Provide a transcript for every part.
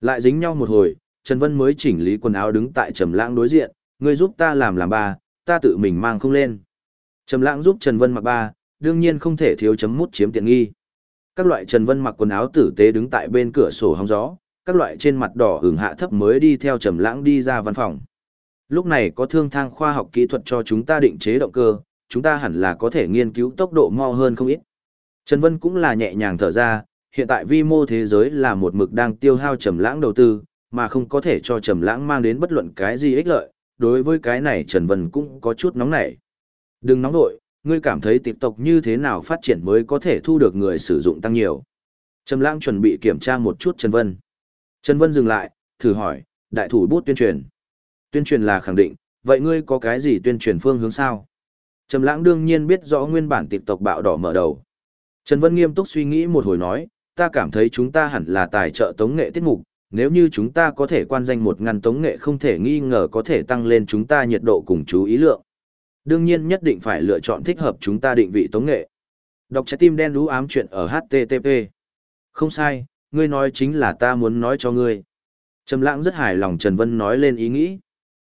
Lại dính nhau một hồi, Trần Vân mới chỉnh lý quần áo đứng tại Trầm Lãng đối diện, ngươi giúp ta làm làm ba, ta tự mình mang không lên. Trầm Lãng giúp Trần Vân mặc ba, đương nhiên không thể thiếu chấm mút chiếm tiện nghi. Các loại Trần Vân mặc quần áo tử tế đứng tại bên cửa sổ hóng gió, các loại trên mặt đỏ ửng hạ thấp mới đi theo Trầm Lãng đi ra văn phòng. Lúc này có thương thang khoa học kỹ thuật cho chúng ta định chế động cơ, chúng ta hẳn là có thể nghiên cứu tốc độ mau hơn không ít. Trần Vân cũng là nhẹ nhàng thở ra, hiện tại vi mô thế giới là một mực đang tiêu hao Trầm Lãng đầu tư, mà không có thể cho Trầm Lãng mang đến bất luận cái gì ích lợi, đối với cái này Trần Vân cũng có chút nóng nảy. Đừng nóng nội, ngươi cảm thấy tiếp tục như thế nào phát triển mới có thể thu được người sử dụng tăng nhiều. Trầm Lãng chuẩn bị kiểm tra một chút Trần Vân. Trần Vân dừng lại, thử hỏi, đại thủ bút tuyên truyền. Tuyên truyền là khẳng định, vậy ngươi có cái gì tuyên truyền phương hướng sao? Trầm Lãng đương nhiên biết rõ nguyên bản tiếp tục bạo đỏ mở đầu. Trần Vân nghiêm túc suy nghĩ một hồi nói, ta cảm thấy chúng ta hẳn là tài trợ tống nghệ tiết mục, nếu như chúng ta có thể quan danh một ngăn tống nghệ không thể nghi ngờ có thể tăng lên chúng ta nhiệt độ cùng chú ý lượng. Đương nhiên nhất định phải lựa chọn thích hợp chúng ta định vị tống nghệ. Đọc trái tim đen đú ám chuyện ở HTTP. Không sai, ngươi nói chính là ta muốn nói cho ngươi. Trầm lãng rất hài lòng Trần Vân nói lên ý nghĩ.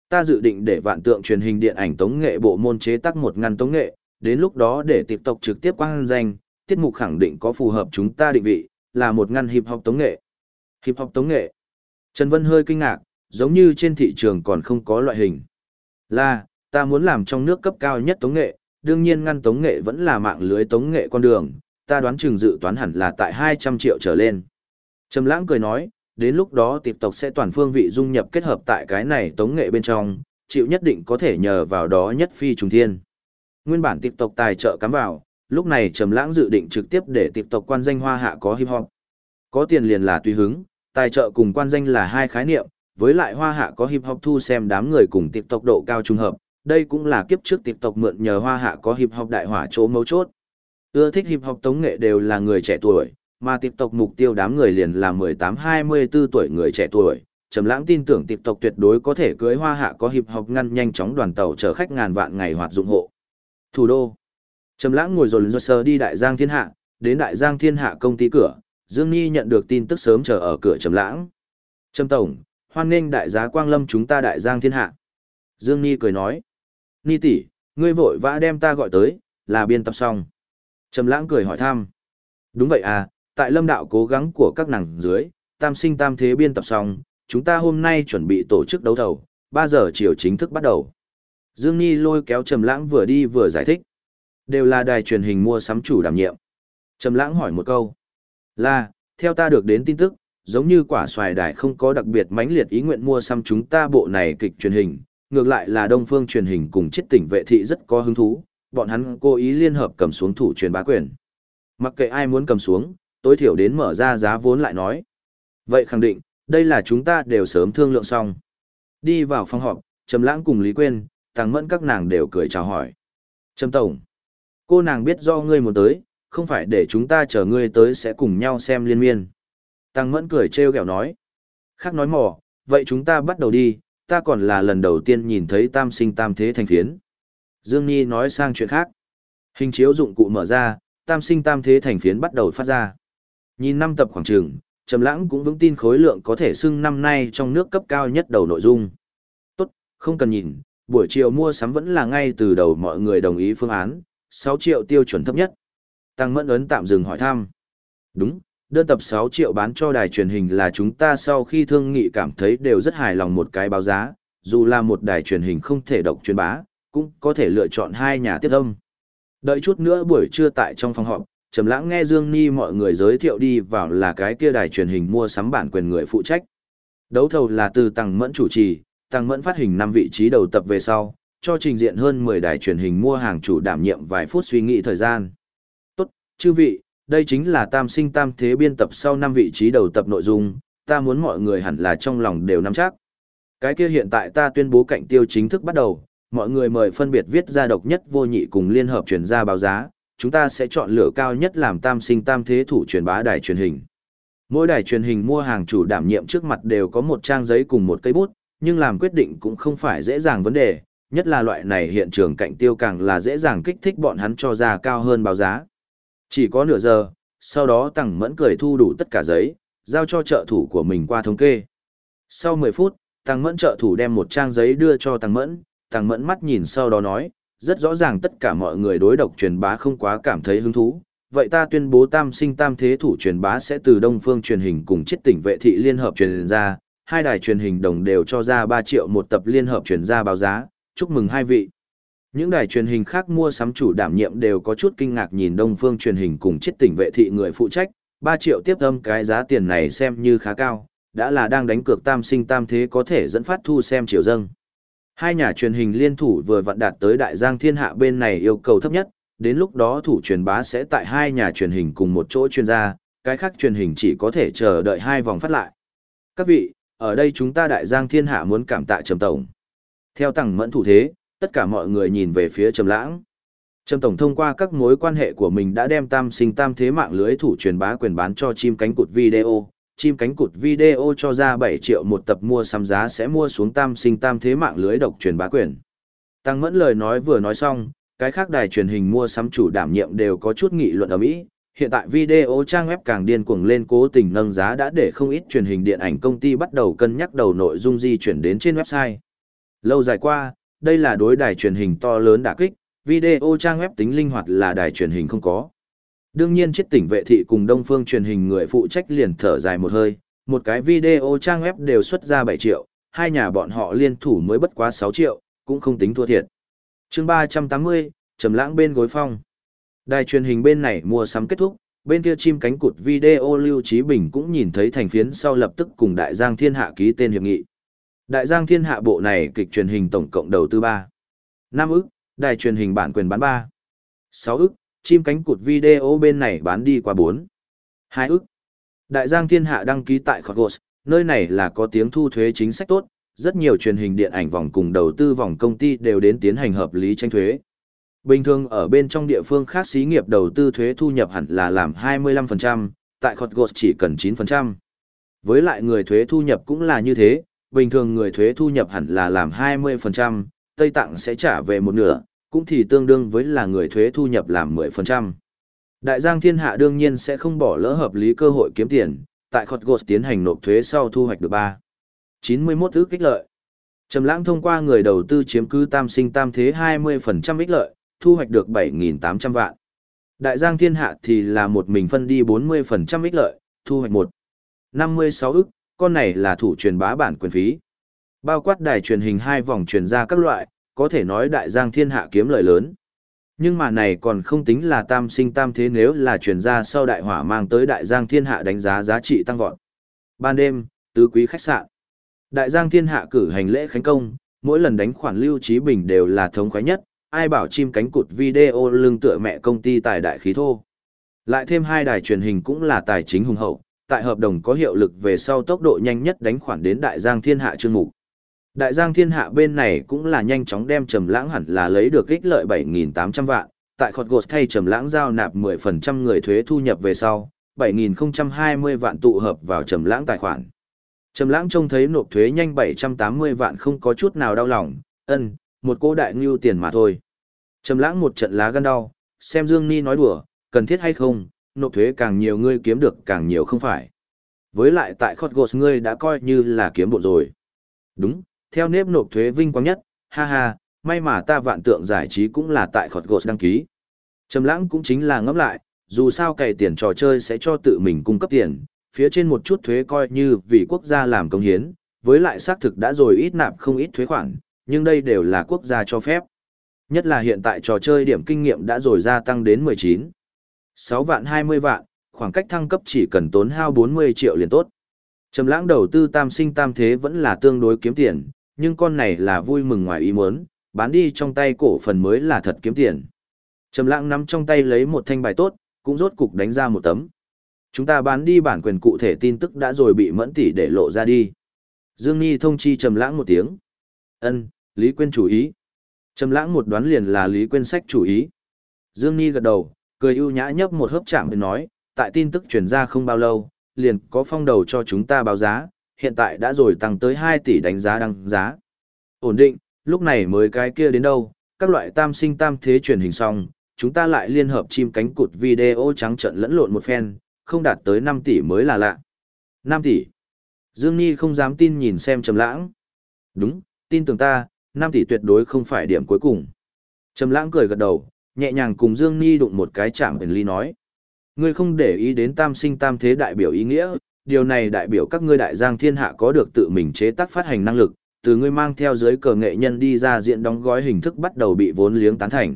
Ta dự định để vạn tượng truyền hình điện ảnh tống nghệ bộ môn chế tác một ngăn tống nghệ, đến lúc đó để tiếp tục trực tiếp quang danh, tiết mục khẳng định có phù hợp chúng ta định vị, là một ngăn hip hop tống nghệ. Hip hop tống nghệ. Trần Vân hơi kinh ngạc, giống như trên thị trường còn không có loại hình. Là, ta muốn làm trong nước cấp cao nhất tống nghệ, đương nhiên ngăn tống nghệ vẫn là mạng lưới tống nghệ con đường, ta đoán chừng dự toán hẳn là tại 200 triệu trở lên. Trầm lãng cười nói, đến lúc đó tiệp tộc sẽ toàn phương vị dung nhập kết hợp tại cái này tống nghệ bên trong, chịu nhất định có thể nhờ vào đó nhất phi trùng thiên. Nguyên bản tiệp tộc tài trợ cắm vào, lúc này Trầm lãng dự định trực tiếp để tiếp tục quan danh hoa hạ có hip hop. Có tiền liền là tùy hứng, tài trợ cùng quan danh là hai khái niệm, với lại hoa hạ có hip hop thu xem đám người cùng tiếp tốc độ cao trung hợp, đây cũng là kiếp trước tiếp tộc mượn nhờ hoa hạ có hip hop đại hỏa chỗ mấu chốt. Ưa thích hip hop tống nghệ đều là người trẻ tuổi, mà tiếp tộc mục tiêu đám người liền là 18-24 tuổi người trẻ tuổi. Trầm lãng tin tưởng tiếp tộc tuyệt đối có thể cưới hoa hạ có hip hop ngăn nhanh chóng đoàn tàu chở khách ngàn vạn ngày hoạt dụng hộ. Thủ đô. Trầm lãng ngồi rồi sờ đi Đại Giang Thiên Hạ, đến Đại Giang Thiên Hạ công ty cửa, Dương Nhi nhận được tin tức sớm chờ ở cửa Trầm lãng. Trầm tổng, hoan nghênh đại giá Quang Lâm chúng ta Đại Giang Thiên Hạ. Dương Nhi cười nói. Ni tỷ, ngươi vội vã đem ta gọi tới, là biên tập xong. Trầm lãng cười hỏi thăm. Đúng vậy à, tại lâm đạo cố gắng của các nàng dưới, tam sinh tam thế biên tập xong, chúng ta hôm nay chuẩn bị tổ chức đấu thầu, 3 giờ chiều chính thức bắt đầu. Dương Nhi lôi kéo Trầm lãng vừa đi vừa giải thích. Đều là đài truyền hình mua sắm chủ đảm nhiệm. Trầm lãng hỏi một câu. Là, theo ta được đến tin tức, giống như quả xoài đài không có đặc biệt mãnh liệt ý nguyện mua sắm chúng ta bộ này kịch truyền hình, ngược lại là Đông Phương truyền hình cùng chết tỉnh vệ thị rất có hứng thú, bọn hắn cố ý liên hợp cầm xuống thủ truyền bá quyền. Mặc kệ ai muốn cầm xuống, tối thiểu đến mở ra giá vốn lại nói. Vậy khẳng định, đây là chúng ta đều sớm thương lượng xong. Đi vào phòng họp, Trầm Lãng cùng Lý Quyên, Tăng Mẫn các nàng đều cười chào hỏi. Trầm Tổng, cô nàng biết do ngươi muốn tới, không phải để chúng ta chờ ngươi tới sẽ cùng nhau xem liên miên. Tăng Mẫn cười trêu ghẹo nói. Khác nói mỏ, vậy chúng ta bắt đầu đi, ta còn là lần đầu tiên nhìn thấy tam sinh tam thế thành phiến. Dương Nhi nói sang chuyện khác. Hình chiếu dụng cụ mở ra, tam sinh tam thế thành phiến bắt đầu phát ra. Nhìn năm tập khoảng trường, Trầm Lãng cũng vững tin khối lượng có thể xưng năm nay trong nước cấp cao nhất đầu nội dung. Tốt, không cần nhìn, buổi chiều mua sắm vẫn là ngay từ đầu mọi người đồng ý phương án, 6 triệu tiêu chuẩn thấp nhất. Tăng Mẫn ấn tạm dừng hỏi thăm. Đúng, đơn tập 6 triệu bán cho đài truyền hình là chúng ta sau khi thương nghị cảm thấy đều rất hài lòng một cái báo giá, dù là một đài truyền hình không thể độc truyền bá, cũng có thể lựa chọn hai nhà tiếp âm. Đợi chút nữa buổi trưa tại trong phòng họp, Trầm Lãng nghe Dương Ni mọi người giới thiệu đi vào là cái kia đài truyền hình mua sắm bản quyền người phụ trách. Đấu thầu là từ Tăng Mẫn chủ trì, Tăng Mẫn phát hình năm vị trí đầu tập về sau, cho trình diện hơn 10 đài truyền hình mua hàng chủ đảm nhiệm vài phút suy nghĩ thời gian. "Tốt, chư vị, đây chính là tam sinh tam thế biên tập sau năm vị trí đầu tập nội dung, ta muốn mọi người hẳn là trong lòng đều nắm chắc. Cái kia hiện tại ta tuyên bố cạnh tiêu chính thức bắt đầu, mọi người mời phân biệt viết ra độc nhất vô nhị cùng liên hợp truyền ra báo giá, chúng ta sẽ chọn lựa cao nhất làm tam sinh tam thế thủ truyền bá đài truyền hình. Mỗi đài truyền hình mua hàng chủ đảm nhiệm trước mặt đều có một trang giấy cùng một cây bút, nhưng làm quyết định cũng không phải dễ dàng vấn đề, nhất là loại này hiện trường cạnh tiêu càng là dễ dàng kích thích bọn hắn cho ra cao hơn báo giá. Chỉ có nửa giờ, sau đó Tăng Mẫn cười thu đủ tất cả giấy, giao cho trợ thủ của mình qua thống kê. Sau 10 phút, Tăng Mẫn trợ thủ đem một trang giấy đưa cho Tăng Mẫn, Tăng Mẫn mắt nhìn sau đó nói, rất rõ ràng tất cả mọi người đối độc truyền bá không quá cảm thấy hứng thú. Vậy ta tuyên bố tam sinh tam thế thủ truyền bá sẽ từ Đông Phương truyền hình cùng chiết tỉnh vệ thị liên hợp truyền ra, hai đài truyền hình đồng đều cho ra 3 triệu một tập liên hợp truyền ra báo giá, chúc mừng hai vị. Những đài truyền hình khác mua sắm chủ đảm nhiệm đều có chút kinh ngạc nhìn Đông Phương truyền hình cùng chết tỉnh vệ thị người phụ trách, 3 triệu tiếp âm cái giá tiền này xem như khá cao, đã là đang đánh cược tam sinh tam thế có thể dẫn phát thu xem chiều dâng. Hai nhà truyền hình liên thủ vừa vận đạt tới đại giang thiên hạ bên này yêu cầu thấp nhất, đến lúc đó thủ truyền bá sẽ tại hai nhà truyền hình cùng một chỗ chuyên gia, cái khác truyền hình chỉ có thể chờ đợi hai vòng phát lại. Các vị, ở đây chúng ta đại giang thiên hạ muốn cảm tạ Trầm Tổng. Theo tầng mẫn thủ thế, tất cả mọi người nhìn về phía Trầm Lãng. Trầm Tổng thông qua các mối quan hệ của mình đã đem tam sinh tam thế mạng lưới thủ truyền bá quyền bán cho chim cánh cụt video, chim cánh cụt video cho ra 7 triệu một tập mua sắm giá sẽ mua xuống tam sinh tam thế mạng lưới độc truyền bá quyền. Tăng mẫn lời nói vừa nói xong, cái khác đài truyền hình mua sắm chủ đảm nhiệm đều có chút nghị luận ở Mỹ. Hiện tại video trang web càng điên cuồng lên cố tình nâng giá đã để không ít truyền hình điện ảnh công ty bắt đầu cân nhắc đầu nội dung di chuyển đến trên website. Lâu dài qua, đây là đối đài truyền hình to lớn đả kích, video trang web tính linh hoạt là đài truyền hình không có. Đương nhiên chết tỉnh vệ thị cùng Đông Phương truyền hình người phụ trách liền thở dài một hơi, một cái video trang web đều xuất ra 7 triệu, hai nhà bọn họ liên thủ mới bất quá 6 triệu, cũng không tính thua thiệt. chương 380, trầm lãng bên gối phong. Đài truyền hình bên này mua sắm kết thúc, bên kia chim cánh cụt video Lưu Trí Bình cũng nhìn thấy thành phiến sau lập tức cùng Đại Giang Thiên Hạ ký tên hiệp nghị. Đại Giang Thiên Hạ bộ này kịch truyền hình tổng cộng đầu tư 3. 5 ức, đài truyền hình bản quyền bán 3. 6 ức, chim cánh cụt video bên này bán đi qua 4. 2 ức. Đại Giang Thiên Hạ đăng ký tại Khotgos, nơi này là có tiếng thu thuế chính sách tốt, rất nhiều truyền hình điện ảnh vòng cùng đầu tư vòng công ty đều đến tiến hành hợp lý tranh thuế. Bình thường ở bên trong địa phương khác xí nghiệp đầu tư thuế thu nhập hẳn là làm 25%, tại Khotgos chỉ cần 9%. Với lại người thuế thu nhập cũng là như thế, bình thường người thuế thu nhập hẳn là làm 20%, Tây Tạng sẽ trả về một nửa, cũng thì tương đương với là người thuế thu nhập làm 10%. Đại Giang Thiên Hạ đương nhiên sẽ không bỏ lỡ hợp lý cơ hội kiếm tiền, tại Khotgos tiến hành nộp thuế sau thu hoạch được 3. 91 ước kích lợi. Trầm lãng thông qua người đầu tư chiếm cứ tam sinh tam thế 20% ích lợi, thu hoạch được 7.800 vạn. Đại Giang Thiên Hạ thì là một mình phân đi 40% ích lợi, thu hoạch 1. 56 ức, con này là thủ truyền bá bản quyền phí. Bao quát đài truyền hình hai vòng truyền ra các loại, có thể nói đại giang thiên hạ kiếm lợi lớn. Nhưng mà này còn không tính là tam sinh tam thế nếu là truyền ra sau đại hỏa mang tới đại giang thiên hạ đánh giá giá trị tăng vọt. Ban đêm, tứ quý khách sạn. Đại giang thiên hạ cử hành lễ khánh công, mỗi lần đánh khoản lưu trí bình đều là thống khoái nhất, ai bảo chim cánh cụt video lưng tựa mẹ công ty tài đại khí thô. Lại thêm hai đài truyền hình cũng là tài chính hùng hậu, tại hợp đồng có hiệu lực về sau tốc độ nhanh nhất đánh khoản đến đại giang thiên hạ chương mục. Đại giang thiên hạ bên này cũng là nhanh chóng đem trầm lãng hẳn là lấy được ích lợi 7.800 vạn, tại khọt gột thay trầm lãng giao nạp 10% người thuế thu nhập về sau, 7.020 vạn tụ hợp vào trầm lãng tài khoản. Trầm lãng trông thấy nộp thuế nhanh 780 vạn không có chút nào đau lòng, ân, một cô đại ngưu tiền mà thôi. Trầm lãng một trận lá gan đau, xem Dương Ni nói đùa, cần thiết hay không, nộp thuế càng nhiều ngươi kiếm được càng nhiều không phải. Với lại tại Khotgos ngươi đã coi như là kiếm bộ rồi. Đúng, theo nếp nộp thuế vinh quang nhất, ha ha, may mà ta vạn tượng giải trí cũng là tại Khotgos đăng ký. Trầm lãng cũng chính là ngẫm lại, dù sao cày tiền trò chơi sẽ cho tự mình cung cấp tiền, phía trên một chút thuế coi như vì quốc gia làm công hiến, với lại xác thực đã rồi ít nạp không ít thuế khoản, nhưng đây đều là quốc gia cho phép. Nhất là hiện tại trò chơi điểm kinh nghiệm đã rồi gia tăng đến 19. 6 vạn 20 vạn, khoảng cách thăng cấp chỉ cần tốn hao 40 triệu liền tốt. Trầm lãng đầu tư tam sinh tam thế vẫn là tương đối kiếm tiền, nhưng con này là vui mừng ngoài ý muốn, bán đi trong tay cổ phần mới là thật kiếm tiền. Trầm lãng nắm trong tay lấy một thanh bài tốt, cũng rốt cục đánh ra một tấm. Chúng ta bán đi bản quyền cụ thể tin tức đã rồi bị mẫn tỷ để lộ ra đi. Dương Nhi thông chi Trầm lãng một tiếng. Ân, Lý Quyên chủ ý. Trầm lãng một đoán liền là Lý Quyên sách chủ ý. Dương Nhi gật đầu, cười ưu nhã nhấp một hớp chạm để nói, tại tin tức truyền ra không bao lâu, liền có phong đầu cho chúng ta báo giá, hiện tại đã rồi tăng tới 2 tỷ đánh giá đăng giá. Ổn định, lúc này mới cái kia đến đâu, các loại tam sinh tam thế truyền hình xong, chúng ta lại liên hợp chim cánh cụt video trắng trận lẫn lộn một phen, không đạt tới 5 tỷ mới là lạ. 5 tỷ. Dương Nhi không dám tin nhìn xem Trầm Lãng. Đúng, tin tưởng ta, 5 tỷ tuyệt đối không phải điểm cuối cùng. Trầm Lãng cười gật đầu, nhẹ nhàng cùng Dương Nhi đụng một cái chạm ẩn ly nói. Ngươi không để ý đến tam sinh tam thế đại biểu ý nghĩa, điều này đại biểu các ngươi đại giang thiên hạ có được tự mình chế tác phát hành năng lực, từ ngươi mang theo dưới cờ nghệ nhân đi ra diện đóng gói hình thức bắt đầu bị vốn liếng tán thành.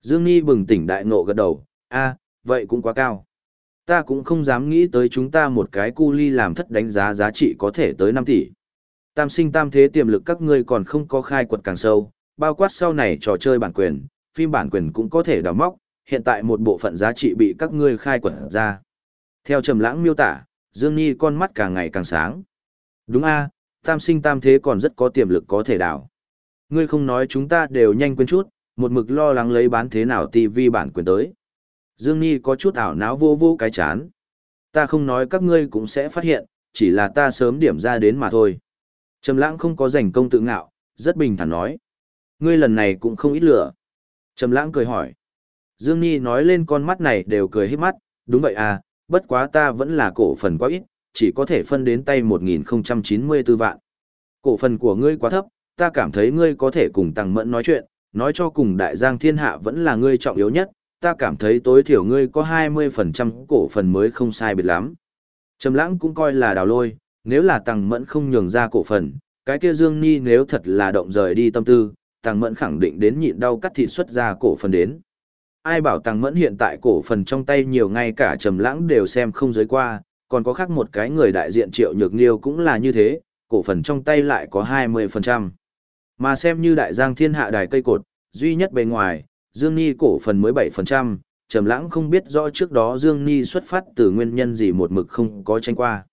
Dương Nhi bừng tỉnh đại ngộ gật đầu, a, vậy cũng quá cao. Ta cũng không dám nghĩ tới chúng ta một cái cu ly làm thất đánh giá giá trị có thể tới 5 tỷ. Tam sinh tam thế tiềm lực các ngươi còn không có khai quật càng sâu, bao quát sau này trò chơi bản quyền, phim bản quyền cũng có thể đào móc, hiện tại một bộ phận giá trị bị các ngươi khai quật ra. Theo Trầm Lãng miêu tả, Dương Nhi con mắt càng ngày càng sáng. Đúng a, tam sinh tam thế còn rất có tiềm lực có thể đào. Ngươi không nói chúng ta đều nhanh quên chút, một mực lo lắng lấy bán thế nào TV bản quyền tới. Dương Nhi có chút ảo não vô vô cái chán. Ta không nói các ngươi cũng sẽ phát hiện, chỉ là ta sớm điểm ra đến mà thôi. Trầm lãng không có giành công tự ngạo, rất bình thản nói. Ngươi lần này cũng không ít lửa. Trầm lãng cười hỏi. Dương Nhi nói lên con mắt này đều cười hết mắt, đúng vậy à, bất quá ta vẫn là cổ phần quá ít, chỉ có thể phân đến tay 1094 vạn. Cổ phần của ngươi quá thấp, ta cảm thấy ngươi có thể cùng Tăng Mẫn nói chuyện, nói cho cùng đại giang thiên hạ vẫn là ngươi trọng yếu nhất, ta cảm thấy tối thiểu ngươi có 20% cổ phần mới không sai biệt lắm. Trầm lãng cũng coi là đào lôi, nếu là Tăng Mẫn không nhường ra cổ phần, cái kia Dương Nhi nếu thật là động rời đi tâm tư, Tàng Mẫn khẳng định đến nhịn đau cắt thịt xuất ra cổ phần đến. Ai bảo Tàng Mẫn hiện tại cổ phần trong tay nhiều ngay cả Trầm lãng đều xem không giới qua, còn có khác một cái người đại diện Triệu Nhược Liêu cũng là như thế, cổ phần trong tay lại có 20%. Mà xem như đại giang thiên hạ đài cây cột, duy nhất bề ngoài, Dương Ni cổ phần mới 7%, Trầm Lãng không biết rõ trước đó Dương Ni xuất phát từ nguyên nhân gì một mực không có tranh qua.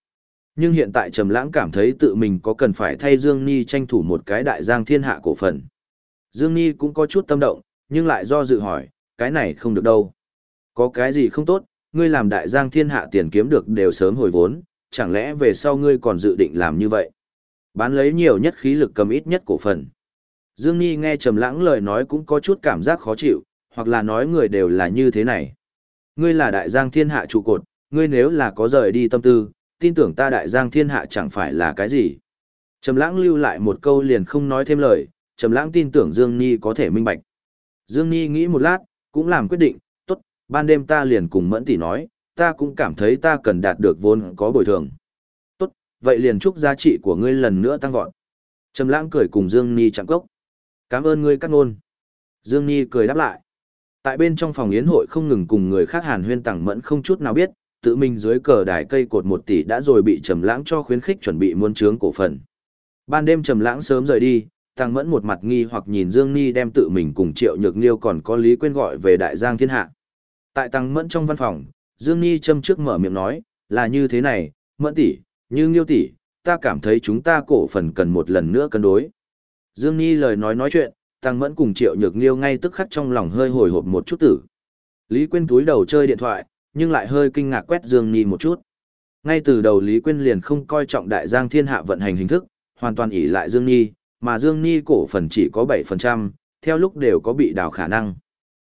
Nhưng hiện tại Trầm Lãng cảm thấy tự mình có cần phải thay Dương Ni tranh thủ một cái đại giang thiên hạ cổ phần. Dương Ni cũng có chút tâm động, nhưng lại do dự hỏi, cái này không được đâu. Có cái gì không tốt, ngươi làm đại giang thiên hạ tiền kiếm được đều sớm hồi vốn, chẳng lẽ về sau ngươi còn dự định làm như vậy? Bán lấy nhiều nhất khí lực cầm ít nhất cổ phần. Dương Nhi nghe Trầm Lãng lời nói cũng có chút cảm giác khó chịu, hoặc là nói người đều là như thế này. Ngươi là đại giang thiên hạ trụ cột, ngươi nếu là có rời đi tâm tư, tin tưởng ta đại giang thiên hạ chẳng phải là cái gì. Trầm Lãng lưu lại một câu liền không nói thêm lời, Trầm Lãng tin tưởng Dương Nhi có thể minh bạch. Dương Nhi nghĩ một lát, cũng làm quyết định, tốt, ban đêm ta liền cùng Mẫn tỷ nói, ta cũng cảm thấy ta cần đạt được vốn có bồi thường. Tốt, vậy liền chúc giá trị của ngươi lần nữa tăng vọt. Trầm Lãng cười cùng Dương Nhi chạm cốc. Cảm ơn ngươi cắt ngôn. Dương Nhi cười đáp lại. Tại bên trong phòng yến hội không ngừng cùng người khác hàn huyên tặng mẫn không chút nào biết, tự mình dưới cờ đài cây cột một tỷ đã rồi bị trầm lãng cho khuyến khích chuẩn bị muôn trướng cổ phần. Ban đêm trầm lãng sớm rời đi, tăng mẫn một mặt nghi hoặc nhìn Dương Nhi đem tự mình cùng Triệu Nhược Liêu còn có Lý Quyên gọi về Đại Giang Thiên Hạ. Tại tăng mẫn trong văn phòng, Dương Nhi châm trước mở miệng nói, là như thế này, mẫn tỷ, như Liêu tỷ, ta cảm thấy chúng ta cổ phần cần một lần nữa cân đối. Dương Nhi lời nói nói chuyện, Tăng Mẫn cùng Triệu Nhược Nghiêu ngay tức khắc trong lòng hơi hồi hộp một chút tử. Lý Quyên túi đầu chơi điện thoại, nhưng lại hơi kinh ngạc quét Dương Nhi một chút. Ngay từ đầu Lý Quyên liền không coi trọng đại giang thiên hạ vận hành hình thức, hoàn toàn ỷ lại Dương Nhi, mà Dương Nhi cổ phần chỉ có 7%, theo lúc đều có bị đào khả năng.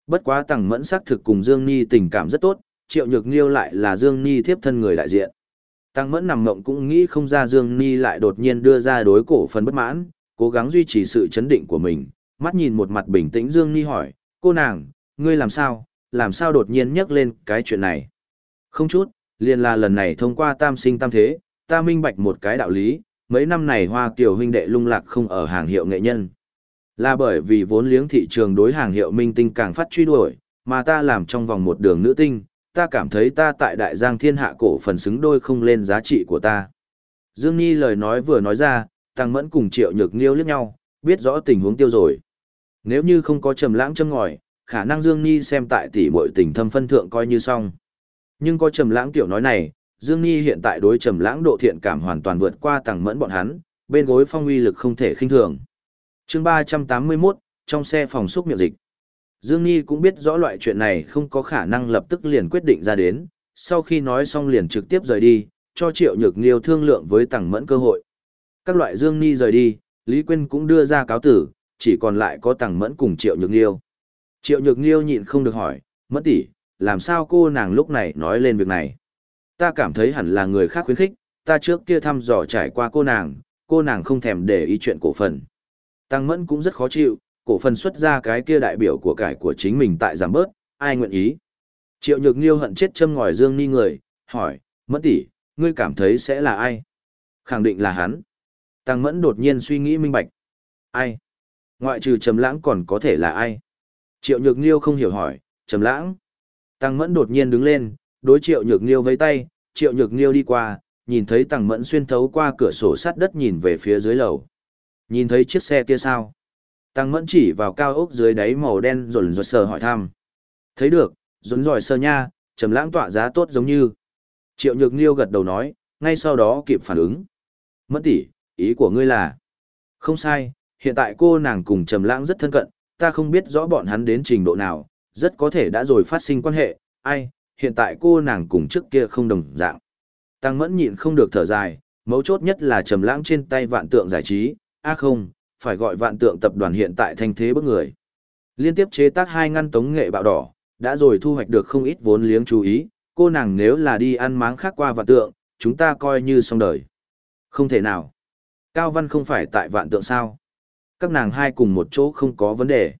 Bất quá Tăng Mẫn xác thực cùng Dương Nhi tình cảm rất tốt, Triệu Nhược Nghiêu lại là Dương Nhi thiếp thân người đại diện. Tăng Mẫn nằm mộng cũng nghĩ không ra Dương Nhi lại đột nhiên đưa ra đối cổ phần bất mãn, cố gắng duy trì sự chấn định của mình, mắt nhìn một mặt bình tĩnh Dương Ni hỏi, cô nàng, ngươi làm sao, làm sao đột nhiên nhắc lên cái chuyện này? Không chút, liền là lần này thông qua tam sinh tam thế, ta minh bạch một cái đạo lý, mấy năm này Hoa Kiều huynh đệ lung lạc không ở hàng hiệu nghệ nhân. Là bởi vì vốn liếng thị trường đối hàng hiệu minh tinh càng phát truy đuổi, mà ta làm trong vòng một đường nữ tinh, ta cảm thấy ta tại đại giang thiên hạ cổ phần xứng đôi không lên giá trị của ta. Dương Nhi lời nói vừa nói ra, Tăng Mẫn cùng Triệu Nhược Nghiêu liếc nhau, biết rõ tình huống tiêu rồi. Nếu như không có Trầm Lãng châm ngòi, khả năng Dương Nhi xem tại tỷ muội tình thâm phân thượng coi như xong. Nhưng có Trầm Lãng tiểu nói này, Dương Nhi hiện tại đối Trầm Lãng độ thiện cảm hoàn toàn vượt qua tầng Mẫn bọn hắn, bên gối phong uy lực không thể khinh thường. Chương 381, trong xe phòng xúc miệng dịch. Dương Nhi cũng biết rõ loại chuyện này không có khả năng lập tức liền quyết định ra đến, sau khi nói xong liền trực tiếp rời đi, cho Triệu Nhược Nghiêu thương lượng với Tằng Mẫn cơ hội. Các loại Dương Nghi rời đi, Lý Quyên cũng đưa ra cáo tử, chỉ còn lại có Tằng Mẫn cùng Triệu Nhược Nghiêu. Triệu Nhược Nghiêu nhịn không được hỏi, Mẫn tỷ, làm sao cô nàng lúc này nói lên việc này? Ta cảm thấy hẳn là người khác khuyến khích, ta trước kia thăm dò trải qua cô nàng, cô nàng không thèm để ý chuyện cổ phần. Tăng Mẫn cũng rất khó chịu, cổ phần xuất ra cái kia đại biểu của cải của chính mình tại giảm bớt, ai nguyện ý. Triệu Nhược Nghiêu hận chết châm ngòi Dương Ni người, hỏi, Mẫn tỷ, ngươi cảm thấy sẽ là ai? Khẳng định là hắn. Tăng Mẫn đột nhiên suy nghĩ minh bạch. Ai? Ngoại trừ Trầm Lãng còn có thể là ai? Triệu Nhược Nghiêu không hiểu hỏi, Trầm Lãng. Tăng Mẫn đột nhiên đứng lên, đối Triệu Nhược Nghiêu vẫy tay, Triệu Nhược Nghiêu đi qua, nhìn thấy Tăng Mẫn xuyên thấu qua cửa sổ sắt đất nhìn về phía dưới lầu. Nhìn thấy chiếc xe kia sao? Tăng Mẫn chỉ vào cao ốc dưới đáy màu đen rồn rột sờ hỏi thăm. Thấy được, rốn giỏi sờ nha, Trầm Lãng tọa giá tốt giống như. Triệu Nhược Nghiêu gật đầu nói, ngay sau đó kịp phản ứng. Mẫn tỷ, ý của ngươi là? Không sai, hiện tại cô nàng cùng Trầm Lãng rất thân cận, ta không biết rõ bọn hắn đến trình độ nào, rất có thể đã rồi phát sinh quan hệ, ai, hiện tại cô nàng cùng trước kia không đồng dạng. Tăng Mẫn nhịn không được thở dài, mấu chốt nhất là Trầm Lãng trên tay vạn tượng giải trí, a không, phải gọi vạn tượng tập đoàn hiện tại thanh thế bức người. Liên tiếp chế tác hai ngăn tống nghệ bạo đỏ, đã rồi thu hoạch được không ít vốn liếng chú ý, cô nàng nếu là đi ăn máng khác qua vạn tượng, chúng ta coi như xong đời. Không thể nào. Cao Văn không phải tại vạn tượng sao? Các nàng hai cùng một chỗ không có vấn đề.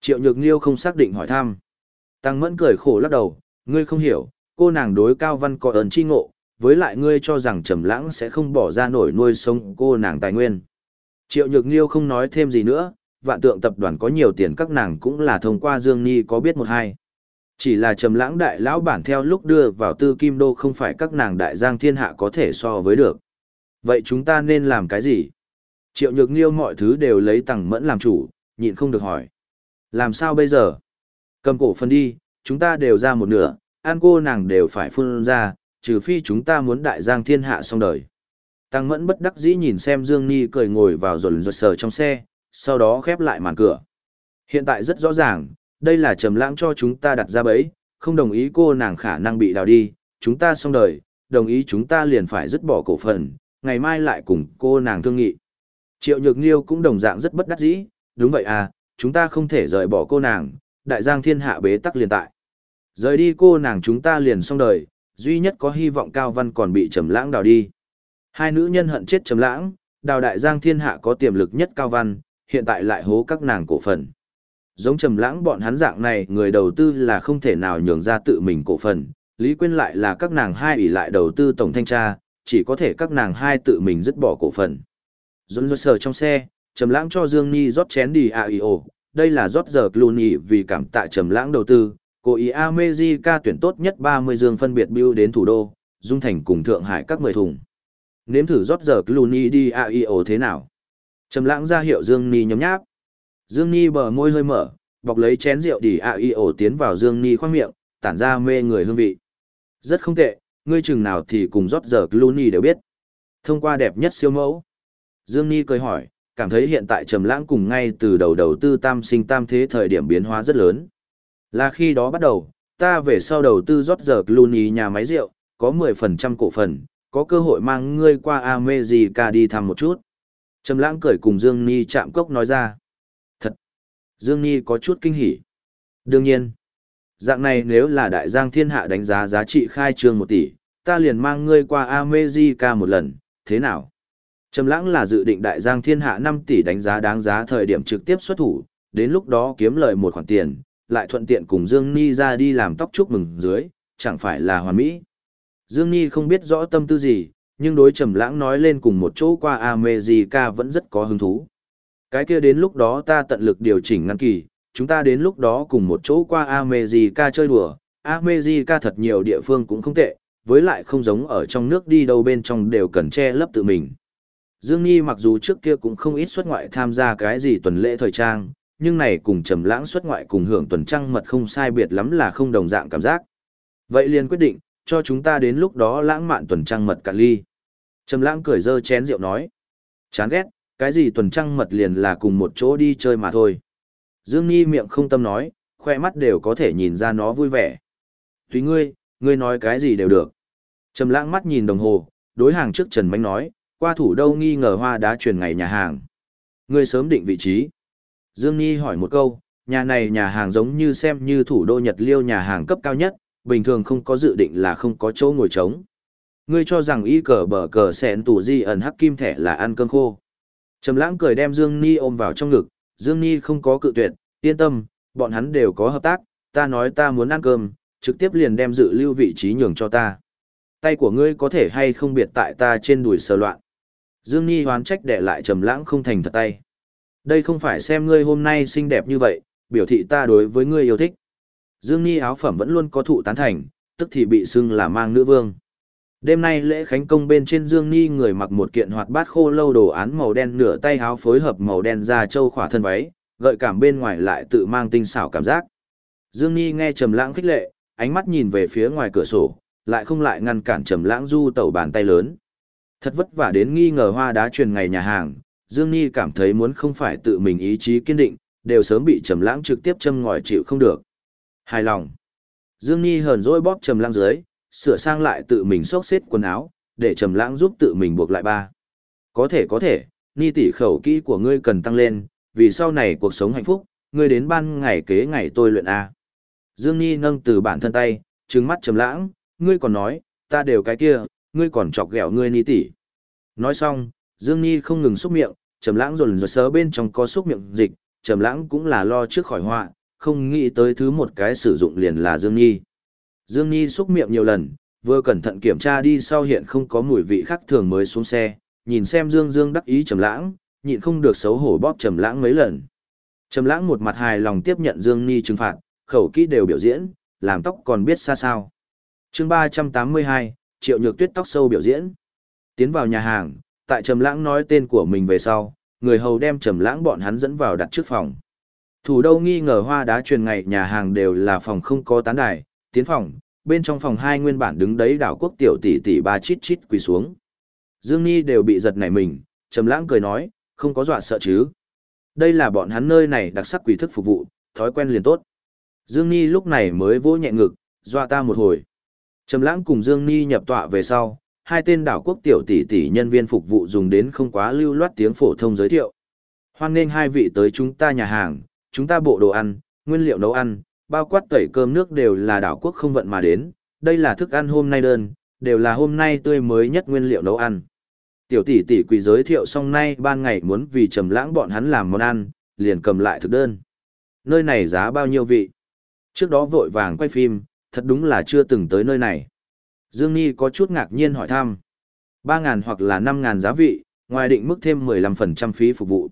Triệu Nhược Nghiêu không xác định hỏi thăm. Tăng Mẫn cười khổ lắc đầu, ngươi không hiểu, cô nàng đối Cao Văn có ơn chi ngộ, với lại ngươi cho rằng Trầm Lãng sẽ không bỏ ra nổi nuôi sống cô nàng tài nguyên. Triệu Nhược Nghiêu không nói thêm gì nữa, vạn tượng tập đoàn có nhiều tiền các nàng cũng là thông qua Dương Ni có biết một hai. Chỉ là trầm lãng đại lão bản theo lúc đưa vào tư kim đô không phải các nàng đại giang thiên hạ có thể so với được. Vậy chúng ta nên làm cái gì? Triệu nhược nghiêu mọi thứ đều lấy tằng mẫn làm chủ, nhịn không được hỏi. Làm sao bây giờ? Cầm cổ phần đi, chúng ta đều ra một nửa, an cô nàng đều phải phun ra, trừ phi chúng ta muốn đại giang thiên hạ xong đời. Tăng mẫn bất đắc dĩ nhìn xem Dương Ni cười ngồi vào rồi rột sờ trong xe, sau đó khép lại màn cửa. Hiện tại rất rõ ràng, đây là trầm lãng cho chúng ta đặt ra bẫy, không đồng ý cô nàng khả năng bị đào đi, chúng ta xong đời, đồng ý chúng ta liền phải dứt bỏ cổ phần, ngày mai lại cùng cô nàng thương nghị. Triệu Nhược Nghiêu cũng đồng dạng rất bất đắc dĩ, đúng vậy à, chúng ta không thể rời bỏ cô nàng, đại giang thiên hạ bế tắc liền tại. Rời đi cô nàng chúng ta liền xong đời, duy nhất có hy vọng Cao Văn còn bị Trầm Lãng đào đi. Hai nữ nhân hận chết Trầm Lãng, đào đại giang thiên hạ có tiềm lực nhất Cao Văn, hiện tại lại hố các nàng cổ phần. Giống trầm lãng bọn hắn dạng này người đầu tư là không thể nào nhường ra tự mình cổ phần, Lý Quyên lại là các nàng hai ủy lại đầu tư tổng thanh tra, chỉ có thể các nàng hai tự mình dứt bỏ cổ phần. Dũng dơ sờ trong xe, trầm lãng cho Dương Ni rót chén đi à ý ồ, đây là rót giờ Clooney vì cảm tạ trầm lãng đầu tư, cố ý America tuyển tốt nhất 30 dương phân biệt bưu đến thủ đô, dung thành cùng Thượng Hải các 10 thùng. Nếm thử rót giờ Clooney đi AIO thế nào? Trầm lãng ra hiệu Dương Ni nhấm nháp. Dương Ni bờ môi hơi mở, bọc lấy chén rượu đi AIO tiến vào Dương Ni khoang miệng, tản ra mê người hương vị. Rất không tệ, ngươi chừng nào thì cùng rót giờ Clooney đều biết. Thông qua đẹp nhất siêu mẫu. Dương Ni cười hỏi, cảm thấy hiện tại trầm lãng cùng ngay từ đầu đầu tư tam sinh tam thế thời điểm biến hóa rất lớn. Là khi đó bắt đầu, ta về sau đầu tư rót giờ Clooney nhà máy rượu, có 10% cổ phần, có cơ hội mang ngươi qua America đi thăm một chút. Trầm lãng cười cùng Dương Ni chạm cốc nói ra. thật Dương Nhi có chút kinh hỉ. Đương nhiên, dạng này nếu là đại giang thiên hạ đánh giá giá trị khai trương một tỷ, ta liền mang ngươi qua America một lần, thế nào? Trầm lãng là dự định đại giang thiên hạ 5 tỷ đánh giá đáng giá thời điểm trực tiếp xuất thủ, đến lúc đó kiếm lợi một khoản tiền, lại thuận tiện cùng Dương Ni ra đi làm tóc chúc mừng dưới, chẳng phải là hoàn mỹ. Dương Ni không biết rõ tâm tư gì, nhưng đối Trầm lãng nói lên cùng một chỗ qua America vẫn rất có hứng thú. Cái kia đến lúc đó ta tận lực điều chỉnh ngăn kỳ, chúng ta đến lúc đó cùng một chỗ qua America chơi đùa. America thật nhiều địa phương cũng không tệ, với lại không giống ở trong nước đi đâu bên trong đều cần che lấp tự mình. Dương Nhi mặc dù trước kia cũng không ít xuất ngoại tham gia cái gì tuần lễ thời trang, nhưng này cùng trầm lãng xuất ngoại cùng hưởng tuần trăng mật không sai biệt lắm là không đồng dạng cảm giác. Vậy liền quyết định, cho chúng ta đến lúc đó lãng mạn tuần trăng mật cả ly. Trầm lãng cười dơ chén rượu nói. Chán ghét, cái gì tuần trăng mật liền là cùng một chỗ đi chơi mà thôi. Dương Nhi miệng không tâm nói, khoe mắt đều có thể nhìn ra nó vui vẻ. Tùy ngươi, ngươi nói cái gì đều được. Trầm lãng mắt nhìn đồng hồ, đối hàng trước Trần Mánh nói, qua thủ đâu nghi ngờ hoa đá truyền ngày nhà hàng. Ngươi sớm định vị trí. Dương Nhi hỏi một câu, nhà này nhà hàng giống như xem như thủ đô Nhật Liêu nhà hàng cấp cao nhất, bình thường không có dự định là không có chỗ ngồi trống. Ngươi cho rằng y cờ bờ cờ sẹn tủ di ẩn hắc kim thẻ là ăn cơm khô. Trầm lãng cười đem Dương Ni ôm vào trong ngực, Dương Ni không có cự tuyệt, yên tâm, bọn hắn đều có hợp tác, ta nói ta muốn ăn cơm, trực tiếp liền đem dự lưu vị trí nhường cho ta. Tay của ngươi có thể hay không biệt tại ta trên đùi sờ loạn. Dương Nhi hoán trách để lại trầm lãng không thành thật tay. Đây không phải xem ngươi hôm nay xinh đẹp như vậy, biểu thị ta đối với ngươi yêu thích. Dương Nhi áo phẩm vẫn luôn có thụ tán thành, tức thì bị xưng là mang nữ vương. Đêm nay lễ khánh công bên trên Dương Nhi người mặc một kiện hoạt bát khô lâu đồ án màu đen nửa tay áo phối hợp màu đen da châu khỏa thân váy, gợi cảm bên ngoài lại tự mang tinh xảo cảm giác. Dương Nhi nghe trầm lãng khích lệ, ánh mắt nhìn về phía ngoài cửa sổ, lại không lại ngăn cản trầm lãng du tẩu bàn tay lớn. Thật vất vả đến nghi ngờ hoa đá truyền ngày nhà hàng, Dương Ni cảm thấy muốn không phải tự mình ý chí kiên định, đều sớm bị trầm lãng trực tiếp châm ngòi chịu không được. Hài lòng. Dương Ni hờn dỗi bóp trầm lãng dưới, sửa sang lại tự mình xốc xếp quần áo, để trầm lãng giúp tự mình buộc lại ba. Có thể có thể, Ni tỷ khẩu kỹ của ngươi cần tăng lên, vì sau này cuộc sống hạnh phúc, ngươi đến ban ngày kế ngày tôi luyện a. Dương Ni nâng từ bản thân tay, trừng mắt trầm lãng, ngươi còn nói, ta đều cái kia, ngươi còn chọc ghẹo ngươi Ni tỷ. Nói xong, Dương Ni không ngừng xúc miệng, trầm lãng rồn rợn sớ bên trong có xúc miệng dịch, trầm lãng cũng là lo trước khỏi họa, không nghĩ tới thứ một cái sử dụng liền là Dương Nhi. Dương Nhi xúc miệng nhiều lần, vừa cẩn thận kiểm tra đi sau hiện không có mùi vị khác thường mới xuống xe, nhìn xem Dương Dương đắc ý trầm lãng, nhịn không được xấu hổ bóp trầm lãng mấy lần. Trầm lãng một mặt hài lòng tiếp nhận Dương Nhi trừng phạt, khẩu kỹ đều biểu diễn, làm tóc còn biết xa sao. Chương 382, Triệu Nhược Tuyết tóc sâu biểu diễn. Tiến vào nhà hàng, tại Trầm Lãng nói tên của mình về sau, người hầu đem Trầm Lãng bọn hắn dẫn vào đặt trước phòng. Thủ đô nghi ngờ hoa đá truyền ngày nhà hàng đều là phòng không có tán đài, tiến phòng, bên trong phòng hai nguyên bản đứng đấy đảo quốc tiểu tỷ tỷ ba chít chít quỳ xuống. Dương Nghi đều bị giật nảy mình, Trầm Lãng cười nói, không có dọa sợ chứ. Đây là bọn hắn nơi này đặc sắc quỷ thức phục vụ, thói quen liền tốt. Dương Nghi lúc này mới vỗ nhẹ ngực, dọa ta một hồi. Trầm Lãng cùng Dương Nhi nhập tọa về sau, hai tên đảo quốc tiểu tỷ tỷ nhân viên phục vụ dùng đến không quá lưu loát tiếng phổ thông giới thiệu. Hoan nghênh hai vị tới chúng ta nhà hàng, chúng ta bộ đồ ăn, nguyên liệu nấu ăn, bao quát tẩy cơm nước đều là đảo quốc không vận mà đến, đây là thức ăn hôm nay đơn, đều là hôm nay tươi mới nhất nguyên liệu nấu ăn. Tiểu tỷ tỷ quỳ giới thiệu xong nay ban ngày muốn vì trầm lãng bọn hắn làm món ăn, liền cầm lại thực đơn. Nơi này giá bao nhiêu vị? Trước đó vội vàng quay phim, thật đúng là chưa từng tới nơi này. Dương Nhi có chút ngạc nhiên hỏi thăm. 3.000 hoặc là 5.000 giá vị, ngoài định mức thêm 15% phí phục vụ.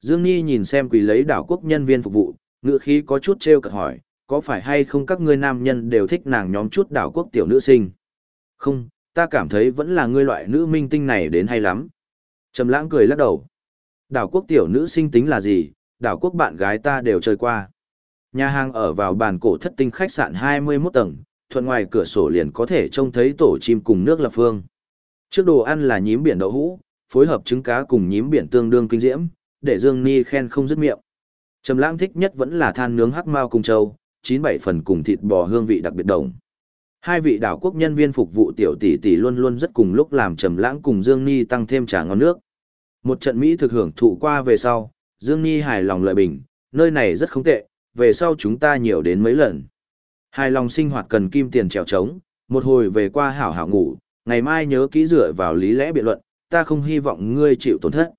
Dương Nhi nhìn xem quỳ lấy đảo quốc nhân viên phục vụ, ngựa khí có chút treo cợt hỏi, có phải hay không các ngươi nam nhân đều thích nàng nhóm chút đảo quốc tiểu nữ sinh? Không, ta cảm thấy vẫn là ngươi loại nữ minh tinh này đến hay lắm. Trầm lãng cười lắc đầu. Đảo quốc tiểu nữ sinh tính là gì, đảo quốc bạn gái ta đều chơi qua. Nhà hàng ở vào bàn cổ thất tinh khách sạn 21 tầng, thuận ngoài cửa sổ liền có thể trông thấy tổ chim cùng nước lập phương. Trước đồ ăn là nhím biển đậu hũ, phối hợp trứng cá cùng nhím biển tương đương kinh diễm, để Dương Ni khen không dứt miệng. Trầm Lãng thích nhất vẫn là than nướng hắc mao cùng châu, chín bảy phần cùng thịt bò hương vị đặc biệt đồng. Hai vị đảo quốc nhân viên phục vụ tiểu tỷ tỷ luôn luôn rất cùng lúc làm Trầm Lãng cùng Dương Ni tăng thêm trà ngon nước. Một trận mỹ thực hưởng thụ qua về sau, Dương Ni hài lòng lợi bình, nơi này rất không tệ, về sau chúng ta nhiều đến mấy lần. Hài lòng sinh hoạt cần kim tiền trèo trống, một hồi về qua hảo hảo ngủ, ngày mai nhớ kỹ dựa vào lý lẽ biện luận, ta không hy vọng ngươi chịu tổn thất.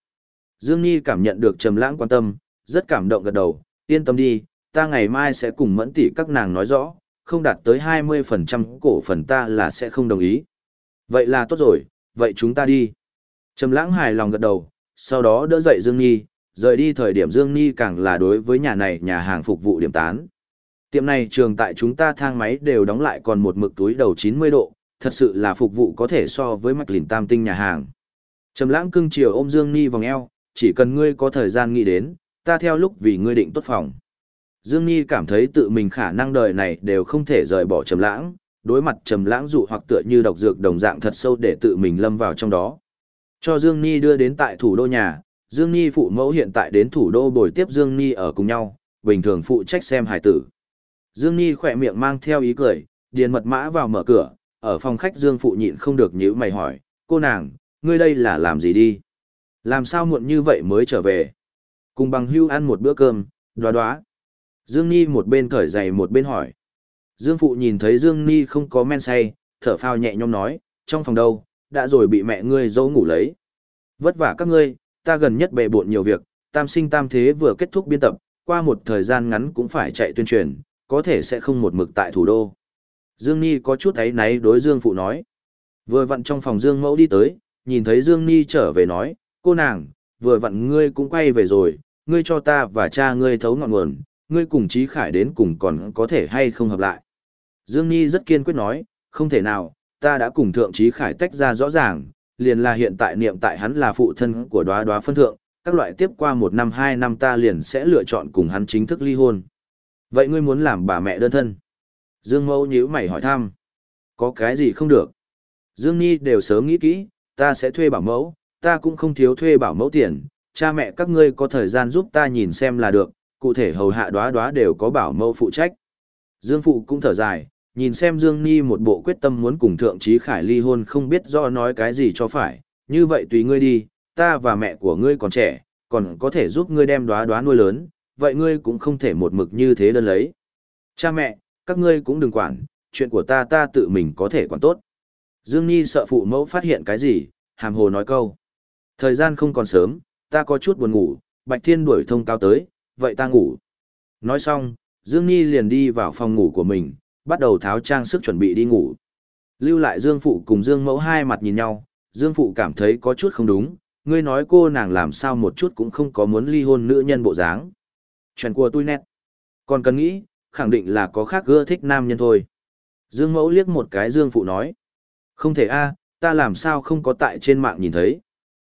Dương Nhi cảm nhận được Trầm Lãng quan tâm, rất cảm động gật đầu, yên tâm đi, ta ngày mai sẽ cùng mẫn tỷ các nàng nói rõ, không đạt tới 20% cổ phần ta là sẽ không đồng ý. Vậy là tốt rồi, vậy chúng ta đi. Trầm Lãng hài lòng gật đầu, sau đó đỡ dậy Dương Nhi, rời đi thời điểm Dương Nhi càng là đối với nhà này nhà hàng phục vụ điểm tán. Tiệm này trường tại chúng ta thang máy đều đóng lại còn một mực túi đầu 90 độ, thật sự là phục vụ có thể so với mạch lìn tam tinh nhà hàng. Trầm lãng cưng chiều ôm Dương Ni vòng eo, chỉ cần ngươi có thời gian nghĩ đến, ta theo lúc vì ngươi định tốt phòng. Dương Ni cảm thấy tự mình khả năng đời này đều không thể rời bỏ Trầm lãng, đối mặt Trầm lãng dụ hoặc tựa như độc dược đồng dạng thật sâu để tự mình lâm vào trong đó. Cho Dương Ni đưa đến tại thủ đô nhà, Dương Nhi phụ mẫu hiện tại đến thủ đô bồi tiếp Dương Nhi ở cùng nhau, bình thường phụ trách xem hài tử. Dương Nhi khỏe miệng mang theo ý cười, điền mật mã vào mở cửa, ở phòng khách Dương phụ nhịn không được nhíu mày hỏi, cô nàng, ngươi đây là làm gì đi? Làm sao muộn như vậy mới trở về? Cùng bằng hưu ăn một bữa cơm, đoá đoá. Dương Nhi một bên cởi giày một bên hỏi. Dương phụ nhìn thấy Dương Nhi không có men say, thở phào nhẹ nhõm nói, trong phòng đâu, đã rồi bị mẹ ngươi dỗ ngủ lấy. Vất vả các ngươi, ta gần nhất bề bộn nhiều việc, tam sinh tam thế vừa kết thúc biên tập, qua một thời gian ngắn cũng phải chạy tuyên truyền, có thể sẽ không một mực tại thủ đô. Dương Ni có chút ấy náy đối Dương Phụ nói. Vừa vặn trong phòng Dương Mẫu đi tới, nhìn thấy Dương Ni trở về nói, cô nàng, vừa vặn ngươi cũng quay về rồi, ngươi cho ta và cha ngươi thấu ngọn nguồn, ngươi cùng Chí Khải đến cùng còn có thể hay không hợp lại. Dương Ni rất kiên quyết nói, không thể nào, ta đã cùng Thượng Chí Khải tách ra rõ ràng, liền là hiện tại niệm tại hắn là phụ thân của đoá đoá phân thượng, các loại tiếp qua một năm hai năm ta liền sẽ lựa chọn cùng hắn chính thức ly hôn. Vậy ngươi muốn làm bà mẹ đơn thân? Dương Mẫu nhíu mày hỏi thăm. Có cái gì không được? Dương Nhi đều sớm nghĩ kỹ, ta sẽ thuê bảo mẫu, ta cũng không thiếu thuê bảo mẫu tiền, cha mẹ các ngươi có thời gian giúp ta nhìn xem là được, cụ thể hầu hạ đoá đoá đều có bảo mẫu phụ trách. Dương Phụ cũng thở dài, nhìn xem Dương Nhi một bộ quyết tâm muốn cùng Thượng Trí Khải ly hôn không biết do nói cái gì cho phải, như vậy tùy ngươi đi, ta và mẹ của ngươi còn trẻ, còn có thể giúp ngươi đem đoá đoá nuôi lớn, vậy ngươi cũng không thể một mực như thế đơn lấy. Cha mẹ, các ngươi cũng đừng quản, chuyện của ta ta tự mình có thể quản tốt. Dương Nhi sợ phụ mẫu phát hiện cái gì, hàm hồ nói câu. Thời gian không còn sớm, ta có chút buồn ngủ, Bạch Thiên đuổi thông cao tới, vậy ta ngủ. Nói xong, Dương Nhi liền đi vào phòng ngủ của mình, bắt đầu tháo trang sức chuẩn bị đi ngủ. Lưu lại Dương Phụ cùng Dương Mẫu hai mặt nhìn nhau, Dương Phụ cảm thấy có chút không đúng, ngươi nói cô nàng làm sao một chút cũng không có muốn ly hôn nữ nhân bộ dáng. Chuyện của tôi nét. Còn cần nghĩ, khẳng định là có khác ưa thích nam nhân thôi. Dương Mẫu liếc một cái Dương Phụ nói. Không thể a, ta làm sao không có tại trên mạng nhìn thấy.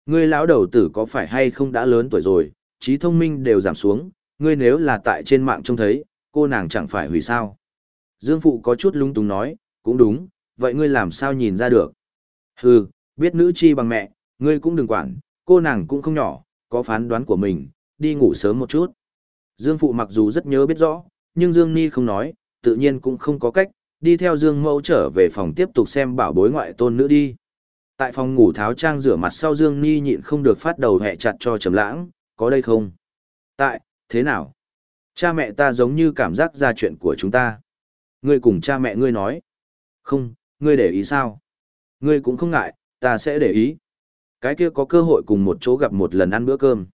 Ngươi lão đầu tử có phải hay không đã lớn tuổi rồi, trí thông minh đều giảm xuống, ngươi nếu là tại trên mạng trông thấy, cô nàng chẳng phải hủy sao. Dương Phụ có chút lung túng nói, cũng đúng, vậy ngươi làm sao nhìn ra được. Hừ, biết nữ chi bằng mẹ, ngươi cũng đừng quản, cô nàng cũng không nhỏ, có phán đoán của mình, đi ngủ sớm một chút. Dương Phụ mặc dù rất nhớ biết rõ, nhưng Dương Ni không nói, tự nhiên cũng không có cách, đi theo Dương Mẫu trở về phòng tiếp tục xem bảo bối ngoại tôn nữ đi. Tại phòng ngủ tháo trang rửa mặt sau Dương Ni nhịn không được phát đầu hẹ chặt cho Trầm Lãng, có đây không? Tại, thế nào? Cha mẹ ta giống như cảm giác ra chuyện của chúng ta. Ngươi cùng cha mẹ ngươi nói. Không, ngươi để ý sao? Ngươi cũng không ngại, ta sẽ để ý. Cái kia có cơ hội cùng một chỗ gặp một lần ăn bữa cơm.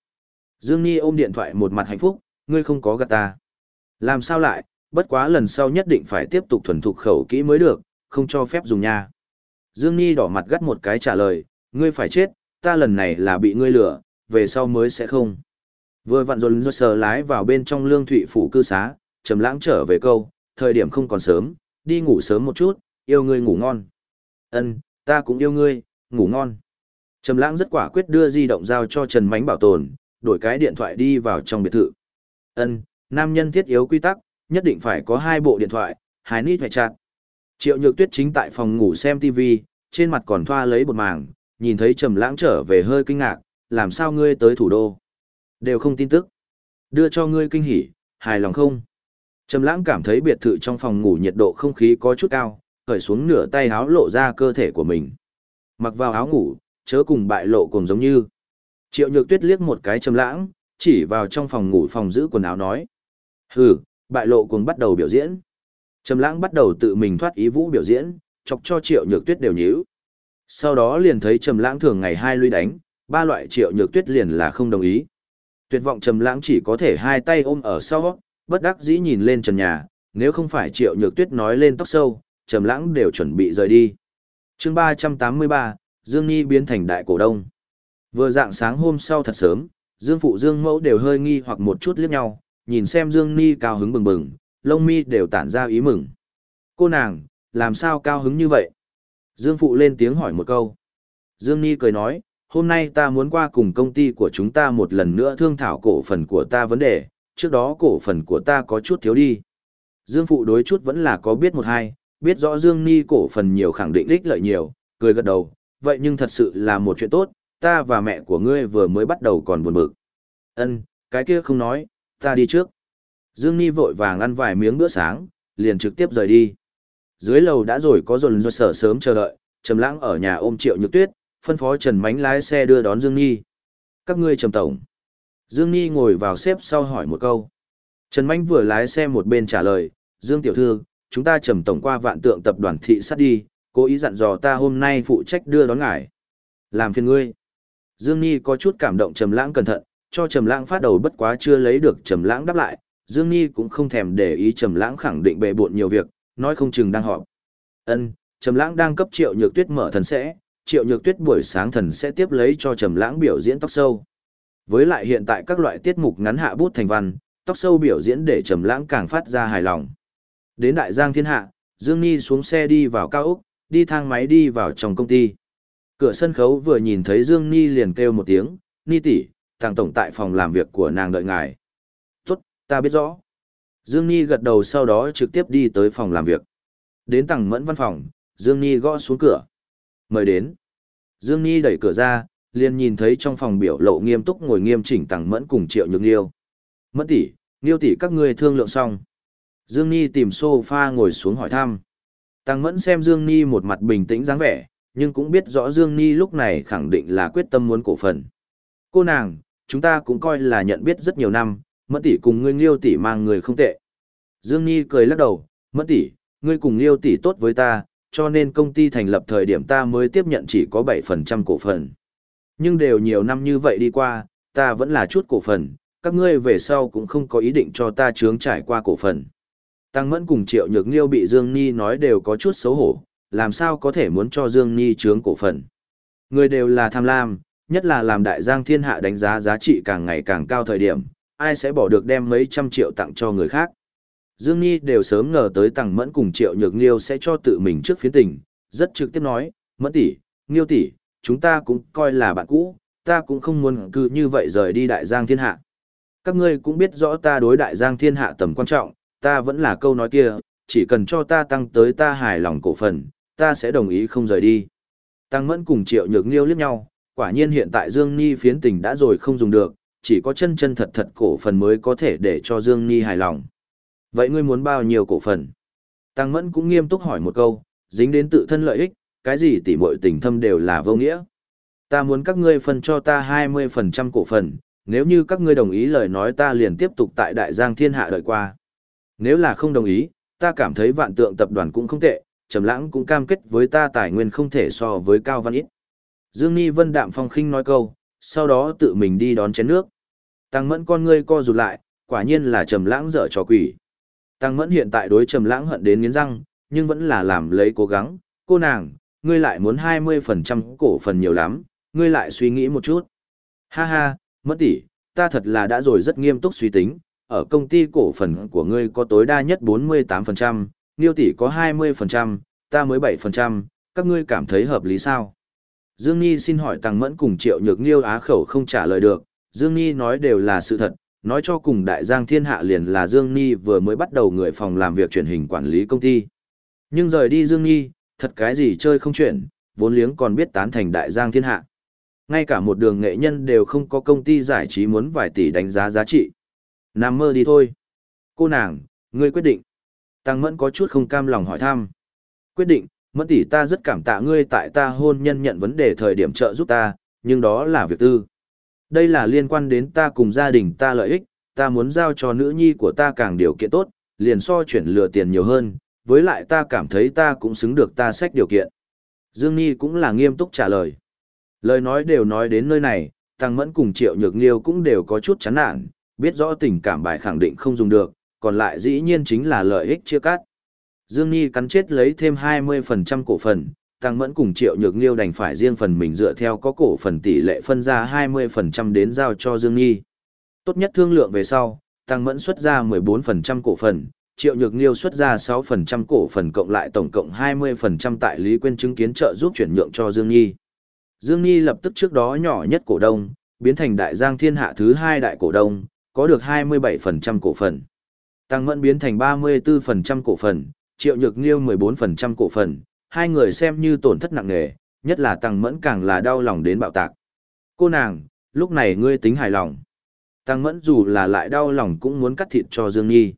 Dương Nhi ôm điện thoại một mặt hạnh phúc, ngươi không có gạt ta. Làm sao lại, bất quá lần sau nhất định phải tiếp tục thuần thục khẩu kỹ mới được, không cho phép dùng nha. Dương Nhi đỏ mặt gắt một cái trả lời, ngươi phải chết, ta lần này là bị ngươi lừa, về sau mới sẽ không. Vừa vặn dồn dồn sờ lái vào bên trong lương thụy phủ cư xá, trầm lãng trở về câu, thời điểm không còn sớm, đi ngủ sớm một chút, yêu ngươi ngủ ngon. Ân, ta cũng yêu ngươi, ngủ ngon. Trầm lãng rất quả quyết đưa di động giao cho Trần Mánh bảo tồn, đổi cái điện thoại đi vào trong biệt thự. Ân, nam nhân thiết yếu quy tắc, nhất định phải có hai bộ điện thoại, hai nít phải chặt. Triệu Nhược Tuyết chính tại phòng ngủ xem TV, trên mặt còn thoa lấy bột màng, nhìn thấy Trầm Lãng trở về hơi kinh ngạc, làm sao ngươi tới thủ đô? Đều không tin tức. Đưa cho ngươi kinh hỉ, hài lòng không? Trầm Lãng cảm thấy biệt thự trong phòng ngủ nhiệt độ không khí có chút cao, cởi xuống nửa tay áo lộ ra cơ thể của mình. Mặc vào áo ngủ, chớ cùng bại lộ cùng giống như. Triệu Nhược Tuyết liếc một cái Trầm Lãng, chỉ vào trong phòng ngủ phòng giữ quần áo nói: "Hừ, bại lộ cùng bắt đầu biểu diễn. Trầm lãng bắt đầu tự mình thoát ý vũ biểu diễn, chọc cho triệu nhược tuyết đều nhíu. Sau đó liền thấy trầm lãng thường ngày hai lui đánh, ba loại triệu nhược tuyết liền là không đồng ý. Tuyệt vọng trầm lãng chỉ có thể hai tay ôm ở sau, bất đắc dĩ nhìn lên trần nhà, nếu không phải triệu nhược tuyết nói lên tóc sâu, trầm lãng đều chuẩn bị rời đi. Chương 383, Dương Nhi biến thành đại cổ đông. Vừa dạng sáng hôm sau thật sớm, Dương phụ Dương mẫu đều hơi nghi hoặc một chút liếc nhau, nhìn xem Dương Nhi cao hứng bừng bừng, lông mi đều tản ra ý mừng. Cô nàng, làm sao cao hứng như vậy? Dương Phụ lên tiếng hỏi một câu. Dương Nhi cười nói, hôm nay ta muốn qua cùng công ty của chúng ta một lần nữa thương thảo cổ phần của ta vấn đề, trước đó cổ phần của ta có chút thiếu đi. Dương Phụ đối chút vẫn là có biết một hai, biết rõ Dương Ni cổ phần nhiều khẳng định ích lợi nhiều, cười gật đầu, vậy nhưng thật sự là một chuyện tốt, ta và mẹ của ngươi vừa mới bắt đầu còn buồn bực. Ân, cái kia không nói, ta đi trước. Dương Ni vội vàng ăn vài miếng bữa sáng, liền trực tiếp rời đi. Dưới lầu đã rồi có dồn do sở sớm chờ đợi, Trầm Lãng ở nhà ôm Triệu Nhược Tuyết, phân phó Trần Mánh lái xe đưa đón Dương Ni. Các ngươi Trầm tổng. Dương Ni ngồi vào xếp sau hỏi một câu. Trần Mạnh vừa lái xe một bên trả lời, Dương tiểu thư, chúng ta Trầm tổng qua vạn tượng tập đoàn thị sát đi, Cố ý dặn dò ta hôm nay phụ trách đưa đón ngài. Làm phiền ngươi. Dương Nhi có chút cảm động Trầm Lãng cẩn thận, cho Trầm Lãng phát đầu bất quá chưa lấy được Trầm Lãng đáp lại, Dương Nhi cũng không thèm để ý Trầm Lãng khẳng định bệ bội nhiều việc, nói không chừng đang họp. Ân, Trầm Lãng đang cấp Triệu Nhược Tuyết mở thần sẽ, Triệu Nhược Tuyết buổi sáng thần sẽ tiếp lấy cho Trầm Lãng biểu diễn tóc sâu. Với lại hiện tại các loại tiết mục ngắn hạ bút thành văn, tóc sâu biểu diễn để Trầm Lãng càng phát ra hài lòng. Đến Đại Giang Thiên Hạ, Dương Nhi xuống xe đi vào cao ốc, đi thang máy đi vào trong công ty. Cửa sân khấu vừa nhìn thấy Dương Nghi liền kêu một tiếng, Ni tỷ, thằng tổng tại phòng làm việc của nàng đợi ngài. Tốt, ta biết rõ. Dương Nghi gật đầu sau đó trực tiếp đi tới phòng làm việc. Đến tầng mẫn văn phòng, Dương Nghi gõ xuống cửa. Mời đến. Dương Nghi đẩy cửa ra, liền nhìn thấy trong phòng biểu lộ nghiêm túc ngồi nghiêm chỉnh tằng mẫn cùng triệu nhược liêu. Mẫn tỷ, liêu tỷ các ngươi thương lượng xong. Dương Ni tìm sofa ngồi xuống hỏi thăm. Tăng mẫn xem Dương Ni một mặt bình tĩnh dáng vẻ, nhưng cũng biết rõ Dương Ni lúc này khẳng định là quyết tâm muốn cổ phần. Cô nàng, chúng ta cũng coi là nhận biết rất nhiều năm, mẫn tỷ cùng ngươi liêu tỷ mang người không tệ. Dương Ni cười lắc đầu, mẫn tỷ, ngươi cùng liêu tỷ tốt với ta, cho nên công ty thành lập thời điểm ta mới tiếp nhận chỉ có bảy phần trăm cổ phần. Nhưng đều nhiều năm như vậy đi qua, ta vẫn là chút cổ phần, các ngươi về sau cũng không có ý định cho ta chướng trải qua cổ phần. Tăng Mẫn cùng Triệu Nhược Liêu bị Dương Ni nói đều có chút xấu hổ, làm sao có thể muốn cho Dương Ni chướng cổ phần. Người đều là tham lam, nhất là làm đại giang thiên hạ đánh giá giá trị càng ngày càng cao thời điểm, ai sẽ bỏ được đem mấy trăm triệu tặng cho người khác. Dương Ni đều sớm ngờ tới Tăng Mẫn cùng Triệu Nhược Liêu sẽ cho tự mình trước phiến tình, rất trực tiếp nói, Mẫn tỷ, Liêu tỷ, chúng ta cũng coi là bạn cũ, ta cũng không muốn cứ như vậy rời đi đại giang thiên hạ. Các ngươi cũng biết rõ ta đối đại giang thiên hạ tầm quan trọng, ta vẫn là câu nói kia, chỉ cần cho ta tăng tới ta hài lòng cổ phần, ta sẽ đồng ý không rời đi. Tăng mẫn cùng triệu nhược nghiêu liếc nhau, quả nhiên hiện tại Dương Ni phiến tình đã rồi không dùng được, chỉ có chân chân thật thật cổ phần mới có thể để cho Dương Ni hài lòng. Vậy ngươi muốn bao nhiêu cổ phần? Tăng mẫn cũng nghiêm túc hỏi một câu, dính đến tự thân lợi ích, cái gì tỉ muội tình thâm đều là vô nghĩa. Ta muốn các ngươi phân cho ta 20% cổ phần, nếu như các ngươi đồng ý lời nói ta liền tiếp tục tại Đại Giang Thiên Hạ đợi qua. Nếu là không đồng ý, ta cảm thấy vạn tượng tập đoàn cũng không tệ, Trầm Lãng cũng cam kết với ta tài nguyên không thể so với Cao Văn Ít. Dương Ni Vân đạm phong khinh nói câu, sau đó tự mình đi đón chén nước. Tăng Mẫn con ngươi co rụt lại, quả nhiên là Trầm Lãng dở trò quỷ. Tăng Mẫn hiện tại đối Trầm Lãng hận đến nghiến răng, nhưng vẫn là làm lấy cố gắng, "Cô nàng, ngươi lại muốn 20% cổ phần nhiều lắm, ngươi lại suy nghĩ một chút." "Ha ha, mất tỷ, ta thật là đã rồi rất nghiêm túc suy tính, ở công ty cổ phần của ngươi có tối đa nhất 48%, Niêu tỷ có 20%, ta mới 7%, các ngươi cảm thấy hợp lý sao? Dương Nhi xin hỏi Tăng Mẫn cùng Triệu Nhược Niêu á khẩu không trả lời được, Dương Nhi nói đều là sự thật, nói cho cùng Đại Giang Thiên Hạ liền là Dương Nhi vừa mới bắt đầu người phòng làm việc truyền hình quản lý công ty. Nhưng rời đi Dương Nhi, thật cái gì chơi không chuyển, vốn liếng còn biết tán thành Đại Giang Thiên Hạ. Ngay cả một đường nghệ nhân đều không có công ty giải trí muốn vài tỷ đánh giá giá trị. Nằm mơ đi thôi. Cô nàng, ngươi quyết định. Tăng Mẫn có chút không cam lòng hỏi thăm. Quyết định, Mẫn tỷ ta rất cảm tạ ngươi tại ta hôn nhân nhận vấn đề thời điểm trợ giúp ta, nhưng đó là việc tư. Đây là liên quan đến ta cùng gia đình ta lợi ích, ta muốn giao cho nữ nhi của ta càng điều kiện tốt, liền so chuyển lừa tiền nhiều hơn, với lại ta cảm thấy ta cũng xứng được ta sách điều kiện. Dương Nhi cũng là nghiêm túc trả lời. Lời nói đều nói đến nơi này, Tăng Mẫn cùng Triệu Nhược Liêu cũng đều có chút chán nản, biết rõ tình cảm bài khẳng định không dùng được, còn lại dĩ nhiên chính là lợi ích chia cắt. Dương Nhi cắn chết lấy thêm 20% cổ phần, Tăng Mẫn cùng Triệu Nhược Liêu đành phải riêng phần mình dựa theo có cổ phần tỷ lệ phân ra 20% đến giao cho Dương Nhi. Tốt nhất thương lượng về sau, Tăng Mẫn xuất ra 14% cổ phần, Triệu Nhược Liêu xuất ra 6% cổ phần cộng lại tổng cộng 20% tại Lý Quyên chứng kiến trợ giúp chuyển nhượng cho Dương Nhi. Dương Nhi lập tức trước đó nhỏ nhất cổ đông, biến thành đại giang thiên hạ thứ hai đại cổ đông, có được 27% cổ phần. Tăng Mẫn biến thành 34% cổ phần, Triệu Nhược Nghiêu 14% cổ phần, hai người xem như tổn thất nặng nề, nhất là Tăng Mẫn càng là đau lòng đến bạo tạc. Cô nàng, lúc này ngươi tính hài lòng. Tăng Mẫn dù là lại đau lòng cũng muốn cắt thịt cho Dương Nhi.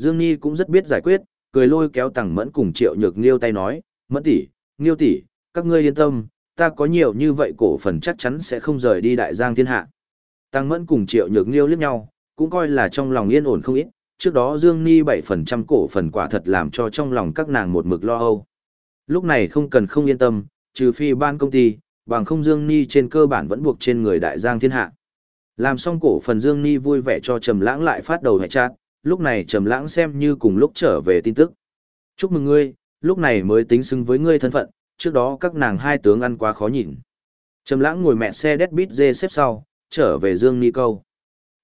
Dương Nhi cũng rất biết giải quyết, cười lôi kéo Tăng Mẫn cùng Triệu Nhược Nghiêu tay nói, Mẫn tỷ, Nghiêu tỷ, các ngươi yên tâm, ta có nhiều như vậy cổ phần chắc chắn sẽ không rời đi đại giang thiên hạ. Tăng Mẫn cùng Triệu Nhược Nghiêu liếc nhau, cũng coi là trong lòng yên ổn không ít, trước đó Dương Ni 7% cổ phần quả thật làm cho trong lòng các nàng một mực lo âu. Lúc này không cần không yên tâm, trừ phi ban công ty, bằng không Dương Ni trên cơ bản vẫn buộc trên người đại giang thiên hạ. Làm xong cổ phần Dương Ni vui vẻ cho Trầm Lãng lại phát đầu hệ chat, lúc này Trầm Lãng xem như cùng lúc trở về tin tức. Chúc mừng ngươi, lúc này mới tính xứng với ngươi thân phận, trước đó các nàng hai tướng ăn quá khó nhìn. Trầm Lãng ngồi mẹ xe Deadbeat dê xếp sau, trở về Dương Ni câu.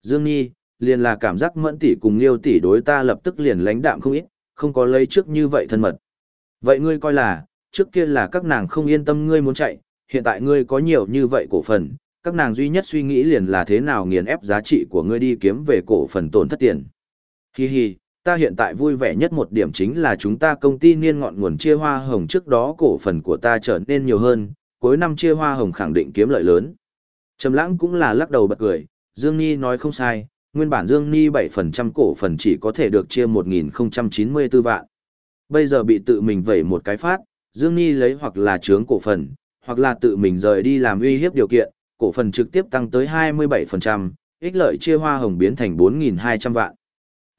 Dương Ni, liền là cảm giác mẫn tỷ cùng Liêu tỷ đối ta lập tức liền lãnh đạm không ít, không có lấy trước như vậy thân mật. Vậy ngươi coi là, trước kia là các nàng không yên tâm ngươi muốn chạy, hiện tại ngươi có nhiều như vậy cổ phần, các nàng duy nhất suy nghĩ liền là thế nào nghiền ép giá trị của ngươi đi kiếm về cổ phần tổn thất tiền. Hi hi, ta hiện tại vui vẻ nhất một điểm chính là chúng ta công ty niên ngọn nguồn chia hoa hồng trước đó cổ phần của ta trở nên nhiều hơn, cuối năm chia hoa hồng khẳng định kiếm lợi lớn. Trầm lãng cũng là lắc đầu bật cười, Dương Nhi nói không sai, nguyên bản Dương Nhi 7% cổ phần chỉ có thể được chia 1094 vạn. Bây giờ bị tự mình vẩy một cái phát, Dương Nhi lấy hoặc là trướng cổ phần, hoặc là tự mình rời đi làm uy hiếp điều kiện, cổ phần trực tiếp tăng tới 27%, ích lợi chia hoa hồng biến thành 4.200 vạn.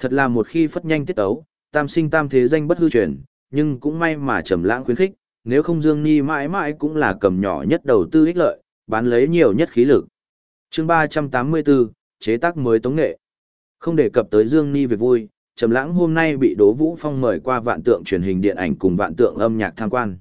Thật là một khi phất nhanh tiết tấu, tam sinh tam thế danh bất hư truyền, nhưng cũng may mà trầm lãng khuyến khích, nếu không Dương Nhi mãi mãi cũng là cầm nhỏ nhất đầu tư ích lợi, bán lấy nhiều nhất khí lực. Chương 384, chế tác mới tống nghệ. Không đề cập tới Dương Nhi về vui, Trầm Lãng hôm nay bị Đỗ Vũ Phong mời qua vạn tượng truyền hình điện ảnh cùng vạn tượng âm nhạc tham quan.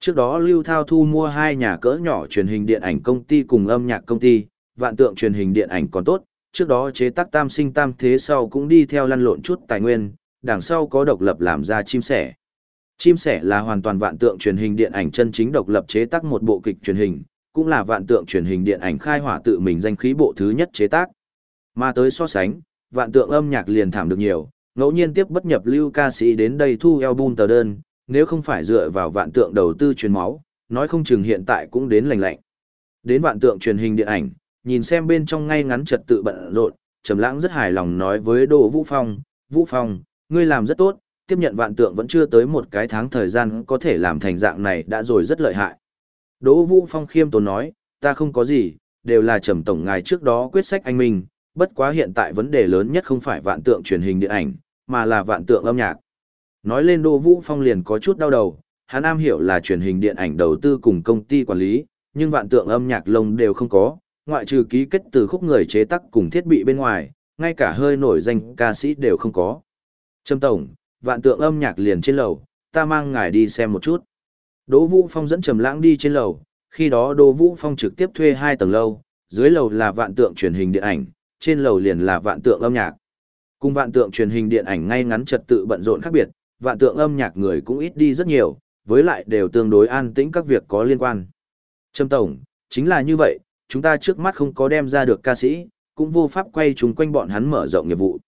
Trước đó Lưu Thao thu mua hai nhà cỡ nhỏ truyền hình điện ảnh công ty cùng âm nhạc công ty, vạn tượng truyền hình điện ảnh còn tốt, trước đó chế tác tam sinh tam thế sau cũng đi theo lăn lộn chút tài nguyên, đằng sau có độc lập làm ra chim sẻ. Chim sẻ là hoàn toàn vạn tượng truyền hình điện ảnh chân chính độc lập chế tác một bộ kịch truyền hình, cũng là vạn tượng truyền hình điện ảnh khai hỏa tự mình danh khí bộ thứ nhất chế tác. Mà tới so sánh, vạn tượng âm nhạc liền thảm được nhiều, ngẫu nhiên tiếp bất nhập lưu ca sĩ đến đây thu album tờ đơn, nếu không phải dựa vào vạn tượng đầu tư truyền máu, nói không chừng hiện tại cũng đến lành lạnh. Đến vạn tượng truyền hình điện ảnh, nhìn xem bên trong ngay ngắn trật tự bận rộn, Trầm Lãng rất hài lòng nói với Đỗ Vũ Phong, "Vũ Phong, ngươi làm rất tốt, tiếp nhận vạn tượng vẫn chưa tới một cái tháng thời gian có thể làm thành dạng này đã rồi rất lợi hại." Đỗ Vũ Phong khiêm tốn nói, "Ta không có gì, đều là Trầm tổng ngài trước đó quyết sách anh minh, bất quá hiện tại vấn đề lớn nhất không phải vạn tượng truyền hình điện ảnh, mà là vạn tượng âm nhạc." Nói lên Đỗ Vũ Phong liền có chút đau đầu, hắn am hiểu là truyền hình điện ảnh đầu tư cùng công ty quản lý, nhưng vạn tượng âm nhạc lông đều không có, ngoại trừ ký kết từ khúc người chế tác cùng thiết bị bên ngoài, ngay cả hơi nổi danh ca sĩ đều không có. Trâm Tổng, vạn tượng âm nhạc liền trên lầu, ta mang ngài đi xem một chút. Đỗ Vũ Phong dẫn Trầm Lãng đi trên lầu, khi đó Đỗ Vũ Phong trực tiếp thuê hai tầng lầu dưới lầu là vạn tượng truyền hình điện ảnh, trên lầu liền là vạn tượng âm nhạc. Cùng vạn tượng truyền hình điện ảnh ngay ngắn trật tự bận rộn khác biệt, vạn tượng âm nhạc người cũng ít đi rất nhiều, với lại đều tương đối an tĩnh các việc có liên quan. Trâm Tổng, chính là như vậy, chúng ta trước mắt không có đem ra được ca sĩ, cũng vô pháp quay chung quanh bọn hắn mở rộng nghiệp vụ.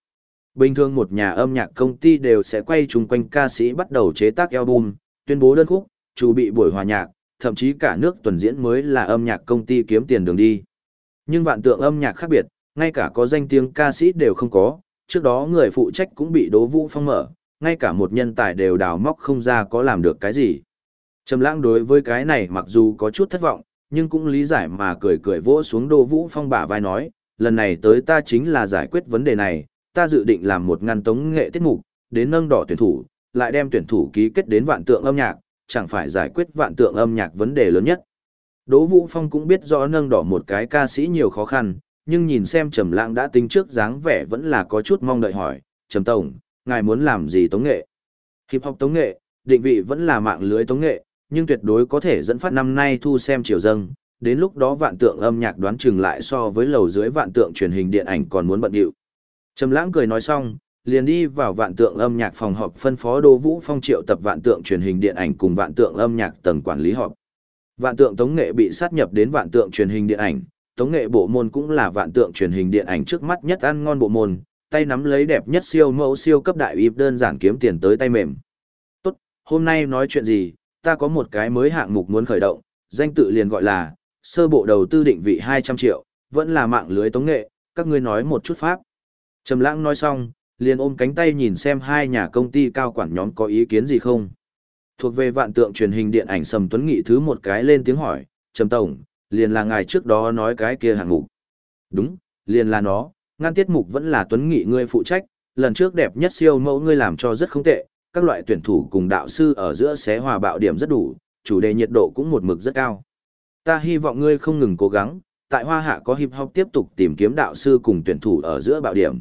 Bình thường một nhà âm nhạc công ty đều sẽ quay chung quanh ca sĩ bắt đầu chế tác album, tuyên bố đơn khúc, chuẩn bị buổi hòa nhạc, thậm chí cả nước tuần diễn mới là âm nhạc công ty kiếm tiền đường đi. Nhưng vạn tượng âm nhạc khác biệt, ngay cả có danh tiếng ca sĩ đều không có, trước đó người phụ trách cũng bị đố vũ phong mở, ngay cả một nhân tài đều đào móc không ra có làm được cái gì. Trầm lãng đối với cái này mặc dù có chút thất vọng, nhưng cũng lý giải mà cười cười vỗ xuống Đỗ Vũ Phong bả vai nói, lần này tới ta chính là giải quyết vấn đề này, ta dự định làm một ngăn tống nghệ tiết mục, đến nâng đỏ tuyển thủ, lại đem tuyển thủ ký kết đến vạn tượng âm nhạc, chẳng phải giải quyết vạn tượng âm nhạc vấn đề lớn nhất. Đỗ Vũ Phong cũng biết rõ nâng đỏ một cái ca sĩ nhiều khó khăn, nhưng nhìn xem Trầm Lãng đã tính trước dáng vẻ vẫn là có chút mong đợi hỏi, "Trầm tổng, ngài muốn làm gì tống nghệ?" Hip hop tống nghệ, định vị vẫn là mạng lưới tống nghệ, nhưng tuyệt đối có thể dẫn phát năm nay thu xem chiều dâng, đến lúc đó vạn tượng âm nhạc đoán chừng lại so với lầu dưới vạn tượng truyền hình điện ảnh còn muốn bận điệu. Trầm lãng cười nói xong, liền đi vào vạn tượng âm nhạc phòng họp phân phó Đỗ Vũ Phong triệu tập vạn tượng truyền hình điện ảnh cùng vạn tượng âm nhạc tầng quản lý họp. Vạn tượng tống nghệ bị sát nhập đến vạn tượng truyền hình điện ảnh, tống nghệ bộ môn cũng là vạn tượng truyền hình điện ảnh trước mắt nhất ăn ngon bộ môn, tay nắm lấy đẹp nhất siêu mẫu siêu cấp đại ịp đơn giản kiếm tiền tới tay mềm. Tốt, hôm nay nói chuyện gì, ta có một cái mới hạng mục muốn khởi động, danh tự liền gọi là, sơ bộ đầu tư định vị 200 triệu, vẫn là mạng lưới tống nghệ, các ngươi nói một chút pháp. Trầm lãng nói xong, liền ôm cánh tay nhìn xem hai nhà công ty cao quản nhóm có ý kiến gì không. Thuộc về vạn tượng truyền hình điện ảnh Sầm Tuấn Nghị thứ một cái lên tiếng hỏi, Trầm Tổng, liền là ngài trước đó nói cái kia hạng mục. Đúng, liền là nó, ngăn tiết mục vẫn là Tuấn Nghị ngươi phụ trách, lần trước đẹp nhất siêu mẫu ngươi làm cho rất không tệ, các loại tuyển thủ cùng đạo sư ở giữa xé hòa bạo điểm rất đủ, chủ đề nhiệt độ cũng một mực rất cao. Ta hy vọng ngươi không ngừng cố gắng, tại Hoa Hạ có hip hop tiếp tục tìm kiếm đạo sư cùng tuyển thủ ở giữa bạo điểm.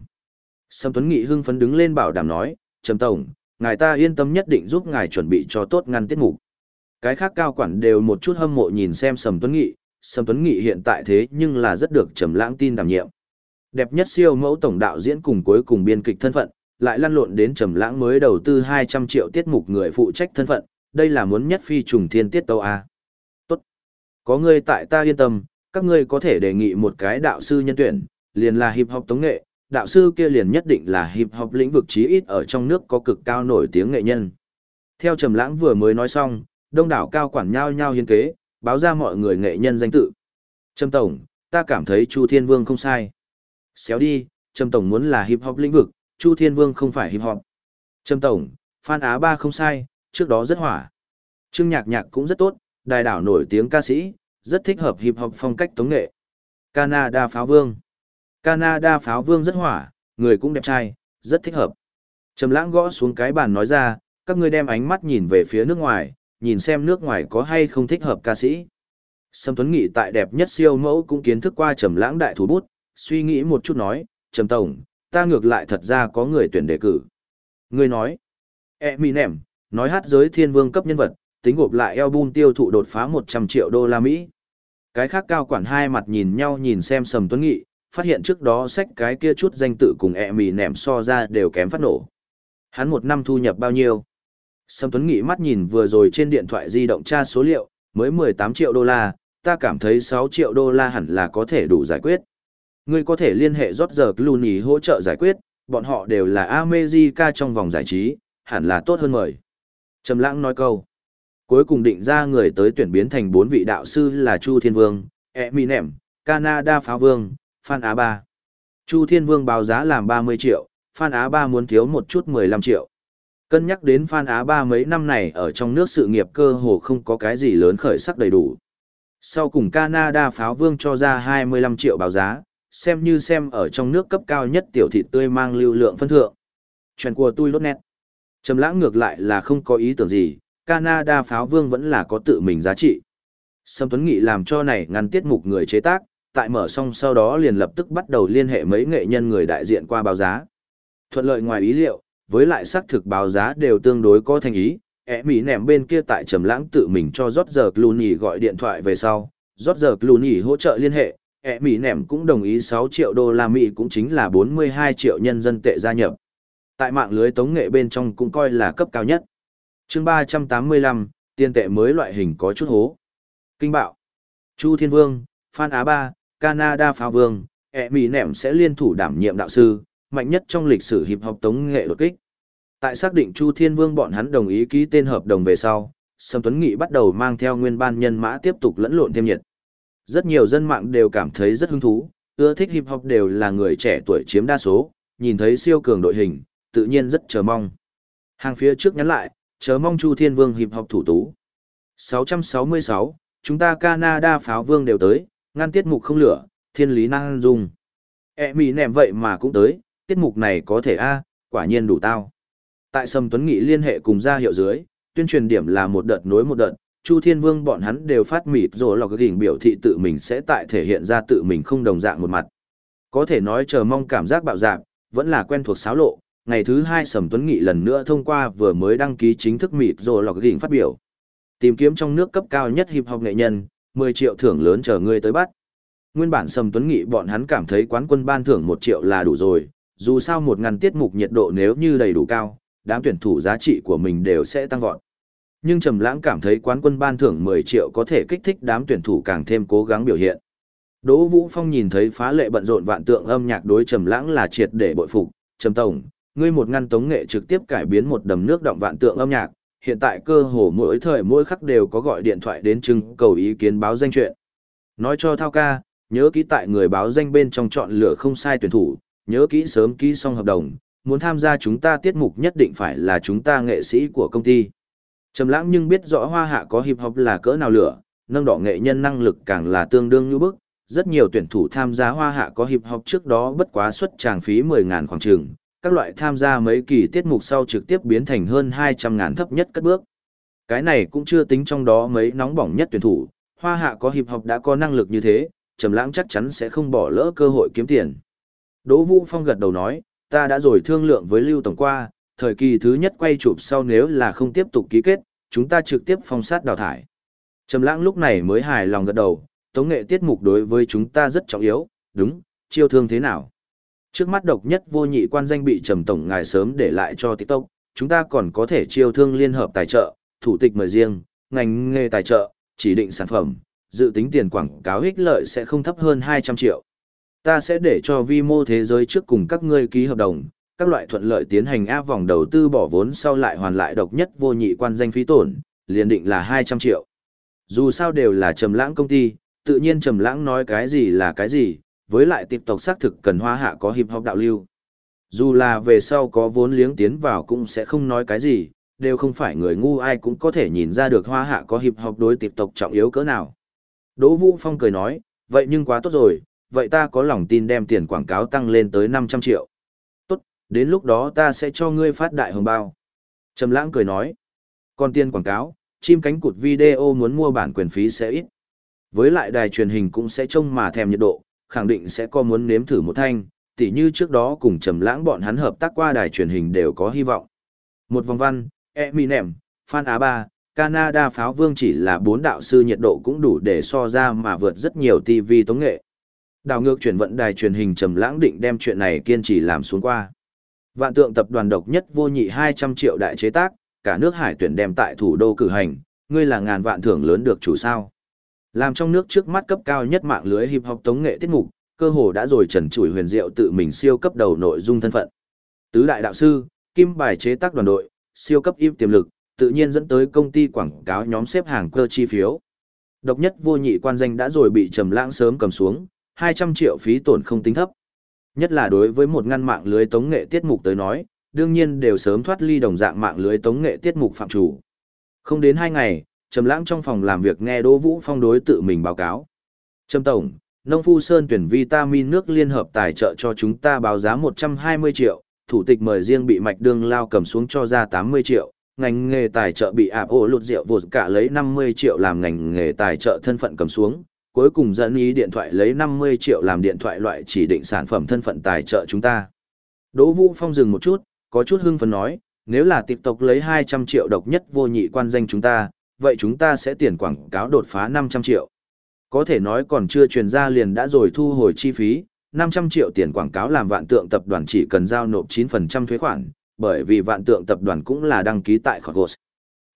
Sâm Tuấn Nghị hưng phấn đứng lên bảo đảm nói, Trầm Tổng, ngài ta yên tâm nhất định giúp ngài chuẩn bị cho tốt ngăn tiết mục. Cái khác cao quản đều một chút hâm mộ nhìn xem Sầm Tuấn Nghị, Sầm Tuấn Nghị hiện tại thế nhưng là rất được Trầm Lãng tin đảm nhiệm. Đẹp nhất siêu mẫu tổng đạo diễn cùng cuối cùng biên kịch thân phận, lại lăn lộn đến Trầm Lãng mới đầu tư 200 triệu tiết mục người phụ trách thân phận, đây là muốn nhất phi trùng thiên tiết tấu a. Tốt. Có ngươi tại ta yên tâm, các ngươi có thể đề nghị một cái đạo sư nhân tuyển, liền là hip hop tống nghệ, đạo sư kia liền nhất định là hip hop lĩnh vực chí ít ở trong nước có cực cao nổi tiếng nghệ nhân. Theo Trầm Lãng vừa mới nói xong, đông đảo cao quản nhao nhao hiên kế, báo ra mọi người nghệ nhân danh tự. Trầm tổng, ta cảm thấy Chu Thiên Vương không sai. Xéo đi, Trầm tổng muốn là hip hop lĩnh vực, Chu Thiên Vương không phải hip hop. Trầm tổng, Phan Á Ba không sai, trước đó rất hỏa. Trương Nhạc Nhạc cũng rất tốt, đài đảo nổi tiếng ca sĩ, rất thích hợp hip hop phong cách tống nghệ. Canada Pháo Vương. Canada Pháo Vương rất hỏa, người cũng đẹp trai, rất thích hợp. Trầm lãng gõ xuống cái bàn nói ra, các ngươi đem ánh mắt nhìn về phía nước ngoài, nhìn xem nước ngoài có hay không thích hợp ca sĩ. Sâm Tuấn Nghị tại đẹp nhất siêu mẫu cũng kiến thức qua trầm lãng đại thủ bút, suy nghĩ một chút nói, trầm tổng, ta ngược lại thật ra có người tuyển đề cử. Người nói, e mi nẻm, nói hát giới thiên vương cấp nhân vật, tính gộp lại album tiêu thụ đột phá 100 triệu đô la Mỹ. Cái khác cao quản hai mặt nhìn nhau nhìn xem Sầm Tuấn Nghị, phát hiện trước đó sách cái kia chút danh tự cùng e mì nẻm so ra đều kém phát nổ. Hắn một năm thu nhập bao nhiêu? Sầm Tuấn Nghị mắt nhìn vừa rồi trên điện thoại di động tra số liệu, mới 18 triệu đô la, ta cảm thấy 6 triệu đô la hẳn là có thể đủ giải quyết. Ngươi có thể liên hệ rót giờ Clooney hỗ trợ giải quyết, bọn họ đều là America trong vòng giải trí, hẳn là tốt hơn mời. Trầm lãng nói câu. Cuối cùng định ra người tới tuyển biến thành bốn vị đạo sư là Chu Thiên Vương, Eminem, Canada Pháo Vương, Phan Á Ba. Chu Thiên Vương báo giá làm 30 triệu, Phan Á Ba muốn thiếu một chút 15 triệu. Cân nhắc đến Phan Á Ba mấy năm này ở trong nước sự nghiệp cơ hồ không có cái gì lớn khởi sắc đầy đủ. Sau cùng Canada pháo vương cho ra 25 triệu báo giá, xem như xem ở trong nước cấp cao nhất tiểu thịt tươi mang lưu lượng phân thượng. Chuyện của tôi lốt nét. Trầm lãng ngược lại là không có ý tưởng gì, Canada pháo vương vẫn là có tự mình giá trị. Sâm Tuấn Nghị làm cho này ngăn tiết mục người chế tác, tại mở xong sau đó liền lập tức bắt đầu liên hệ mấy nghệ nhân người đại diện qua báo giá. Thuận lợi ngoài ý liệu, với lại xác thực báo giá đều tương đối có thành ý. ẻ mỹ nẻm bên kia tại trầm lãng tự mình cho rót giờ Clooney gọi điện thoại về sau, rót giờ Clooney hỗ trợ liên hệ, ẹ mỹ nẻm cũng đồng ý 6 triệu đô la Mỹ cũng chính là 42 triệu nhân dân tệ gia nhập. Tại mạng lưới tống nghệ bên trong cũng coi là cấp cao nhất. Chương 385, tiền tệ mới loại hình có chút hố. Kinh bạo. Chu Thiên Vương, Phan Á Ba, Canada Pháo Vương, ẹ mỹ nẻm sẽ liên thủ đảm nhiệm đạo sư, mạnh nhất trong lịch sử hiệp học tống nghệ đột kích. Tại xác định Chu Thiên Vương bọn hắn đồng ý ký tên hợp đồng về sau, Sâm Tuấn Nghị bắt đầu mang theo nguyên ban nhân mã tiếp tục lẫn lộn thêm nhiệt. Rất nhiều dân mạng đều cảm thấy rất hứng thú, ưa thích hip hop đều là người trẻ tuổi chiếm đa số, nhìn thấy siêu cường đội hình, tự nhiên rất chờ mong. Hàng phía trước nhắn lại, chờ mong Chu Thiên Vương hip hop thủ tú. 666, chúng ta Canada pháo vương đều tới, ngăn tiết mục không lửa, thiên lý năng dung. E mì nèm vậy mà cũng tới, tiết mục này có thể a quả nhiên đủ tao. Tại Sâm Tuấn Nghị liên hệ cùng gia hiệu dưới, tuyên truyền điểm là một đợt nối một đợt, Chu Thiên Vương bọn hắn đều phát mịt rồi lọc gỉnh biểu thị tự mình sẽ tại thể hiện ra tự mình không đồng dạng một mặt. Có thể nói chờ mong cảm giác bạo dạng, vẫn là quen thuộc xáo lộ. Ngày thứ hai Sầm Tuấn Nghị lần nữa thông qua vừa mới đăng ký chính thức mịt rồi lọc gỉnh phát biểu. Tìm kiếm trong nước cấp cao nhất hiệp học nghệ nhân, 10 triệu thưởng lớn chờ ngươi tới bắt. Nguyên bản Sầm Tuấn Nghị bọn hắn cảm thấy quán quân ban thưởng 1 triệu là đủ rồi, dù sao một ngàn tiết mục nhiệt độ nếu như đầy đủ cao, đám tuyển thủ giá trị của mình đều sẽ tăng vọt. Nhưng Trầm Lãng cảm thấy quán quân ban thưởng 10 triệu có thể kích thích đám tuyển thủ càng thêm cố gắng biểu hiện. Đỗ Vũ Phong nhìn thấy phá lệ bận rộn vạn tượng âm nhạc đối Trầm Lãng là triệt để bội phục, "Trầm tổng, ngươi một ngăn tống nghệ trực tiếp cải biến một đầm nước động vạn tượng âm nhạc, hiện tại cơ hồ mỗi thời mỗi khắc đều có gọi điện thoại đến trưng cầu ý kiến báo danh chuyện." Nói cho Thao ca, nhớ ký tại người báo danh bên trong chọn lựa không sai tuyển thủ, nhớ kỹ sớm ký xong hợp đồng, muốn tham gia chúng ta tiết mục nhất định phải là chúng ta nghệ sĩ của công ty. Trầm lãng nhưng biết rõ hoa hạ có hip hop là cỡ nào lửa, nâng đỏ nghệ nhân năng lực càng là tương đương như bức. Rất nhiều tuyển thủ tham gia hoa hạ có hip hop trước đó bất quá suất tràng phí 10.000 khoảng trường, các loại tham gia mấy kỳ tiết mục sau trực tiếp biến thành hơn 200 ngàn thấp nhất cất bước. Cái này cũng chưa tính trong đó mấy nóng bỏng nhất tuyển thủ, hoa hạ có hiệp hop đã có năng lực như thế, Trầm Lãng chắc chắn sẽ không bỏ lỡ cơ hội kiếm tiền. Đỗ Vũ Phong gật đầu nói, ta đã rồi thương lượng với Lưu Tổng qua, thời kỳ thứ nhất quay chụp sau nếu là không tiếp tục ký kết, chúng ta trực tiếp phong sát đào thải. Trầm Lãng lúc này mới hài lòng gật đầu, tống nghệ tiết mục đối với chúng ta rất trọng yếu, đúng, chiêu thương thế nào? Trước mắt độc nhất vô nhị quan danh bị Trầm tổng ngài sớm để lại cho TikTok, chúng ta còn có thể chiêu thương liên hợp tài trợ, thủ tịch mời riêng, ngành nghề tài trợ, chỉ định sản phẩm, dự tính tiền quảng cáo ích lợi sẽ không thấp hơn 200 triệu. Ta sẽ để cho vi mô thế giới trước cùng các ngươi ký hợp đồng, các loại thuận lợi tiến hành áp vòng đầu tư bỏ vốn sau lại hoàn lại độc nhất vô nhị quan danh phí tổn, liền định là 200 triệu. Dù sao đều là trầm lãng công ty, tự nhiên trầm lãng nói cái gì là cái gì, với lại tiếp tục xác thực cần hoa hạ có hiệp học đạo lưu. Dù là về sau có vốn liếng tiến vào cũng sẽ không nói cái gì, đều không phải người ngu ai cũng có thể nhìn ra được hoa hạ có hiệp học đối tiếp tục trọng yếu cỡ nào. Đỗ Vũ Phong cười nói, vậy nhưng quá tốt rồi, vậy ta có lòng tin đem tiền quảng cáo tăng lên tới 500 triệu. Đến lúc đó ta sẽ cho ngươi phát đại hồng bao. Trầm lãng cười nói, còn tiền quảng cáo, chim cánh cụt video muốn mua bản quyền phí sẽ ít. Với lại đài truyền hình cũng sẽ trông mà thèm nhiệt độ, khẳng định sẽ có muốn nếm thử một thanh, tỉ như trước đó cùng Trầm Lãng bọn hắn hợp tác qua đài truyền hình đều có hy vọng. Một vòng văn, Eminem, Phan Á Ba, Canada pháo vương chỉ là bốn đạo sư nhiệt độ cũng đủ để so ra mà vượt rất nhiều TV tống nghệ. Đào ngược chuyển vận đài truyền hình Trầm Lãng định đem chuyện này kiên trì làm xuống qua. Vạn tượng tập đoàn độc nhất vô nhị 200 triệu đại chế tác, cả nước hải tuyển đem tại thủ đô cử hành, ngươi là ngàn vạn thưởng lớn được chủ sao. Làm trong nước trước mắt cấp cao nhất mạng lưới hip hop tống nghệ tiết mục, cơ hồ đã rồi trần chủi huyền diệu tự mình siêu cấp đầu nội dung thân phận. Tứ đại đạo sư, kim bài chế tác đoàn đội, siêu cấp im tiềm lực, tự nhiên dẫn tới công ty quảng cáo nhóm xếp hàng cơ chi phiếu. Độc nhất vô nhị quan danh đã rồi bị trầm lãng sớm cầm xuống, 200 triệu phí tổn không tính thấp. Nhất là đối với một ngăn mạng lưới tống nghệ tiết mục tới nói, đương nhiên đều sớm thoát ly đồng dạng mạng lưới tống nghệ tiết mục phạm chủ. Không đến 2 ngày, Trầm Lãng trong phòng làm việc nghe Đỗ Vũ Phong đối tự mình báo cáo. "Trầm tổng, Nông Phu Sơn tuyển vitamin nước liên hợp tài trợ cho chúng ta báo giá 120 triệu, thủ tịch mời riêng bị Mạch Đương lao cầm xuống cho ra 80 triệu, ngành nghề tài trợ bị ạp ổ lụt rượu vụt cả lấy 50 triệu làm ngành nghề tài trợ thân phận cầm xuống, cuối cùng dẫn ý điện thoại lấy 50 triệu làm điện thoại loại chỉ định sản phẩm thân phận tài trợ chúng ta. Đỗ Vũ Phong dừng một chút, có chút hưng phấn nói, nếu là tiếp tục lấy 200 triệu độc nhất vô nhị quan danh chúng ta, vậy chúng ta sẽ tiền quảng cáo đột phá 500 triệu. Có thể nói còn chưa truyền ra liền đã rồi thu hồi chi phí, 500 triệu tiền quảng cáo làm vạn tượng tập đoàn chỉ cần giao nộp 9% thuế khoản, bởi vì vạn tượng tập đoàn cũng là đăng ký tại Khogos.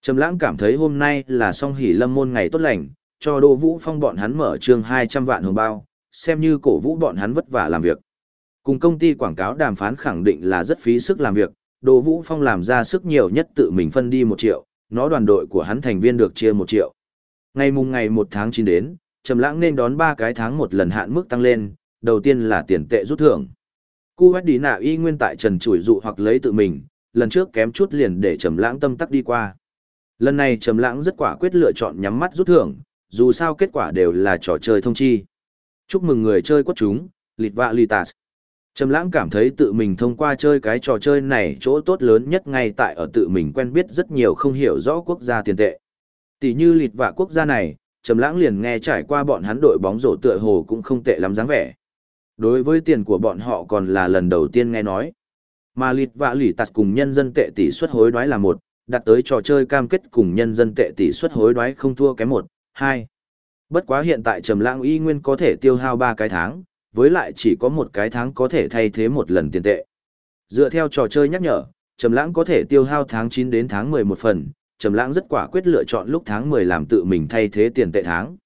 Trầm lãng cảm thấy hôm nay là song hỷ lâm môn ngày tốt lành, cho Đỗ Vũ Phong bọn hắn mở trương 200 vạn hồng bao, xem như cổ vũ bọn hắn vất vả làm việc. Cùng công ty quảng cáo đàm phán khẳng định là rất phí sức làm việc, Đỗ Vũ Phong làm ra sức nhiều nhất tự mình phân đi 1 triệu, nó đoàn đội của hắn thành viên được chia 1 triệu. Ngày mùng ngày 1 tháng 9 đến, Trầm Lãng nên đón 3 cái tháng một lần hạn mức tăng lên, đầu tiên là tiền tệ rút thưởng. Cú hét Đi Nạ y nguyên tại Trần Chủi dụ hoặc lấy tự mình, lần trước kém chút liền để Trầm Lãng tâm tắc đi qua. Lần này Trầm Lãng rất quả quyết lựa chọn nhắm mắt rút thưởng, dù sao kết quả đều là trò chơi thông chi. Chúc mừng người chơi quất chúng, Lịt Vạ Litas. Trầm Lãng cảm thấy tự mình thông qua chơi cái trò chơi này chỗ tốt lớn nhất ngay tại ở tự mình quen biết rất nhiều không hiểu rõ quốc gia tiền tệ. Tỷ như Lịt Vạ quốc gia này, Trầm Lãng liền nghe trải qua bọn hắn đội bóng rổ tựa hồ cũng không tệ lắm dáng vẻ. Đối với tiền của bọn họ còn là lần đầu tiên nghe nói. Mà lịt Vạ lỉ tạt cùng nhân dân tệ tỷ suất hối đoái là một, đặt tới trò chơi cam kết cùng nhân dân tệ tỷ suất hối đoái không thua kém một, hai. Bất quá hiện tại Trầm Lãng y nguyên có thể tiêu hao ba cái tháng, với lại chỉ có một cái tháng có thể thay thế một lần tiền tệ. Dựa theo trò chơi nhắc nhở, Trầm Lãng có thể tiêu hao tháng chín đến tháng 11 phần, Trầm Lãng rất quả quyết lựa chọn lúc tháng 10 làm tự mình thay thế tiền tệ tháng.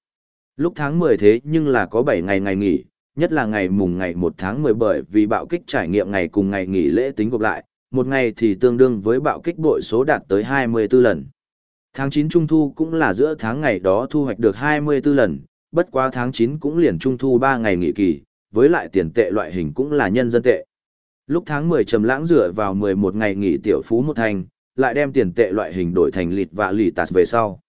Lúc tháng 10 thế nhưng là có bảy ngày ngày nghỉ, nhất là ngày mùng ngày một tháng 10 bởi vì bạo kích trải nghiệm ngày cùng ngày nghỉ lễ tính gộp lại, một ngày thì tương đương với bạo kích bội số đạt tới 24 lần. Tháng 9 Trung Thu cũng là giữa tháng ngày đó thu hoạch được 24 lần, bất quá tháng 9 cũng liền Trung Thu 3 ngày nghỉ kỳ, với lại tiền tệ loại hình cũng là nhân dân tệ. Lúc tháng 10 trầm lãng dựa vào 11 ngày nghỉ tiểu phú một thành, lại đem tiền tệ loại hình đổi thành lịt và lì tạt về sau.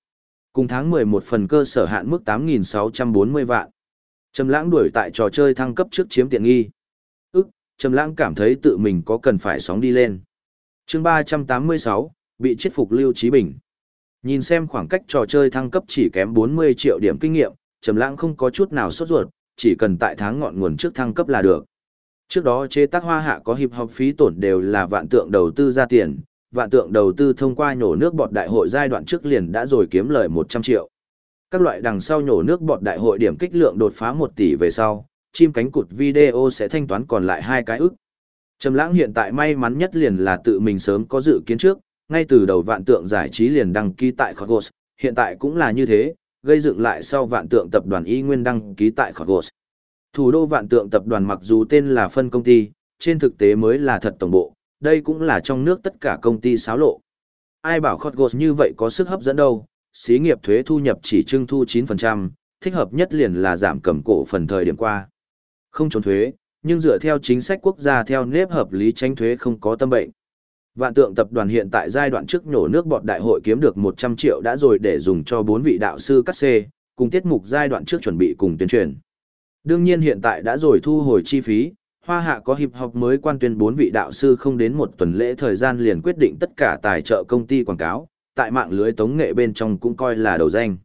Cùng tháng 11 phần cơ sở hạn mức 8.640 vạn. Trầm lãng đuổi tại trò chơi thăng cấp trước chiếm tiện nghi. Ước, Trầm Lãng cảm thấy tự mình có cần phải sóng đi lên. Chương 386, bị chết phục Lưu Chí Bình. Nhìn xem khoảng cách trò chơi thăng cấp chỉ kém 40 triệu điểm kinh nghiệm, Trầm Lãng không có chút nào sốt ruột, chỉ cần tại tháng ngọn nguồn trước thăng cấp là được. Trước đó chế tác hoa hạ có hiệp học phí tổn đều là vạn tượng đầu tư ra tiền, vạn tượng đầu tư thông qua nhổ nước bọt đại hội giai đoạn trước liền đã rồi kiếm lời 100 triệu. Các loại đằng sau nhổ nước bọt đại hội điểm kích lượng đột phá 1 tỷ về sau, chim cánh cụt video sẽ thanh toán còn lại hai cái ức. Trầm lãng hiện tại may mắn nhất liền là tự mình sớm có dự kiến trước, ngay từ đầu vạn tượng giải trí liền đăng ký tại Khogos, hiện tại cũng là như thế, gây dựng lại sau vạn tượng tập đoàn y nguyên đăng ký tại Khogos. Thủ đô vạn tượng tập đoàn mặc dù tên là phân công ty, trên thực tế mới là thật tổng bộ, đây cũng là trong nước tất cả công ty xáo lộ. Ai bảo Khogos như vậy có sức hấp dẫn đâu, xí nghiệp thuế thu nhập chỉ trưng thu 9%, thích hợp nhất liền là giảm cầm cổ phần thời điểm qua. Không trốn thuế, nhưng dựa theo chính sách quốc gia theo nếp hợp lý tránh thuế không có tâm bệnh. Vạn tượng tập đoàn hiện tại giai đoạn trước nhổ nước bọt đại hội kiếm được 100 triệu đã rồi để dùng cho bốn vị đạo sư cắt xê, cùng tiết mục giai đoạn trước chuẩn bị cùng tuyên truyền. Đương nhiên hiện tại đã rồi thu hồi chi phí, Hoa Hạ có hiệp học mới quan tuyên bốn vị đạo sư không đến một tuần lễ thời gian liền quyết định tất cả tài trợ công ty quảng cáo, tại mạng lưới tống nghệ bên trong cũng coi là đầu danh.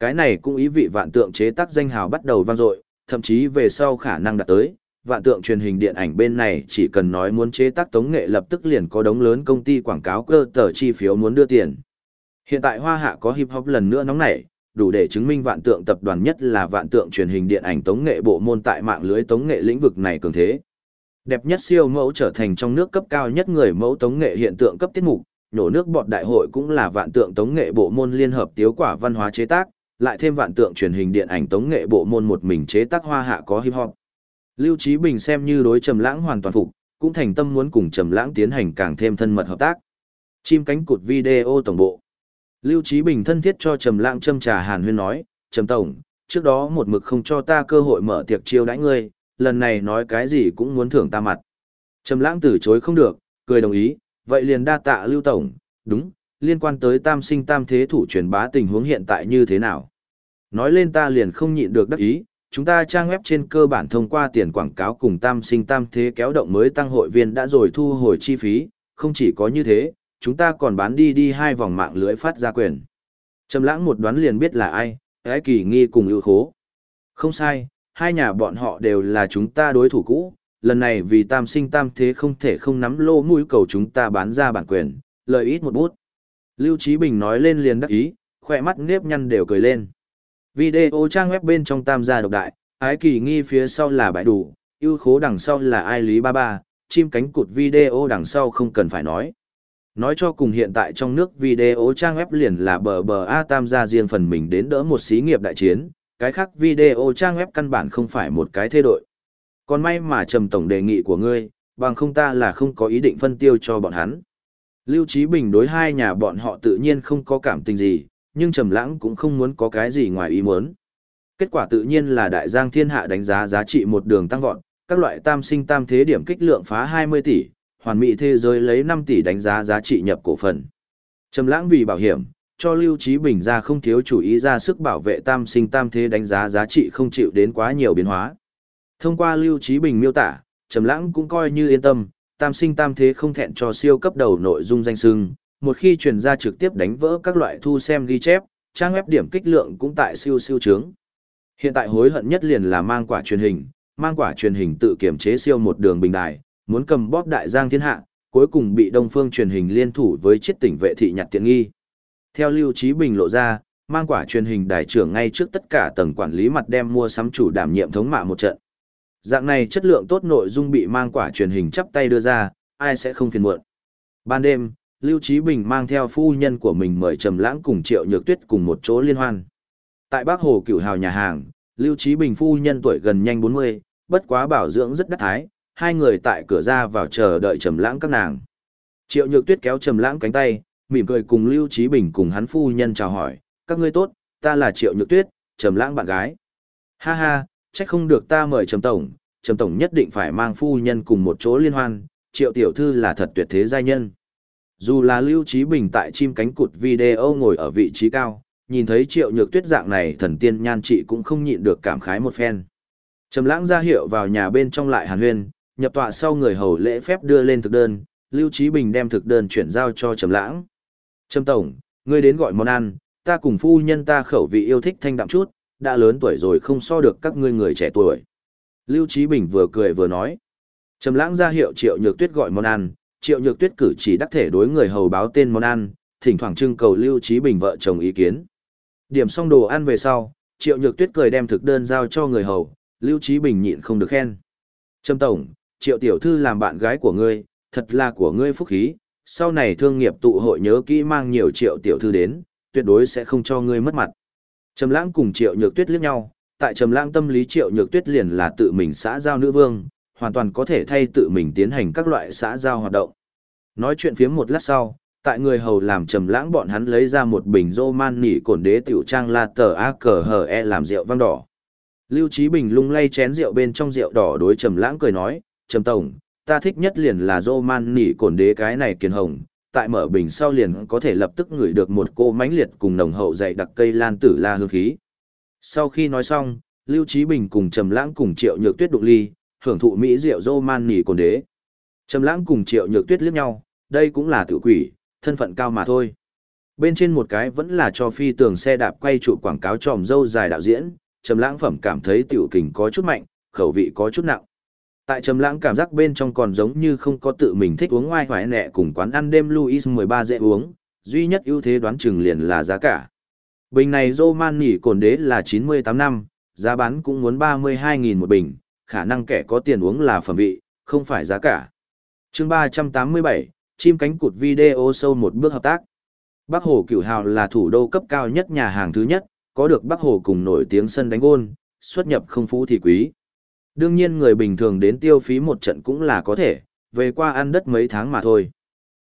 Cái này cũng ý vị vạn tượng chế tác danh hào bắt đầu vang dội, thậm chí về sau khả năng đạt tới, vạn tượng truyền hình điện ảnh bên này chỉ cần nói muốn chế tác tống nghệ lập tức liền có đống lớn công ty quảng cáo cơ tờ chi phiếu muốn đưa tiền. Hiện tại Hoa Hạ có hip hop lần nữa nóng nảy, đủ để chứng minh vạn tượng tập đoàn nhất là vạn tượng truyền hình điện ảnh tống nghệ bộ môn tại mạng lưới tống nghệ lĩnh vực này cường thế. Đẹp nhất siêu mẫu trở thành trong nước cấp cao nhất người mẫu tống nghệ hiện tượng cấp tiết mục, nhổ nước bọt đại hội cũng là vạn tượng tống nghệ bộ môn liên hợp tiếu quả văn hóa chế tác, lại thêm vạn tượng truyền hình điện ảnh tống nghệ bộ môn một mình chế tác hoa hạ có hip hop. Lưu Trí Bình xem như đối Trầm Lãng hoàn toàn phục, cũng thành tâm muốn cùng Trầm Lãng tiến hành càng thêm thân mật hợp tác. Chim cánh cụt video tổng bộ. Lưu Trí Bình thân thiết cho Trầm Lãng châm trà Hàn Huyên nói, "Trầm tổng, trước đó một mực không cho ta cơ hội mở tiệc chiêu đãi ngươi, lần này nói cái gì cũng muốn thưởng ta mặt." Trầm Lãng từ chối không được, cười đồng ý, "Vậy liền đa tạ Lưu tổng, đúng, liên quan tới Tam Sinh Tam Thế thủ truyền bá tình huống hiện tại như thế nào?" Nói lên ta liền không nhịn được đắc ý, chúng ta trang web trên cơ bản thông qua tiền quảng cáo cùng tam sinh tam thế kéo động mới tăng hội viên đã rồi thu hồi chi phí, không chỉ có như thế, chúng ta còn bán đi đi hai vòng mạng lưới phát ra quyền. Trầm lãng một đoán liền biết là ai, ái kỳ nghi cùng ưu khố. Không sai, hai nhà bọn họ đều là chúng ta đối thủ cũ, lần này vì tam sinh tam thế không thể không nắm lô mũi cầu chúng ta bán ra bản quyền, lợi ít một bút. Lưu Trí Bình nói lên liền đắc ý, khỏe mắt nếp nhăn đều cười lên. Video trang web bên trong tam gia độc đại, ái kỳ nghi phía sau là bãi đủ, ưu khố đằng sau là ai lý ba ba, chim cánh cụt video đằng sau không cần phải nói. Nói cho cùng hiện tại trong nước video trang web liền là bờ bờ A tam gia riêng phần mình đến đỡ một xí nghiệp đại chiến, cái khác video trang web căn bản không phải một cái thay đổi. Còn may mà trầm tổng đề nghị của ngươi, bằng không ta là không có ý định phân tiêu cho bọn hắn. Lưu Trí Bình đối hai nhà bọn họ tự nhiên không có cảm tình gì, nhưng Trầm Lãng cũng không muốn có cái gì ngoài ý muốn. Kết quả tự nhiên là đại giang thiên hạ đánh giá giá trị một đường tăng vọt, các loại tam sinh tam thế điểm kích lượng phá 20 tỷ, hoàn mỹ thế giới lấy 5 tỷ đánh giá giá trị nhập cổ phần. Trầm Lãng vì bảo hiểm, cho Lưu Chí Bình ra không thiếu chủ ý ra sức bảo vệ tam sinh tam thế đánh giá giá trị không chịu đến quá nhiều biến hóa. Thông qua Lưu Chí Bình miêu tả, Trầm Lãng cũng coi như yên tâm, tam sinh tam thế không thẹn cho siêu cấp đầu nội dung danh xưng, một khi truyền ra trực tiếp đánh vỡ các loại thu xem ghi chép, trang web điểm kích lượng cũng tại siêu siêu trướng. Hiện tại hối hận nhất liền là mang quả truyền hình, mang quả truyền hình tự kiểm chế siêu một đường bình đài, muốn cầm bóp đại giang thiên hạ, cuối cùng bị Đông Phương truyền hình liên thủ với chiết tỉnh vệ thị nhặt tiện nghi. Theo Lưu Trí Bình lộ ra, mang quả truyền hình đại trưởng ngay trước tất cả tầng quản lý mặt đem mua sắm chủ đảm nhiệm thống mạ một trận. Dạng này chất lượng tốt nội dung bị mang quả truyền hình chắp tay đưa ra, ai sẽ không phiền muộn. Ban đêm, Lưu Trí Bình mang theo phu nhân của mình mời Trầm Lãng cùng Triệu Nhược Tuyết cùng một chỗ liên hoan. Tại Bắc Hồ Cửu Hào nhà hàng, Lưu Trí Bình phu nhân tuổi gần nhanh 40, bất quá bảo dưỡng rất đắt thái, hai người tại cửa ra vào chờ đợi Trầm Lãng các nàng. Triệu Nhược Tuyết kéo Trầm Lãng cánh tay, mỉm cười cùng Lưu Trí Bình cùng hắn phu nhân chào hỏi, "Các ngươi tốt, ta là Triệu Nhược Tuyết, Trầm Lãng bạn gái." "Ha ha, chắc không được ta mời Trầm tổng, Trầm tổng nhất định phải mang phu nhân cùng một chỗ liên hoan, Triệu tiểu thư là thật tuyệt thế giai nhân." Dù là Lưu Trí Bình tại chim cánh cụt video ngồi ở vị trí cao, nhìn thấy triệu nhược tuyết dạng này thần tiên nhan chị cũng không nhịn được cảm khái một phen. Trầm lãng ra hiệu vào nhà bên trong lại hàn huyên, nhập tọa sau người hầu lễ phép đưa lên thực đơn, Lưu Trí Bình đem thực đơn chuyển giao cho Trầm Lãng. "Trầm tổng, ngươi đến gọi món ăn, ta cùng phu nhân ta khẩu vị yêu thích thanh đạm chút, đã lớn tuổi rồi không so được các ngươi người trẻ tuổi." Lưu Trí Bình vừa cười vừa nói. Trầm Lãng ra hiệu Triệu Nhược Tuyết gọi món ăn, Triệu Nhược Tuyết cử chỉ đắc thể đối người hầu báo tên món ăn, thỉnh thoảng trưng cầu Lưu Trí Bình vợ chồng ý kiến. Điểm xong đồ ăn về sau, Triệu Nhược Tuyết cười đem thực đơn giao cho người hầu, Lưu Trí Bình nhịn không được khen. Trâm Tổng, Triệu Tiểu Thư làm bạn gái của ngươi, thật là của ngươi phúc khí, sau này thương nghiệp tụ hội nhớ kỹ mang nhiều Triệu Tiểu Thư đến, tuyệt đối sẽ không cho ngươi mất mặt. Trầm Lãng cùng Triệu Nhược Tuyết liếc nhau, tại Trầm Lãng tâm lý Triệu Nhược Tuyết liền là tự mình xã giao nữ vương, hoàn toàn có thể thay tự mình tiến hành các loại xã giao hoạt động. Nói chuyện phiếm một lát sau, tại người hầu làm trầm lãng bọn hắn lấy ra một bình rô man nỉ cồn đế tiểu trang la tờ a cờ hờ e làm rượu vang đỏ. Lưu Trí Bình lung lay chén rượu bên trong rượu đỏ đối trầm lãng cười nói, trầm tổng, ta thích nhất liền là rô man nỉ cồn đế cái này kiền hồng, tại mở bình sau liền có thể lập tức ngửi được một cô mãnh liệt cùng nồng hậu dày đặc cây lan tử la hương khí. Sau khi nói xong, Lưu Chí Bình cùng Trầm Lãng cùng Triệu Nhược Tuyết đụng ly, hưởng thụ mỹ rượu dô man nỉ cồn đế. Trầm Lãng cùng Triệu Nhược Tuyết liếc nhau, đây cũng là tự quỷ, thân phận cao mà thôi. Bên trên một cái vẫn là cho phi tường xe đạp quay trụ quảng cáo tròm dâu dài đạo diễn, Trầm Lãng phẩm cảm thấy tiểu kình có chút mạnh, khẩu vị có chút nặng. Tại Trầm Lãng cảm giác bên trong còn giống như không có tự mình thích uống ngoài hoài nẹ cùng quán ăn đêm Louis 13 dễ uống, duy nhất ưu thế đoán chừng liền là giá cả. Bình này Roman nỉ cồn đế là 98 năm, giá bán cũng muốn 32.000 một bình, khả năng kẻ có tiền uống là phẩm vị, không phải giá cả. Chương 387, chim cánh cụt video sâu một bước hợp tác. Bắc Hồ Cửu Hào là thủ đô cấp cao nhất nhà hàng thứ nhất, có được Bắc Hồ cùng nổi tiếng sân đánh gôn, xuất nhập không phú thì quý. Đương nhiên người bình thường đến tiêu phí một trận cũng là có thể, về qua ăn đất mấy tháng mà thôi.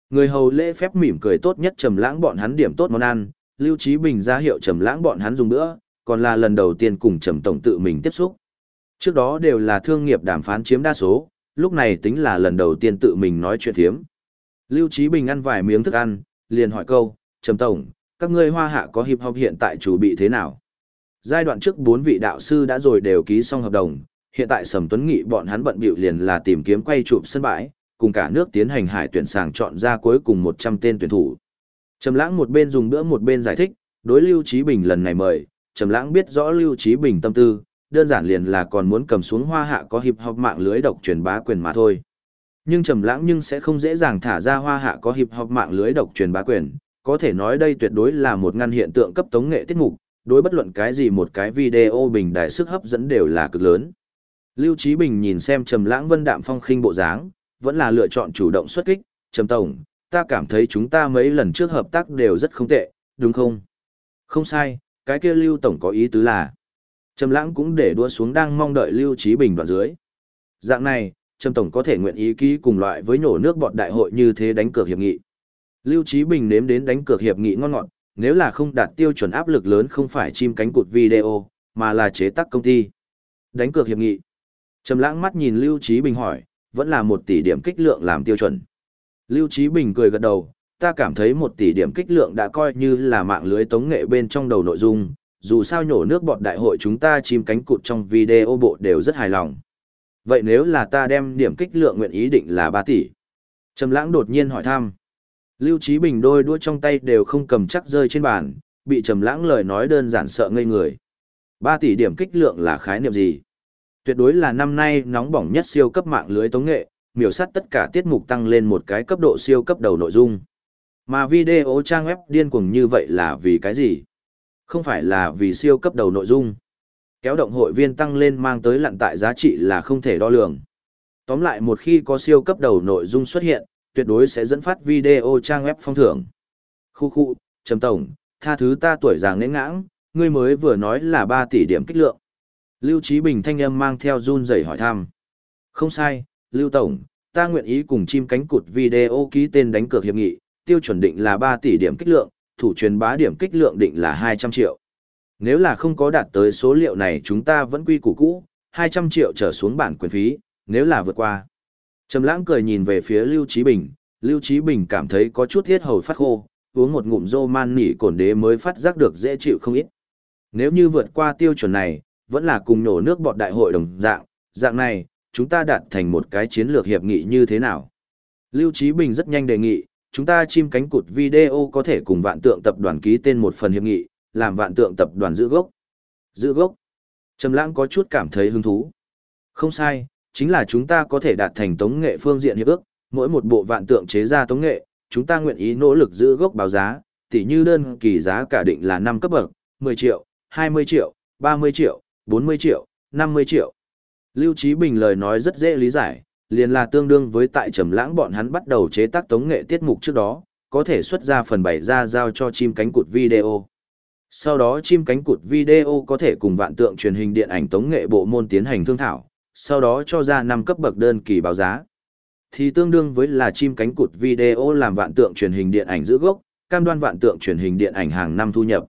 Người hầu lễ phép mỉm cười tốt nhất trầm lãng bọn hắn điểm tốt món ăn, Lưu Trí Bình ra hiệu trầm lãng bọn hắn dùng bữa, còn là lần đầu tiên cùng trầm tổng tự mình tiếp xúc. Trước đó đều là thương nghiệp đàm phán chiếm đa số, lúc này tính là lần đầu tiên tự mình nói chuyện thiếm. Lưu Trí Bình ăn vài miếng thức ăn, liền hỏi câu, Trầm Tổng, các ngươi hoa hạ có hiệp học hiện tại chủ bị thế nào? Giai đoạn trước bốn vị đạo sư đã rồi đều ký xong hợp đồng, hiện tại Sầm Tuấn Nghị bọn hắn bận bịu liền là tìm kiếm quay chụp sân bãi, cùng cả nước tiến hành hải tuyển sàng chọn ra cuối cùng 100 tên tuyển thủ. Trầm Lãng một bên dùng bữa một bên giải thích, đối Lưu Trí Bình lần này mời, Trầm Lãng biết rõ Lưu Trí Bình tâm tư, đơn giản liền là còn muốn cầm xuống hoa hạ có hiệp học mạng lưới độc truyền bá quyền mà thôi. Nhưng trầm lãng nhưng sẽ không dễ dàng thả ra hoa hạ có hiệp học mạng lưới độc truyền bá quyền, có thể nói đây tuyệt đối là một ngăn hiện tượng cấp tống nghệ tiết mục, đối bất luận cái gì một cái video bình đại sức hấp dẫn đều là cực lớn. Lưu Chí Bình nhìn xem Trầm Lãng Vân đạm phong khinh bộ dáng, vẫn là lựa chọn chủ động xuất kích, "Trầm tổng, ta cảm thấy chúng ta mấy lần trước hợp tác đều rất không tệ, đúng không?" "Không sai, cái kia Lưu tổng có ý tứ là" Trầm Lãng cũng để đua xuống đang mong đợi Lưu Chí Bình đoạn dưới. Dạng này, Trầm Tổng có thể nguyện ý ký cùng loại với nhổ nước bọt đại hội như thế đánh cược hiệp nghị. Lưu Chí Bình nếm đến đánh cược hiệp nghị ngon ngọt, nếu là không đạt tiêu chuẩn áp lực lớn không phải chim cánh cụt video, mà là chế tác công ty. Đánh cược hiệp nghị. Trầm lãng mắt nhìn Lưu Chí Bình hỏi, vẫn là một tỷ điểm kích lượng làm tiêu chuẩn. Lưu Chí Bình cười gật đầu, ta cảm thấy một tỷ điểm kích lượng đã coi như là mạng lưới tống nghệ bên trong đầu nội dung, dù sao nhổ nước bọt đại hội chúng ta chim cánh cụt trong video bộ đều rất hài lòng. Vậy nếu là ta đem điểm kích lượng nguyện ý định là 3 tỷ? Trầm lãng đột nhiên hỏi thăm. Lưu Trí Bình đôi đũa trong tay đều không cầm chắc rơi trên bàn, bị Trầm lãng lời nói đơn giản sợ ngây người. 3 tỷ điểm kích lượng là khái niệm gì? Tuyệt đối là năm nay nóng bỏng nhất siêu cấp mạng lưới tống nghệ, miểu sát tất cả tiết mục tăng lên một cái cấp độ siêu cấp đầu nội dung. Mà video trang web điên cuồng như vậy là vì cái gì? Không phải là vì siêu cấp đầu nội dung. Kéo động hội viên tăng lên mang tới lặn tại giá trị là không thể đo lường. Tóm lại một khi có siêu cấp đầu nội dung xuất hiện, tuyệt đối sẽ dẫn phát video trang web phong thưởng. Khu khu, Trầm Tổng, tha thứ ta tuổi già nến ngãng, ngươi mới vừa nói là 3 tỷ điểm kích lượng. Lưu Trí Bình thanh âm mang theo run rẩy hỏi thăm. Không sai, Lưu Tổng, ta nguyện ý cùng chim cánh cụt video ký tên đánh cược hiệp nghị, tiêu chuẩn định là 3 tỷ điểm kích lượng, thủ truyền bá điểm kích lượng định là 200 triệu. Nếu là không có đạt tới số liệu này chúng ta vẫn quy củ cũ, 200 triệu trở xuống bản quyền phí, nếu là vượt qua. Trầm lãng cười nhìn về phía Lưu Trí Bình, Lưu Trí Bình cảm thấy có chút thiết hầu phát khô, uống một ngụm rô man nỉ cồn đế mới phát giác được dễ chịu không ít. Nếu như vượt qua tiêu chuẩn này, vẫn là cùng nổ nước bọt đại hội đồng dạng, dạng này, chúng ta đạt thành một cái chiến lược hiệp nghị như thế nào? Lưu Trí Bình rất nhanh đề nghị, chúng ta chim cánh cụt video có thể cùng vạn tượng tập đoàn ký tên một phần hiệp nghị, làm vạn tượng tập đoàn giữ gốc. Giữ gốc. Trầm lãng có chút cảm thấy hứng thú. Không sai, chính là chúng ta có thể đạt thành tống nghệ phương diện hiệp ước, mỗi một bộ vạn tượng chế ra tống nghệ, chúng ta nguyện ý nỗ lực giữ gốc báo giá, tỉ như đơn kỳ giá cả định là 5 cấp bậc, 10 triệu, 20 triệu, 30 triệu, 40 triệu, 50 triệu. Lưu Trí Bình lời nói rất dễ lý giải, liền là tương đương với tại Trầm Lãng bọn hắn bắt đầu chế tác tống nghệ tiết mục trước đó, có thể xuất ra phần bày ra giao cho chim cánh cụt video. Sau đó chim cánh cụt video có thể cùng vạn tượng truyền hình điện ảnh tống nghệ bộ môn tiến hành thương thảo, sau đó cho ra năm cấp bậc đơn kỳ báo giá. Thì tương đương với là chim cánh cụt video làm vạn tượng truyền hình điện ảnh giữ gốc, cam đoan vạn tượng truyền hình điện ảnh hàng năm thu nhập.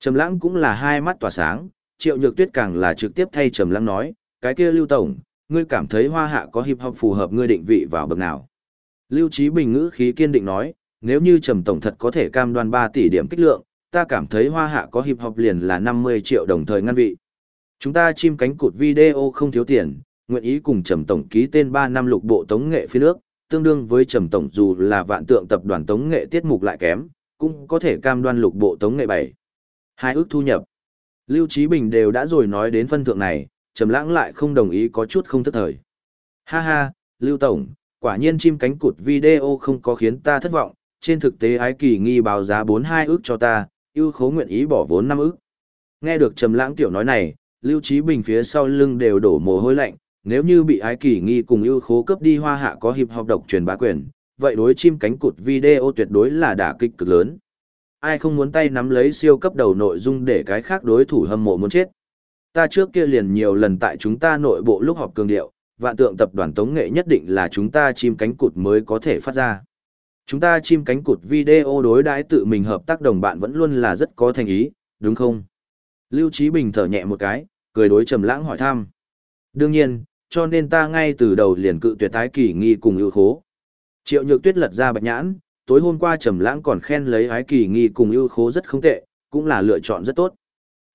Trầm Lãng cũng là hai mắt tỏa sáng, Triệu Nhược Tuyết càng là trực tiếp thay Trầm Lãng nói, "Cái kia Lưu tổng, ngươi cảm thấy Hoa Hạ có hiệp hop phù hợp ngươi định vị vào bậc nào?" Lưu Chí Bình ngữ khí kiên định nói, "Nếu như Trầm tổng thật có thể cam đoan 3 tỷ điểm kích lượng, ta cảm thấy Hoa Hạ có hiệp hop liền là 50 triệu đồng thời ngăn vị." Chúng ta chim cánh cụt video không thiếu tiền, nguyện ý cùng Trầm Tổng ký tên 3 năm lục bộ tống nghệ phi nước, tương đương với Trầm Tổng dù là vạn tượng tập đoàn tống nghệ tiết mục lại kém, cũng có thể cam đoan lục bộ tống nghệ 7. Hai ước thu nhập. Lưu Trí Bình đều đã rồi nói đến phân thượng này, Trầm Lãng lại không đồng ý có chút không thức thời. Ha ha, Lưu Tổng, quả nhiên chim cánh cụt video không có khiến ta thất vọng, trên thực tế ái kỳ nghi báo giá 42 ước cho ta, ưu khố nguyện ý bỏ vốn 5 ước. Nghe được Trầm Lãng tiểu nói này, Lưu Trí Bình phía sau lưng đều đổ mồ hôi lạnh, nếu như bị ái kỳ nghi cùng ưu khố cấp đi hoa hạ có hiệp học độc truyền bá quyền, vậy đối chim cánh cụt video tuyệt đối là đả kích cực lớn. Ai không muốn tay nắm lấy siêu cấp đầu nội dung để cái khác đối thủ hâm mộ muốn chết. Ta trước kia liền nhiều lần tại chúng ta nội bộ lúc họp cường điệu, vạn tượng tập đoàn tống nghệ nhất định là chúng ta chim cánh cụt mới có thể phát ra. Chúng ta chim cánh cụt video đối đãi tự mình hợp tác đồng bạn vẫn luôn là rất có thành ý, đúng không? Lưu Trí Bình thở nhẹ một cái, cười đối trầm lãng hỏi thăm. Đương nhiên, cho nên ta ngay từ đầu liền cự tuyệt tái kỳ nghi cùng ưu khố. Triệu Nhược Tuyết lật ra bạch nhãn, tối hôm qua trầm lãng còn khen lấy ái kỳ nghi cùng ưu khố rất không tệ, cũng là lựa chọn rất tốt.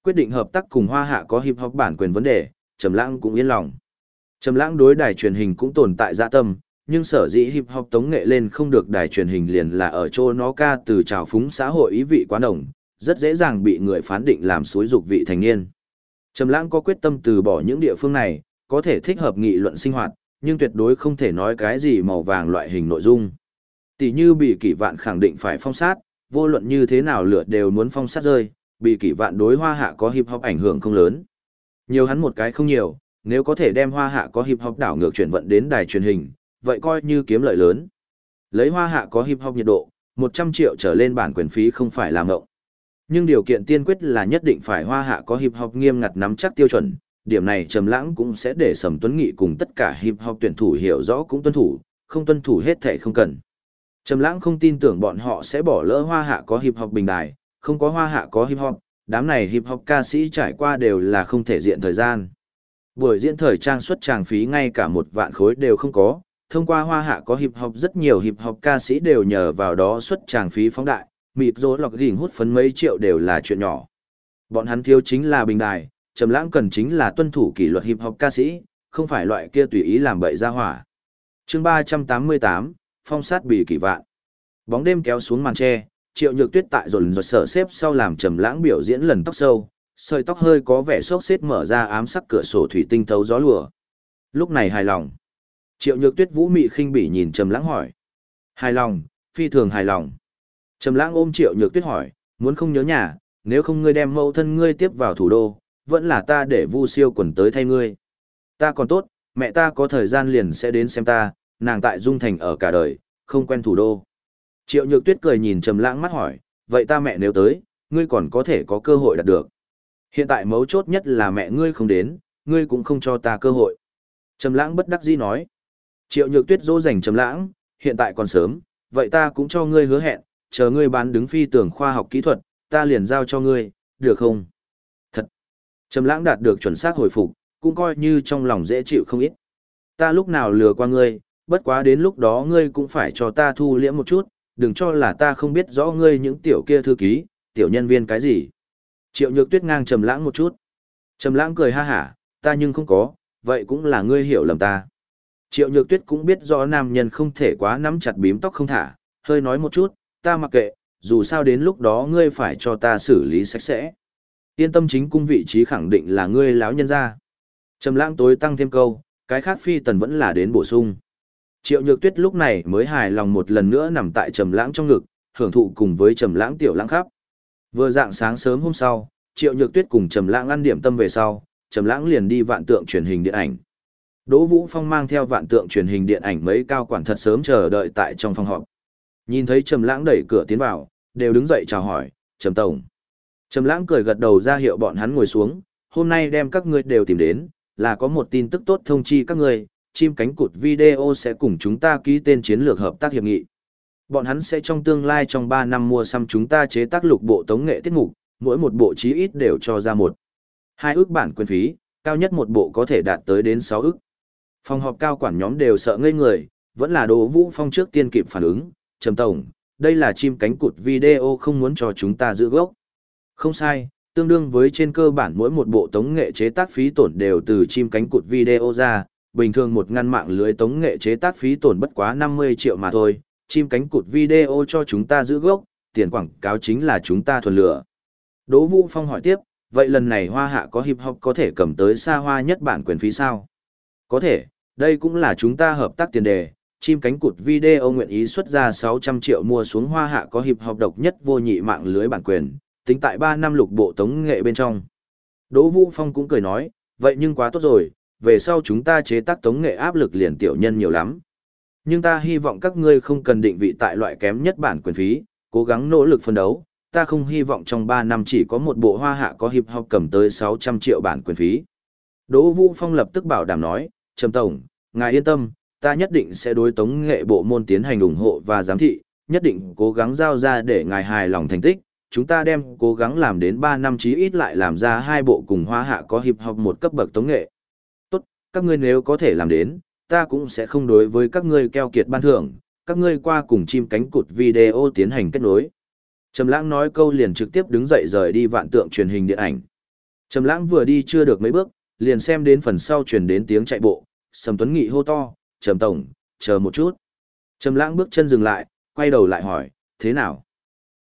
Quyết định hợp tác cùng Hoa Hạ có hiệp học bản quyền vấn đề, trầm lãng cũng yên lòng. Trầm lãng đối đài truyền hình cũng tồn tại dạ tâm, nhưng sở dĩ hiệp học tống nghệ lên không được đài truyền hình liền là ở chỗ nó ca từ trào phúng xã hội ý vị quá nồng, rất dễ dàng bị người phán định làm suối dục vị thành niên. Trầm lãng có quyết tâm từ bỏ những địa phương này, có thể thích hợp nghị luận sinh hoạt, nhưng tuyệt đối không thể nói cái gì màu vàng loại hình nội dung. Tỷ như bị kỷ vạn khẳng định phải phong sát, vô luận như thế nào lửa đều muốn phong sát rơi, bị kỷ vạn đối hoa hạ có hip hop ảnh hưởng không lớn. Nhiều hắn một cái không nhiều, nếu có thể đem hoa hạ có hip hop đảo ngược chuyển vận đến đài truyền hình, vậy coi như kiếm lợi lớn. Lấy hoa hạ có hip hop nhiệt độ, 100 triệu trở lên bản quyền phí không phải làm ngộng. Nhưng điều kiện tiên quyết là nhất định phải hoa hạ có hip hop nghiêm ngặt nắm chắc tiêu chuẩn, điểm này Trầm Lãng cũng sẽ để Sầm Tuấn Nghị cùng tất cả hip hop tuyển thủ hiểu rõ cũng tuân thủ, không tuân thủ hết thảy không cần. Trầm Lãng không tin tưởng bọn họ sẽ bỏ lỡ Hoa Hạ có hip hop bình đài, không có Hoa Hạ có hip hop, đám này hip hop ca sĩ trải qua đều là không thể diện thời gian. Buổi diễn thời trang xuất trang phí ngay cả một vạn khối đều không có, thông qua Hoa Hạ có hip hop rất nhiều hip hop ca sĩ đều nhờ vào đó xuất trang phí phóng đại, mịp rối lọc gỉnh hút phấn mấy triệu đều là chuyện nhỏ. Bọn hắn thiếu chính là bình đài, Trầm Lãng cần chính là tuân thủ kỷ luật hip hop ca sĩ, không phải loại kia tùy ý làm bậy ra hỏa. Chương 388, phong sát bị kỳ vạn. Bóng đêm kéo xuống màn che, Triệu Nhược Tuyết tại dồn dồn sở xếp sau làm Trầm Lãng biểu diễn lần tóc sâu, sợi tóc hơi có vẻ xốc xếp mở ra ám sắc cửa sổ thủy tinh thấu gió lùa. Lúc này hài lòng. Triệu Nhược Tuyết vũ mị khinh bỉ nhìn Trầm Lãng hỏi. Hài lòng, phi thường hài lòng. Trầm Lãng ôm Triệu Nhược Tuyết hỏi, muốn không nhớ nhà, nếu không ngươi đem mẫu thân ngươi tiếp vào thủ đô, vẫn là ta để Vu Siêu quần tới thay ngươi. Ta còn tốt, mẹ ta có thời gian liền sẽ đến xem ta, nàng tại Dung Thành ở cả đời, không quen thủ đô. Triệu Nhược Tuyết cười nhìn Trầm Lãng mắt hỏi, vậy ta mẹ nếu tới, ngươi còn có thể có cơ hội đạt được. Hiện tại mấu chốt nhất là mẹ ngươi không đến, ngươi cũng không cho ta cơ hội. Trầm Lãng bất đắc dĩ nói. Triệu Nhược Tuyết dỗ dành Trầm Lãng, hiện tại còn sớm, vậy ta cũng cho ngươi hứa hẹn, chờ ngươi bán đứng phi tưởng khoa học kỹ thuật, ta liền giao cho ngươi, được không? Thật. Trầm Lãng đạt được chuẩn xác hồi phục, cũng coi như trong lòng dễ chịu không ít. Ta lúc nào lừa qua ngươi, bất quá đến lúc đó ngươi cũng phải cho ta thu liễm một chút, đừng cho là ta không biết rõ ngươi những tiểu kia thư ký, tiểu nhân viên cái gì. Triệu Nhược Tuyết ngang Trầm Lãng một chút. Trầm Lãng cười ha hả, ta nhưng không có, vậy cũng là ngươi hiểu lầm ta. Triệu Nhược Tuyết cũng biết rõ nam nhân không thể quá nắm chặt bím tóc không thả, hơi nói một chút, ta mặc kệ, dù sao đến lúc đó ngươi phải cho ta xử lý sạch sẽ. Yên tâm chính cung vị trí khẳng định là ngươi láo nhân ra. Trầm lãng tối tăng thêm câu, cái khác phi tần vẫn là đến bổ sung. Triệu Nhược Tuyết lúc này mới hài lòng một lần nữa nằm tại Trầm lãng trong ngực, hưởng thụ cùng với Trầm lãng tiểu lãng khắp. Vừa dạng sáng sớm hôm sau, Triệu Nhược Tuyết cùng Trầm lãng ăn điểm tâm về sau, Trầm lãng liền đi vạn tượng truyền hình điện ảnh. Đỗ Vũ Phong mang theo vạn tượng truyền hình điện ảnh mấy cao quản thật sớm chờ đợi tại trong phòng họp. Nhìn thấy Trầm Lãng đẩy cửa tiến vào, đều đứng dậy chào hỏi, "Trầm tổng." Trầm Lãng cười gật đầu ra hiệu bọn hắn ngồi xuống, "Hôm nay đem các ngươi đều tìm đến, là có một tin tức tốt thông chi các ngươi, chim cánh cụt video sẽ cùng chúng ta ký tên chiến lược hợp tác hiệp nghị. Bọn hắn sẽ trong tương lai trong 3 năm mua xăm chúng ta chế tác lục bộ tống nghệ tiết mục, mỗi một bộ chí ít đều cho ra một. Hai ước bản quyền phí, cao nhất một bộ có thể đạt tới đến 6 ước. Phòng họp cao quản nhóm đều sợ ngây người, vẫn là đồ Vũ Phong trước tiên kịp phản ứng, "Trầm tổng, đây là chim cánh cụt video không muốn cho chúng ta giữ gốc." Không sai, tương đương với trên cơ bản mỗi một bộ tống nghệ chế tác phí tổn đều từ chim cánh cụt video ra, bình thường một ngăn mạng lưới tống nghệ chế tác phí tổn bất quá 50 triệu mà thôi, chim cánh cụt video cho chúng ta giữ gốc, tiền quảng cáo chính là chúng ta thuần lửa. Đỗ Vũ Phong hỏi tiếp, vậy lần này hoa hạ có hip hop có thể cầm tới xa hoa nhất bản quyền phí sao? Có thể, đây cũng là chúng ta hợp tác tiền đề, chim cánh cụt video nguyện ý xuất ra 600 triệu mua xuống hoa hạ có hiệp hợp độc nhất vô nhị mạng lưới bản quyền, tính tại 3 năm lục bộ tống nghệ bên trong. Đỗ Vũ Phong cũng cười nói, vậy nhưng quá tốt rồi, về sau chúng ta chế tác tống nghệ áp lực liền tiểu nhân nhiều lắm. Nhưng ta hy vọng các ngươi không cần định vị tại loại kém nhất bản quyền phí, cố gắng nỗ lực phân đấu, ta không hy vọng trong 3 năm chỉ có một bộ hoa hạ có hiệp học cầm tới 600 triệu bản quyền phí. Đỗ Vũ Phong lập tức bảo đảm nói, Trầm Tổng, ngài yên tâm, ta nhất định sẽ đối tống nghệ bộ môn tiến hành ủng hộ và giám thị, nhất định cố gắng giao ra để ngài hài lòng thành tích. Chúng ta đem cố gắng làm đến 3 năm chí ít lại làm ra hai bộ cùng hoa hạ có hiệp học một cấp bậc tống nghệ. Các ngươi nếu có thể làm đến, ta cũng sẽ không đối với các ngươi keo kiệt ban thưởng, các ngươi qua cùng chim cánh cụt video tiến hành kết nối. Trầm lãng nói câu liền trực tiếp đứng dậy rời đi vạn tượng truyền hình điện ảnh. Trầm lãng vừa đi chưa được mấy bước, liền xem đến phần sau truyền đến tiếng chạy bộ, Sầm Tuấn Nghị hô to, Trầm Tổng, chờ một chút. Trầm Lãng bước chân dừng lại, quay đầu lại hỏi, thế nào?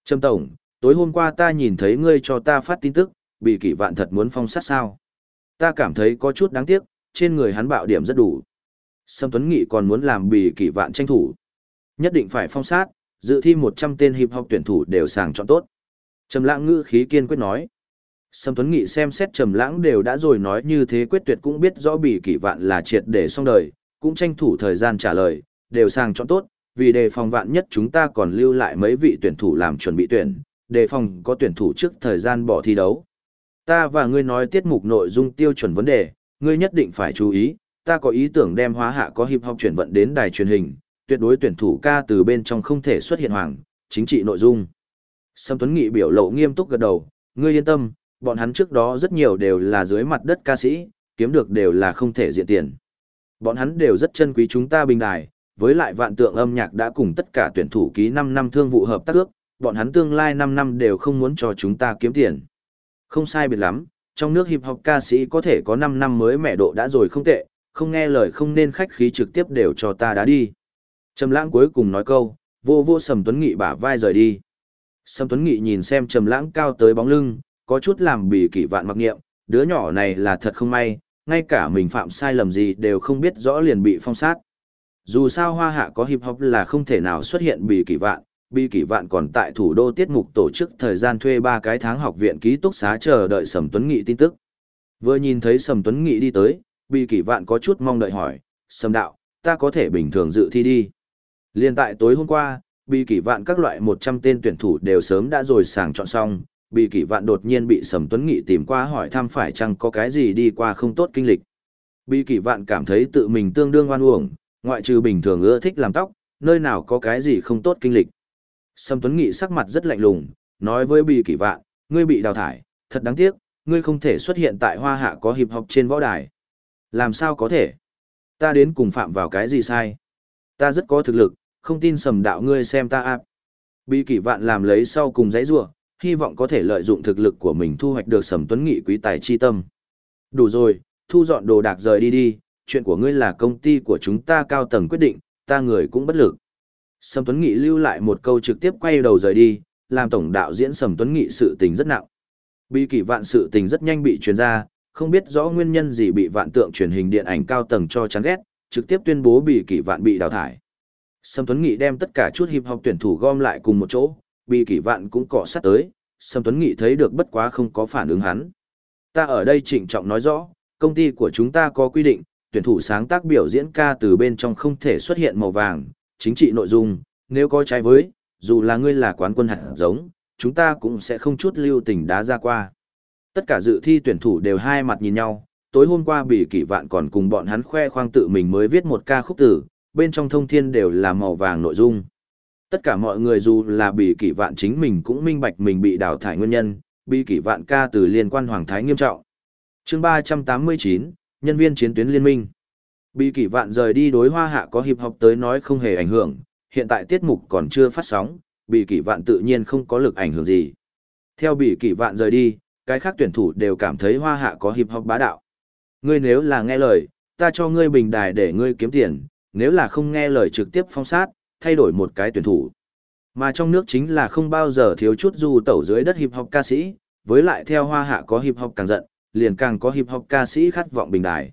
Trầm Tổng, tối hôm qua ta nhìn thấy ngươi cho ta phát tin tức, bị kỷ vạn thật muốn phong sát sao? Ta cảm thấy có chút đáng tiếc, trên người hắn bạo điểm rất đủ. Sâm Tuấn Nghị còn muốn làm bì kỷ vạn tranh thủ. Nhất định phải phong sát, dự thi 100 tên hiệp học tuyển thủ đều sàng chọn tốt. Trầm lãng ngữ khí kiên quyết nói. Sâm Tuấn Nghị xem xét trầm lãng đều đã rồi nói như thế quyết tuyệt cũng biết rõ bì kỷ vạn là triệt để xong đời, cũng tranh thủ thời gian trả lời, đều sàng chọn tốt, vì đề phòng vạn nhất chúng ta còn lưu lại mấy vị tuyển thủ làm chuẩn bị tuyển, đề phòng có tuyển thủ trước thời gian bỏ thi đấu. Ta và ngươi nói tiết mục nội dung tiêu chuẩn vấn đề, ngươi nhất định phải chú ý, ta có ý tưởng đem hóa hạ có hiệp học chuyển vận đến đài truyền hình, tuyệt đối tuyển thủ ca từ bên trong không thể xuất hiện hoàng, chính trị nội dung. Sâm Tuấn Nghị biểu lộ nghiêm túc gật đầu, ngươi yên tâm, bọn hắn trước đó rất nhiều đều là dưới mặt đất ca sĩ, kiếm được đều là không thể diện tiền. Bọn hắn đều rất chân quý chúng ta bình đài, với lại vạn tượng âm nhạc đã cùng tất cả tuyển thủ ký 5 năm thương vụ hợp tác ước, bọn hắn tương lai 5 năm đều không muốn cho chúng ta kiếm tiền. Không sai biệt lắm, trong nước hip hop ca sĩ có thể có 5 năm mới mẹ độ đã rồi không tệ, không nghe lời không nên khách khí trực tiếp đều cho ta đã đi. Trầm lãng cuối cùng nói câu, vô vô Sầm Tuấn Nghị bả vai rời đi. Sầm Tuấn Nghị nhìn xem Trầm lãng cao tới bóng lưng, có chút làm bỉ kỷ vạn mặc nghiệm, đứa nhỏ này là thật không may, ngay cả mình phạm sai lầm gì đều không biết rõ liền bị phong sát. Dù sao hoa hạ có hip hop là không thể nào xuất hiện bỉ kỷ vạn, Bi kỷ vạn còn tại thủ đô tiết mục tổ chức thời gian thuê ba cái tháng học viện ký túc xá chờ đợi Sầm Tuấn Nghị tin tức. Vừa nhìn thấy Sầm Tuấn Nghị đi tới, Bi kỷ vạn có chút mong đợi hỏi, Sầm đạo, ta có thể bình thường dự thi đi. Liên tại tối hôm qua, Bi kỷ vạn các loại 100 tên tuyển thủ đều sớm đã rồi sàng chọn xong, Bi kỷ vạn đột nhiên bị Sầm Tuấn Nghị tìm qua hỏi thăm phải chăng có cái gì đi qua không tốt kinh lịch. Bi kỷ vạn cảm thấy tự mình tương đương oan uổng, ngoại trừ bình thường ưa thích làm tóc, nơi nào có cái gì không tốt kinh lịch. Sầm Tuấn Nghị sắc mặt rất lạnh lùng, nói với bị kỷ vạn, ngươi bị đào thải, thật đáng tiếc, ngươi không thể xuất hiện tại hoa hạ có hiệp học trên võ đài. Làm sao có thể? Ta đến cùng phạm vào cái gì sai? Ta rất có thực lực, không tin sầm đạo ngươi xem ta áp. Bị kỷ vạn làm lấy sau cùng giấy rua, hy vọng có thể lợi dụng thực lực của mình thu hoạch được Sầm Tuấn Nghị quý tài chi tâm. Đủ rồi, thu dọn đồ đạc rời đi đi, chuyện của ngươi là công ty của chúng ta cao tầng quyết định, ta người cũng bất lực. Sầm Tuấn Nghị lưu lại một câu trực tiếp quay đầu rời đi, làm tổng đạo diễn Sầm Tuấn Nghị sự tình rất nặng. Bị kỷ vạn sự tình rất nhanh bị truyền ra, không biết rõ nguyên nhân gì bị vạn tượng truyền hình điện ảnh cao tầng cho chán ghét, trực tiếp tuyên bố bị kỷ vạn bị đào thải. Sầm Tuấn Nghị đem tất cả chút hiệp học tuyển thủ gom lại cùng một chỗ, bị kỷ vạn cũng cọ sát tới, Sầm Tuấn Nghị thấy được bất quá không có phản ứng hắn. Ta ở đây trịnh trọng nói rõ, công ty của chúng ta có quy định, tuyển thủ sáng tác biểu diễn ca từ bên trong không thể xuất hiện màu vàng, chính trị nội dung, nếu có trái với, dù là ngươi là quán quân hạt giống, chúng ta cũng sẽ không chút lưu tình đá ra qua. Tất cả dự thi tuyển thủ đều hai mặt nhìn nhau, tối hôm qua bị kỷ vạn còn cùng bọn hắn khoe khoang tự mình mới viết một ca khúc tử, bên trong thông thiên đều là màu vàng nội dung. Tất cả mọi người dù là bị kỷ vạn chính mình cũng minh bạch mình bị đào thải nguyên nhân, bị kỷ vạn ca từ liên quan hoàng thái nghiêm trọng. chương 389, nhân viên chiến tuyến liên minh. Bị kỷ vạn rời đi đối hoa hạ có hiệp học tới nói không hề ảnh hưởng, hiện tại tiết mục còn chưa phát sóng, bị kỷ vạn tự nhiên không có lực ảnh hưởng gì. Theo bị kỷ vạn rời đi, cái khác tuyển thủ đều cảm thấy hoa hạ có hiệp học bá đạo. Ngươi nếu là nghe lời, ta cho ngươi bình đài để ngươi kiếm tiền, nếu là không nghe lời trực tiếp phong sát, thay đổi một cái tuyển thủ. Mà trong nước chính là không bao giờ thiếu chút du tẩu dưới đất hiệp học ca sĩ, với lại theo hoa hạ có hiệp học càng giận, liền càng có hiệp học ca sĩ khát vọng bình đài.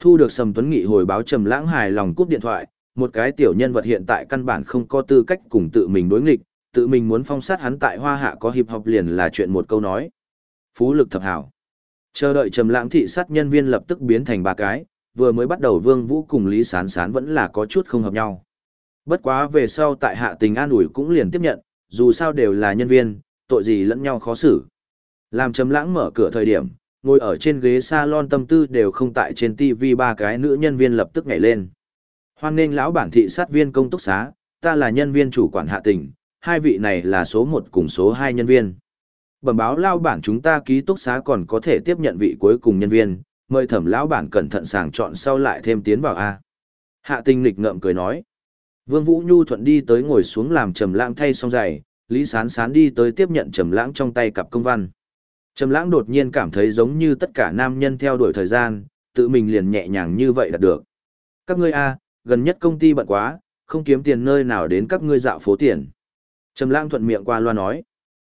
Thu được Sầm Tuấn Nghị hồi báo trầm lãng hài lòng cúp điện thoại, một cái tiểu nhân vật hiện tại căn bản không có tư cách cùng tự mình đối nghịch, tự mình muốn phong sát hắn tại hoa hạ có hiệp học liền là chuyện một câu nói. Phú lực thập hảo. Chờ đợi trầm lãng thị sát nhân viên lập tức biến thành ba cái, vừa mới bắt đầu Vương Vũ cùng Lý Sán Sán vẫn là có chút không hợp nhau. Bất quá về sau tại hạ tình an ủi cũng liền tiếp nhận, dù sao đều là nhân viên, tội gì lẫn nhau khó xử. Làm trầm lãng mở cửa thời điểm, ngồi ở trên ghế salon tâm tư đều không tại trên TV ba cái nữ nhân viên lập tức nhảy lên. Hoan nghênh lão bản thị sát viên công túc xá, ta là nhân viên chủ quản hạ tỉnh, hai vị này là số một cùng số hai nhân viên. Bẩm báo lao bản chúng ta ký túc xá còn có thể tiếp nhận vị cuối cùng nhân viên, mời thẩm lão bản cẩn thận sàng chọn sau lại thêm tiến vào A. Hạ tinh lịch ngậm cười nói. Vương Vũ Nhu thuận đi tới ngồi xuống làm trầm lãng thay xong giày, Lý Sán Sán đi tới tiếp nhận trầm lãng trong tay cặp công văn. Trầm lãng đột nhiên cảm thấy giống như tất cả nam nhân theo đuổi thời gian, tự mình liền nhẹ nhàng như vậy đạt được. Các ngươi a, gần nhất công ty bận quá, không kiếm tiền nơi nào đến các ngươi dạo phố tiền. Trầm lãng thuận miệng qua loa nói.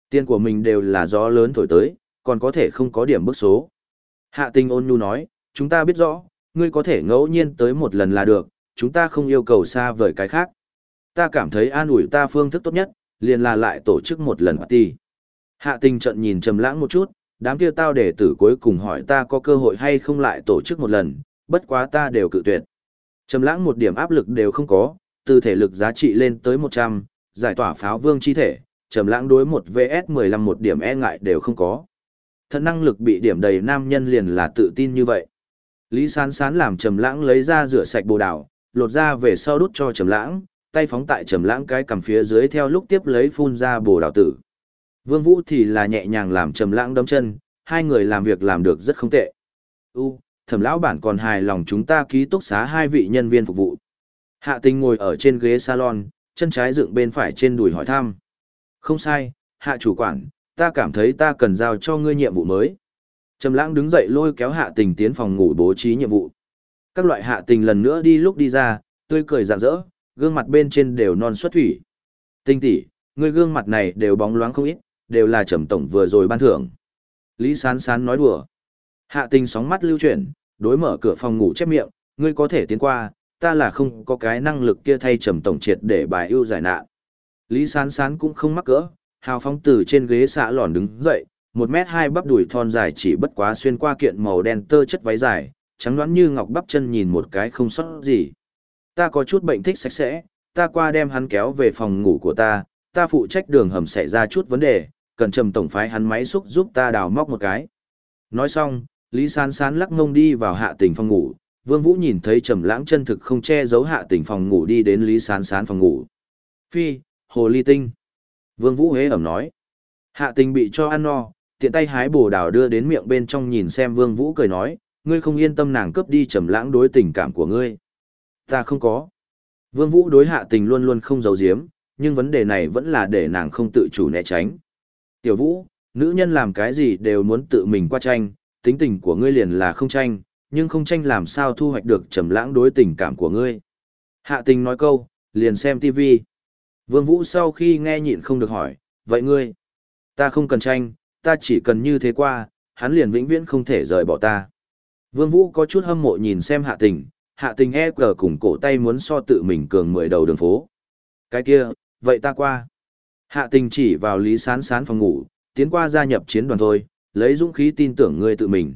Tiền của mình đều là gió lớn thổi tới, còn có thể không có điểm bức số. Hạ tình ôn nhu nói, chúng ta biết rõ, ngươi có thể ngẫu nhiên tới một lần là được, chúng ta không yêu cầu xa vời cái khác. Ta cảm thấy an ủi ta phương thức tốt nhất, liền là lại tổ chức một lần party. Hạ tình trận nhìn trầm lãng một chút, đám kia tao để tử cuối cùng hỏi ta có cơ hội hay không lại tổ chức một lần, bất quá ta đều cự tuyệt. Trầm lãng một điểm áp lực đều không có, từ thể lực giá trị lên tới 100, giải tỏa pháo vương chi thể, trầm lãng đối một VS 15 một điểm e ngại đều không có. Thân năng lực bị điểm đầy nam nhân liền là tự tin như vậy. Lý Sán Sán làm trầm lãng lấy ra rửa sạch bồ đào, lột ra về sau đút cho trầm lãng, tay phóng tại trầm lãng cái cầm phía dưới theo lúc tiếp lấy phun ra bồ đào tử. Vương Vũ thì là nhẹ nhàng làm trầm lãng đấm chân, hai người làm việc làm được rất không tệ. U, thẩm lão bản còn hài lòng chúng ta ký túc xá hai vị nhân viên phục vụ. Hạ tình ngồi ở trên ghế salon, chân trái dựng bên phải trên đùi hỏi thăm. Không sai, hạ chủ quản, ta cảm thấy ta cần giao cho ngươi nhiệm vụ mới. Trầm lãng đứng dậy lôi kéo hạ tình tiến phòng ngủ bố trí nhiệm vụ. Các loại hạ tình lần nữa đi lúc đi ra, tươi cười rạng rỡ, gương mặt bên trên đều non xuất thủy. Tinh tỷ, ngươi gương mặt này đều bóng loáng không ít, đều là trầm tổng vừa rồi ban thưởng. Lý sán sán nói đùa. Hạ tình sóng mắt lưu chuyển, đối mở cửa phòng ngủ chép miệng, ngươi có thể tiến qua, ta là không có cái năng lực kia thay trầm tổng triệt để bài ưu giải nạn. Lý sán sán cũng không mắc cỡ, hào phóng từ trên ghế xạ lòn đứng dậy, một mét hai bắp đùi thon dài chỉ bất quá xuyên qua kiện màu đen tơ chất váy dài, trắng đoán như ngọc bắp chân nhìn một cái không sót gì. Ta có chút bệnh thích sạch sẽ, ta qua đem hắn kéo về phòng ngủ của ta, ta phụ trách đường hầm xảy ra chút vấn đề, cần trầm tổng phái hắn máy xúc giúp ta đào móc một cái. Nói xong, Lý Sán Sán lắc ngông đi vào hạ tỉnh phòng ngủ, Vương Vũ nhìn thấy trầm lãng chân thực không che giấu hạ tỉnh phòng ngủ đi đến Lý Sán Sán phòng ngủ. Phi, hồ ly tinh. Vương Vũ hế ẩm nói. Hạ tình bị cho ăn no, tiện tay hái bồ đào đưa đến miệng bên trong nhìn xem Vương Vũ cười nói, ngươi không yên tâm nàng cướp đi trầm lãng đối tình cảm của ngươi. Ta không có. Vương Vũ đối hạ tình luôn luôn không giấu giếm, nhưng vấn đề này vẫn là để nàng không tự chủ né tránh. Tiểu Vũ, nữ nhân làm cái gì đều muốn tự mình qua tranh, tính tình của ngươi liền là không tranh, nhưng không tranh làm sao thu hoạch được trầm lãng đối tình cảm của ngươi. Hạ tình nói câu, liền xem TV. Vương Vũ sau khi nghe nhịn không được hỏi, vậy ngươi? Ta không cần tranh, ta chỉ cần như thế qua, hắn liền vĩnh viễn không thể rời bỏ ta. Vương Vũ có chút hâm mộ nhìn xem hạ tình, hạ tình e cờ cùng cổ tay muốn so tự mình cường mười đầu đường phố. Cái kia, vậy ta qua. Hạ tình chỉ vào Lý Sán Sán phòng ngủ, tiến qua gia nhập chiến đoàn thôi, lấy dũng khí tin tưởng người tự mình.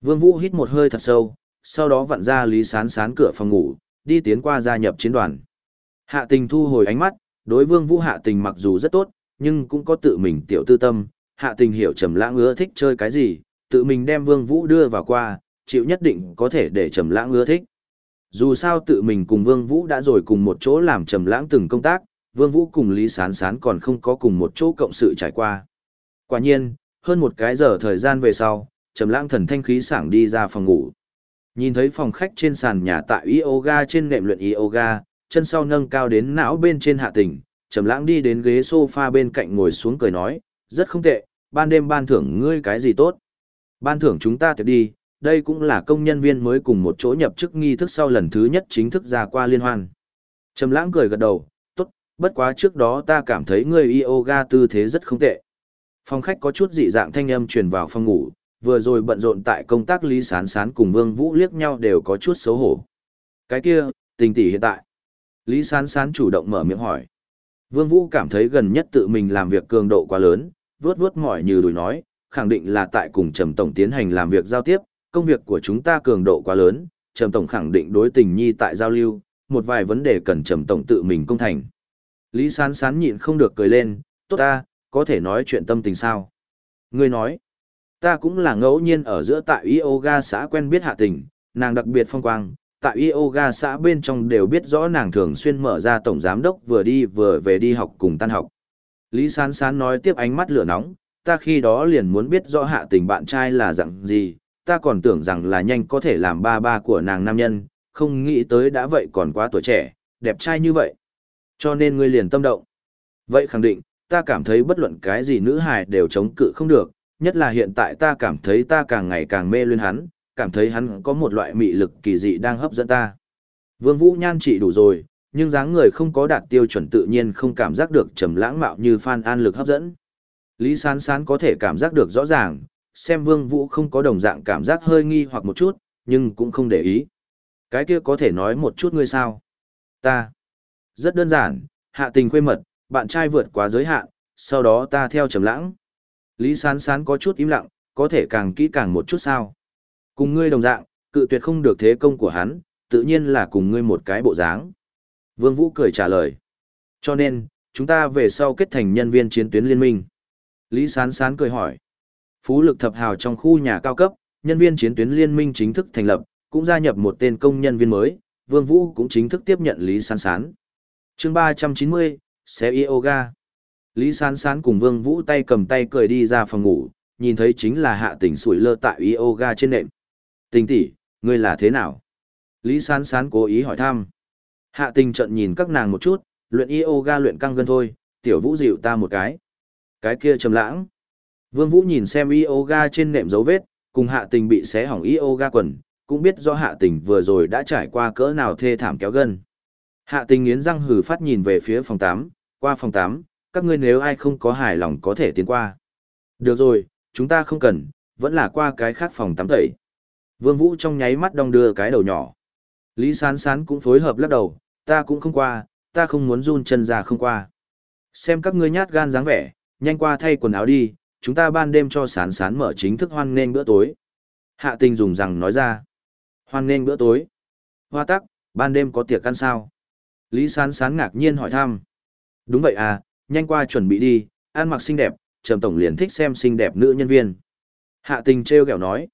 Vương Vũ hít một hơi thật sâu, sau đó vặn ra Lý Sán Sán cửa phòng ngủ, đi tiến qua gia nhập chiến đoàn. Hạ tình thu hồi ánh mắt, đối Vương Vũ hạ tình mặc dù rất tốt, nhưng cũng có tự mình tiểu tư tâm, hạ tình hiểu trầm lãng ưa thích chơi cái gì, tự mình đem Vương Vũ đưa vào qua, chịu nhất định có thể để trầm lãng ưa thích. Dù sao tự mình cùng Vương Vũ đã rồi cùng một chỗ làm trầm lãng từng công tác, Vương Vũ cùng Lý Sán Sán còn không có cùng một chỗ cộng sự trải qua. Quả nhiên, hơn một cái giờ thời gian về sau, trầm lãng thần thanh khí sảng đi ra phòng ngủ. Nhìn thấy phòng khách trên sàn nhà tại yoga trên nệm luyện yoga, chân sau nâng cao đến não bên trên hạ tỉnh, trầm lãng đi đến ghế sofa bên cạnh ngồi xuống cười nói, rất không tệ, ban đêm ban thưởng ngươi cái gì tốt. Ban thưởng chúng ta tiệc đi, đây cũng là công nhân viên mới cùng một chỗ nhập chức nghi thức sau lần thứ nhất chính thức ra qua liên hoan. Trầm lãng cười gật đầu, bất quá trước đó ta cảm thấy ngươi yoga tư thế rất không tệ. Phòng khách có chút dị dạng thanh âm truyền vào phòng ngủ, vừa rồi bận rộn tại công tác Lý Sán Sán cùng Vương Vũ liếc nhau đều có chút xấu hổ. Cái kia, tình tỷ hiện tại. Lý Sán Sán chủ động mở miệng hỏi. Vương Vũ cảm thấy gần nhất tự mình làm việc cường độ quá lớn, vướt vướt mỏi như đùi nói, khẳng định là tại cùng Trầm Tổng tiến hành làm việc giao tiếp, công việc của chúng ta cường độ quá lớn, Trầm Tổng khẳng định đối tình nhi tại giao lưu, một vài vấn đề cần Trầm Tổng tự mình công thành. Lý Sán Sán nhịn không được cười lên, tốt ta, có thể nói chuyện tâm tình sao? Ngươi nói, ta cũng là ngẫu nhiên ở giữa tại yoga xã quen biết hạ tình, nàng đặc biệt phong quang, tại yoga xã bên trong đều biết rõ nàng thường xuyên mở ra tổng giám đốc vừa đi vừa về đi học cùng tan học. Lý Sán Sán nói tiếp ánh mắt lửa nóng, ta khi đó liền muốn biết rõ hạ tình bạn trai là dạng gì, ta còn tưởng rằng là nhanh có thể làm ba ba của nàng nam nhân, không nghĩ tới đã vậy còn quá tuổi trẻ, đẹp trai như vậy. Cho nên ngươi liền tâm động. Vậy khẳng định, ta cảm thấy bất luận cái gì nữ hài đều chống cự không được, nhất là hiện tại ta cảm thấy ta càng ngày càng mê luyến hắn, cảm thấy hắn có một loại mị lực kỳ dị đang hấp dẫn ta. Vương Vũ nhan trị đủ rồi, nhưng dáng người không có đạt tiêu chuẩn tự nhiên không cảm giác được trầm lãng mạo như Phan An lực hấp dẫn. Lý Sán Sán có thể cảm giác được rõ ràng, xem Vương Vũ không có đồng dạng cảm giác hơi nghi hoặc một chút, nhưng cũng không để ý. Cái kia có thể nói một chút ngươi sao? Ta. Rất đơn giản, hạ tình khuê mật, bạn trai vượt quá giới hạn, sau đó ta theo trầm lãng. Lý Sán Sán có chút im lặng, có thể càng kỹ càng một chút sao? Cùng ngươi đồng dạng, cự tuyệt không được thế công của hắn, tự nhiên là cùng ngươi một cái bộ dáng. Vương Vũ cười trả lời. Cho nên, chúng ta về sau kết thành nhân viên chiến tuyến liên minh. Lý Sán Sán cười hỏi. Phú lực thập hào trong khu nhà cao cấp, nhân viên chiến tuyến liên minh chính thức thành lập, cũng gia nhập một tên công nhân viên mới, Vương Vũ cũng chính thức tiếp nhận Lý Sán Sán chương 390, xe yoga. Lý Sán Sán cùng Vương Vũ tay cầm tay cười đi ra phòng ngủ, nhìn thấy chính là hạ tình sủi lơ tại yoga trên nệm. Tình tỷ, ngươi là thế nào? Lý Sán Sán cố ý hỏi thăm. Hạ tình trận nhìn các nàng một chút, luyện yoga luyện căng gân thôi, tiểu vũ dịu ta một cái. Cái kia trầm lãng. Vương Vũ nhìn xem yoga trên nệm dấu vết, cùng hạ tình bị xé hỏng yoga quần, cũng biết do hạ tình vừa rồi đã trải qua cỡ nào thê thảm kéo gân. Hạ tình nghiến răng hừ phát nhìn về phía phòng 8, qua phòng 8, các ngươi nếu ai không có hài lòng có thể tiến qua. Được rồi, chúng ta không cần, vẫn là qua cái khác phòng tắm tẩy. Vương Vũ trong nháy mắt đong đưa cái đầu nhỏ. Lý Sán Sán cũng phối hợp lắc đầu, ta cũng không qua, ta không muốn run chân ra không qua. Xem các ngươi nhát gan dáng vẻ, nhanh qua thay quần áo đi, chúng ta ban đêm cho Sán Sán mở chính thức hoan nghênh bữa tối. Hạ tình dùng rằng nói ra. Hoan nghênh bữa tối. Hoa tắc, ban đêm có tiệc ăn sao? Lý Sán Sán ngạc nhiên hỏi thăm. Đúng vậy à, nhanh qua chuẩn bị đi, ăn mặc xinh đẹp, Trầm Tổng liền thích xem xinh đẹp nữ nhân viên. Hạ tình treo kẹo nói.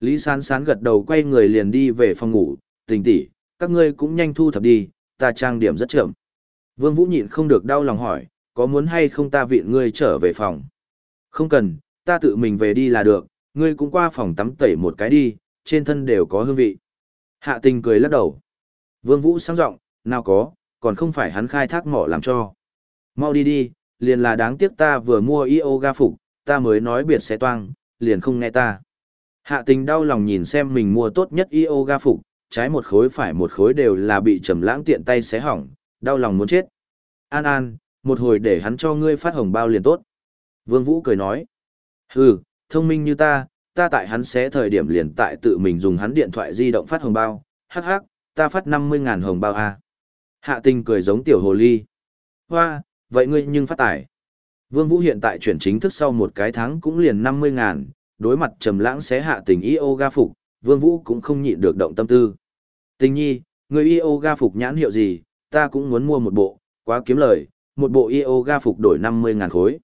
Lý Sán Sán gật đầu quay người liền đi về phòng ngủ, tình tỷ, các ngươi cũng nhanh thu thập đi, ta trang điểm rất chậm. Vương Vũ nhịn không được đau lòng hỏi, có muốn hay không ta viện ngươi trở về phòng? Không cần, ta tự mình về đi là được, ngươi cũng qua phòng tắm tẩy một cái đi, trên thân đều có hương vị. Hạ tình cười lắc đầu. Vương Vũ sang giọng, nào có, còn không phải hắn khai thác mỏ làm cho. Mau đi đi, liền là đáng tiếc ta vừa mua yoga phục, ta mới nói biệt sẽ toang, liền không nghe ta. Hạ tình đau lòng nhìn xem mình mua tốt nhất yoga phục, trái một khối phải một khối đều là bị trầm lãng tiện tay xé hỏng, đau lòng muốn chết. An An, một hồi để hắn cho ngươi phát hồng bao liền tốt. Vương Vũ cười nói. Hừ, thông minh như ta, ta tại hắn xé thời điểm liền tại tự mình dùng hắn điện thoại di động phát hồng bao, hắc hắc, ta phát 50.000 hồng bao à. Hạ tình cười giống tiểu hồ ly. Hoa, vậy ngươi nhưng phát tải. Vương Vũ hiện tại chuyển chính thức sau một cái tháng cũng liền 50.000, đối mặt trầm lãng xé hạ tình yoga phục, Vương Vũ cũng không nhịn được động tâm tư. Tình nhi, người yoga phục nhãn hiệu gì, ta cũng muốn mua một bộ, quá kiếm lời, một bộ yoga phục đổi 50.000 khối.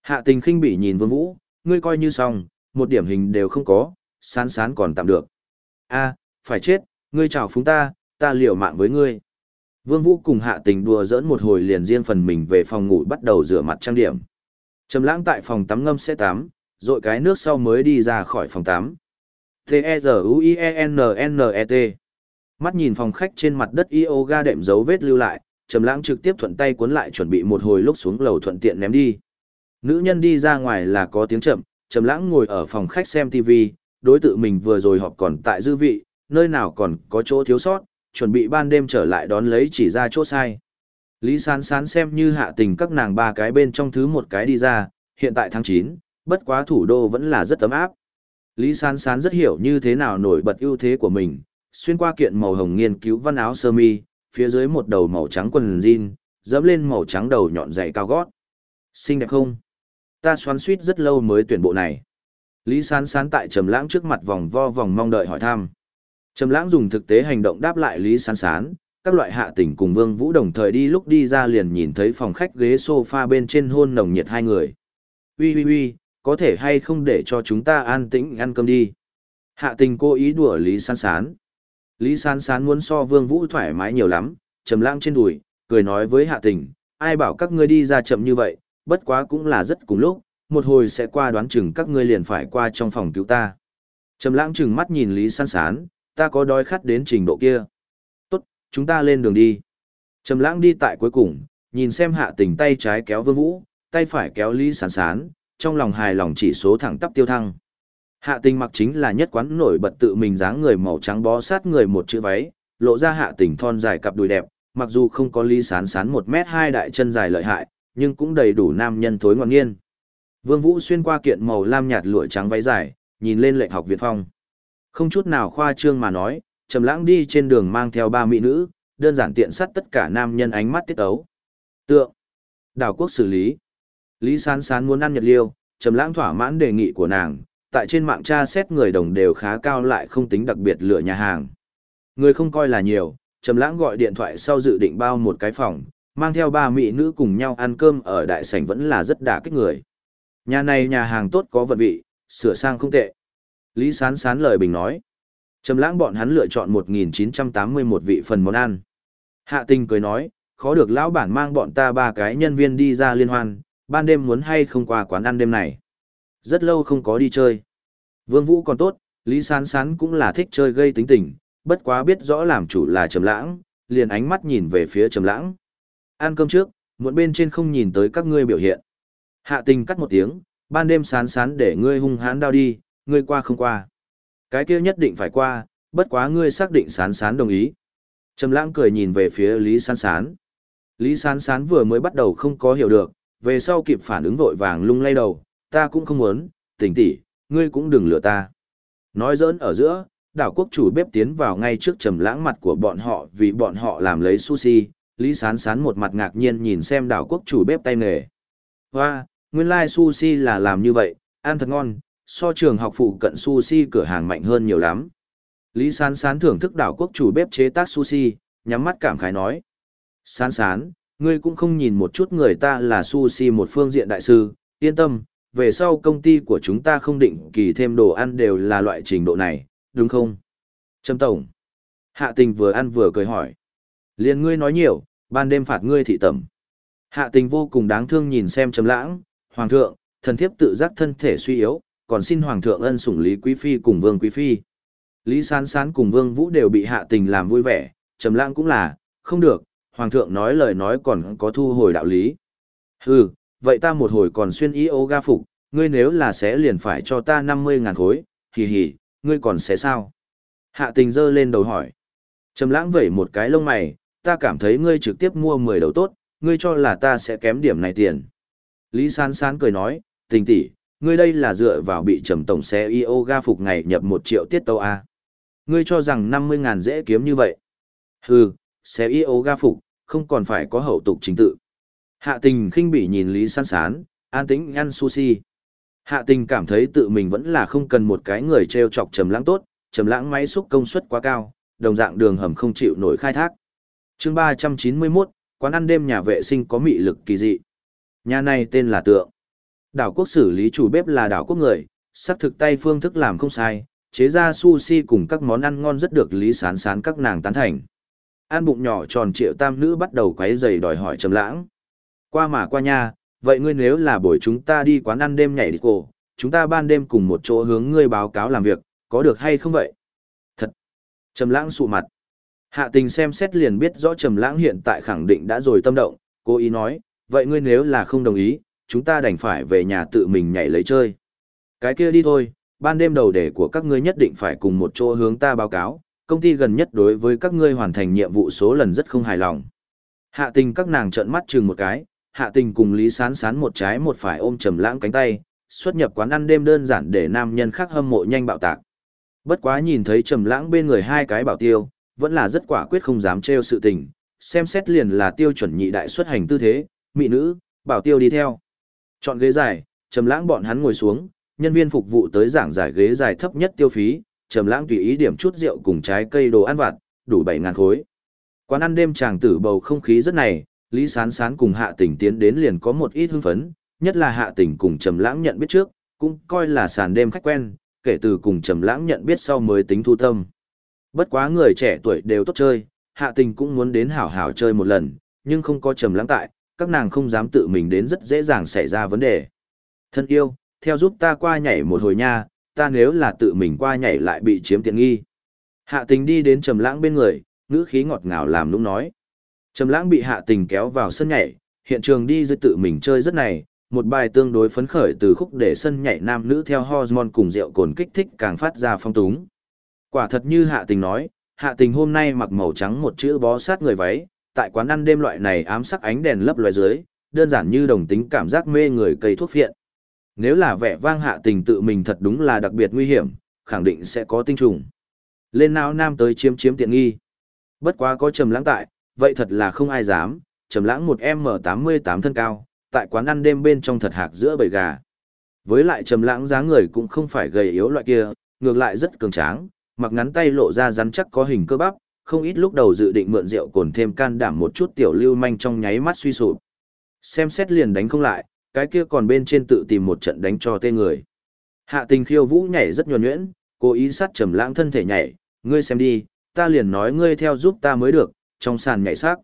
Hạ tình khinh bỉ nhìn Vương Vũ, ngươi coi như xong, một điểm hình đều không có, sán sán còn tạm được. a phải chết, ngươi chào phúng ta, ta liều mạng với ngươi. Vương Vũ cùng hạ tình đùa giỡn một hồi liền riêng phần mình về phòng ngủ bắt đầu rửa mặt trang điểm. Trầm lãng tại phòng tắm ngâm sẽ tắm, rồi cái nước sau mới đi ra khỏi phòng tắm. T-E-Z-U-I-E-N-N-E-T Mắt nhìn phòng khách trên mặt đất yoga đệm dấu vết lưu lại, Trầm lãng trực tiếp thuận tay cuốn lại chuẩn bị một hồi lúc xuống lầu thuận tiện ném đi. Nữ nhân đi ra ngoài là có tiếng chậm, Trầm lãng ngồi ở phòng khách xem TV, đối tự mình vừa rồi họp còn tại dư vị, nơi nào còn có chỗ thiếu sót, chuẩn bị ban đêm trở lại đón lấy chỉ ra chỗ sai. Lý sán sán xem như hạ tình các nàng ba cái bên trong thứ một cái đi ra, hiện tại tháng 9, bất quá thủ đô vẫn là rất ấm áp. Lý sán sán rất hiểu như thế nào nổi bật ưu thế của mình, xuyên qua kiện màu hồng nghiên cứu văn áo sơ mi, phía dưới một đầu màu trắng quần jean, dẫm lên màu trắng đầu nhọn dày cao gót. Xinh đẹp không? Ta xoắn suýt rất lâu mới tuyển bộ này. Lý sán sán tại trầm lãng trước mặt vòng vo vòng mong đợi hỏi thăm. Trầm lãng dùng thực tế hành động đáp lại Lý sán sán, các loại hạ tỉnh cùng Vương Vũ đồng thời đi lúc đi ra liền nhìn thấy phòng khách ghế sofa bên trên hôn nồng nhiệt hai người. "Uy uy uy, có thể hay không để cho chúng ta an tĩnh ăn cơm đi. Hạ tình cố ý đùa Lý sán sán. Lý sán sán muốn so Vương Vũ thoải mái nhiều lắm, trầm lãng trên đùi, cười nói với hạ tình, ai bảo các ngươi đi ra chậm như vậy, bất quá cũng là rất cùng lúc, một hồi sẽ qua đoán chừng các ngươi liền phải qua trong phòng cứu ta. Trầm lãng chừng mắt nhìn Lý San Sán, ta có đói khát đến trình độ kia. Tốt, chúng ta lên đường đi. Trầm lãng đi tại cuối cùng, nhìn xem hạ tình tay trái kéo vương vũ, tay phải kéo Lý sán Sán, trong lòng hài lòng chỉ số thẳng tắp tiêu thăng. Hạ tình mặc chính là nhất quán nổi bật tự mình dáng người màu trắng bó sát người một chữ váy, lộ ra hạ tình thon dài cặp đùi đẹp, mặc dù không có Lý Sán Sán một mét hai đại chân dài lợi hại, nhưng cũng đầy đủ nam nhân thối ngoan nghiên. Vương Vũ xuyên qua kiện màu lam nhạt lụa trắng váy dài, nhìn lên lệnh học viện phong. Không chút nào khoa trương mà nói, Trầm Lãng đi trên đường mang theo ba mỹ nữ, đơn giản tiện sát tất cả nam nhân ánh mắt tiết ấu. Tượng. Đào quốc xử lý. Lý Sán Sán muốn ăn nhật liêu, Trầm Lãng thỏa mãn đề nghị của nàng, tại trên mạng tra xét người đồng đều khá cao lại không tính đặc biệt lựa nhà hàng. Người không coi là nhiều, Trầm Lãng gọi điện thoại sau dự định bao một cái phòng, mang theo ba mỹ nữ cùng nhau ăn cơm ở đại sảnh vẫn là rất đả kích người. Nhà này nhà hàng tốt có vật vị, sửa sang không tệ. Lý Sán Sán lời bình nói. Trầm lãng bọn hắn lựa chọn 1981 vị phần món ăn. Hạ tình cười nói, khó được lão bản mang bọn ta ba cái nhân viên đi ra liên hoan, ban đêm muốn hay không qua quán ăn đêm này. Rất lâu không có đi chơi. Vương Vũ còn tốt, Lý Sán Sán cũng là thích chơi gây tính tình, bất quá biết rõ làm chủ là Trầm lãng, liền ánh mắt nhìn về phía Trầm lãng. Ăn cơm trước, muộn bên trên không nhìn tới các ngươi biểu hiện. Hạ tình cắt một tiếng, ban đêm sán sán để ngươi hung hãn đau đi, ngươi qua không qua. Cái kia nhất định phải qua, bất quá ngươi xác định sán sán đồng ý. Trầm lãng cười nhìn về phía Lý sán sán. Lý sán sán vừa mới bắt đầu không có hiểu được, về sau kịp phản ứng vội vàng lung lay đầu, ta cũng không muốn, tỉnh tỉ, ngươi cũng đừng lừa ta. Nói giỡn ở giữa, đảo quốc chủ bếp tiến vào ngay trước trầm lãng mặt của bọn họ vì bọn họ làm lấy sushi, Lý Sán Sán một mặt ngạc nhiên nhìn xem đảo quốc chủ bếp tay nghề. Hoa, nguyên lai like sushi là làm như vậy, ăn thật ngon, so trường học phụ cận sushi cửa hàng mạnh hơn nhiều lắm. Lý Sán Sán thưởng thức đảo quốc chủ bếp chế tác sushi, nhắm mắt cảm khái nói. Sán Sán, ngươi cũng không nhìn một chút người ta là sushi một phương diện đại sư, yên tâm, về sau công ty của chúng ta không định kỳ thêm đồ ăn đều là loại trình độ này, đúng không? Trâm Tổng. Hạ tình vừa ăn vừa cười hỏi. liên ngươi nói nhiều, ban đêm phạt ngươi thị tẩm. Hạ tình vô cùng đáng thương nhìn xem trầm lãng, hoàng thượng, thần thiếp tự giác thân thể suy yếu, còn xin hoàng thượng ân sủng Lý Quý Phi cùng Vương Quý Phi. Lý Sán Sán cùng Vương Vũ đều bị hạ tình làm vui vẻ, trầm lãng cũng là, không được, hoàng thượng nói lời nói còn có thu hồi đạo lý. Hừ, vậy ta một hồi còn xuyên y ô ga phục, ngươi nếu là sẽ liền phải cho ta 50 ngàn khối, hì hì, ngươi còn sẽ sao? Hạ tình giơ lên đầu hỏi. Trầm lãng vẩy một cái lông mày, ta cảm thấy ngươi trực tiếp mua 10 đầu tốt, ngươi cho là ta sẽ kém điểm này tiền. Lý Sán Sán cười nói, tình tỷ, ngươi đây là dựa vào bị trầm tổng xe yoga phục ngày nhập một triệu tiết tâu A. Ngươi cho rằng 50 ngàn dễ kiếm như vậy. Hừ, xe yoga phục, không còn phải có hậu tục chính tự. Hạ tình khinh bỉ nhìn Lý San Sán, an tĩnh ăn sushi. Hạ tình cảm thấy tự mình vẫn là không cần một cái người treo chọc trầm lãng tốt, trầm lãng máy xúc công suất quá cao, đồng dạng đường hầm không chịu nổi khai thác. Chương 391, quán ăn đêm nhà vệ sinh có mị lực kỳ dị. Nhà này tên là Tượng. Đảo quốc xử lý chủ bếp là đảo quốc người, sắc thực tay phương thức làm không sai, chế ra sushi cùng các món ăn ngon rất được lý sán sán các nàng tán thành. An bụng nhỏ tròn triệu tam nữ bắt đầu quấy giày đòi hỏi trầm lãng. Qua mà qua nha, vậy ngươi nếu là buổi chúng ta đi quán ăn đêm nhảy đi cổ, chúng ta ban đêm cùng một chỗ hướng ngươi báo cáo làm việc, có được hay không vậy? Thật! Trầm lãng sụ mặt. Hạ tình xem xét liền biết rõ Trầm lãng hiện tại khẳng định đã rồi tâm động, cô ý nói, vậy ngươi nếu là không đồng ý, chúng ta đành phải về nhà tự mình nhảy lấy chơi. Cái kia đi thôi, ban đêm đầu đề của các ngươi nhất định phải cùng một chỗ hướng ta báo cáo, công ty gần nhất đối với các ngươi hoàn thành nhiệm vụ số lần rất không hài lòng. Hạ tình các nàng trợn mắt chừng một cái, hạ tình cùng Lý Sán Sán một trái một phải ôm trầm lãng cánh tay, xuất nhập quán ăn đêm đơn giản để nam nhân khác hâm mộ nhanh bạo tạc. Bất quá nhìn thấy trầm lãng bên người hai cái bảo tiêu, vẫn là rất quả quyết không dám trêu sự tình, xem xét liền là tiêu chuẩn nhị đại xuất hành tư thế, mỹ nữ, bảo tiêu đi theo. Chọn ghế dài, trầm lãng bọn hắn ngồi xuống, nhân viên phục vụ tới giảng giải ghế dài thấp nhất tiêu phí, trầm lãng tùy ý điểm chút rượu cùng trái cây đồ ăn vặt, đủ 7000 khối. Quán ăn đêm chàng tử bầu không khí rất này, Lý Sán Sán cùng Hạ Tỉnh tiến đến liền có một ít hưng phấn, nhất là Hạ Tỉnh cùng Trầm Lãng nhận biết trước, cũng coi là sàn đêm khách quen, kể từ cùng Trầm Lãng nhận biết sau mới tính thu tâm. Bất quá người trẻ tuổi đều tốt chơi, Hạ Tình cũng muốn đến hảo hảo chơi một lần, nhưng không có Trầm Lãng tại, các nàng không dám tự mình đến rất dễ dàng xảy ra vấn đề. Thân yêu, theo giúp ta qua nhảy một hồi nha, ta nếu là tự mình qua nhảy lại bị chiếm tiện nghi. Hạ tình đi đến trầm lãng bên người, ngữ khí ngọt ngào làm nũng nói. Trầm lãng bị hạ tình kéo vào sân nhảy, hiện trường đi dưới tự mình chơi rất này, một bài tương đối phấn khởi từ khúc để sân nhảy nam nữ theo hormone cùng rượu cồn kích thích càng phát ra phong túng. Quả thật như hạ tình nói, hạ tình hôm nay mặc màu trắng một chữ bó sát người váy, tại quán ăn đêm loại này ám sắc ánh đèn lấp loài dưới, đơn giản như đồng tính cảm giác mê người cây thuốc phiện. Nếu là vẻ vang hạ tình tự mình thật đúng là đặc biệt nguy hiểm, khẳng định sẽ có tinh trùng. Lên nào nam tới chiếm chiếm tiện nghi. Bất quá có trầm lãng tại, vậy thật là không ai dám, trầm lãng một M88 thân cao, tại quán ăn đêm bên trong thật hạc giữa bầy gà. Với lại trầm lãng dáng người cũng không phải gầy yếu loại kia, ngược lại rất cường tráng, mặc ngắn tay lộ ra rắn chắc có hình cơ bắp, không ít lúc đầu dự định mượn rượu cồn thêm can đảm một chút tiểu lưu manh trong nháy mắt suy sụp. Xem xét liền đánh không lại, cái kia còn bên trên tự tìm một trận đánh cho tê người. Hạ tình khiêu vũ nhảy rất nhuần nhuyễn, cố ý sát trầm lãng thân thể nhảy, ngươi xem đi, ta liền nói ngươi theo giúp ta mới được, trong sàn nhảy sắc.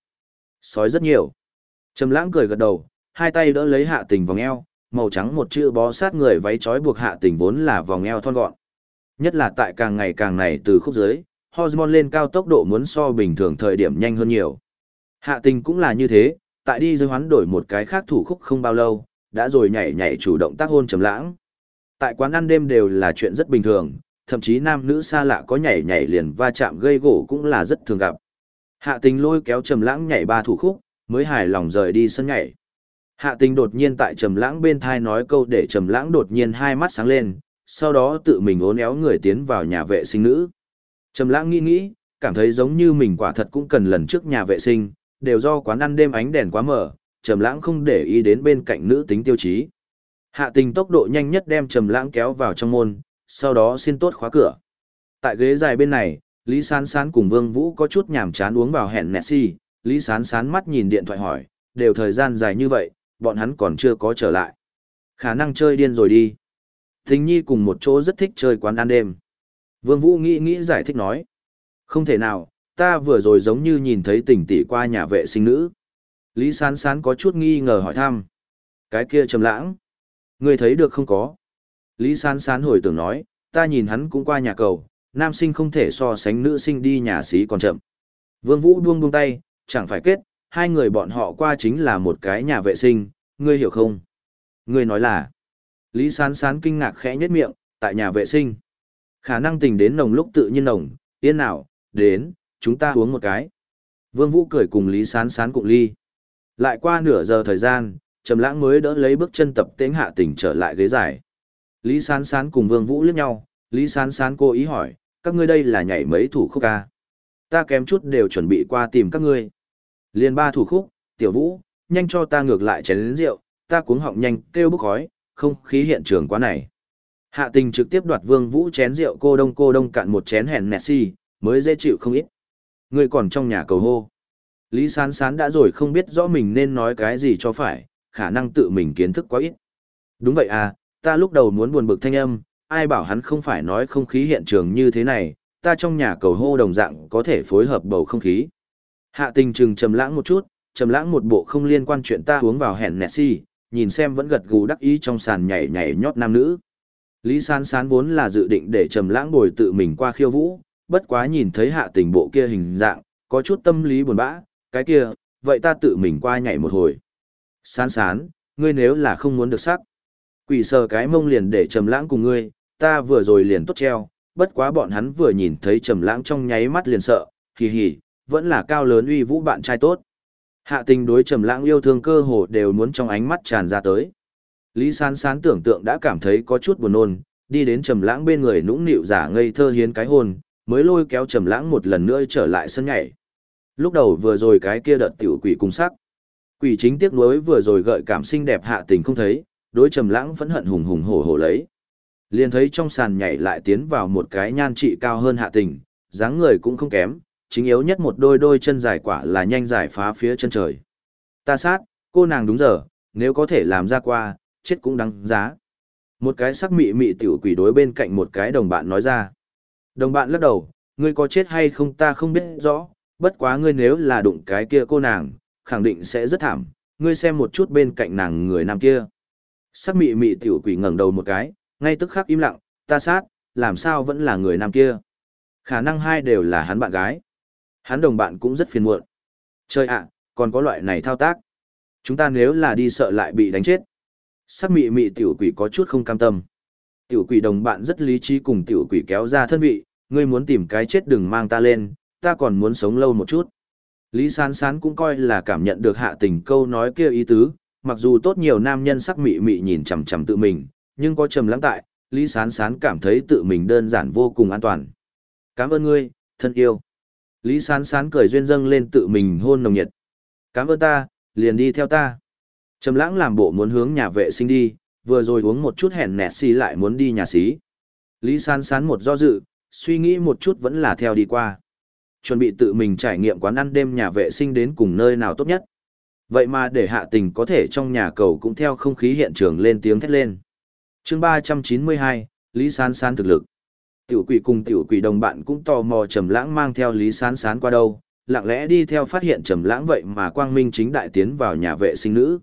Sói rất nhiều. Trầm lãng cười gật đầu, hai tay đỡ lấy hạ tình vòng eo, màu trắng một chữ bó sát người váy trói buộc hạ tình vốn là vòng eo thon gọn. Nhất là tại càng ngày càng này từ khúc dưới, hormone lên cao tốc độ muốn so bình thường thời điểm nhanh hơn nhiều. Hạ tình cũng là như thế, tại đi dưới hoán đổi một cái khác thủ khúc không bao lâu, đã rồi nhảy nhảy chủ động tác hôn trầm lãng. Tại quán ăn đêm đều là chuyện rất bình thường, thậm chí nam nữ xa lạ có nhảy nhảy liền va chạm gây gỗ cũng là rất thường gặp. Hạ tình lôi kéo trầm lãng nhảy ba thủ khúc, mới hài lòng rời đi sân nhảy. Hạ tình đột nhiên tại trầm lãng bên thai nói câu để trầm lãng đột nhiên hai mắt sáng lên, sau đó tự mình ốn éo người tiến vào nhà vệ sinh nữ. Trầm lãng nghĩ nghĩ, cảm thấy giống như mình quả thật cũng cần lần trước nhà vệ sinh, đều do quán ăn đêm ánh đèn quá mở, trầm lãng không để ý đến bên cạnh nữ tính tiêu chí. Hạ tình tốc độ nhanh nhất đem trầm lãng kéo vào trong môn, sau đó xin tốt khóa cửa. Tại ghế dài bên này, Lý Sán Sán cùng Vương Vũ có chút nhàm chán uống vào hẹn Messi, Lý Sán Sán mắt nhìn điện thoại hỏi, đều thời gian dài như vậy, bọn hắn còn chưa có trở lại. Khả năng chơi điên rồi đi. Tình Nhi cùng một chỗ rất thích chơi quán ăn đêm. Vương Vũ nghĩ nghĩ giải thích nói. Không thể nào, ta vừa rồi giống như nhìn thấy tình tỷ qua nhà vệ sinh nữ. Lý Sán Sán có chút nghi ngờ hỏi thăm. Cái kia trầm lãng. Người thấy được không có? Lý Sán Sán hồi tưởng nói, ta nhìn hắn cũng qua nhà cầu, nam sinh không thể so sánh nữ sinh đi nhà xí còn chậm. Vương Vũ buông buông tay, chẳng phải kết, hai người bọn họ qua chính là một cái nhà vệ sinh, ngươi hiểu không? Ngươi nói là. Lý Sán Sán kinh ngạc khẽ nhất miệng, tại nhà vệ sinh. Khả năng tình đến nồng lúc tự nhiên nồng, yên nào, đến, chúng ta uống một cái. Vương Vũ cười cùng Lý Sán Sán cùng ly. Lại qua nửa giờ thời gian, Trầm Lãng mới đỡ lấy bước chân tập tễnh hạ tỉnh trở lại ghế dài. Lý Sán Sán cùng Vương Vũ liếc nhau, Lý Sán Sán cố ý hỏi, các ngươi đây là nhảy mấy thủ khúc ca? Ta kém chút đều chuẩn bị qua tìm các ngươi. Liên ba thủ khúc, Tiểu Vũ, nhanh cho ta ngược lại chén rượu, ta cuống họng nhanh kêu bốc khói, không khí hiện trường quá này. Hạ tình trực tiếp đoạt Vương Vũ chén rượu cô đông cô đông cạn một chén hèn Messi, mới dễ chịu không ít. Ngươi còn trong nhà cầu hô. Lý Sán Sán đã rồi không biết rõ mình nên nói cái gì cho phải, khả năng tự mình kiến thức quá ít. Đúng vậy à, ta lúc đầu muốn buồn bực thanh âm, ai bảo hắn không phải nói không khí hiện trường như thế này, ta trong nhà cầu hô đồng dạng có thể phối hợp bầu không khí. Hạ tình trừng trầm lãng một chút, trầm lãng một bộ không liên quan chuyện ta uống vào hẹn Nessie, nhìn xem vẫn gật gù đắc ý trong sàn nhảy nhảy nhót nam nữ. Lý Sán Sán vốn là dự định để trầm lãng bồi tự mình qua khiêu vũ, bất quá nhìn thấy hạ tình bộ kia hình dạng, có chút tâm lý buồn bã, cái kia, vậy ta tự mình qua nhảy một hồi. Sán sán, ngươi nếu là không muốn được sắc. Quỷ sờ cái mông liền để trầm lãng cùng ngươi, ta vừa rồi liền tốt treo, bất quá bọn hắn vừa nhìn thấy trầm lãng trong nháy mắt liền sợ, Kỳ hì, vẫn là cao lớn uy vũ bạn trai tốt. Hạ tình đối trầm lãng yêu thương cơ hồ đều muốn trong ánh mắt tràn ra tới. Lý sán sán tưởng tượng đã cảm thấy có chút buồn nôn, đi đến trầm lãng bên người nũng nịu giả ngây thơ hiến cái hôn, mới lôi kéo trầm lãng một lần nữa trở lại sân nhảy. Lúc đầu vừa rồi cái kia đợt tiểu quỷ cùng sắc. Quỷ chính tiếc nuối vừa rồi gợi cảm xinh đẹp hạ tình không thấy, đối trầm lãng vẫn hận hùng hùng hổ hổ lấy. Liền thấy trong sàn nhảy lại tiến vào một cái nhan trị cao hơn hạ tình, dáng người cũng không kém, chính yếu nhất một đôi đôi chân dài quả là nhanh giải phá phía chân trời. Ta sát, cô nàng đúng giờ, nếu có thể làm ra qua, chết cũng đáng giá. Một cái sắc mị mị tiểu quỷ đối bên cạnh một cái đồng bạn nói ra. Đồng bạn lắc đầu, ngươi có chết hay không ta không biết rõ, bất quá ngươi nếu là đụng cái kia cô nàng, khẳng định sẽ rất thảm, ngươi xem một chút bên cạnh nàng người nam kia. Sắc mị mị tiểu quỷ ngẩng đầu một cái, ngay tức khắc im lặng, ta sát, làm sao vẫn là người nam kia. Khả năng hai đều là hắn bạn gái. Hắn đồng bạn cũng rất phiền muộn. Chơi ạ, còn có loại này thao tác. Chúng ta nếu là đi sợ lại bị đánh chết. Sắc mị mị tiểu quỷ có chút không cam tâm. Tiểu quỷ đồng bạn rất lý trí cùng tiểu quỷ kéo ra thân vị, ngươi muốn tìm cái chết đừng mang ta lên, ta còn muốn sống lâu một chút. Lý Sán Sán cũng coi là cảm nhận được hạ tình câu nói kia ý tứ, mặc dù tốt nhiều nam nhân sắc mị mị nhìn chằm chằm tự mình, nhưng có trầm lắng tại, Lý Sán Sán cảm thấy tự mình đơn giản vô cùng an toàn. Cảm ơn ngươi, thân yêu. Lý Sán Sán cười duyên dâng lên tự mình hôn nồng nhiệt. Cảm ơn ta, liền đi theo ta. Trầm lãng làm bộ muốn hướng nhà vệ sinh đi, vừa rồi uống một chút hẹn nẹt xì lại muốn đi nhà xí. Lý San Sán một do dự, suy nghĩ một chút vẫn là theo đi qua. Chuẩn bị tự mình trải nghiệm quán ăn đêm nhà vệ sinh đến cùng nơi nào tốt nhất. Vậy mà để hạ tình có thể trong nhà cầu cũng theo không khí hiện trường lên tiếng thét lên. chương 392, Lý Sán Sán thực lực. Tiểu quỷ cùng tiểu quỷ đồng bạn cũng tò mò trầm lãng mang theo Lý Sán Sán qua đâu, lặng lẽ đi theo phát hiện trầm lãng vậy mà quang minh chính đại tiến vào nhà vệ sinh nữ.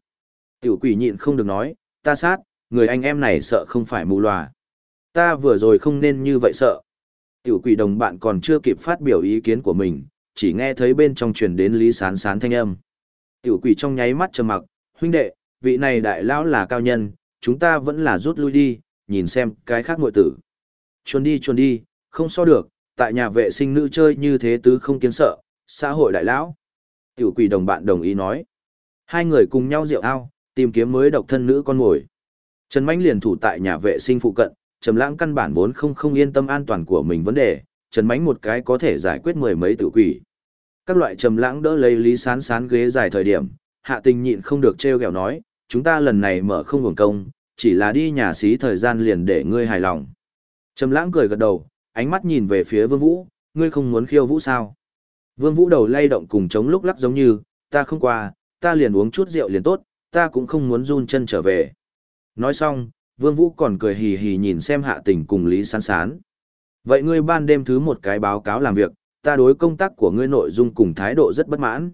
Tiểu quỷ nhịn không được nói, ta sát, người anh em này sợ không phải mù lòa. Ta vừa rồi không nên như vậy sợ. Tiểu quỷ đồng bạn còn chưa kịp phát biểu ý kiến của mình, chỉ nghe thấy bên trong truyền đến Lý Sán Sán thanh âm. Tiểu quỷ trong nháy mắt trầm mặc, huynh đệ, vị này đại lão là cao nhân, chúng ta vẫn là rút lui đi, nhìn xem cái khác muội tử. Chuồn đi chuồn đi, không so được, tại nhà vệ sinh nữ chơi như thế tứ không kiến sợ, xã hội đại lão. Tiểu quỷ đồng bạn đồng ý nói. Hai người cùng nhau rượu ao, tìm kiếm mới độc thân nữ con ngồi. Trần Mánh liền thủ tại nhà vệ sinh phụ cận, Trầm Lãng căn bản vốn không không yên tâm an toàn của mình vấn đề, Trần Mánh một cái có thể giải quyết mười mấy tử quỷ. Các loại Trầm Lãng đỡ lấy Lý Sán Sán ghế dài thời điểm, Hạ Tình nhịn không được trêu ghẹo nói, chúng ta lần này mở không hưởng công, chỉ là đi nhà xí thời gian liền để ngươi hài lòng. Trầm Lãng cười gật đầu, ánh mắt nhìn về phía Vương Vũ, ngươi không muốn khiêu vũ sao? Vương Vũ đầu lay động cùng chống lúc lắc giống như, ta không qua, ta liền uống chút rượu liền tốt, ta cũng không muốn run chân trở về. Nói xong, Vương Vũ còn cười hì hì nhìn xem hạ tình cùng Lý Sán Sán. Vậy ngươi ban đêm thứ một cái báo cáo làm việc, ta đối công tác của ngươi nội dung cùng thái độ rất bất mãn.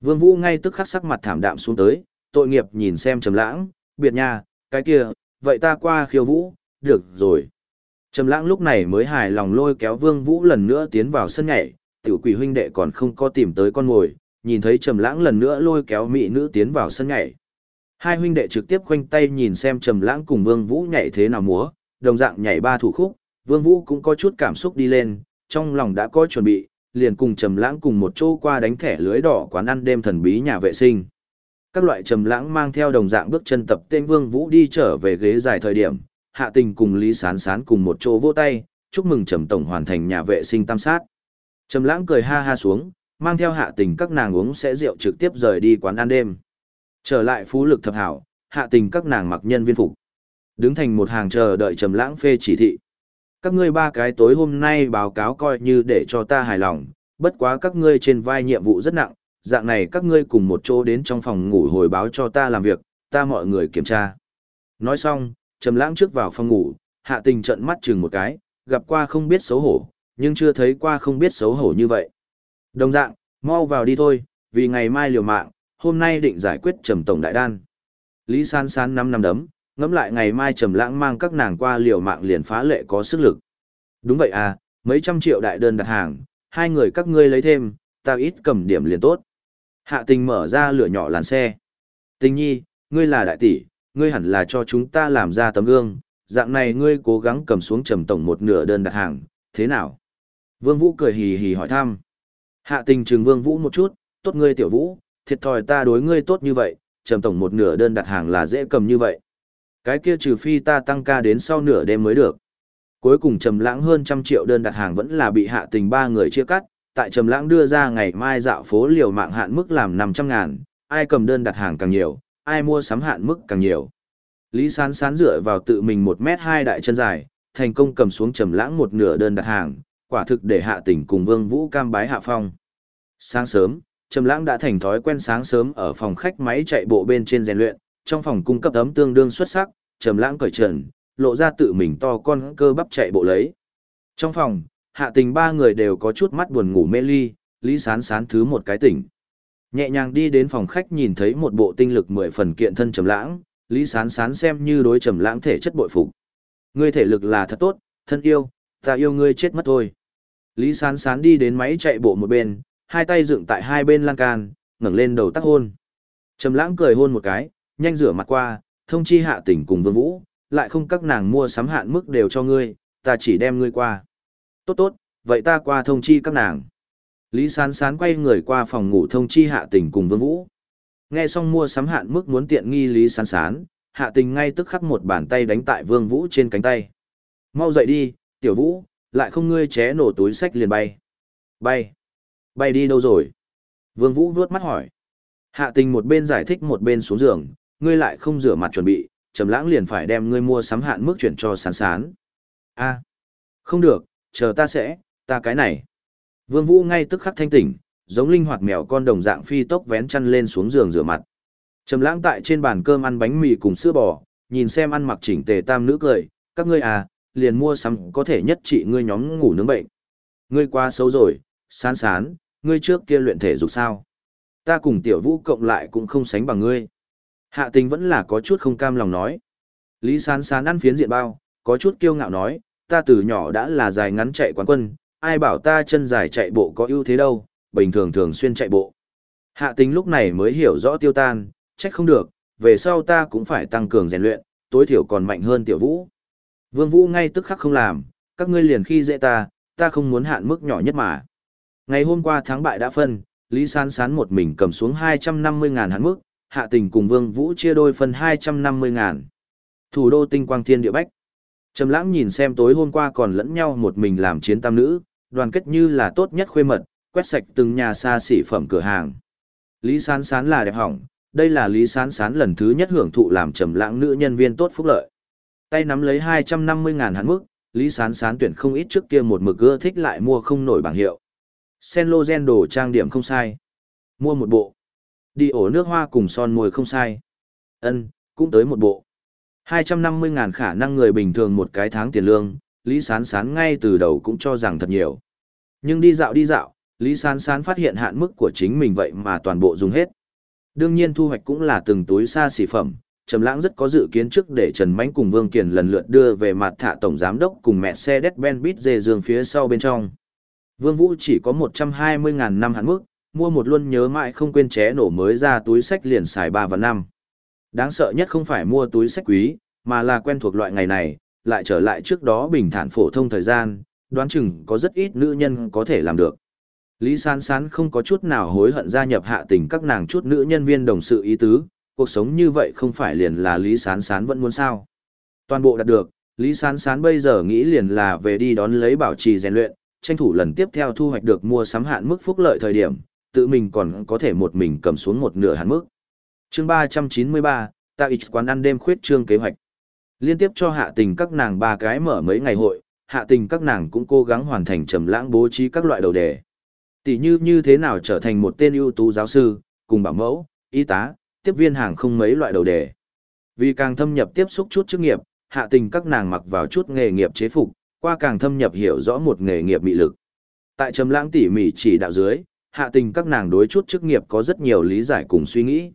Vương Vũ ngay tức khắc sắc mặt thảm đạm xuống tới, tội nghiệp nhìn xem Trầm Lãng, biệt nha, cái kia, vậy ta qua khiêu vũ, được rồi. Trầm Lãng lúc này mới hài lòng lôi kéo Vương Vũ lần nữa tiến vào sân nhảy, tiểu quỷ huynh đệ còn không có tìm tới con ngồi, nhìn thấy Trầm Lãng lần nữa lôi kéo mỹ nữ tiến vào sân nhảy. Hai huynh đệ trực tiếp khoanh tay nhìn xem Trầm Lãng cùng Vương Vũ nhảy thế nào múa, đồng dạng nhảy ba thủ khúc, Vương Vũ cũng có chút cảm xúc đi lên, trong lòng đã có chuẩn bị, liền cùng Trầm Lãng cùng một chỗ qua đánh thẻ lưới đỏ quán ăn đêm thần bí nhà vệ sinh. Các loại Trầm Lãng mang theo đồng dạng bước chân tập tên Vương Vũ đi trở về ghế dài thời điểm, Hạ Tình cùng Lý Sán Sán cùng một chỗ vỗ tay, chúc mừng Trầm tổng hoàn thành nhà vệ sinh tam sát. Trầm Lãng cười ha ha xuống, mang theo Hạ Tình các nàng uống sẽ rượu trực tiếp rời đi quán ăn đêm. Trở lại phú lực thập hảo, Hạ Tình các nàng mặc nhân viên phục. Đứng thành một hàng chờ đợi Trầm Lãng phê chỉ thị. Các ngươi ba cái tối hôm nay báo cáo coi như để cho ta hài lòng, bất quá các ngươi trên vai nhiệm vụ rất nặng, dạng này các ngươi cùng một chỗ đến trong phòng ngủ hồi báo cho ta làm việc, ta mọi người kiểm tra. Nói xong, Trầm Lãng trước vào phòng ngủ, Hạ Tình trợn mắt chừng một cái, gặp qua không biết xấu hổ, nhưng chưa thấy qua không biết xấu hổ như vậy. Đồng dạng, mau vào đi thôi, vì ngày mai liều mạng, hôm nay định giải quyết Trầm tổng đại đan. Lý San San năm năm đấm, ngẫm lại ngày mai Trầm Lãng mang các nàng qua liều mạng liền phá lệ có sức lực. Đúng vậy à, mấy trăm triệu đại đơn đặt hàng, hai người các ngươi lấy thêm, ta ít cầm điểm liền tốt. Hạ tình mở ra lửa nhỏ làn xe. Tình nhi, ngươi là đại tỷ, ngươi hẳn là cho chúng ta làm ra tấm gương, dạng này ngươi cố gắng cầm xuống trầm tổng một nửa đơn đặt hàng, thế nào? Vương Vũ cười hì hì hỏi thăm. Hạ tình trừng Vương Vũ một chút, tốt ngươi tiểu Vũ, thiệt thòi ta đối ngươi tốt như vậy, trầm tổng một nửa đơn đặt hàng là dễ cầm như vậy. Cái kia trừ phi ta tăng ca đến sau nửa đêm mới được. Cuối cùng Trầm Lãng hơn trăm triệu đơn đặt hàng vẫn là bị Hạ Tình ba người chia cắt, tại Trầm Lãng đưa ra ngày mai dạo phố liều mạng hạn mức làm năm trăm ngàn, ai cầm đơn đặt hàng càng nhiều, ai mua sắm hạn mức càng nhiều. Lý Sán Sán dựa vào tự mình một mét hai đại chân dài, thành công cầm xuống Trầm Lãng một nửa đơn đặt hàng, quả thực để Hạ Tình cùng Vương Vũ cam bái hạ phong. Sáng sớm, Trầm Lãng đã thành thói quen sáng sớm ở phòng khách máy chạy bộ bên trên rèn luyện, trong phòng cung cấp ấm tương đương xuất sắc, Trầm Lãng cởi trần, lộ ra tự mình to con cơ bắp chạy bộ lấy. Trong phòng, hạ tình ba người đều có chút mắt buồn ngủ mê ly, Lý Sán Sán thứ một cái tỉnh. Nhẹ nhàng đi đến phòng khách nhìn thấy một bộ tinh lực mười phần kiện thân trầm lãng, Lý Sán Sán xem như đối trầm lãng thể chất bội phục. Ngươi thể lực là thật tốt, thân yêu, ta yêu ngươi chết mất thôi. Lý Sán Sán đi đến máy chạy bộ một bên, hai tay dựng tại hai bên lan can, ngẩng lên đầu tác hôn. Trầm lãng cười hôn một cái, nhanh rửa mặt qua, thông chi hạ tỉnh cùng Vương Vũ, lại không các nàng mua sắm hạn mức đều cho ngươi, ta chỉ đem ngươi qua. Tốt tốt, vậy ta qua thông chi các nàng. Lý Sán Sán quay người qua phòng ngủ thông chi hạ tình cùng Vương Vũ. Nghe xong mua sắm hạn mức muốn tiện nghi Lý Sán Sán, hạ tình ngay tức khắc một bàn tay đánh tại Vương Vũ trên cánh tay. Mau dậy đi, tiểu Vũ, lại không ngươi ché nổ túi sách liền bay. Bay. Bay đi đâu rồi? Vương Vũ vuốt mắt hỏi. Hạ tình một bên giải thích một bên xuống giường, ngươi lại không rửa mặt chuẩn bị, trầm lãng liền phải đem ngươi mua sắm hạn mức chuyển cho sán sán. A, không được, chờ ta sẽ, ta cái này. Vương Vũ ngay tức khắc thanh tỉnh, giống linh hoạt mèo con đồng dạng phi tốc vén chăn lên xuống giường rửa mặt. Trầm lãng tại trên bàn cơm ăn bánh mì cùng sữa bò, nhìn xem ăn mặc chỉnh tề tam nữ cười, các ngươi à, liền mua sắm có thể nhất trị ngươi nhóm ngủ nướng bệnh. Ngươi quá xấu rồi, sán sán, ngươi trước kia luyện thể dục sao? Ta cùng tiểu vũ cộng lại cũng không sánh bằng ngươi. Hạ tình vẫn là có chút không cam lòng nói. Lý sán sán ăn phiến diện bao, có chút kiêu ngạo nói, ta từ nhỏ đã là dài ngắn chạy quán quân, ai bảo ta chân dài chạy bộ có ưu thế đâu, bình thường thường xuyên chạy bộ. Hạ tình lúc này mới hiểu rõ tiêu tan, trách không được, về sau ta cũng phải tăng cường rèn luyện, tối thiểu còn mạnh hơn tiểu vũ. Vương vũ ngay tức khắc không làm, các ngươi liền khi dễ ta, ta không muốn hạn mức nhỏ nhất mà. Ngày hôm qua thắng bại đã phân, Lý Sán Sán một mình cầm xuống 250 ngàn hắn mức, hạ tình cùng Vương Vũ chia đôi phân 250 ngàn. Thủ đô tinh quang thiên địa bách. Trầm lãng nhìn xem tối hôm qua còn lẫn nhau một mình làm chiến tam nữ, đoàn kết như là tốt nhất khuê mật, quét sạch từng nhà xa xỉ phẩm cửa hàng. Lý Sán Sán là đẹp hỏng, đây là Lý Sán Sán lần thứ nhất hưởng thụ làm trầm lãng nữ nhân viên tốt phúc lợi. Tay nắm lấy 250 ngàn hắn mức, Lý Sán Sán tuyển không ít trước kia một mực ưa thích lại mua không nổi bảng hiệu. Senlogen đồ trang điểm không sai. Mua một bộ. Đi ổ nước hoa cùng son môi không sai. Ân, cũng tới một bộ. 250 ngàn khả năng người bình thường một cái tháng tiền lương, Lý Sán Sán ngay từ đầu cũng cho rằng thật nhiều. Nhưng đi dạo đi dạo, Lý Sán Sán phát hiện hạn mức của chính mình vậy mà toàn bộ dùng hết. Đương nhiên thu hoạch cũng là từng túi xa xỉ phẩm, Trầm Lãng rất có dự kiến trước để Trần Mánh cùng Vương Kiền lần lượt đưa về mặt thạ tổng giám đốc cùng mẹ xe Mercedes-Benz dê giường phía sau bên trong. Vương Vũ chỉ có 120 ngàn năm hạn mức, mua một luôn nhớ mãi không quên ché nổ mới ra túi sách liền xài 3 và 5. Đáng sợ nhất không phải mua túi sách quý, mà là quen thuộc loại ngày này, lại trở lại trước đó bình thản phổ thông thời gian, đoán chừng có rất ít nữ nhân có thể làm được. Lý Sán Sán không có chút nào hối hận gia nhập hạ tình các nàng chút nữ nhân viên đồng sự ý tứ, cuộc sống như vậy không phải liền là Lý Sán Sán vẫn muốn sao. Toàn bộ đạt được, Lý Sán Sán bây giờ nghĩ liền là về đi đón lấy bảo trì rèn luyện, tranh thủ lần tiếp theo thu hoạch được mua sắm hạn mức phúc lợi thời điểm, tự mình còn có thể một mình cầm xuống một nửa hạn mức. chương 393, ta quán ăn đêm khuyết trương kế hoạch. Liên tiếp cho hạ tình các nàng ba cái mở mấy ngày hội, hạ tình các nàng cũng cố gắng hoàn thành trầm lãng bố trí các loại đầu đề. Tỷ như như thế nào trở thành một tên ưu tú giáo sư, cùng bảo mẫu, y tá, tiếp viên hàng không mấy loại đầu đề. Vì càng thâm nhập tiếp xúc chút chức nghiệp, hạ tình các nàng mặc vào chút nghề nghiệp chế phục, qua càng thâm nhập hiểu rõ một nghề nghiệp mị lực. Tại trầm lãng tỉ mỉ chỉ đạo dưới, hạ tình các nàng đối chút chức nghiệp có rất nhiều lý giải cùng suy nghĩ.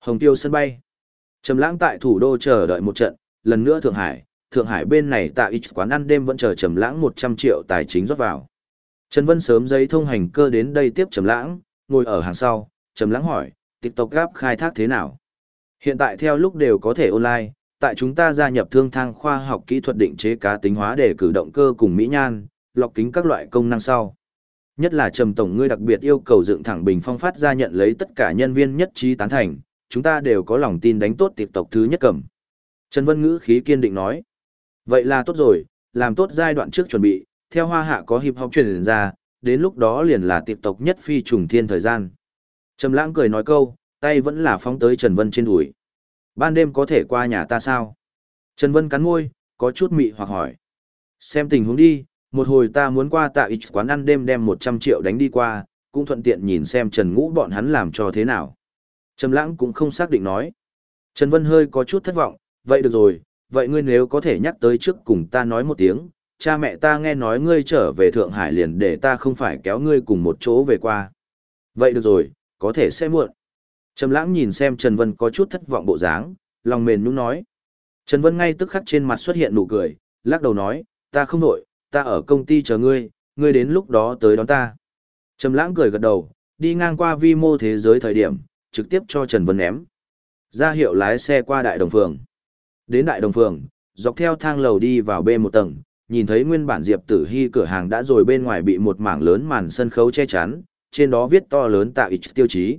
Hồng Tiêu sân bay. Trầm lãng tại thủ đô chờ đợi một trận, lần nữa Thượng Hải, Thượng Hải bên này tại ít quán ăn đêm vẫn chờ Trầm lãng 100 triệu tài chính rót vào. Trần Vân sớm giấy thông hành cơ đến đây tiếp Trầm lãng, ngồi ở hàng sau, Trầm lãng hỏi, TikTok gap khai thác thế nào? Hiện tại theo lúc đều có thể online, tại chúng ta gia nhập thương thang khoa học kỹ thuật định chế cá tính hóa để cử động cơ cùng mỹ nhan, lọc kính các loại công năng sau. Nhất là Trầm Tổng ngươi đặc biệt yêu cầu dựng thẳng bình phong phát ra nhận lấy tất cả nhân viên nhất trí tán thành, chúng ta đều có lòng tin đánh tốt tiệp tộc thứ nhất cầm. Trần Vân Ngữ khí kiên định nói. Vậy là tốt rồi, làm tốt giai đoạn trước chuẩn bị, theo hoa hạ có hiệp học truyền ra, đến lúc đó liền là tiệp tộc nhất phi trùng thiên thời gian. Trầm lãng cười nói câu, tay vẫn là phóng tới Trần Vân trên đùi. Ban đêm có thể qua nhà ta sao? Trần Vân cắn môi, có chút mị hoặc hỏi. Xem tình huống đi, một hồi ta muốn qua Tạ ít quán ăn đêm đem 100 triệu đánh đi qua, cũng thuận tiện nhìn xem Trần Ngũ bọn hắn làm cho thế nào. Trầm lãng cũng không xác định nói. Trần Vân hơi có chút thất vọng, vậy được rồi, vậy ngươi nếu có thể nhắc tới trước cùng ta nói một tiếng, cha mẹ ta nghe nói ngươi trở về Thượng Hải liền để ta không phải kéo ngươi cùng một chỗ về qua. Vậy được rồi, có thể sẽ muộn. Trầm lãng nhìn xem Trần Vân có chút thất vọng bộ dáng, lòng mềm nhũn nói. Trần Vân ngay tức khắc trên mặt xuất hiện nụ cười, lắc đầu nói, ta không nổi, ta ở công ty chờ ngươi, ngươi đến lúc đó tới đón ta. Trầm lãng cười gật đầu, đi ngang qua vi mô thế giới thời điểm, trực tiếp cho Trần Vân ném. Ra hiệu lái xe qua đại đồng phường. Đến đại đồng phường, dọc theo thang lầu đi vào bên một tầng, nhìn thấy nguyên bản Diệp Tử Hi cửa hàng đã rồi bên ngoài bị một mảng lớn màn sân khấu che chắn, trên đó viết to lớn tại ích tiêu chí.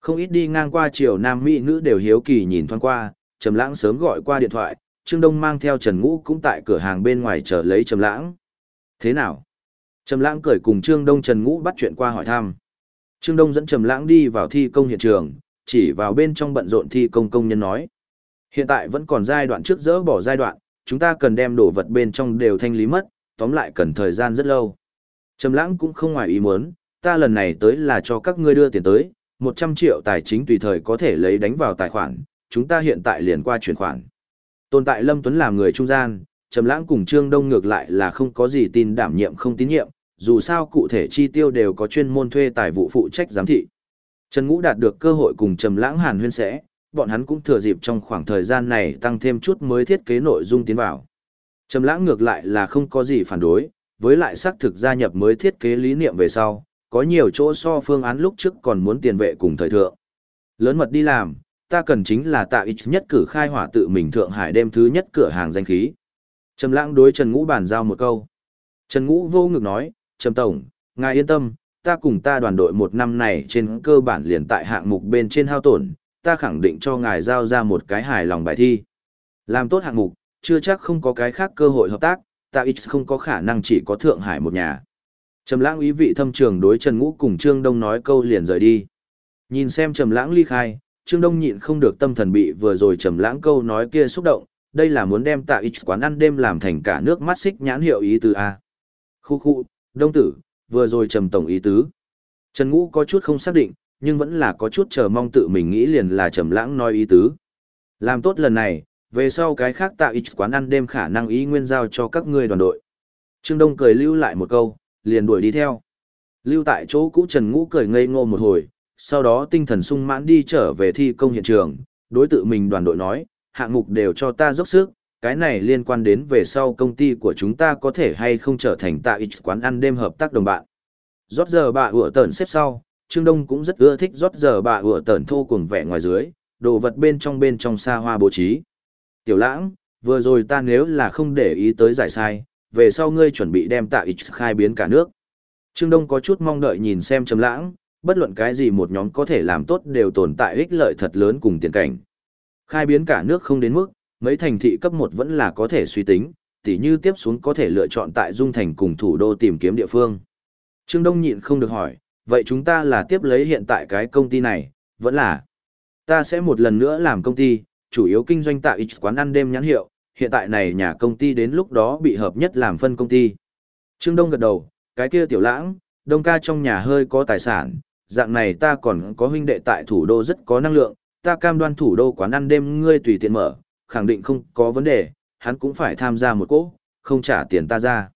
Không ít đi ngang qua chiều nam mỹ nữ đều hiếu kỳ nhìn thoáng qua, Trầm Lãng sớm gọi qua điện thoại, Trương Đông mang theo Trần Ngũ cũng tại cửa hàng bên ngoài chờ lấy Trầm Lãng. Thế nào? Trầm Lãng cười cùng Trương Đông Trần Ngũ bắt chuyện qua hỏi thăm. Trương Đông dẫn Trầm Lãng đi vào thi công hiện trường, chỉ vào bên trong bận rộn thi công công nhân nói: "Hiện tại vẫn còn giai đoạn trước dỡ bỏ giai đoạn, chúng ta cần đem đồ vật bên trong đều thanh lý mất, tóm lại cần thời gian rất lâu." Trầm Lãng cũng không ngoài ý muốn, ta lần này tới là cho các ngươi đưa tiền tới, 100 triệu tài chính tùy thời có thể lấy đánh vào tài khoản, chúng ta hiện tại liền qua chuyển khoản. Tồn tại Lâm Tuấn làm người trung gian, Trầm Lãng cùng Trương Đông ngược lại là không có gì tin đảm nhiệm không tín nhiệm, dù sao cụ thể chi tiêu đều có chuyên môn thuê tài vụ phụ trách giám thị. Trần Ngũ đạt được cơ hội cùng Trầm Lãng Hàn Huyên sẽ, bọn hắn cũng thừa dịp trong khoảng thời gian này tăng thêm chút mới thiết kế nội dung tiến vào. Trầm Lãng ngược lại là không có gì phản đối, với lại xác thực gia nhập mới thiết kế lý niệm về sau, có nhiều chỗ so phương án lúc trước còn muốn tiền vệ cùng thời thượng. Lớn mật đi làm, ta cần chính là tạ ít nhất cử khai hỏa tự mình Thượng Hải đêm thứ nhất cửa hàng danh khí. Trầm lãng đối Trần Ngũ bàn giao một câu. Trần Ngũ vô ngực nói, Trầm Tổng, ngài yên tâm, ta cùng ta đoàn đội một năm này trên cơ bản liền tại hạng mục bên trên hao tổn, ta khẳng định cho ngài giao ra một cái hài lòng bài thi. Làm tốt hạng mục, chưa chắc không có cái khác cơ hội hợp tác, ta ít không có khả năng chỉ có Thượng Hải một nhà. Trầm lãng ý vị thâm trường đối Trần Ngũ cùng Trương Đông nói câu liền rời đi. Nhìn xem Trầm lãng ly khai, Trương Đông nhịn không được tâm thần bị vừa rồi Trầm lãng câu nói kia xúc động, đây là muốn đem tạ ít quán ăn đêm làm thành cả nước mắt xích nhãn hiệu ý tứ A. Khu khu, Đông tử, vừa rồi Trầm Tổng ý tứ. Trần Ngũ có chút không xác định, nhưng vẫn là có chút chờ mong tự mình nghĩ liền là Trầm lãng nói ý tứ. Làm tốt lần này, về sau cái khác tạ ít quán ăn đêm khả năng ý nguyên giao cho các ngươi đoàn đội. Trương Đông cười lưu lại một câu, liền đuổi đi theo. Lưu tại chỗ cũ Trần Ngũ cười ngây ngô một hồi, sau đó tinh thần sung mãn đi trở về thi công hiện trường, đối tự mình đoàn đội nói, hạng mục đều cho ta dốc sức, cái này liên quan đến về sau công ty của chúng ta có thể hay không trở thành tạ ít quán ăn đêm hợp tác đồng bạn. Rót giờ bà ủa tẩn xếp sau, Trương Đông cũng rất ưa thích rót giờ bà ủa tẩn thô cuồng vẻ ngoài dưới, đồ vật bên trong bên trong xa hoa bố trí. Tiểu lãng, vừa rồi ta nếu là không để ý tới giải sai, về sau ngươi chuẩn bị đem tạ ít khai biến cả nước. Trương Đông có chút mong đợi nhìn xem Trầm Lãng, bất luận cái gì một nhóm có thể làm tốt đều tồn tại ích lợi thật lớn cùng tiền cảnh. Khai biến cả nước không đến mức, mấy thành thị cấp 1 vẫn là có thể suy tính, tỉ như tiếp xuống có thể lựa chọn tại Dung Thành cùng thủ đô tìm kiếm địa phương. Trương Đông nhịn không được hỏi, vậy chúng ta là tiếp lấy hiện tại cái công ty này, vẫn là ta sẽ một lần nữa làm công ty, chủ yếu kinh doanh tại ít quán ăn đêm nhãn hiệu, hiện tại này nhà công ty đến lúc đó bị hợp nhất làm phân công ty. Trương Đông gật đầu, cái kia tiểu lãng, Đông ca trong nhà hơi có tài sản, dạng này ta còn có huynh đệ tại thủ đô rất có năng lượng, ta cam đoan thủ đô quán ăn đêm ngươi tùy tiện mở, khẳng định không có vấn đề, hắn cũng phải tham gia một cỗ, không trả tiền ta ra.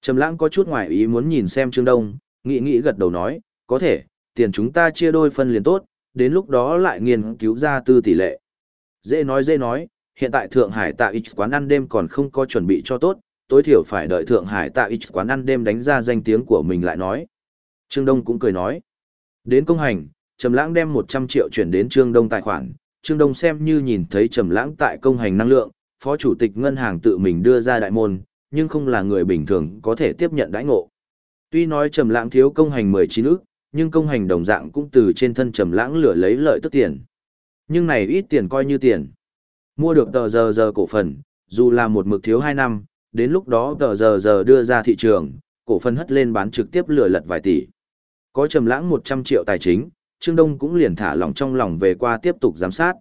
Trầm lãng có chút ngoài ý muốn nhìn xem Trương Đông, nghĩ nghĩ gật đầu nói, có thể, tiền chúng ta chia đôi phân liền tốt, đến lúc đó lại nghiên cứu ra tư tỷ lệ. Dễ nói dễ nói, hiện tại Thượng Hải tạ X quán ăn đêm còn không có chuẩn bị cho tốt, tối thiểu phải đợi Thượng Hải tạ X quán ăn đêm đánh ra danh tiếng của mình lại nói. Trương Đông cũng cười nói. Đến công hành, Trầm Lãng đem 100 triệu chuyển đến Trương Đông tài khoản, Trương Đông xem như nhìn thấy Trầm Lãng tại công hành năng lượng, phó chủ tịch ngân hàng tự mình đưa ra đại môn, nhưng không là người bình thường có thể tiếp nhận đãi ngộ. Tuy nói Trầm Lãng thiếu công hành 19 ức, nhưng công hành đồng dạng cũng từ trên thân Trầm Lãng lựa lấy lợi tức tiền. Nhưng này ít tiền coi như tiền. Mua được tờ giờ giờ cổ phần, dù là một mực thiếu 2 năm, đến lúc đó tờ giờ giờ đưa ra thị trường, cổ phần hất lên bán trực tiếp lừa lật vài tỷ. Có Trầm Lãng 100 triệu tài chính, Trương Đông cũng liền thả lòng trong lòng về qua tiếp tục giám sát.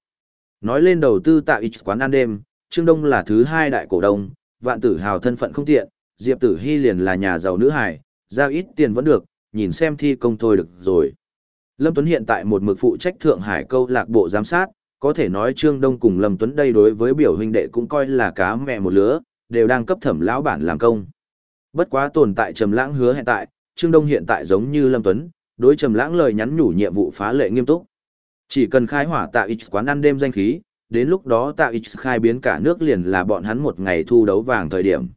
Nói lên đầu tư tại X quán ăn đêm, Trương Đông là thứ hai đại cổ đông, vạn tử hào thân phận không tiện, Diệp Tử Hy liền là nhà giàu nữ hài, giao ít tiền vẫn được, nhìn xem thi công thôi được rồi. Lâm Tuấn hiện tại một mực phụ trách Thượng Hải câu lạc bộ giám sát, có thể nói Trương Đông cùng Lâm Tuấn đây đối với biểu huynh đệ cũng coi là cá mẹ một lứa, đều đang cấp thẩm lão bản làm công. Bất quá tồn tại Trầm Lãng hứa hiện tại, Trương Đông hiện tại giống như Lâm Tuấn, đối Trầm Lãng lời nhắn nhủ nhiệm vụ phá lệ nghiêm túc. Chỉ cần khai hỏa tại X quán ăn đêm danh khí, đến lúc đó tạ X khai biến cả nước liền là bọn hắn một ngày thu đấu vàng thời điểm.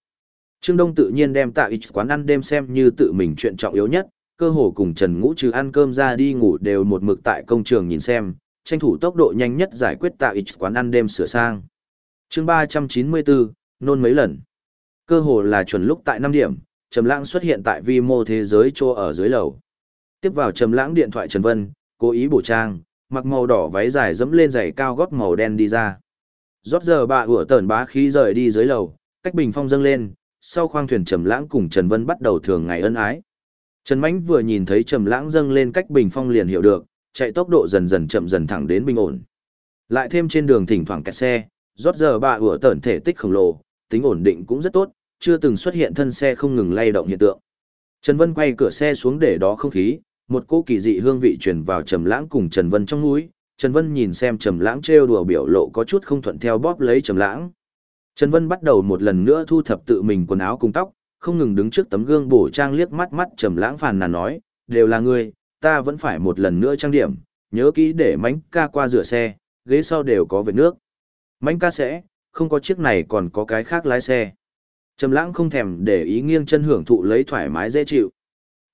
Trương Đông tự nhiên đem tạ X quán ăn đêm xem như tự mình chuyện trọng yếu nhất, cơ hồ cùng Trần Ngũ trừ ăn cơm ra đi ngủ đều một mực tại công trường nhìn xem, tranh thủ tốc độ nhanh nhất giải quyết tạo ít quán ăn đêm sửa sang. chương 394, nôn mấy lần. Cơ hồ là chuẩn lúc tại 5 điểm, Trầm Lãng xuất hiện tại vi mô thế giới chỗ ở dưới lầu. Tiếp vào Trầm Lãng điện thoại Trần Vân, cố ý bổ trang, mặc màu đỏ váy dài dẫm lên giày cao gót màu đen đi ra. Rót giờ bà ủa tờn bá khí rời đi dưới lầu, cách bình phong dâng lên, sau khoang thuyền Trầm Lãng cùng Trần Vân bắt đầu thường ngày ân ái. Trần Mãnh vừa nhìn thấy Trầm Lãng dâng lên cách bình phong liền hiểu được, chạy tốc độ dần dần chậm dần thẳng đến bình ổn. Lại thêm trên đường thỉnh thoảng kẹt xe, rót giờ bà ủa tẩn thể tích khổng lồ, tính ổn định cũng rất tốt, chưa từng xuất hiện thân xe không ngừng lay động hiện tượng. Trần Vân quay cửa xe xuống để đó không khí, một cỗ kỳ dị hương vị truyền vào Trầm Lãng cùng Trần Vân trong mũi. Trần Vân nhìn xem Trầm Lãng trêu đùa biểu lộ có chút không thuận theo bóp lấy Trầm Lãng. Trần Vân bắt đầu một lần nữa thu thập tự mình quần áo cùng tóc, không ngừng đứng trước tấm gương bổ trang liếc mắt mắt Trầm Lãng phàn nàn nói, "Đều là ngươi, ta vẫn phải một lần nữa trang điểm, nhớ kỹ để Mánh ca qua rửa xe, ghế sau đều có vệt nước." Mánh ca sẽ, không có chiếc này còn có cái khác lái xe. Trầm Lãng không thèm để ý nghiêng chân hưởng thụ lấy thoải mái dễ chịu.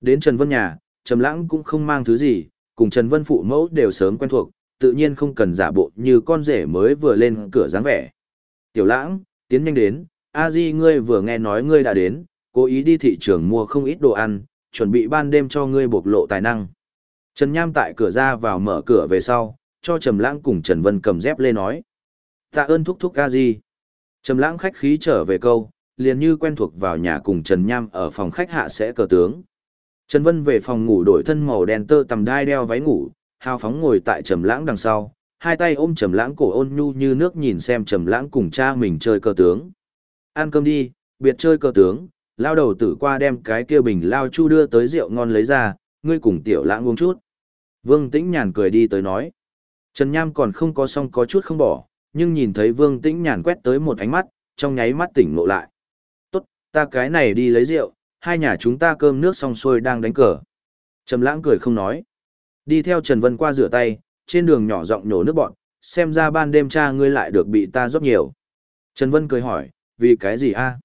Đến Trần Vân nhà, Trầm Lãng cũng không mang thứ gì, cùng Trần Vân phụ mẫu đều sớm quen thuộc, tự nhiên không cần giả bộ như con rể mới vừa lên cửa dáng vẻ. Tiểu Lãng, tiến nhanh đến, A Di ngươi vừa nghe nói ngươi đã đến, cố ý đi thị trường mua không ít đồ ăn, chuẩn bị ban đêm cho ngươi bộc lộ tài năng. Trần Nham tại cửa ra vào mở cửa về sau, cho Trầm Lãng cùng Trần Vân cầm dép lên nói: "Tạ ơn thúc thúc A gì. Trầm Lãng khách khí trở về câu, liền như quen thuộc vào nhà cùng Trần Nham ở phòng khách hạ sẽ cờ tướng. Trần Vân về phòng ngủ đổi thân màu đen tơ tầm đai đeo váy ngủ, hào phóng ngồi tại Trầm Lãng đằng sau, hai tay ôm Trầm Lãng cổ ôn nhu như nước nhìn xem Trầm Lãng cùng cha mình chơi cờ tướng. "Ăn cơm đi, biệt chơi cờ tướng." Lao đầu tử qua đem cái kia bình lao chu đưa tới rượu ngon lấy ra, ngươi cùng tiểu lãng uống chút. Vương Tĩnh Nhàn cười đi tới nói. Trần Nham còn không có xong có chút không bỏ, nhưng nhìn thấy Vương Tĩnh Nhàn quét tới một ánh mắt, trong nháy mắt tỉnh ngộ lại Tốt, ta cái này đi lấy rượu, hai nhà chúng ta cơm nước xong xuôi đang đánh cờ. Trầm lãng cười không nói. Đi theo Trần Vân qua rửa tay, trên đường nhỏ giọng nhổ nước bọn, xem ra ban đêm cha ngươi lại được bị ta rót nhiều. Trần Vân cười hỏi, vì cái gì a?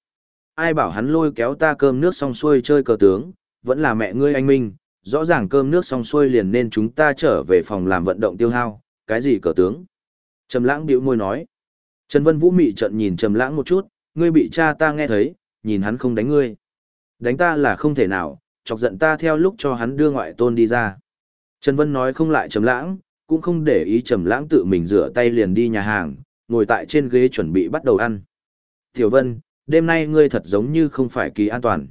Ai bảo hắn lôi kéo ta cơm nước xong xuôi chơi cờ tướng, vẫn là mẹ ngươi anh Minh, rõ ràng cơm nước xong xuôi liền nên chúng ta trở về phòng làm vận động tiêu hao, cái gì cờ tướng? Trầm lãng bĩu môi nói. Trần Vân Vũ mị trận nhìn Trầm Lãng một chút, ngươi bị cha ta nghe thấy, nhìn hắn không đánh ngươi. Đánh ta là không thể nào, chọc giận ta theo lúc cho hắn đưa ngoại tôn đi ra. Trần Vân nói không lại Trầm Lãng, cũng không để ý Trầm Lãng tự mình rửa tay liền đi nhà hàng, ngồi tại trên ghế chuẩn bị bắt đầu ăn. Tiểu Vân, đêm nay ngươi thật giống như không phải kỳ an toàn.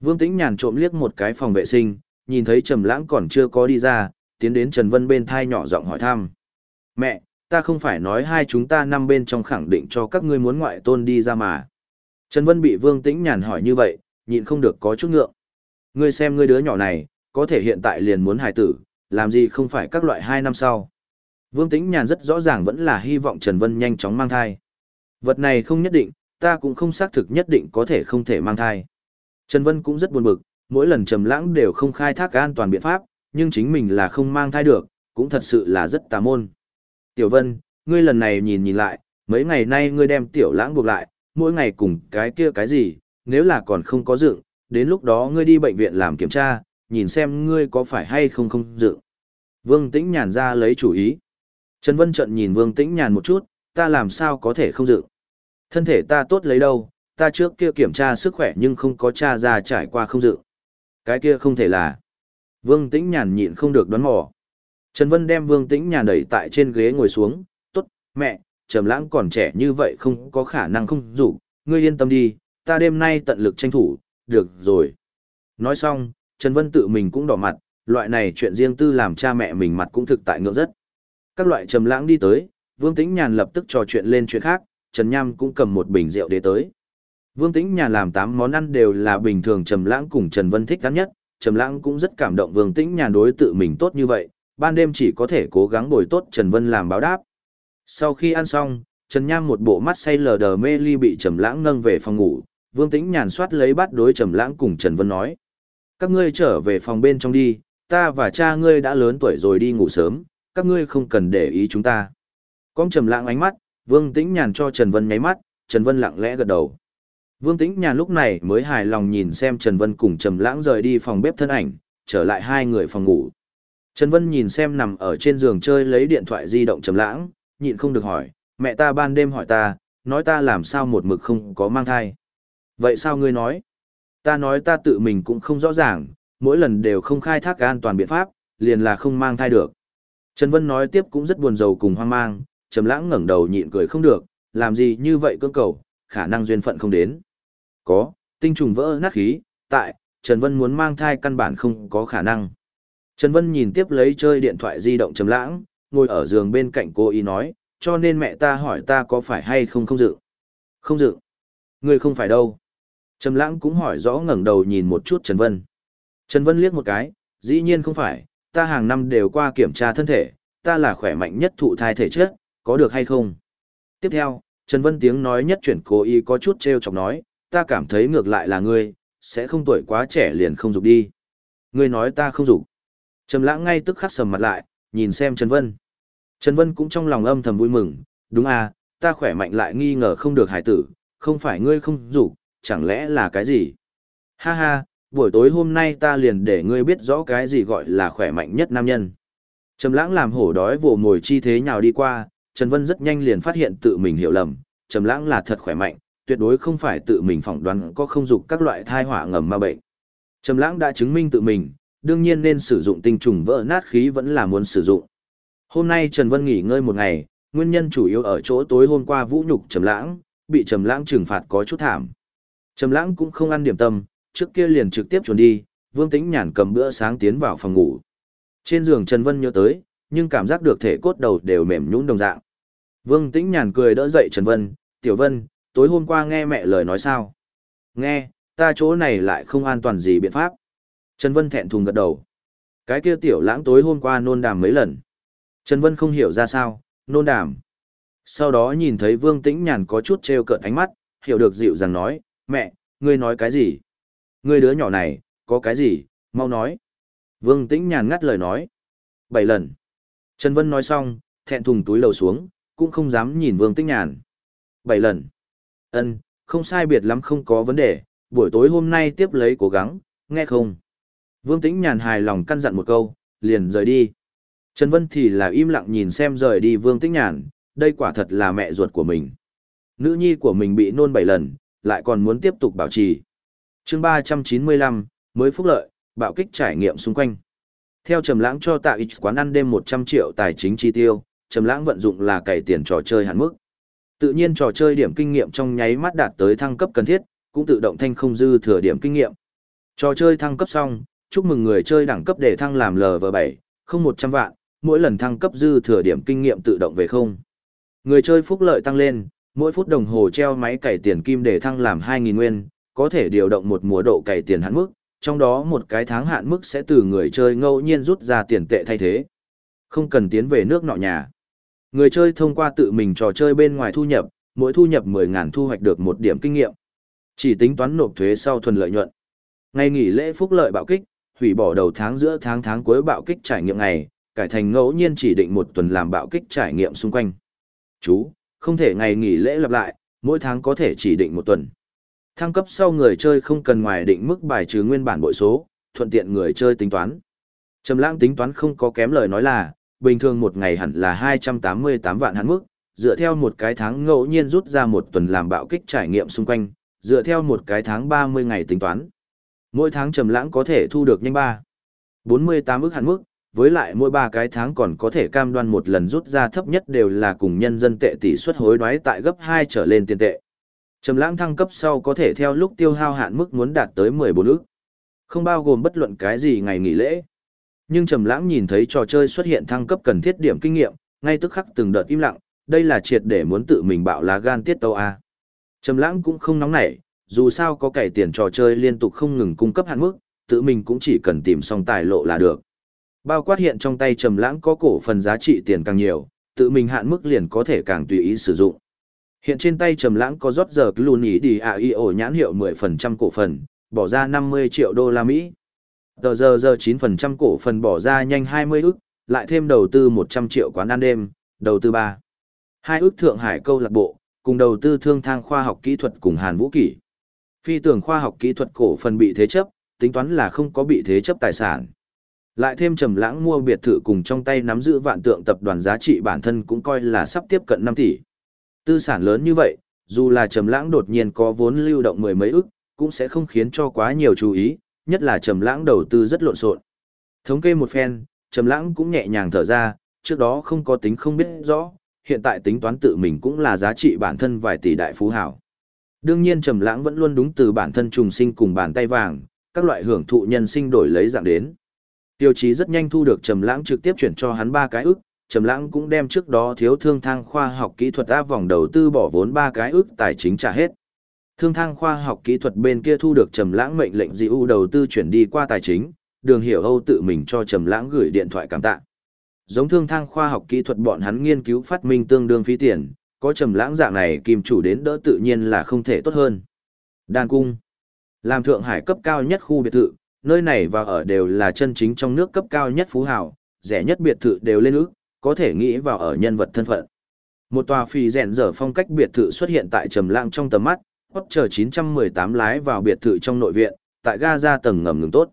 Vương Tĩnh nhàn trộm liếc một cái phòng vệ sinh, nhìn thấy Trầm Lãng còn chưa có đi ra, tiến đến Trần Vân bên thai nhỏ giọng hỏi thăm. Mẹ, ta không phải nói hai chúng ta năm bên trong khẳng định cho các ngươi muốn ngoại tôn đi ra mà. Trần Vân bị Vương Tĩnh nhàn hỏi như vậy, nhịn không được có chút ngượng. Ngươi xem ngươi đứa nhỏ này, có thể hiện tại liền muốn hài tử, làm gì không phải các loại hai năm sau. Vương Tĩnh nhàn rất rõ ràng vẫn là hy vọng Trần Vân nhanh chóng mang thai. Vật này không nhất định, ta cũng không xác thực nhất định có thể không thể mang thai. Trần Vân cũng rất buồn bực, mỗi lần trầm lãng đều không khai thác an toàn biện pháp, nhưng chính mình là không mang thai được, cũng thật sự là rất tà môn. Tiểu Vân, ngươi lần này nhìn nhìn lại, mấy ngày nay ngươi đem tiểu lãng buộc lại, mỗi ngày cùng cái kia cái gì, nếu là còn không có dựng, đến lúc đó ngươi đi bệnh viện làm kiểm tra, nhìn xem ngươi có phải hay không không dựng. Vương Tĩnh Nhàn ra lấy chủ ý. Trần Vân trận nhìn Vương Tĩnh Nhàn một chút, ta làm sao có thể không dựng. Thân thể ta tốt lấy đâu, ta trước kia kiểm tra sức khỏe nhưng không có tra ra trải qua không dựng. Cái kia không thể là. Vương Tĩnh Nhàn nhịn không được đoán mò. Trần Vân đem Vương Tĩnh Nhàn đẩy tại trên ghế ngồi xuống, tốt, mẹ, Trầm Lãng còn trẻ như vậy không có khả năng không rủ, ngươi yên tâm đi, ta đêm nay tận lực tranh thủ, được rồi. Nói xong, Trần Vân tự mình cũng đỏ mặt, loại này chuyện riêng tư làm cha mẹ mình mặt cũng thực tại ngưỡng rất. Các loại Trầm Lãng đi tới, Vương Tĩnh Nhàn lập tức trò chuyện lên chuyện khác, Trần Nham cũng cầm một bình rượu để tới. Vương Tĩnh nhà làm 8 món ăn đều là bình thường Trầm Lãng cùng Trần Vân thích ăn nhất, Trầm Lãng cũng rất cảm động Vương Tĩnh nhà đối tự mình tốt như vậy, ban đêm chỉ có thể cố gắng bồi tốt Trần Vân làm báo đáp. Sau khi ăn xong, Trần Nham một bộ mắt say lờ đờ mê ly bị Trầm Lãng nâng về phòng ngủ, Vương Tĩnh nhàn soát lấy bát đối Trầm Lãng cùng Trần Vân nói: "Các ngươi trở về phòng bên trong đi, ta và cha ngươi đã lớn tuổi rồi đi ngủ sớm, các ngươi không cần để ý chúng ta." Con Trầm Lãng ánh mắt, Vương Tĩnh nhàn cho Trần Vân nháy mắt, Trần Vân lặng lẽ gật đầu. Vương Tĩnh nhàn lúc này mới hài lòng nhìn xem Trần Vân cùng Trầm Lãng rời đi phòng bếp thân ảnh, trở lại hai người phòng ngủ. Trần Vân nhìn xem nằm ở trên giường chơi lấy điện thoại di động Trầm Lãng, nhịn không được hỏi, mẹ ta ban đêm hỏi ta, nói ta làm sao một mực không có mang thai. Vậy sao ngươi nói? Ta nói ta tự mình cũng không rõ ràng, mỗi lần đều không khai thác an toàn biện pháp, liền là không mang thai được. Trần Vân nói tiếp cũng rất buồn rầu cùng hoang mang, Trầm Lãng ngẩng đầu nhịn cười không được, làm gì như vậy cưỡng cầu, khả năng duyên phận không đến. Có, tinh trùng vỡ nát khí, tại, Trần Vân muốn mang thai căn bản không có khả năng. Trần Vân nhìn tiếp lấy chơi điện thoại di động Trầm Lãng, ngồi ở giường bên cạnh cô ý nói, cho nên mẹ ta hỏi ta có phải hay không không dự. Không dự. người không phải đâu. Trầm lãng cũng hỏi rõ ngẩng đầu nhìn một chút Trần Vân. Trần Vân liếc một cái, dĩ nhiên không phải, ta hàng năm đều qua kiểm tra thân thể, ta là khỏe mạnh nhất thụ thai thể chất, có được hay không? Tiếp theo, Trần Vân tiếng nói nhất chuyển cố ý có chút trêu chọc nói, ta cảm thấy ngược lại là ngươi, sẽ không tuổi quá trẻ liền không dục đi. Ngươi nói ta không dục. Trầm lãng ngay tức khắc sầm mặt lại, nhìn xem Trần Vân. Trần Vân cũng trong lòng âm thầm vui mừng, đúng à, ta khỏe mạnh lại nghi ngờ không được hải tử, không phải ngươi không dục, chẳng lẽ là cái gì? Ha ha, buổi tối hôm nay ta liền để ngươi biết rõ cái gì gọi là khỏe mạnh nhất nam nhân. Trầm lãng làm hổ đói vồ mồi chi thế nhào đi qua, Trần Vân rất nhanh liền phát hiện tự mình hiểu lầm, Trầm lãng là thật khỏe mạnh, tuyệt đối không phải tự mình phỏng đoán có không dục các loại thai họa ngầm ma bệnh. Trầm lãng đã chứng minh tự mình, đương nhiên nên sử dụng tinh trùng vỡ nát khí vẫn là muốn sử dụng. Hôm nay Trần Vân nghỉ ngơi một ngày, nguyên nhân chủ yếu ở chỗ tối hôm qua vũ nhục Trầm lãng, bị Trầm lãng trừng phạt có chút thảm. Trầm lãng cũng không ăn điểm tâm, trước kia liền trực tiếp chuẩn đi, Vương Tĩnh Nhàn cầm bữa sáng tiến vào phòng ngủ. Trên giường Trần Vân nhớ tới, nhưng cảm giác được thể cốt đầu đều mềm nhũn đồng dạng. Vương Tĩnh Nhàn cười đỡ dậy Trần Vân, "Tiểu Vân, tối hôm qua nghe mẹ lời nói sao?" "Nghe, ta chỗ này lại không an toàn gì biện pháp." Trần Vân thẹn thùng gật đầu. Cái kia tiểu lãng tối hôm qua nôn đàm mấy lần. Trần Vân không hiểu ra sao, nôn đàm. Sau đó nhìn thấy Vương Tĩnh Nhàn có chút trêu cợt ánh mắt, hiểu được dịu dàng nói, mẹ, ngươi nói cái gì? Ngươi đứa nhỏ này, có cái gì, mau nói. Vương Tĩnh nhàn ngắt lời nói. Bảy lần. Trần Vân nói xong, thẹn thùng túi lầu xuống, cũng không dám nhìn Vương Tĩnh nhàn. Bảy lần. Ân, không sai biệt lắm không có vấn đề, buổi tối hôm nay tiếp lấy cố gắng, nghe không? Vương Tĩnh nhàn hài lòng căn dặn một câu, liền rời đi. Trần Vân thì là im lặng nhìn xem rời đi Vương Tĩnh nhàn, đây quả thật là mẹ ruột của mình. Nữ nhi của mình bị nôn bảy lần, lại còn muốn tiếp tục bảo trì. chương 395, mới phúc lợi, bạo kích trải nghiệm xung quanh. Theo Trầm Lãng cho Tạ ít quán ăn đêm 100 triệu tài chính chi tiêu, Trầm Lãng vận dụng là cày tiền trò chơi hạn mức. Tự nhiên trò chơi điểm kinh nghiệm trong nháy mắt đạt tới thăng cấp cần thiết, cũng tự động thanh không dư thừa điểm kinh nghiệm. Trò chơi thăng cấp xong, chúc mừng người chơi đẳng cấp để thăng làm LV7, không 100 vạn, mỗi lần thăng cấp dư thừa điểm kinh nghiệm tự động về không. Người chơi phúc lợi tăng lên, mỗi phút đồng hồ treo máy cày tiền kim để thăng làm 2.000 nguyên, có thể điều động một mùa độ cày tiền hạn mức, trong đó một cái tháng hạn mức sẽ từ người chơi ngẫu nhiên rút ra tiền tệ thay thế. Không cần tiến về nước nọ nhà. Người chơi thông qua tự mình trò chơi bên ngoài thu nhập, mỗi thu nhập 10.000 thu hoạch được một điểm kinh nghiệm. Chỉ tính toán nộp thuế sau thuần lợi nhuận. Ngày nghỉ lễ phúc lợi bạo kích, hủy bỏ đầu tháng giữa tháng tháng cuối bạo kích trải nghiệm ngày, cải thành ngẫu nhiên chỉ định một tuần làm bạo kích trải nghiệm xung quanh. Chú, không thể ngày nghỉ lễ lặp lại, mỗi tháng có thể chỉ định một tuần. Thăng cấp sau người chơi không cần ngoài định mức bài trừ nguyên bản bội số, thuận tiện người chơi tính toán. Trầm lãng tính toán không có kém lời nói là, bình thường một ngày hẳn là 288 vạn hạn mức, dựa theo một cái tháng ngẫu nhiên rút ra một tuần làm bạo kích trải nghiệm xung quanh, dựa theo một cái tháng 30 ngày tính toán. Mỗi tháng trầm lãng có thể thu được nhanh 3. 48 ức hạn mức, với lại mỗi 3 cái tháng còn có thể cam đoan một lần rút ra thấp nhất đều là cùng nhân dân tệ tỷ suất hối đoái tại gấp 2 trở lên tiền tệ. Trầm lãng thăng cấp sau có thể theo lúc tiêu hao hạn mức muốn đạt tới 14 ức. Không bao gồm bất luận cái gì ngày nghỉ lễ. Nhưng Trầm lãng nhìn thấy trò chơi xuất hiện thăng cấp cần thiết điểm kinh nghiệm, ngay tức khắc từng đợt im lặng, đây là triệt để muốn tự mình bạo lá gan tiết tấu a. Trầm lãng cũng không nóng nảy, dù sao có cải tiền trò chơi liên tục không ngừng cung cấp hạn mức, tự mình cũng chỉ cần tìm xong tài lộ là được. Bao quát hiện trong tay Trầm lãng có cổ phần giá trị tiền càng nhiều, tự mình hạn mức liền có thể càng tùy ý sử dụng. Hiện trên tay Trầm lãng có rót giờ luôn ý đi AIO nhãn hiệu 10% cổ phần, bỏ ra 50 triệu đô la Mỹ. Tờ giờ giờ 9% cổ phần bỏ ra nhanh 20 ức, lại thêm đầu tư 100 triệu quán ăn đêm, đầu tư 3. Hai ức Thượng Hải câu lạc bộ, cùng đầu tư thương thang khoa học kỹ thuật cùng Hàn Vũ Kỷ. Phi tưởng khoa học kỹ thuật cổ phần bị thế chấp, tính toán là không có bị thế chấp tài sản. Lại thêm trầm lãng mua biệt thự cùng trong tay nắm giữ vạn tượng tập đoàn giá trị bản thân cũng coi là sắp tiếp cận 5 tỷ. Tư sản lớn như vậy, dù là trầm lãng đột nhiên có vốn lưu động mười mấy ức, cũng sẽ không khiến cho quá nhiều chú ý, nhất là trầm lãng đầu tư rất lộn xộn. Thống kê một phen, trầm lãng cũng nhẹ nhàng thở ra, trước đó không có tính không biết rõ, hiện tại tính toán tự mình cũng là giá trị bản thân vài tỷ đại phú hảo. Đương nhiên Trầm Lãng vẫn luôn đúng từ bản thân trùng sinh cùng bàn tay vàng, các loại hưởng thụ nhân sinh đổi lấy dạng đến. Tiêu chí rất nhanh thu được Trầm Lãng trực tiếp chuyển cho hắn ba cái ức, Trầm Lãng cũng đem trước đó thiếu thương thang khoa học kỹ thuật áp vòng đầu tư bỏ vốn ba cái ức tài chính trả hết. Thương thang khoa học kỹ thuật bên kia thu được Trầm Lãng mệnh lệnh dị ưu đầu tư chuyển đi qua tài chính, Đường Hiểu Âu tự mình cho Trầm Lãng gửi điện thoại cảm tạ. Giống thương thang khoa học kỹ thuật bọn hắn nghiên cứu phát minh tương đương phí tiền, có trầm lãng dạng này kim chủ đến đỡ tự nhiên là không thể tốt hơn. Đan cung. Làm Thượng Hải cấp cao nhất khu biệt thự, nơi này và ở đều là chân chính trong nước cấp cao nhất phú hào, rẻ nhất biệt thự đều lên ước, có thể nghĩ vào ở nhân vật thân phận. Một tòa phì rèn dở phong cách biệt thự xuất hiện tại trầm lãng trong tầm mắt, Potter chờ 918 lái vào biệt thự trong nội viện, tại ga ra tầng ngầm ngừng tốt.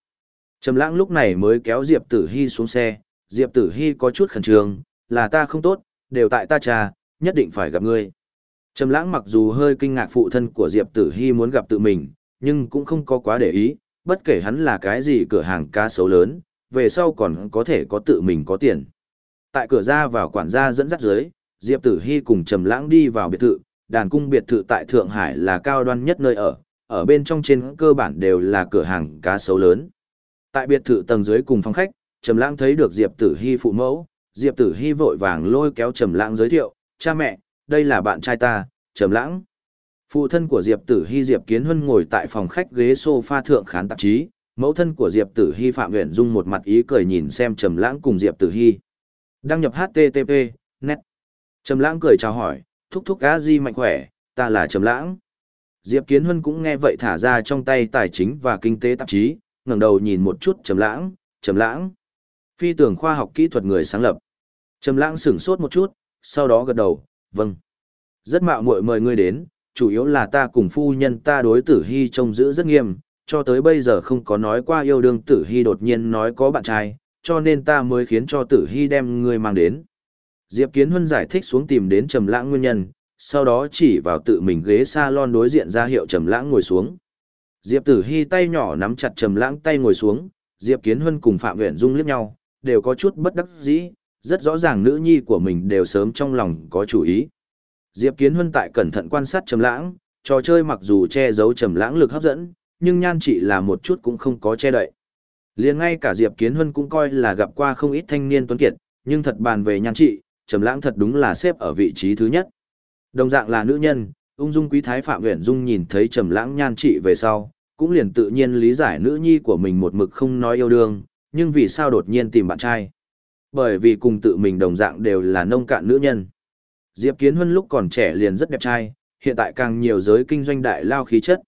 Trầm lãng lúc này mới kéo Diệp Tử Hi xuống xe, Diệp Tử Hi có chút khẩn trương, là ta không tốt, đều tại ta trà, nhất định phải gặp ngươi. Trầm lãng mặc dù hơi kinh ngạc phụ thân của Diệp Tử Hi muốn gặp tự mình, nhưng cũng không có quá để ý, bất kể hắn là cái gì cửa hàng cá sấu lớn, về sau còn có thể có tự mình có tiền. Tại cửa ra vào quản gia dẫn dắt dưới, Diệp Tử Hi cùng Trầm lãng đi vào biệt thự, đàn cung biệt thự tại Thượng Hải là cao đoan nhất nơi ở, ở bên trong trên cơ bản đều là cửa hàng cá sấu lớn. Tại biệt thự tầng dưới cùng phòng khách, Trầm Lãng thấy được Diệp Tử Hi phụ mẫu, Diệp Tử Hi vội vàng lôi kéo Trầm Lãng giới thiệu, "Cha mẹ, đây là bạn trai ta, Trầm Lãng." Phụ thân của Diệp Tử Hi Diệp Kiến Huân ngồi tại phòng khách ghế sofa thượng khán tạp chí, mẫu thân của Diệp Tử Hi Phạm Uyển Dung một mặt ý cười nhìn xem Trầm Lãng cùng Diệp Tử Hi. Đăng nhập http net. Trầm Lãng cười chào hỏi, "Thúc thúc gã di mạnh khỏe, ta là Trầm Lãng." Diệp Kiến Huân cũng nghe vậy thả ra trong tay tài chính và kinh tế tạp chí, ngẩng đầu nhìn một chút Trầm Lãng, "Trầm Lãng?" Phi tưởng khoa học kỹ thuật người sáng lập. Trầm lãng sửng sốt một chút, sau đó gật đầu, vâng. Rất mạo muội mời ngươi đến, chủ yếu là ta cùng phu nhân ta đối tử hy trông giữ rất nghiêm, cho tới bây giờ không có nói qua yêu đương tử hy đột nhiên nói có bạn trai, cho nên ta mới khiến cho tử hy đem ngươi mang đến. Diệp Kiến Huân giải thích xuống tìm đến Trầm lãng nguyên nhân, sau đó chỉ vào tự mình ghế salon đối diện ra hiệu Trầm Lãng ngồi xuống. Diệp Tử Hi tay nhỏ nắm chặt Trầm Lãng tay ngồi xuống, Diệp Kiến Huân cùng Phạm Uyển Dung liếc nhau, đều có chút bất đắc dĩ, rất rõ ràng nữ nhi của mình đều sớm trong lòng có chủ ý. Diệp Kiến Huân tại cẩn thận quan sát Trầm Lãng, trò chơi mặc dù che giấu Trầm Lãng lực hấp dẫn, nhưng nhan trị là một chút cũng không có che đậy. Liền ngay cả Diệp Kiến Huân cũng coi là gặp qua không ít thanh niên tuấn kiệt, nhưng thật bàn về nhan trị, Trầm Lãng thật đúng là xếp ở vị trí thứ nhất. Đồng dạng là nữ nhân, ung dung quý thái Phạm Uyển Dung nhìn thấy Trầm Lãng nhan trị về sau, cũng liền tự nhiên lý giải nữ nhi của mình một mực không nói yêu đương, nhưng vì sao đột nhiên tìm bạn trai? Bởi vì cùng tự mình đồng dạng đều là nông cạn nữ nhân. Diệp Kiến Huân lúc còn trẻ liền rất đẹp trai, hiện tại càng nhiều giới kinh doanh đại lao khí chất.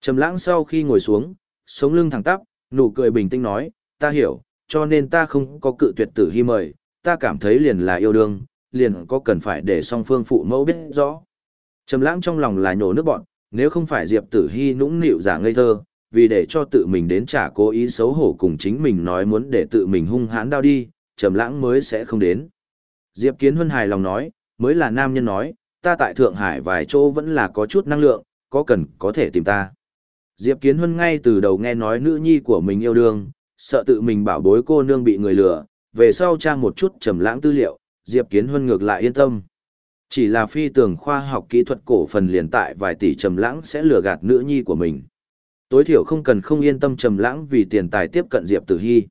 Trầm lãng sau khi ngồi xuống, sống lưng thẳng tắp, nụ cười bình tĩnh nói, ta hiểu, cho nên ta không có cự tuyệt tử hi mời, ta cảm thấy liền là yêu đương, liền có cần phải để song phương phụ mẫu biết rõ. Trầm lãng trong lòng là nhổ nước bọn, nếu không phải Diệp tử Hi nũng nịu giả ngây thơ, vì để cho tự mình đến trả cố ý xấu hổ cùng chính mình nói muốn để tự mình hung hãn đau đi, trầm lãng mới sẽ không đến. Diệp Kiến Huân hài lòng nói, mới là nam nhân nói, ta tại Thượng Hải vài chỗ vẫn là có chút năng lượng, có cần có thể tìm ta. Diệp Kiến Huân ngay từ đầu nghe nói nữ nhi của mình yêu đương, sợ tự mình bảo bối cô nương bị người lừa, về sau tra một chút trầm lãng tư liệu, Diệp Kiến Huân ngược lại yên tâm. Chỉ là phi tường khoa học kỹ thuật cổ phần liền tại vài tỷ trầm lãng sẽ lừa gạt nữ nhi của mình. Tối thiểu không cần không yên tâm trầm lãng vì tiền tài tiếp cận Diệp Tử Hi.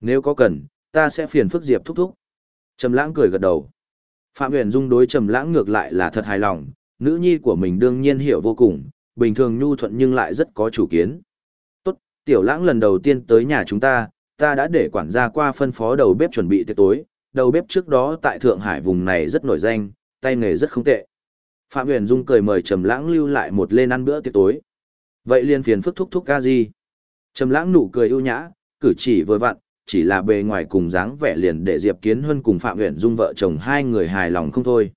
Nếu có cần, ta sẽ phiền phức Diệp thúc thúc. Trầm lãng cười gật đầu. Phạm Uyển Dung đối trầm lãng ngược lại là thật hài lòng, nữ nhi của mình đương nhiên hiểu vô cùng, bình thường nhu thuận nhưng lại rất có chủ kiến. Tốt, tiểu lãng lần đầu tiên tới nhà chúng ta, ta đã để quản gia qua phân phó đầu bếp chuẩn bị tiệc tối, đầu bếp trước đó tại Thượng Hải vùng này rất nổi danh, tay nghề rất không tệ. Phạm Huyền Dung cười mời Trầm Lãng lưu lại một lên ăn bữa tiệc tối. Vậy liên phiền phức thúc thúc ca gì? Trầm Lãng nụ cười ưu nhã, cử chỉ vừa vặn, chỉ là bề ngoài cùng dáng vẻ liền để Diệp Kiến Hân cùng Phạm Uyển Dung vợ chồng hai người hài lòng không thôi.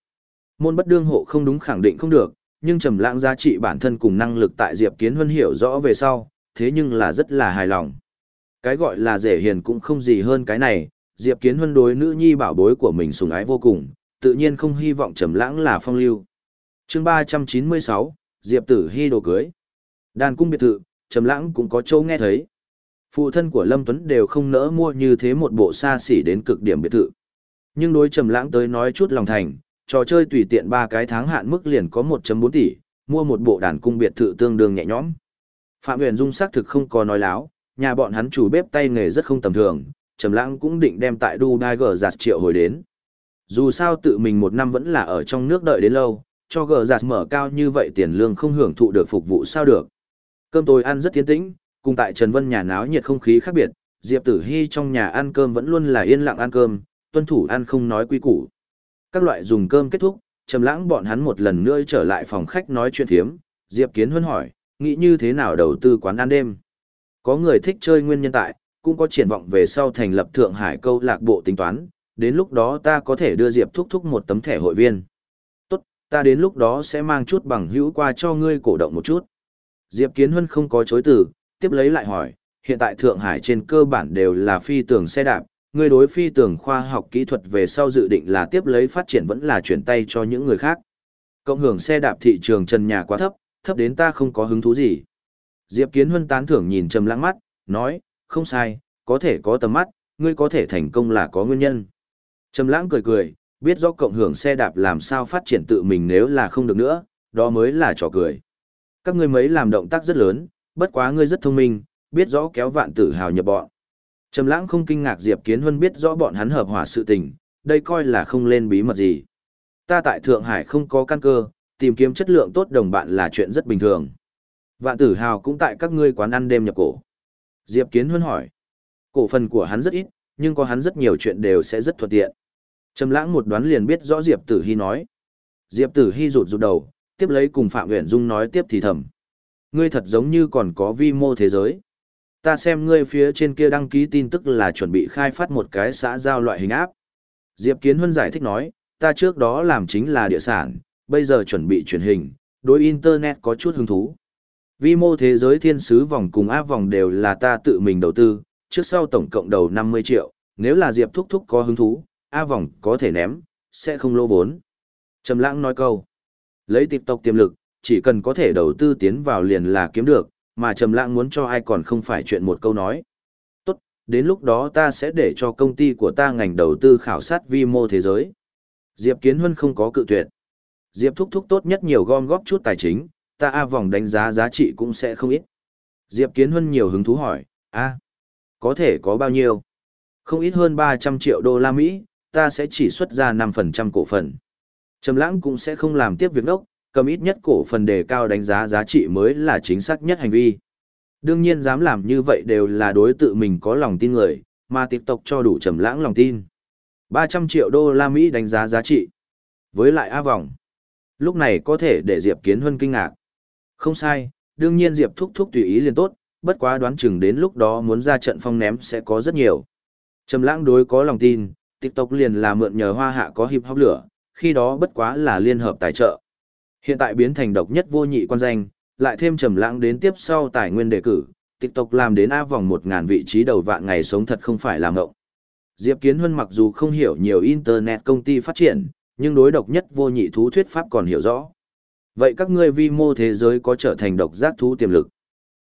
Môn bất đương hộ không đúng khẳng định không được, nhưng trầm lãng giá trị bản thân cùng năng lực tại Diệp Kiến Hân hiểu rõ về sau, thế nhưng là rất là hài lòng. Cái gọi là dễ hiền cũng không gì hơn cái này, Diệp Kiến Huân đối nữ nhi bảo bối của mình sùng ái vô cùng, tự nhiên không hy vọng trầm lãng là phong lưu. Chương 396, Diệp Tử Hi đồ cưới. Đàn cung biệt thự, trầm lãng cũng có châu nghe thấy. Phụ thân của Lâm Tuấn đều không nỡ mua như thế một bộ xa xỉ đến cực điểm biệt thự. Nhưng đối trầm lãng tới nói chút lòng thành, trò chơi tùy tiện ba cái tháng hạn mức liền có 1.4 tỷ, mua một bộ đàn cung biệt thự tương đương nhẹ nhõm. Phạm Huyền Dung xác thực không có nói láo, nhà bọn hắn chủ bếp tay nghề rất không tầm thường, Trầm Lãng cũng định đem tại Dubai gở giặt triệu hồi đến. Dù sao tự mình một năm vẫn là ở trong nước đợi đến lâu, cho gở giặt mở cao như vậy tiền lương không hưởng thụ được phục vụ sao được. Cơm tối ăn rất tiến tĩnh, cùng tại Trần Vân nhà náo nhiệt không khí khác biệt, Diệp Tử Hi trong nhà ăn cơm vẫn luôn là yên lặng ăn cơm, tuân thủ ăn không nói quy củ. Các loại dùng cơm kết thúc, Trầm Lãng bọn hắn một lần nữa trở lại phòng khách nói chuyện thiếm, Diệp Kiến Huân hỏi, nghĩ như thế nào đầu tư quán ăn đêm? Có người thích chơi nguyên nhân tại, cũng có triển vọng về sau thành lập Thượng Hải câu lạc bộ tính toán, đến lúc đó ta có thể đưa Diệp thúc thúc một tấm thẻ hội viên. Tốt, ta đến lúc đó sẽ mang chút bằng hữu qua cho ngươi cổ động một chút. Diệp Kiến Huân không có chối từ, tiếp lấy lại hỏi, hiện tại Thượng Hải trên cơ bản đều là phi tường xe đạp, ngươi đối phi tường khoa học kỹ thuật về sau dự định là tiếp lấy phát triển vẫn là chuyển tay cho những người khác. Cộng hưởng xe đạp thị trường trần nhà quá thấp, thấp đến ta không có hứng thú gì. Diệp Kiến Huân tán thưởng nhìn trầm lãng mắt, nói, không sai, có thể có tầm mắt, ngươi có thể thành công là có nguyên nhân. Trầm lãng cười cười, biết rõ cộng hưởng xe đạp làm sao phát triển tự mình nếu là không được nữa, đó mới là trò cười. Các ngươi mấy làm động tác rất lớn, bất quá ngươi rất thông minh, biết rõ kéo vạn tử hào nhập bọn. Trầm lãng không kinh ngạc Diệp Kiến Huân biết rõ bọn hắn hợp hỏa sự tình, đây coi là không lên bí mật gì. Ta tại Thượng Hải không có căn cơ, tìm kiếm chất lượng tốt đồng bạn là chuyện rất bình thường. Vạn tử hào cũng tại các ngươi quán ăn đêm nhập cổ. Diệp Kiến Huân hỏi. Cổ phần của hắn rất ít, nhưng có hắn rất nhiều chuyện đều sẽ rất thuận tiện. Trầm lãng một đoán liền biết rõ Diệp Tử Hi nói. Diệp Tử Hi rụt rụt đầu, tiếp lấy cùng Phạm Uyển Dung nói tiếp thì thầm. Ngươi thật giống như còn có vi mô thế giới. Ta xem ngươi phía trên kia đăng ký tin tức là chuẩn bị khai phát một cái xã giao loại hình áp. Diệp Kiến Huân giải thích nói, ta trước đó làm chính là địa sản, bây giờ chuẩn bị truyền hình, đối Internet có chút hứng thú. Vi mô thế giới thiên sứ vòng cùng áp vòng đều là ta tự mình đầu tư, trước sau tổng cộng đầu 50 triệu, nếu là Diệp Thúc Thúc có hứng thú, áp vòng có thể ném, sẽ không lô vốn. Trầm lãng nói câu. Lấy TikTok tiềm lực, chỉ cần có thể đầu tư tiến vào liền là kiếm được, mà Trầm Lãng muốn cho ai còn không phải chuyện một câu nói. Tốt, đến lúc đó ta sẽ để cho công ty của ta ngành đầu tư khảo sát vi mô thế giới. Diệp Kiến Huân không có cự tuyệt. Diệp thúc thúc tốt nhất nhiều gom góp chút tài chính, ta A vòng đánh giá giá trị cũng sẽ không ít. Diệp Kiến Huân nhiều hứng thú hỏi, a, có thể có bao nhiêu? Không ít hơn 300 triệu đô la Mỹ, ta sẽ chỉ xuất ra 5% cổ phần. Trầm lãng cũng sẽ không làm tiếp việc đốc, cầm ít nhất cổ phần đề cao đánh giá giá trị mới là chính xác nhất hành vi. Đương nhiên dám làm như vậy đều là đối tự mình có lòng tin người, mà tiếp tục cho đủ trầm lãng lòng tin. 300 triệu đô la Mỹ đánh giá giá trị. Với lại A vòng. Lúc này có thể để Diệp Kiến Huân kinh ngạc. Không sai, đương nhiên Diệp thúc thúc tùy ý liền tốt, bất quá đoán chừng đến lúc đó muốn ra trận phong ném sẽ có rất nhiều. Trầm lãng đối có lòng tin, TikTok liền là mượn nhờ hoa hạ có hiệp hóc lửa, khi đó bất quá là liên hợp tài trợ. Hiện tại biến thành độc nhất vô nhị quan danh, lại thêm trầm lãng đến tiếp sau tài nguyên đề cử, TikTok làm đến A vòng 1000 vị trí đầu vạn ngày sống thật không phải là ngộng. Diệp Kiến Huân mặc dù không hiểu nhiều internet công ty phát triển, nhưng đối độc nhất vô nhị thú thuyết pháp còn hiểu rõ. Vậy các ngươi vi mô thế giới có trở thành độc giác thú tiềm lực?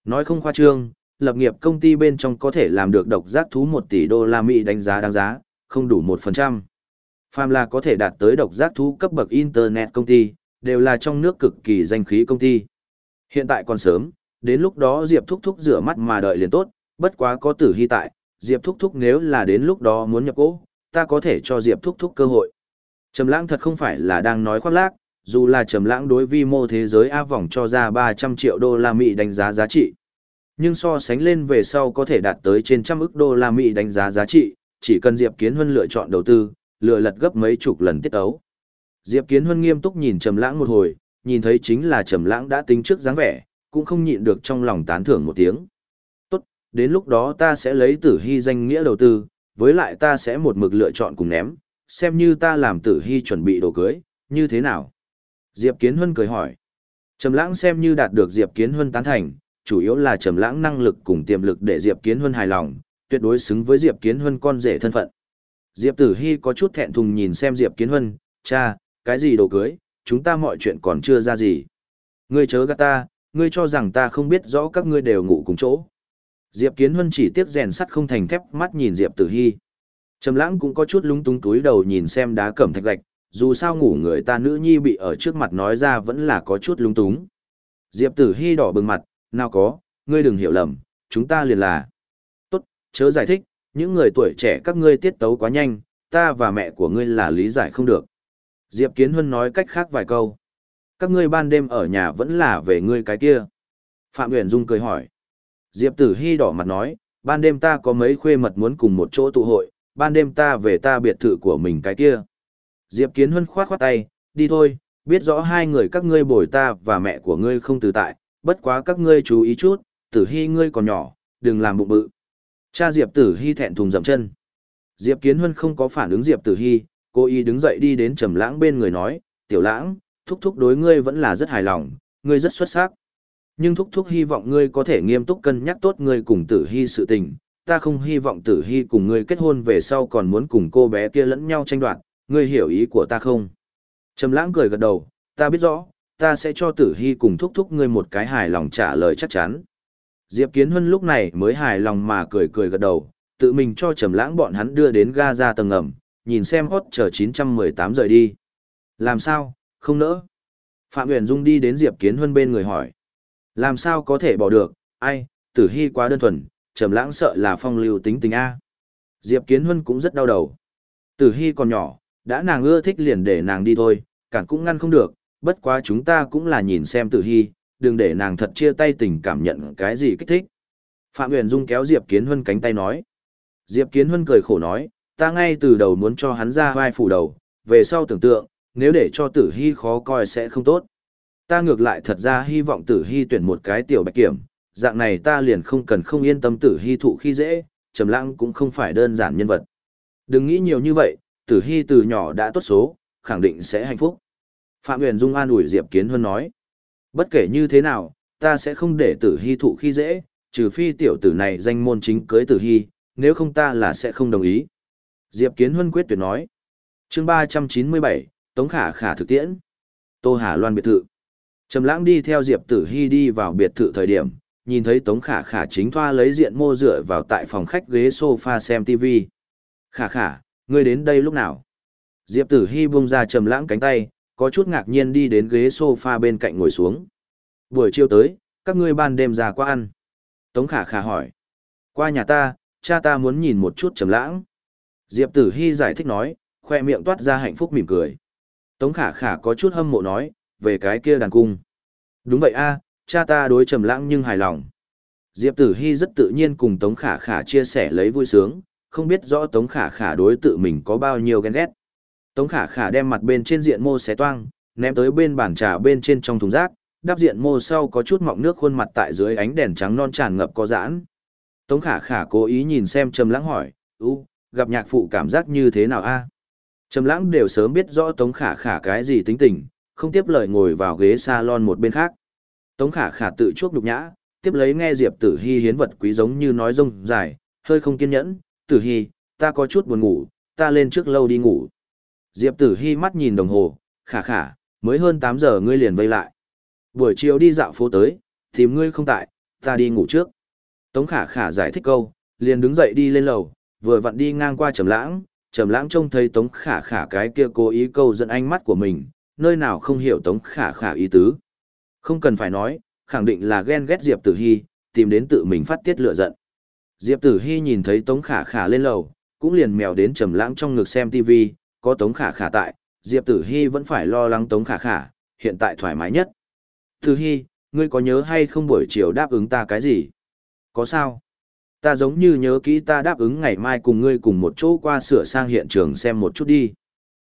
Nói không khoa trương, lập nghiệp công ty bên trong có thể làm được độc giác thú 1 tỷ đô la Mỹ đánh giá đáng giá, không đủ 1%. Phàm là có thể đạt tới độc giác thú cấp bậc internet công ty, đều là trong nước cực kỳ danh khí công ty. Hiện tại còn sớm, đến lúc đó Diệp Thúc Thúc rửa mắt mà đợi liền tốt, bất quá có tử hy tại, Diệp Thúc Thúc nếu là đến lúc đó muốn nhập cố, ta có thể cho Diệp Thúc Thúc cơ hội. Trầm lãng thật không phải là đang nói khoác lác, dù là trầm lãng đối vi mô thế giới A vòng cho ra 300 triệu đô la Mỹ đánh giá giá trị. Nhưng so sánh lên về sau có thể đạt tới trên trăm ức đô la Mỹ đánh giá giá trị, chỉ cần Diệp Kiến Huân lựa chọn đầu tư, lựa lật gấp mấy chục lần tiết ấu. Diệp Kiến Huân nghiêm túc nhìn Trầm Lãng một hồi, nhìn thấy chính là Trầm Lãng đã tính trước dáng vẻ, cũng không nhịn được trong lòng tán thưởng một tiếng. "Tốt, đến lúc đó ta sẽ lấy Tử Hy danh nghĩa đầu tư, với lại ta sẽ một mực lựa chọn cùng ném, xem như ta làm Tử Hy chuẩn bị đồ cưới, như thế nào?" Diệp Kiến Huân cười hỏi. Trầm Lãng xem như đạt được Diệp Kiến Huân tán thành, chủ yếu là Trầm Lãng năng lực cùng tiềm lực để Diệp Kiến Huân hài lòng, tuyệt đối xứng với Diệp Kiến Huân con rể thân phận. Diệp Tử Hi có chút thẹn thùng nhìn xem Diệp Kiến Huân, cha, cái gì đồ cưới, chúng ta mọi chuyện còn chưa ra gì. Ngươi chớ gạt ta, ngươi cho rằng ta không biết rõ các ngươi đều ngủ cùng chỗ. Diệp Kiến Huân chỉ tiếc rèn sắt không thành thép mắt nhìn Diệp Tử Hi. Trầm Lãng cũng có chút lúng túng túi đầu nhìn xem đá cẩm thạch gạch, dù sao ngủ người ta nữ nhi bị ở trước mặt nói ra vẫn là có chút lung túng. Diệp Tử Hi đỏ bừng mặt, nào có, ngươi đừng hiểu lầm, chúng ta liền là. Tốt, chớ giải thích, những người tuổi trẻ các ngươi tiết tấu quá nhanh, ta và mẹ của ngươi là lý giải không được. Diệp Kiến Huân nói cách khác vài câu. Các ngươi ban đêm ở nhà vẫn là về ngươi cái kia. Phạm Uyển Dung cười hỏi. Diệp Tử Hi đỏ mặt nói, ban đêm ta có mấy khuê mật muốn cùng một chỗ tụ hội, ban đêm ta về ta biệt thự của mình cái kia. Diệp Kiến Huân khoát khoát tay, đi thôi, biết rõ hai người các ngươi bồi ta và mẹ của ngươi không từ tại, bất quá các ngươi chú ý chút, Tử Hi ngươi còn nhỏ, đừng làm bụng bự. Cha Diệp Tử Hi thẹn thùng dậm chân. Diệp Kiến Huân không có phản ứng Diệp Tử Hi, cô y đứng dậy đi đến Trầm Lãng bên người nói, "Tiểu Lãng, thúc thúc đối ngươi vẫn là rất hài lòng, ngươi rất xuất sắc. Nhưng thúc thúc hy vọng ngươi có thể nghiêm túc cân nhắc tốt ngươi cùng Tử Hi sự tình, ta không hy vọng Tử Hi cùng ngươi kết hôn về sau còn muốn cùng cô bé kia lẫn nhau tranh đoạt, ngươi hiểu ý của ta không?" Trầm Lãng cười gật đầu, "Ta biết rõ, ta sẽ cho Tử Hi cùng thúc thúc ngươi một cái hài lòng trả lời chắc chắn." Diệp Kiến Huân lúc này mới hài lòng mà cười cười gật đầu, tự mình cho Trầm Lãng bọn hắn đưa đến ga ra tầng ngầm, nhìn xem hốt chờ 918 rời đi. Làm sao, không nỡ? Phạm Huyền Dung đi đến Diệp Kiến Huân bên người hỏi. Làm sao có thể bỏ được, ai, tử hy quá đơn thuần, Trầm Lãng sợ là phong lưu tính tình A. Diệp Kiến Huân cũng rất đau đầu. Tử hy còn nhỏ, đã nàng ưa thích liền để nàng đi thôi, cản cũng ngăn không được, bất quá chúng ta cũng là nhìn xem tử hy, đừng để nàng thật chia tay tình cảm nhận cái gì kích thích. Phạm Huyền Dung kéo Diệp Kiến Huân cánh tay nói. Diệp Kiến Huân cười khổ nói, ta ngay từ đầu muốn cho hắn ra vai phủ đầu, về sau tưởng tượng, nếu để cho tử hy khó coi sẽ không tốt. Ta ngược lại thật ra hy vọng tử hy tuyển một cái tiểu bạch kiểm, dạng này ta liền không cần không yên tâm tử hy thụ khi dễ, trầm lãng cũng không phải đơn giản nhân vật. Đừng nghĩ nhiều như vậy, tử hy từ nhỏ đã tốt số, khẳng định sẽ hạnh phúc. Phạm Huyền Dung an ủi Diệp Kiến Huân nói. Bất kể như thế nào, ta sẽ không để tử hy thụ khi dễ, trừ phi tiểu tử này danh môn chính cưới tử hy, nếu không ta là sẽ không đồng ý. Diệp Kiến Huân quyết tuyệt nói. chương 397, Tống Khả Khả thực tiễn. Tô Hà Loan biệt thự. Trầm Lãng đi theo Diệp Tử Hi đi vào biệt thự thời điểm, nhìn thấy Tống Khả Khả chính thoa lấy diện mô dựa vào tại phòng khách ghế sofa xem TV. "Khả Khả, ngươi đến đây lúc nào?" Diệp Tử Hi buông ra Trầm Lãng cánh tay, có chút ngạc nhiên đi đến ghế sofa bên cạnh ngồi xuống. "Buổi chiều tới, các ngươi ban đêm ra qua ăn." Tống Khả Khả hỏi. "Qua nhà ta, cha ta muốn nhìn một chút Trầm Lãng." Diệp Tử Hi giải thích nói, khoe miệng toát ra hạnh phúc mỉm cười. Tống Khả Khả có chút hâm mộ nói, về cái kia đàn cung. Đúng vậy a, cha ta đối trầm lãng nhưng hài lòng. Diệp Tử Hi rất tự nhiên cùng Tống Khả Khả chia sẻ lấy vui sướng, không biết rõ Tống Khả Khả đối tự mình có bao nhiêu ghen ghét. Tống Khả Khả đem mặt bên trên diện mô xé toang, ném tới bên bàn trà bên trên trong thùng rác, đắp diện mô sau có chút mọng nước khuôn mặt tại dưới ánh đèn trắng non tràn ngập có giãn. Tống Khả Khả cố ý nhìn xem Trầm Lãng hỏi, "U, gặp nhạc phụ cảm giác như thế nào a?" Trầm Lãng đều sớm biết rõ Tống Khả Khả cái gì tính tình, không tiếp lời ngồi vào ghế salon một bên khác. Tống khả khả tự chuốc nhục nhã, tiếp lấy nghe Diệp Tử Hi hiến vật quý giống như nói rông dài, hơi không kiên nhẫn, Tử Hi, ta có chút buồn ngủ, ta lên trước lâu đi ngủ. Diệp Tử Hi mắt nhìn đồng hồ, khả khả, mới hơn 8 giờ ngươi liền vây lại. Buổi chiều đi dạo phố tới, tìm ngươi không tại, ta đi ngủ trước. Tống khả khả giải thích câu, liền đứng dậy đi lên lầu, vừa vặn đi ngang qua trầm lãng, trầm lãng trông thấy Tống khả khả cái kia cố ý câu dẫn ánh mắt của mình, nơi nào không hiểu Tống Khả Khả ý tứ. Không cần phải nói, khẳng định là ghen ghét Diệp Tử Hy, tìm đến tự mình phát tiết lửa giận. Diệp Tử Hy nhìn thấy Tống Khả Khả lên lầu, cũng liền mèo đến trầm lãng trong ngực xem TV, có Tống Khả Khả tại, Diệp Tử Hy vẫn phải lo lắng Tống Khả Khả, hiện tại thoải mái nhất. Tử Hy, ngươi có nhớ hay không buổi chiều đáp ứng ta cái gì? Có sao? Ta giống như nhớ kỹ ta đáp ứng ngày mai cùng ngươi cùng một chỗ qua sửa sang hiện trường xem một chút đi.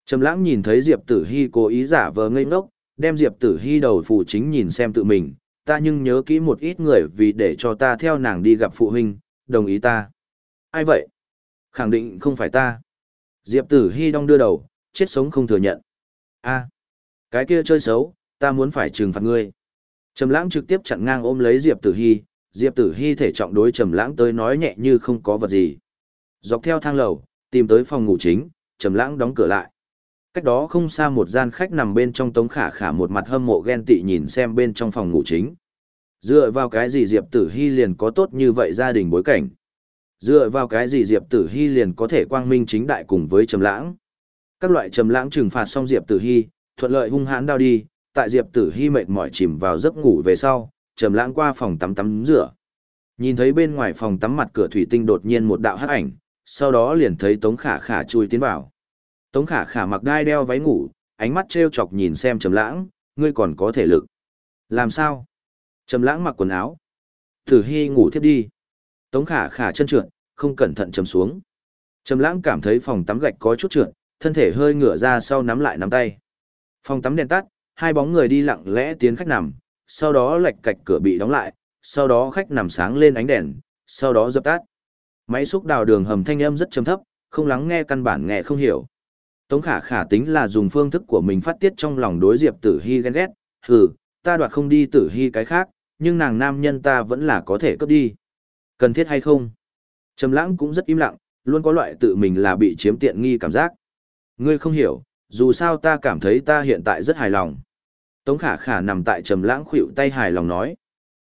Trầm lãng nhìn thấy Diệp Tử Hi cố ý giả vờ ngây ngốc, đem Diệp Tử Hi đầu phụ chính nhìn xem tự mình, ta nhưng nhớ kỹ một ít người vì để cho ta theo nàng đi gặp phụ huynh, đồng ý ta. Ai vậy? Khẳng định không phải ta. Diệp Tử Hi đong đưa đầu, chết sống không thừa nhận. A, cái kia chơi xấu, ta muốn phải trừng phạt ngươi. Trầm Lãng trực tiếp chặn ngang ôm lấy Diệp Tử Hi, Diệp Tử Hi thể trọng đối Trầm Lãng tới nói nhẹ như không có vật gì. Dọc theo thang lầu, tìm tới phòng ngủ chính, Trầm Lãng đóng cửa lại. Cách đó không xa một gian khách nằm bên trong tống khả khả một mặt hâm mộ ghen tị nhìn xem bên trong phòng ngủ chính. Dựa vào cái gì Diệp Tử Hy liền có tốt như vậy gia đình bối cảnh. Dựa vào cái gì Diệp Tử Hy liền có thể quang minh chính đại cùng với Trầm Lãng. Các loại Trầm Lãng trừng phạt xong Diệp Tử Hy, thuận lợi hung hãn đao đi, tại Diệp Tử Hy mệt mỏi chìm vào giấc ngủ về sau, Trầm Lãng qua phòng tắm tắm rửa. Nhìn thấy bên ngoài phòng tắm mặt cửa thủy tinh đột nhiên một đạo hắc ảnh, sau đó liền thấy Tống Khả Khả chui tiến vào. Tống khả khả mặc đai đeo váy ngủ, ánh mắt trêu chọc nhìn xem trầm lãng, ngươi còn có thể lực. Làm sao? Trầm lãng mặc quần áo. Tử Hi ngủ thiếp đi. Tống khả khả chân trượt, không cẩn thận chầm xuống. Trầm lãng cảm thấy phòng tắm gạch có chút trượt, thân thể hơi ngửa ra sau nắm lại nắm tay. Phòng tắm đèn tắt, hai bóng người đi lặng lẽ tiến khách nằm, sau đó lệch cạch cửa bị đóng lại, sau đó khách nằm sáng lên ánh đèn, sau đó dập tắt. Máy xúc đào đường hầm thanh âm rất trầm thấp, không lắng nghe căn bản nghe không hiểu. Tống khả khả tính là dùng phương thức của mình phát tiết trong lòng đối diệp tử hy ghen ghét, hừ, ta đoạt không đi tử hy cái khác, nhưng nàng nam nhân ta vẫn là có thể cướp đi. Cần thiết hay không? Trầm lãng cũng rất im lặng, luôn có loại tự mình là bị chiếm tiện nghi cảm giác. Ngươi không hiểu, dù sao ta cảm thấy ta hiện tại rất hài lòng. Tống khả khả nằm tại trầm lãng khuỵu tay hài lòng nói.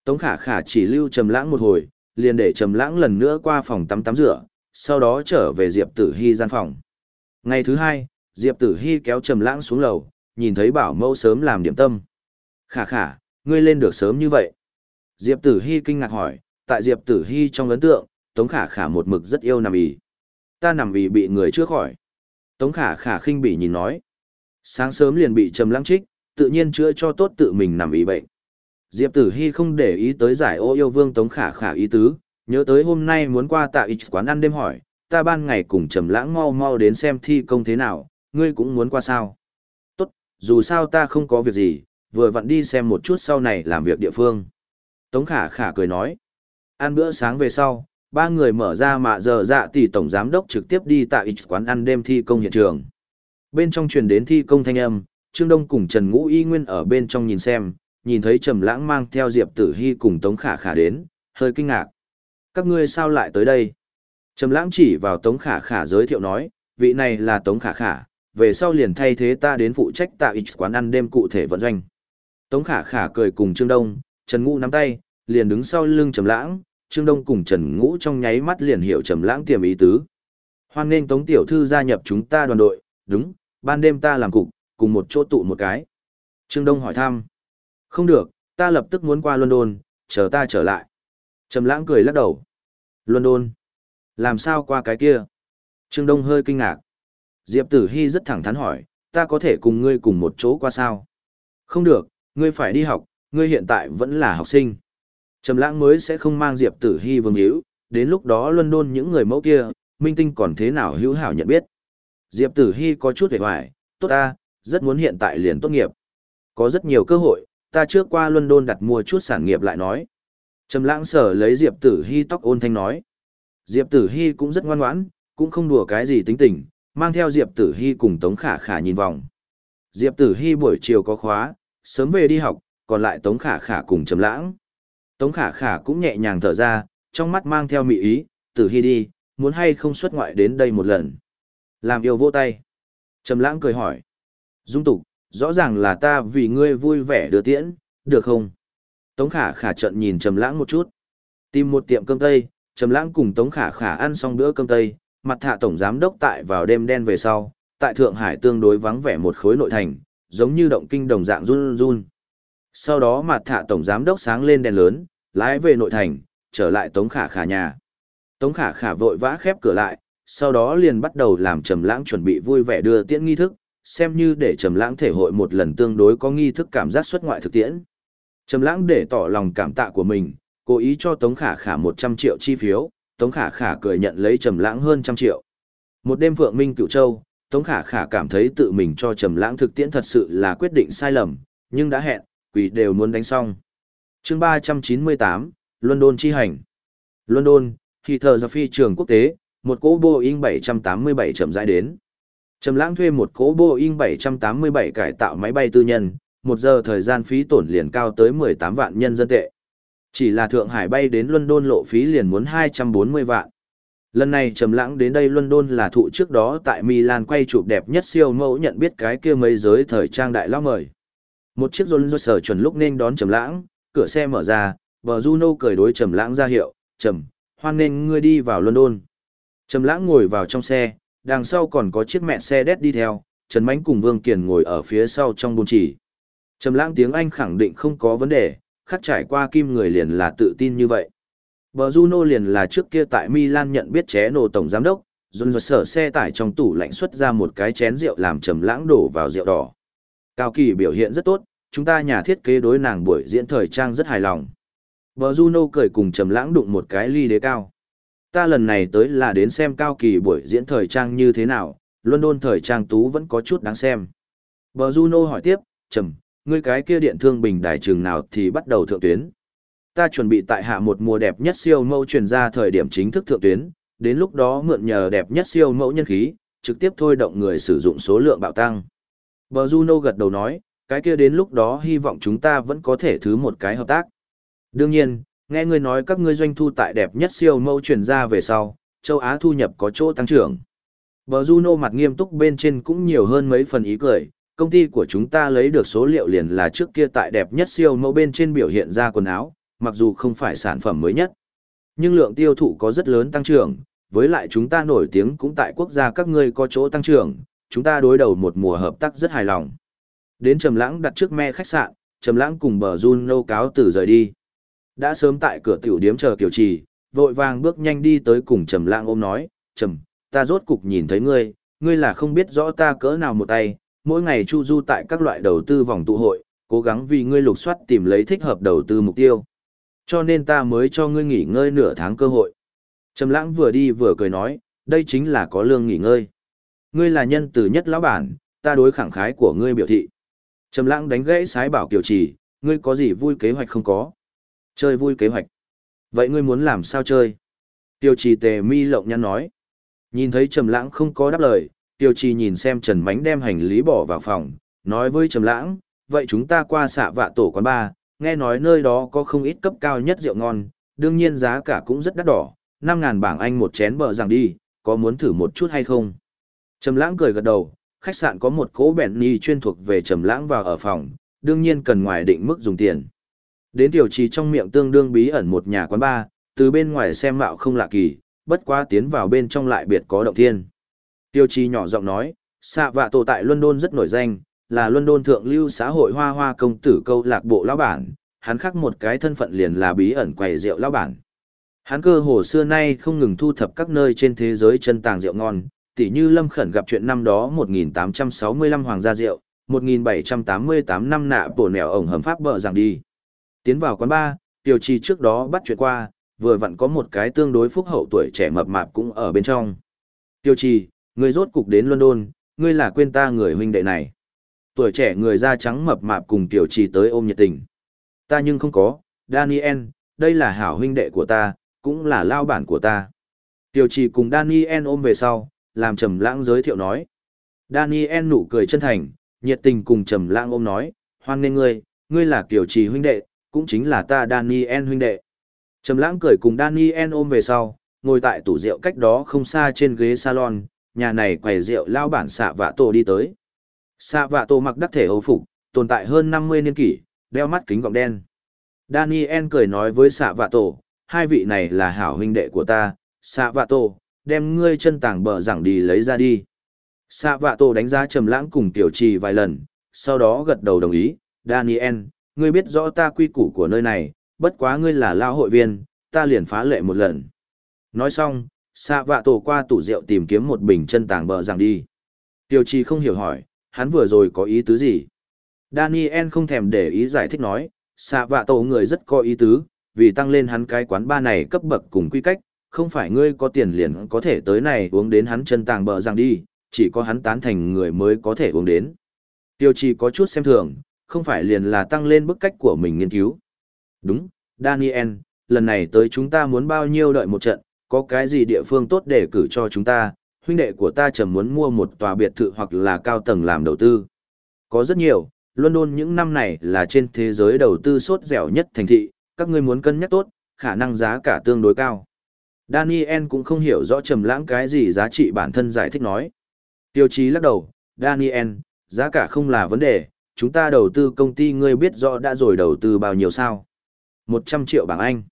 Tống khả khả chỉ lưu trầm lãng một hồi, liền để trầm lãng lần nữa qua phòng tắm tắm rửa, sau đó trở về diệp tử hy gian phòng. Ngày thứ hai, Diệp Tử Hy kéo Trầm Lãng xuống lầu, nhìn thấy bảo mẫu sớm làm điểm tâm. Khả khả, ngươi lên được sớm như vậy. Diệp Tử Hy kinh ngạc hỏi, tại Diệp Tử Hy trong ấn tượng, Tống Khả khả một mực rất yêu nằm ỉ. Ta nằm ỉ bị người trước khỏi. Tống Khả khả khinh bỉ nhìn nói. Sáng sớm liền bị Trầm Lãng trích, tự nhiên chữa cho tốt tự mình nằm ỉ bệnh. Diệp Tử Hy không để ý tới giải ô yêu vương Tống Khả khả ý tứ, nhớ tới hôm nay muốn qua tại ít quán ăn đêm hỏi, ta ban ngày cùng trầm lãng mau mau đến xem thi công thế nào, ngươi cũng muốn qua sao. Tốt, dù sao ta không có việc gì, vừa vặn đi xem một chút sau này làm việc địa phương. Tống khả khả cười nói. Ăn bữa sáng về sau, ba người mở ra mạ giờ dạ tỷ tổng giám đốc trực tiếp đi tại ít quán ăn đêm thi công hiện trường. Bên trong truyền đến thi công thanh âm, Trương Đông cùng Trần Ngũ Y Nguyên ở bên trong nhìn xem, nhìn thấy Trầm Lãng mang theo Diệp Tử Hi cùng Tống Khả Khả đến, hơi kinh ngạc. Các ngươi sao lại tới đây? Trầm lãng chỉ vào Tống Khả Khả giới thiệu nói, vị này là Tống Khả Khả, về sau liền thay thế ta đến phụ trách tạo X quán ăn đêm cụ thể vận doanh. Tống Khả Khả cười cùng Trương Đông, Trần Ngũ nắm tay, liền đứng sau lưng Trầm Lãng, Trương Đông cùng Trần Ngũ trong nháy mắt liền hiểu Trầm Lãng tiềm ý tứ. Hoan nghênh Tống tiểu thư gia nhập chúng ta đoàn đội, đúng, ban đêm ta làm cục, cùng một chỗ tụ một cái. Trương Đông hỏi thăm. Không được, ta lập tức muốn qua London, chờ ta trở lại. Trầm Lãng cười lắc đầu. London? Làm sao qua cái kia? Trương Đông hơi kinh ngạc. Diệp Tử Hi rất thẳng thắn hỏi, ta có thể cùng ngươi cùng một chỗ qua sao? Không được, ngươi phải đi học, ngươi hiện tại vẫn là học sinh. Trầm lãng mới sẽ không mang Diệp Tử Hi vương hữu, đến lúc đó luân đôn những người mẫu kia, minh tinh còn thế nào hữu hảo nhận biết. Diệp Tử Hi có chút vẻ hoài, tốt ta, rất muốn hiện tại liền tốt nghiệp. Có rất nhiều cơ hội, ta trước qua luân đôn đặt mua chút sản nghiệp lại nói. Trầm lãng sở lấy Diệp Tử Hi tóc ôn thanh nói. Diệp Tử Hi cũng rất ngoan ngoãn, cũng không đùa cái gì tính tình, mang theo Diệp Tử Hi cùng Tống Khả Khả nhìn vòng. Diệp Tử Hi buổi chiều có khóa, sớm về đi học, còn lại Tống Khả Khả cùng Trầm Lãng. Tống Khả Khả cũng nhẹ nhàng thở ra, trong mắt mang theo mị ý, Tử Hi đi, muốn hay không xuất ngoại đến đây một lần. Làm yêu vô tay. Trầm Lãng cười hỏi. Dung tục, rõ ràng là ta vì ngươi vui vẻ đưa tiễn, được không? Tống Khả Khả trợn nhìn Trầm Lãng một chút. Tìm một tiệm cơm tây, Trầm Lãng cùng Tống Khả Khả ăn xong bữa cơm tây, mặt thạ tổng giám đốc tại vào đêm đen về sau, tại Thượng Hải tương đối vắng vẻ một khối nội thành, giống như động kinh đồng dạng run run. Sau đó mặt thạ tổng giám đốc sáng lên đèn lớn, lái về nội thành, trở lại Tống Khả Khả nhà. Tống Khả Khả vội vã khép cửa lại, sau đó liền bắt đầu làm Trầm Lãng chuẩn bị vui vẻ đưa tiễn nghi thức, xem như để Trầm Lãng thể hội một lần tương đối có nghi thức cảm giác xuất ngoại thực tiễn. Trầm Lãng để tỏ lòng cảm tạ của mình, cố ý cho Tống Khả Khả 100 triệu chi phiếu, Tống Khả Khả cười nhận lấy Trầm Lãng hơn trăm triệu. Một đêm Phượng Minh Cửu Châu, Tống Khả Khả cảm thấy tự mình cho Trầm Lãng thực tiễn thật sự là quyết định sai lầm, nhưng đã hẹn, quỷ đều muốn đánh xong. Chương 398, London chi hành. London, Heathrow phi trường quốc tế, một cỗ Boeing 787 chậm rãi đến. Trầm Lãng thuê một cỗ Boeing 787 cải tạo máy bay tư nhân, một giờ thời gian phí tổn liền cao tới 18 vạn nhân dân tệ. Chỉ là Thượng Hải bay đến London lộ phí liền muốn 240 vạn. Lần này Trầm Lãng đến đây London là thụ trước đó tại Milan quay chụp đẹp nhất siêu mẫu nhận biết cái kia mấy giới thời trang đại lão mời. Một chiếc Rolls Royce chuẩn lúc nên đón Trầm Lãng, cửa xe mở ra, bờ Juno cười đối Trầm Lãng ra hiệu, "Trầm, hoan nghênh ngươi đi vào London." Trầm Lãng ngồi vào trong xe, đằng sau còn có chiếc mẹ xe đét đi theo, Trần Mánh cùng Vương Kiền ngồi ở phía sau trong bồn chỉ. Trầm Lãng tiếng Anh khẳng định không có vấn đề, khắc trải qua kim người liền là tự tin như vậy. Bờ Juno liền là trước kia tại Milan nhận biết ché nổ tổng giám đốc, dồn dồn sở xe tải trong tủ lạnh xuất ra một cái chén rượu làm trầm lãng đổ vào rượu đỏ. Cao Kỳ biểu hiện rất tốt, chúng ta nhà thiết kế đối nàng buổi diễn thời trang rất hài lòng. Bờ Juno cười cùng trầm lãng đụng một cái ly đế cao. Ta lần này tới là đến xem Cao Kỳ buổi diễn thời trang như thế nào, London thời trang tú vẫn có chút đáng xem. Bờ Juno hỏi tiếp, trầm, ngươi cái kia điện thương bình đài trường nào thì bắt đầu thượng tuyến. Ta chuẩn bị tại hạ một mùa đẹp nhất siêu mẫu truyền ra thời điểm chính thức thượng tuyến, đến lúc đó mượn nhờ đẹp nhất siêu mẫu nhân khí, trực tiếp thôi động người sử dụng số lượng bạo tăng. Bờ Juno gật đầu nói, cái kia đến lúc đó hy vọng chúng ta vẫn có thể thứ một cái hợp tác. Đương nhiên, nghe ngươi nói các ngươi doanh thu tại đẹp nhất siêu mẫu truyền ra về sau, châu Á thu nhập có chỗ tăng trưởng. Bờ Juno mặt nghiêm túc bên trên cũng nhiều hơn mấy phần ý cười, công ty của chúng ta lấy được số liệu liền là trước kia tại đẹp nhất siêu mẫu bên trên biểu hiện ra quần áo, mặc dù không phải sản phẩm mới nhất. Nhưng lượng tiêu thụ có rất lớn tăng trưởng, với lại chúng ta nổi tiếng cũng tại quốc gia các ngươi có chỗ tăng trưởng, chúng ta đối đầu một mùa hợp tác rất hài lòng. Đến Trầm Lãng đặt trước me khách sạn, Trầm Lãng cùng bờ Jun cáo từ rời đi. Đã sớm tại cửa tiểu điếm chờ Kiều Trì, vội vàng bước nhanh đi tới cùng Trầm Lãng ôm nói, "Trầm, ta rốt cục nhìn thấy ngươi, ngươi là không biết rõ ta cỡ nào một tay, mỗi ngày chu du tại các loại đầu tư vòng tụ hội, cố gắng vì ngươi lục soát tìm lấy thích hợp đầu tư mục tiêu. Cho nên ta mới cho ngươi nghỉ ngơi nửa tháng cơ hội. Trầm lãng vừa đi vừa cười nói, đây chính là có lương nghỉ ngơi. Ngươi là nhân từ nhất lão bản, ta đối khẳng khái của ngươi biểu thị. Trầm lãng đánh gãy sái bảo kiều trì, ngươi có gì vui kế hoạch không có? Chơi vui kế hoạch. Vậy ngươi muốn làm sao chơi? Tiêu trì tề mi lộng nhăn nói. Nhìn thấy trầm lãng không có đáp lời, tiêu trì nhìn xem trần mánh đem hành lý bỏ vào phòng, nói với trầm lãng, vậy chúng ta qua xạ vạ tổ quán ba, nghe nói nơi đó có không ít cấp cao nhất rượu ngon, đương nhiên giá cả cũng rất đắt đỏ, 5.000 bảng Anh một chén bờ rằng đi, có muốn thử một chút hay không? Trầm lãng cười gật đầu, khách sạn có một cỗ bẹn ni chuyên thuộc về trầm lãng vào ở phòng, đương nhiên cần ngoài định mức dùng tiền. Đến tiểu trì trong miệng tương đương bí ẩn một nhà quán bar, từ bên ngoài xem mạo không lạ kỳ, bất quá tiến vào bên trong lại biệt có động thiên. Tiêu Chi nhỏ giọng nói, xạ vạ tổ tại London rất nổi danh, là London thượng lưu xã hội hoa hoa công tử câu lạc bộ lão bản, hắn khác một cái thân phận liền là bí ẩn quầy rượu lão bản. Hắn cơ hồ xưa nay không ngừng thu thập các nơi trên thế giới chân tàng rượu ngon, tỉ như Lâm Khẩn gặp chuyện năm đó 1865 hoàng gia rượu, 1788 năm nạ bổ nẻo ổng hầm pháp bờ rằng đi. Tiến vào quán bar, Tiêu Trì trước đó bắt chuyện qua, vừa vặn có một cái tương đối phúc hậu tuổi trẻ mập mạp cũng ở bên trong. Tiêu Trì, người rốt cục đến London, ngươi là quên ta người huynh đệ này. Tuổi trẻ người da trắng mập mạp cùng Tiểu Trì tới ôm nhiệt tình. Ta nhưng không có, Daniel, đây là hảo huynh đệ của ta, cũng là lao bản của ta. Tiểu Trì cùng Daniel ôm về sau, làm trầm lãng giới thiệu nói. Daniel nụ cười chân thành, nhiệt tình cùng trầm lãng ôm nói, hoan nghênh ngươi, ngươi là Tiểu Trì huynh đệ, cũng chính là ta Daniel huynh đệ. Trầm lãng cười cùng Daniel ôm về sau, ngồi tại tủ rượu cách đó không xa trên ghế salon, nhà này quầy rượu lao bản xạ vạ tổ đi tới. Sa vạ tổ mặc đắc thể hầu phục, tồn tại hơn 50 niên kỷ, đeo mắt kính gọng đen. Daniel cười nói với Sa vạ tổ, hai vị này là hảo huynh đệ của ta, Sa vạ tổ, đem ngươi chân tảng bờ giảng đi lấy ra đi. Sa vạ tổ đánh giá trầm lãng cùng tiểu trì vài lần, sau đó gật đầu đồng ý, Daniel, ngươi biết rõ ta quy củ của nơi này, bất quá ngươi là lao hội viên, ta liền phá lệ một lần. Nói xong, xạ vạ tổ qua tủ rượu tìm kiếm một bình chân tảng bờ giảng đi. Tiểu trì không hiểu hỏi, hắn vừa rồi có ý tứ gì? Daniel không thèm để ý giải thích nói, xạ vạ tổ người rất có ý tứ, vì tăng lên hắn cái quán ba này cấp bậc cùng quy cách, không phải ngươi có tiền liền có thể tới này uống đến hắn chân tàng bờ rằng đi, chỉ có hắn tán thành người mới có thể uống đến. Tiêu trì có chút xem thường, không phải liền là tăng lên bức cách của mình nghiên cứu. Đúng, Daniel, lần này tới chúng ta muốn bao nhiêu đợi một trận, có cái gì địa phương tốt để cử cho chúng ta, huynh đệ của ta chẳng muốn mua một tòa biệt thự hoặc là cao tầng làm đầu tư. Có rất nhiều, London những năm này là trên thế giới đầu tư sốt dẻo nhất thành thị, các ngươi muốn cân nhắc tốt, khả năng giá cả tương đối cao. Daniel cũng không hiểu rõ trầm lãng cái gì giá trị bản thân giải thích nói. Tiêu chí lắc đầu, Daniel, giá cả không là vấn đề, chúng ta đầu tư công ty ngươi biết rõ đã rồi đầu tư bao nhiêu sao. 100 triệu bảng Anh.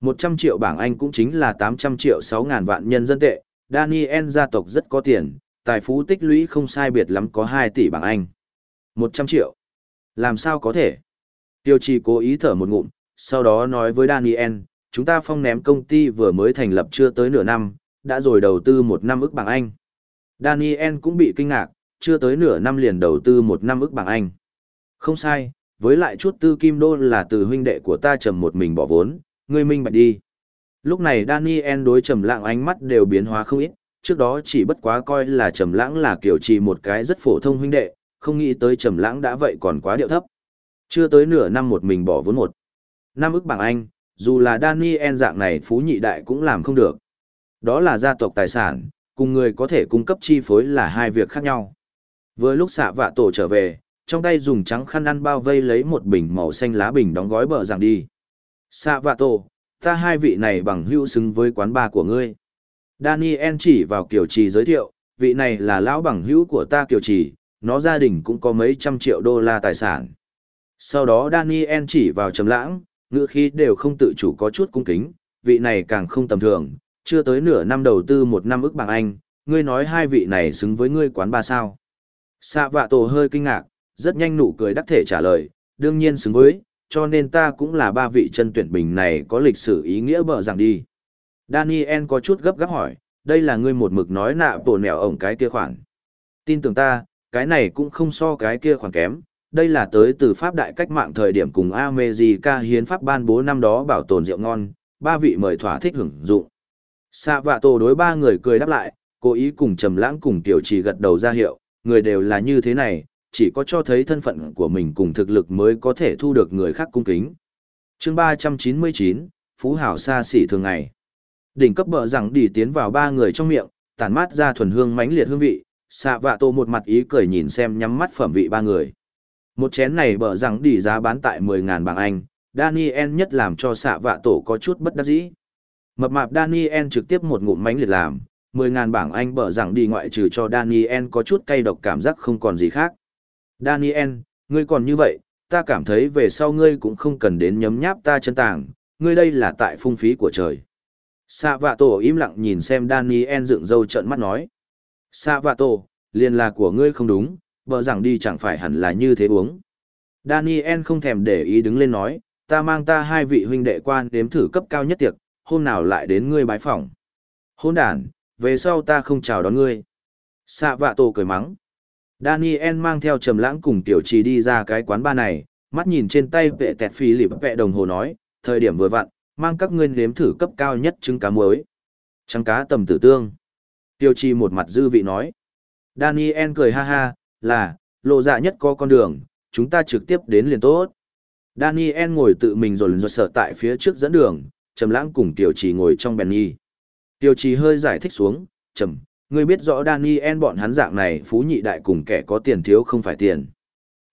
100 triệu bảng Anh cũng chính là 800 triệu 6 ngàn vạn nhân dân tệ. Daniel gia tộc rất có tiền, tài phú tích lũy không sai biệt lắm có 2 tỷ bảng Anh. 100 triệu. Làm sao có thể? Tiêu Chi cố ý thở một ngụm, sau đó nói với Daniel, chúng ta phong ném công ty vừa mới thành lập chưa tới nửa năm, đã rồi đầu tư một năm ức bảng Anh. Daniel cũng bị kinh ngạc, chưa tới nửa năm liền đầu tư một năm ức bảng Anh. Không sai, với lại chút tư kim đô là từ huynh đệ của ta trầm một mình bỏ vốn, ngươi minh bạch đi. Lúc này Daniel đối trầm lãng ánh mắt đều biến hóa không ít, trước đó chỉ bất quá coi là trầm lãng là kiểu chỉ một cái rất phổ thông huynh đệ, không nghĩ tới trầm lãng đã vậy còn quá điệu thấp. Chưa tới nửa năm một mình bỏ vốn một. Năm ức bảng Anh, dù là Daniel dạng này phú nhị đại cũng làm không được. Đó là gia tộc tài sản, cùng người có thể cung cấp chi phối là hai việc khác nhau. Vừa lúc xạ vạ tổ trở về, trong tay dùng trắng khăn ăn bao vây lấy một bình màu xanh lá bình đóng gói bờ rằng đi. Xạ vạ tổ, ta hai vị này bằng hữu xứng với quán ba của ngươi. Daniel chỉ vào Kiều Trì giới thiệu, vị này là lão bằng hữu của ta Kiều Trì, nó gia đình cũng có mấy trăm triệu đô la tài sản. Sau đó Daniel chỉ vào trầm lãng, ngựa khí đều không tự chủ có chút cung kính, vị này càng không tầm thường, chưa tới nửa năm đầu tư một năm ức bằng Anh, ngươi nói hai vị này xứng với ngươi quán ba sao. Sạ vạ tổ hơi kinh ngạc, rất nhanh nụ cười đắc thể trả lời, đương nhiên xứng với, cho nên ta cũng là ba vị chân tuyển bình này có lịch sử ý nghĩa bở rằng đi. Daniel có chút gấp gáp hỏi, đây là ngươi một mực nói nạ bổ nẻo ổng cái kia khoản. Tin tưởng ta, cái này cũng không so cái kia khoản kém, đây là tới từ Pháp đại cách mạng thời điểm cùng America hiến pháp ban bố năm đó bảo tồn rượu ngon, ba vị mời thỏa thích hưởng dụng. Sạ vạ tổ đối ba người cười đáp lại, cố ý cùng trầm lãng cùng tiểu trì gật đầu ra hiệu, người đều là như thế này, chỉ có cho thấy thân phận của mình cùng thực lực mới có thể thu được người khác cung kính. Chương 399, Phú Hảo xa xỉ thường ngày. Đỉnh cấp bờ rằng đi tiến vào ba người trong miệng, tản mát ra thuần hương mãnh liệt hương vị, xạ vạ tổ một mặt ý cười nhìn xem nhắm mắt phẩm vị ba người. Một chén này bở rằng đi giá bán tại 10.000 bảng Anh, Daniel nhất làm cho xạ vạ tổ có chút bất đắc dĩ. Mập mạp Daniel trực tiếp một ngụm mánh liệt làm, 10.000 bảng Anh bở rằng đi ngoại trừ cho Daniel có chút cay độc cảm giác không còn gì khác. Daniel, ngươi còn như vậy, ta cảm thấy về sau ngươi cũng không cần đến nhấm nháp ta chân tàng, ngươi đây là tại phung phí của trời. Sa vạ tổ im lặng nhìn xem Daniel dựng râu trợn mắt nói. Sa vạ tổ, liền là của ngươi không đúng, bờ rằng đi chẳng phải hẳn là như thế uống. Daniel không thèm để ý đứng lên nói, ta mang ta hai vị huynh đệ quan đếm thử cấp cao nhất tiệc, hôm nào lại đến ngươi bái phỏng. Hôn đàn, về sau ta không chào đón ngươi. Sạ vạ tổ cười mắng. Daniel mang theo trầm lãng cùng tiểu trì đi ra cái quán ba này, mắt nhìn trên tay vệ tẹt phi lịp vệ đồng hồ nói, thời điểm vừa vặn, mang các ngươi nếm thử cấp cao nhất trứng cá muối. Trứng cá tầm tử tương. Tiêu trì một mặt dư vị nói. Daniel cười ha ha, là, lộ dạ nhất có con đường, chúng ta trực tiếp đến liền tốt. Daniel ngồi tự mình rồi rồi sợ tại phía trước dẫn đường, trầm lãng cùng tiểu trì ngồi trong bèn nhi. Tiêu trì hơi giải thích xuống, trầm, ngươi biết rõ Daniel bọn hắn dạng này phú nhị đại cùng kẻ có tiền thiếu không phải tiền.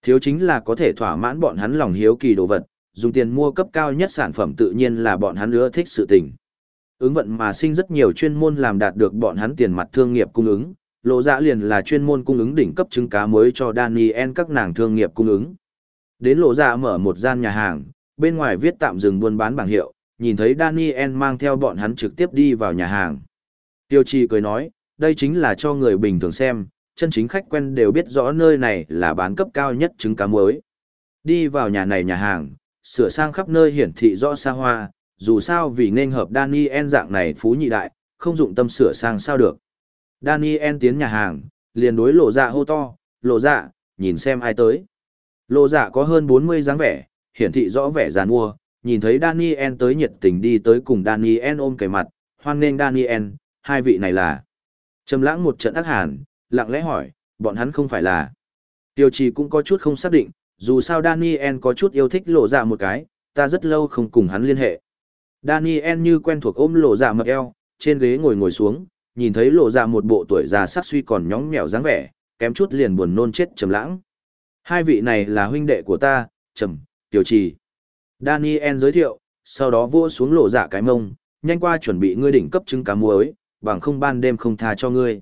Thiếu chính là có thể thỏa mãn bọn hắn lòng hiếu kỳ đồ vật, dùng tiền mua cấp cao nhất sản phẩm tự nhiên là bọn hắn ưa thích sự tình. Ứng vận mà sinh rất nhiều chuyên môn làm đạt được bọn hắn tiền mặt thương nghiệp cung ứng, lộ dạ liền là chuyên môn cung ứng đỉnh cấp trứng cá mới cho Daniel các nàng thương nghiệp cung ứng. Đến lộ dạ mở một gian nhà hàng, bên ngoài viết tạm dừng buôn bán bảng hiệu, nhìn thấy Daniel mang theo bọn hắn trực tiếp đi vào nhà hàng. Tiêu trì cười nói, đây chính là cho người bình thường xem, chân chính khách quen đều biết rõ nơi này là bán cấp cao nhất trứng cá muối. Đi vào nhà này nhà hàng, sửa sang khắp nơi hiển thị rõ xa hoa, dù sao vì nên hợp Daniel dạng này phú nhị đại, không dụng tâm sửa sang sao được. Daniel tiến nhà hàng, liền đối lộ dạ hô to, lộ dạ, nhìn xem ai tới. Lộ dạ có hơn 40 dáng vẻ, hiển thị rõ vẻ giàn mua, nhìn thấy Daniel tới nhiệt tình đi tới cùng Daniel ôm cái mặt, hoan nghênh Daniel, hai vị này là. Trầm lãng một trận ác hàn, lặng lẽ hỏi, bọn hắn không phải là. Tiêu trì cũng có chút không xác định, dù sao Daniel có chút yêu thích lộ dạ một cái, ta rất lâu không cùng hắn liên hệ. Daniel như quen thuộc ôm lộ dạ mập eo, trên ghế ngồi ngồi xuống, nhìn thấy lộ dạ một bộ tuổi già sắc suy còn nhóng nhẽo dáng vẻ, kém chút liền buồn nôn chết trầm lãng. Hai vị này là huynh đệ của ta, Trầm, Tiểu Trì. Daniel giới thiệu, sau đó vua xuống lộ dạ cái mông, nhanh qua chuẩn bị ngươi đỉnh cấp trứng cá muối, bằng không ban đêm không tha cho ngươi.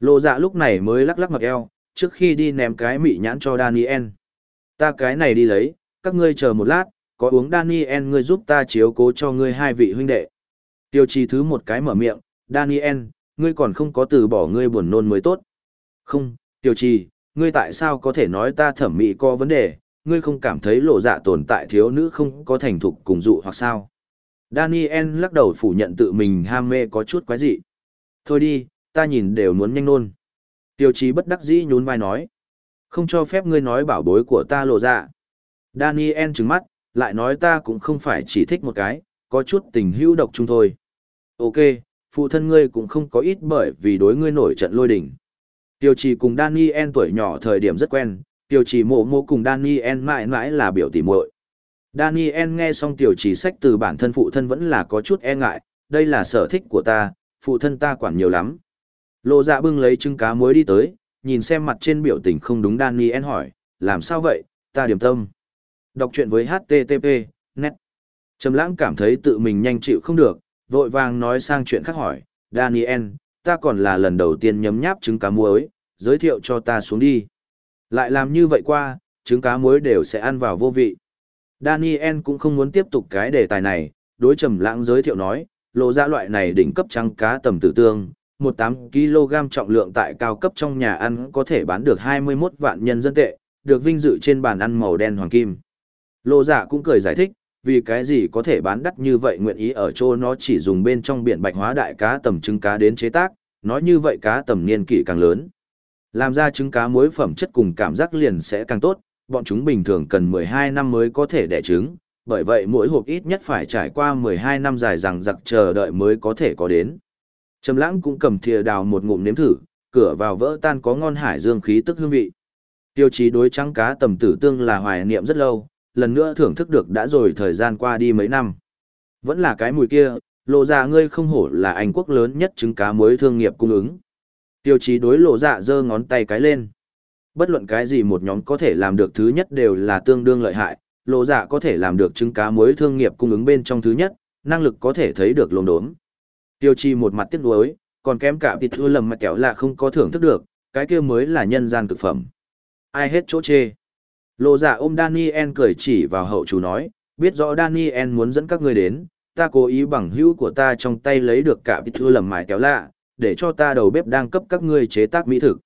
Lộ dạ lúc này mới lắc lắc mặc eo, trước khi đi ném cái mị nhãn cho Daniel. Ta cái này đi lấy, các ngươi chờ một lát, có uống Daniel ngươi giúp ta chiếu cố cho ngươi hai vị huynh đệ. Tiêu trì thứ một cái mở miệng, Daniel, ngươi còn không có từ bỏ ngươi buồn nôn mới tốt. Không, tiêu trì, ngươi tại sao có thể nói ta thẩm mỹ có vấn đề, ngươi không cảm thấy lộ dạ tồn tại thiếu nữ không có thành thục cùng dụ hoặc sao? Daniel lắc đầu phủ nhận tự mình ham mê có chút quái dị. Thôi đi, ta nhìn đều muốn nhanh nôn. Tiêu chí bất đắc dĩ nhún vai nói. Không cho phép ngươi nói bảo bối của ta lộ ra. Daniel trừng mắt, lại nói ta cũng không phải chỉ thích một cái, có chút tình hữu độc chung thôi. Ok, phụ thân ngươi cũng không có ít bởi vì đối ngươi nổi trận lôi đỉnh. Tiêu trì cùng Daniel tuổi nhỏ thời điểm rất quen, tiêu trì mộ mộ cùng Daniel mãi mãi là biểu tỉ muội. Daniel nghe xong tiểu chỉ sách từ bản thân phụ thân vẫn là có chút e ngại, đây là sở thích của ta, phụ thân ta quản nhiều lắm. Lộ dạ bưng lấy trứng cá muối đi tới, nhìn xem mặt trên biểu tình không đúng Daniel hỏi, làm sao vậy, ta điểm tâm. Đọc chuyện với HTTP, net. Trầm lãng cảm thấy tự mình nhanh chịu không được, vội vàng nói sang chuyện khác hỏi, Daniel, ta còn là lần đầu tiên nhấm nháp trứng cá muối, giới thiệu cho ta xuống đi. Lại làm như vậy qua, trứng cá muối đều sẽ ăn vào vô vị. Daniel cũng không muốn tiếp tục cái đề tài này, đối trầm lãng giới thiệu nói, lộ ra loại này đỉnh cấp trắng cá tầm tử tương, 18 kg trọng lượng tại cao cấp trong nhà ăn có thể bán được 21 vạn nhân dân tệ, được vinh dự trên bàn ăn màu đen hoàng kim. Lộ dạ cũng cười giải thích, vì cái gì có thể bán đắt như vậy nguyện ý ở chỗ nó chỉ dùng bên trong biển bạch hóa đại cá tầm trứng cá đến chế tác, nói như vậy cá tầm niên kỷ càng lớn. Làm ra trứng cá muối phẩm chất cùng cảm giác liền sẽ càng tốt, bọn chúng bình thường cần 12 năm mới có thể đẻ trứng, bởi vậy mỗi hộp ít nhất phải trải qua 12 năm dài rằng giặc chờ đợi mới có thể có đến. Trầm lãng cũng cầm thìa đào một ngụm nếm thử, cửa vào vỡ tan có ngon hải dương khí tức hương vị. Tiêu chí đối trắng cá tầm tử tương là hoài niệm rất lâu, lần nữa thưởng thức được đã rồi thời gian qua đi mấy năm. Vẫn là cái mùi kia, lộ dạ ngươi không hổ là Anh quốc lớn nhất trứng cá muối thương nghiệp cung ứng. Tiêu chí đối lộ dạ giơ ngón tay cái lên. Bất luận cái gì một nhóm có thể làm được thứ nhất đều là tương đương lợi hại, lộ dạ có thể làm được trứng cá muối thương nghiệp cung ứng bên trong thứ nhất, năng lực có thể thấy được lồn đốm. Tiêu chi một mặt tiếc nuối, còn kém cả thịt thua lầm mà kéo là không có thưởng thức được, cái kia mới là nhân gian cực phẩm. Ai hết chỗ chê. Lộ dạ ôm Daniel cười chỉ vào hậu chủ nói, biết rõ Daniel muốn dẫn các ngươi đến, ta cố ý bằng hữu của ta trong tay lấy được cả thịt thua lầm mài kéo lạ, để cho ta đầu bếp đang cấp các ngươi chế tác mỹ thực.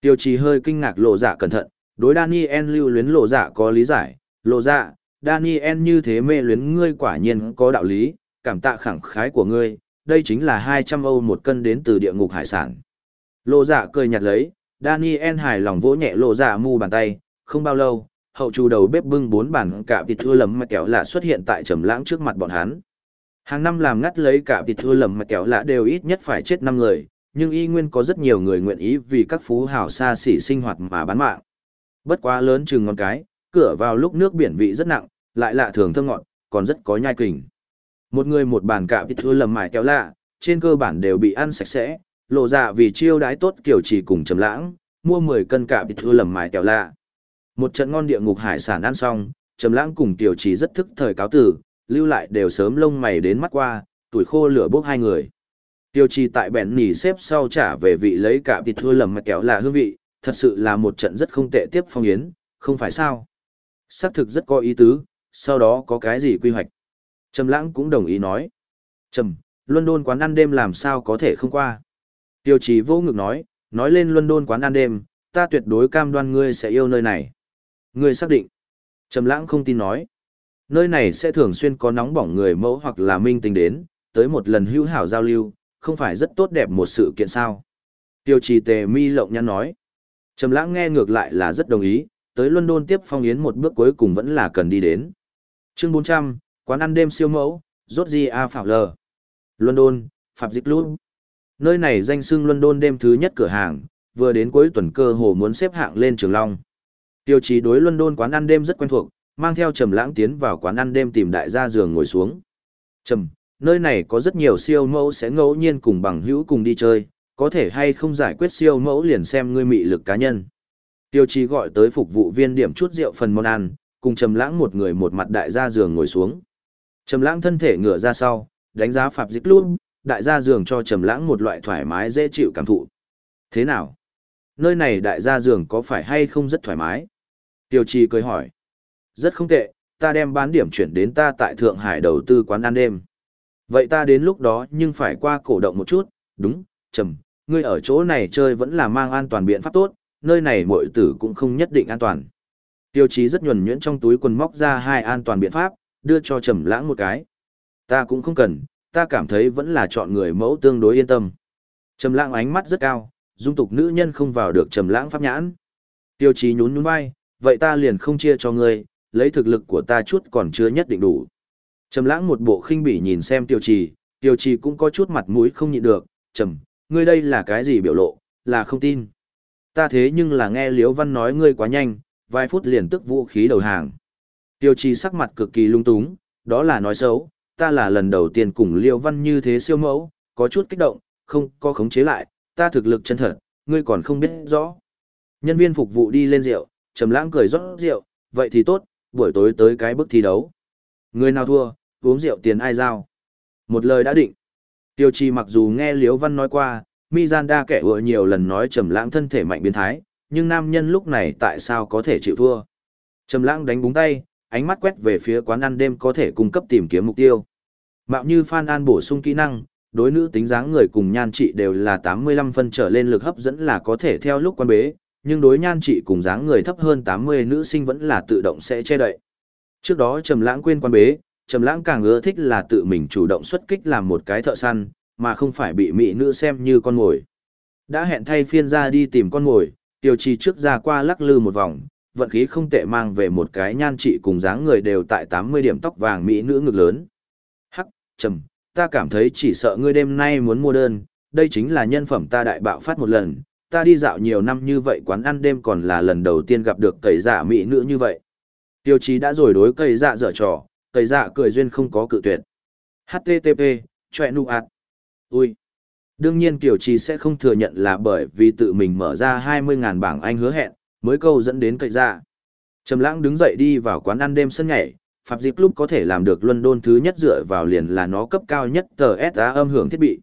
Tiêu trì hơi kinh ngạc lộ dạ cẩn thận, đối Daniel lưu luyến lộ dạ có lý giải, lộ dạ, Daniel như thế mê luyến ngươi quả nhiên có đạo lý, cảm tạ khẳng khái của ngươi, đây chính là 200 Âu một cân đến từ địa ngục hải sản. Lộ dạ cười nhạt lấy, Daniel hài lòng vỗ nhẹ lộ dạ mu bàn tay, không bao lâu, hậu chủ đầu bếp bưng bốn bản cả vịt thua lầm mà kéo lạ xuất hiện tại trầm lãng trước mặt bọn hắn. Hàng năm làm ngắt lấy cả vịt thua lầm mà kéo lạ đều ít nhất phải chết năm người, nhưng y nguyên có rất nhiều người nguyện ý vì các phú hào xa xỉ sinh hoạt mà bán mạng. Bất quá lớn chừng ngón cái, cửa vào lúc nước biển vị rất nặng, lại lạ thường thơm ngọt, còn rất có nhai kình. Một người một bàn cạm thịt thua lầm mải kéo lạ, trên cơ bản đều bị ăn sạch sẽ, lộ dạ vì chiêu đái tốt kiểu chỉ cùng trầm lãng, mua 10 cân cạm thịt thua lầm mải kéo lạ. Một trận ngon địa ngục hải sản ăn xong, trầm lãng cùng tiểu chỉ rất thức thời cáo tử, lưu lại đều sớm lông mày đến mắt qua, tuổi khô lửa bốc hai người. Tiêu trì tại bẹn nỉ xếp sau trả về vị lấy cả thịt thua lầm mà kéo là hương vị, thật sự là một trận rất không tệ tiếp phong yến, không phải sao. Xác thực rất có ý tứ, sau đó có cái gì quy hoạch. Trầm lãng cũng đồng ý nói. Trầm, London quán ăn đêm làm sao có thể không qua. Tiêu trì vô ngực nói, nói lên London quán ăn đêm, ta tuyệt đối cam đoan ngươi sẽ yêu nơi này. Ngươi xác định. Trầm lãng không tin nói. Nơi này sẽ thường xuyên có nóng bỏng người mẫu hoặc là minh tình đến, tới một lần hữu hảo giao lưu, không phải rất tốt đẹp một sự kiện sao. Tiêu trì tề mi lộng nhăn nói. Trầm lãng nghe ngược lại là rất đồng ý, tới London tiếp phong yến một bước cuối cùng vẫn là cần đi đến. Chương 400, quán ăn đêm siêu mẫu, rốt gì a phạm lờ. London, Phạm Dịch Lũ, Nơi này danh xưng London đêm thứ nhất cửa hàng, vừa đến cuối tuần cơ hồ muốn xếp hạng lên Trường Long. Tiêu chí đối London quán ăn đêm rất quen thuộc, mang theo Trầm Lãng tiến vào quán ăn đêm tìm đại gia giường ngồi xuống. Trầm, nơi này có rất nhiều siêu mẫu sẽ ngẫu nhiên cùng bằng hữu cùng đi chơi, có thể hay không giải quyết siêu mẫu liền xem ngươi mị lực cá nhân. Tiêu chí gọi tới phục vụ viên điểm chút rượu phần món ăn, cùng Trầm Lãng một người một mặt đại gia giường ngồi xuống. Trầm Lãng thân thể ngửa ra sau, đánh giá Phạm Dịch luôn, đại gia giường cho Trầm Lãng một loại thoải mái dễ chịu cảm thụ. Thế nào? Nơi này đại gia giường có phải hay không rất thoải mái? Tiêu Trì cười hỏi. Rất không tệ, ta đem bán điểm chuyển đến ta tại Thượng Hải đầu tư quán ăn đêm. Vậy ta đến lúc đó nhưng phải qua cổ động một chút, đúng, trầm, ngươi ở chỗ này chơi vẫn là mang an toàn biện pháp tốt, nơi này muội tử cũng không nhất định an toàn. Tiêu chí rất nhuần nhuyễn trong túi quần móc ra hai an toàn biện pháp, đưa cho trầm lãng một cái. Ta cũng không cần, ta cảm thấy vẫn là chọn người mẫu tương đối yên tâm. Trầm lãng ánh mắt rất cao, dung tục nữ nhân không vào được trầm lãng pháp nhãn. Tiêu chí nhún nhún vai, vậy ta liền không chia cho ngươi, lấy thực lực của ta chút còn chưa nhất định đủ. Trầm lãng một bộ khinh bỉ nhìn xem tiêu trì, tiêu trì cũng có chút mặt mũi không nhịn được, trầm, ngươi đây là cái gì biểu lộ, là không tin. Ta thế nhưng là nghe Liễu Văn nói ngươi quá nhanh, vài phút liền tức vũ khí đầu hàng. Tiêu trì sắc mặt cực kỳ lung túng, đó là nói xấu, ta là lần đầu tiên cùng Liễu Văn như thế siêu mẫu, có chút kích động, không có khống chế lại, ta thực lực chân thật, ngươi còn không biết rõ. Nhân viên phục vụ đi lên rượu, Trầm Lãng cười rót rượu, vậy thì tốt, buổi tối tới cái bức thi đấu. Người nào thua, uống rượu tiền ai giao. Một lời đã định. Tiêu trì mặc dù nghe Liễu Văn nói qua, Mizanda kẻ ủa nhiều lần nói Trầm Lãng thân thể mạnh biến thái, nhưng nam nhân lúc này tại sao có thể chịu thua? Trầm Lãng đánh búng tay, ánh mắt quét về phía quán ăn đêm có thể cung cấp tìm kiếm mục tiêu. Mạo như Phan An bổ sung kỹ năng, đối nữ tính dáng người cùng nhan trị đều là 85 phân trở lên lực hấp dẫn là có thể theo lúc quan bế, nhưng đối nhan trị cùng dáng người thấp hơn 80 nữ sinh vẫn là tự động sẽ che đậy. Trước đó Trầm Lãng quên quan bế, Trầm Lãng càng ưa thích là tự mình chủ động xuất kích làm một cái thợ săn, mà không phải bị mỹ nữ xem như con mồi. Đã hẹn thay phiên ra đi tìm con mồi, Tiêu Trì trước ra qua lắc lư một vòng, vận khí không tệ mang về một cái nhan trị cùng dáng người đều tại 80 điểm tóc vàng mỹ nữ ngực lớn. Hắc, Trầm, ta cảm thấy chỉ sợ ngươi đêm nay muốn mua đơn, đây chính là nhân phẩm ta đại bạo phát một lần, ta đi dạo nhiều năm như vậy quán ăn đêm còn là lần đầu tiên gặp được cầy dạ mỹ nữ như vậy. Tiêu chí đã rồi đối cầy dạ dở trò, cầy dạ cười duyên không có cự tuyệt. HTTP, chọe nụ ạt. Ui. Đương nhiên Kiều Trì sẽ không thừa nhận là bởi vì tự mình mở ra 20.000 bảng Anh hứa hẹn, mới câu dẫn đến cậy dạ. Trầm lãng đứng dậy đi vào quán ăn đêm sân nhảy, Phạm Diệp Club có thể làm được London thứ nhất dựa vào liền là nó cấp cao nhất tờ SA âm hưởng thiết bị.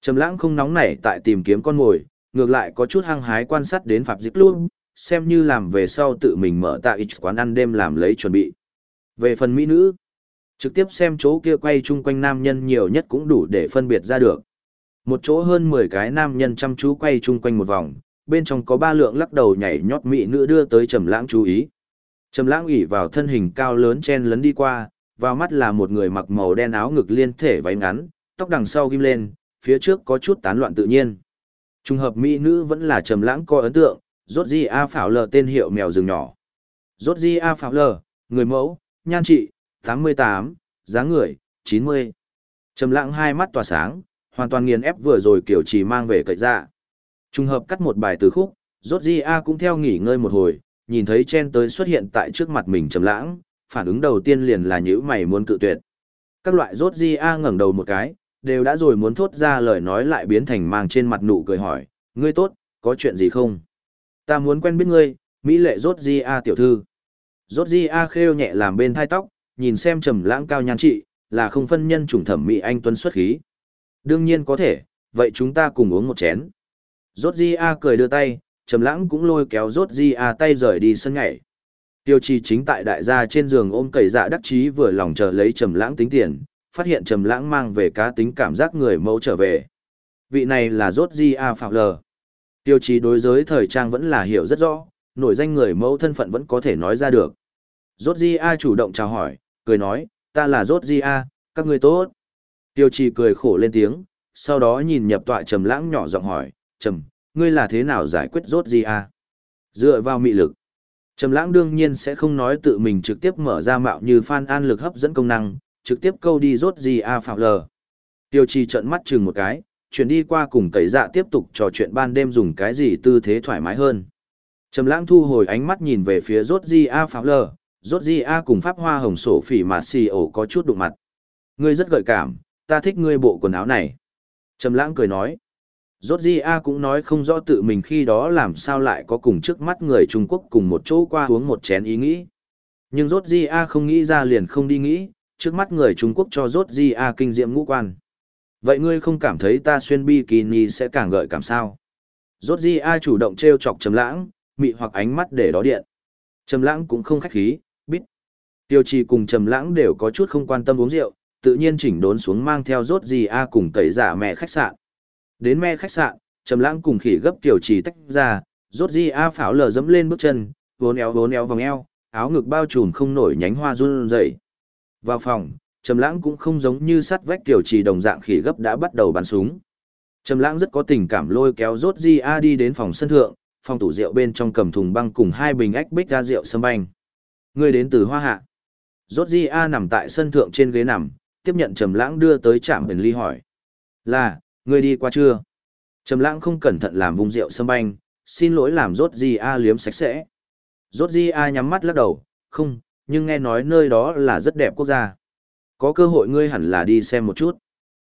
Trầm lãng không nóng nảy tại tìm kiếm con mồi, ngược lại có chút hăng hái quan sát đến Phạm Diệp luôn, xem như làm về sau tự mình mở tại quán ăn đêm làm lấy chuẩn bị. Về phần mỹ nữ, trực tiếp xem chỗ kia quay chung quanh nam nhân nhiều nhất cũng đủ để phân biệt ra được. Một chỗ hơn 10 cái nam nhân chăm chú quay chung quanh một vòng, bên trong có ba lượng lắc đầu nhảy nhót mỹ nữ đưa tới Trầm Lãng chú ý. Trầm Lãng ủy vào thân hình cao lớn chen lấn đi qua, vào mắt là một người mặc màu đen áo ngực liên thể váy ngắn, tóc đằng sau ghim lên, phía trước có chút tán loạn tự nhiên. Trung hợp mỹ nữ vẫn là Trầm Lãng có ấn tượng, Rốt Di A Phảo Lờ tên hiệu mèo rừng nhỏ. Rốt Di A Phảo Lờ, người mẫu, nhan trị, 88, dáng người, 90. Trầm lặng hai mắt tỏa sáng, hoàn toàn nghiền ép vừa rồi kiểu chỉ mang về cậy dạ. ra. Trung hợp cắt một bài từ khúc, rốt di A cũng theo nghỉ ngơi một hồi, nhìn thấy chen tới xuất hiện tại trước mặt mình trầm lãng, phản ứng đầu tiên liền là nhữ mày muốn cự tuyệt. Các loại rốt di A ngẩng đầu một cái, đều đã rồi muốn thốt ra lời nói lại biến thành mang trên mặt nụ cười hỏi, ngươi tốt, có chuyện gì không? Ta muốn quen biết ngươi, Mỹ lệ rốt di A tiểu thư. Rốt di A khêu nhẹ làm bên thai tóc, nhìn xem trầm lãng cao nhan trị, là không phân nhân chủng thẩm mỹ anh tuấn xuất khí. Đương nhiên có thể, vậy chúng ta cùng uống một chén. Rốt Di A cười đưa tay, Trầm Lãng cũng lôi kéo Rốt Di A tay rời đi sân nhảy. Tiêu Chi chính tại đại gia trên giường ôm cầy dạ đắc chí vừa lòng chờ lấy Trầm Lãng tính tiền, phát hiện Trầm Lãng mang về cá tính cảm giác người mẫu trở về. Vị này là Rốt Di A Phạm Lờ. Tiêu Chi đối giới thời trang vẫn là hiểu rất rõ, nổi danh người mẫu thân phận vẫn có thể nói ra được. Rốt Di A chủ động chào hỏi, cười nói, ta là Rốt Di A, các ngươi tốt. Tiêu trì cười khổ lên tiếng, sau đó nhìn nhập tọa Trầm Lãng nhỏ giọng hỏi, trầm ngươi là thế nào giải quyết rốt Di A? dựa vào mị lực trầm lãng đương nhiên sẽ không nói tự mình trực tiếp mở ra mạo như phan an lực hấp dẫn công năng trực tiếp câu đi rốt Di A phạm lờ tiêu trì trợn mắt chừng một cái chuyển đi qua cùng cấy dạ tiếp tục trò chuyện ban đêm dùng cái gì tư thế thoải mái hơn trầm lãng thu hồi ánh mắt nhìn về phía rốt Di a. Pháp lờ rốt Di a. cùng pháp hoa hồng sổ phỉ mà xì ổ có chút đụng mặt. Ngươi rất gợi cảm ta thích ngươi bộ quần áo này. Trầm lãng cười nói. Rốt Di A. cũng nói không rõ tự mình khi đó làm sao lại có cùng trước mắt người Trung Quốc cùng một chỗ qua uống một chén ý nghĩ. Nhưng Rốt Di A. không nghĩ ra liền không đi nghĩ, trước mắt người Trung Quốc cho Rốt Di A. kinh diệm ngũ quan. Vậy ngươi không cảm thấy ta xuyên bikini sẽ càng gợi cảm sao? Rốt Di A. chủ động treo chọc Trầm Lãng, mị hoặc ánh mắt để đó điện. Trầm Lãng cũng không khách khí, biết. Tiêu Trì cùng Trầm Lãng đều có chút không quan tâm uống rượu, tự nhiên chỉnh đốn xuống mang theo Rốt gì A cùng tẩy giả mẹ khách sạn. Đến mẹ khách sạn, Trầm Lãng cùng khỉ gấp tiểu trì tách ra, rốt gì a pháo lờ dẫm lên bước chân, vốn éo vốn éo vòng eo, áo ngực bao trùm không nổi nhánh hoa run rẩy. Vào phòng, Trầm Lãng cũng không giống như sắt vách tiểu trì đồng dạng khỉ gấp đã bắt đầu bắn súng. Trầm Lãng rất có tình cảm lôi kéo rốt gì a đi đến phòng sân thượng, phòng tủ rượu bên trong cầm thùng băng cùng hai bình ách bích ra rượu sâm banh. Người đến từ Hoa Hạ. Rốt di a nằm tại sân thượng trên ghế nằm, tiếp nhận Trầm Lãng đưa tới trạm bình ly hỏi: "Là, Ngươi đi qua chưa? Trầm lãng không cẩn thận làm vùng rượu sâm banh, xin lỗi làm rốt di a liếm sạch sẽ. Rốt di a nhắm mắt lắc đầu, không, nhưng nghe nói nơi đó là rất đẹp quốc gia. Có cơ hội ngươi hẳn là đi xem một chút.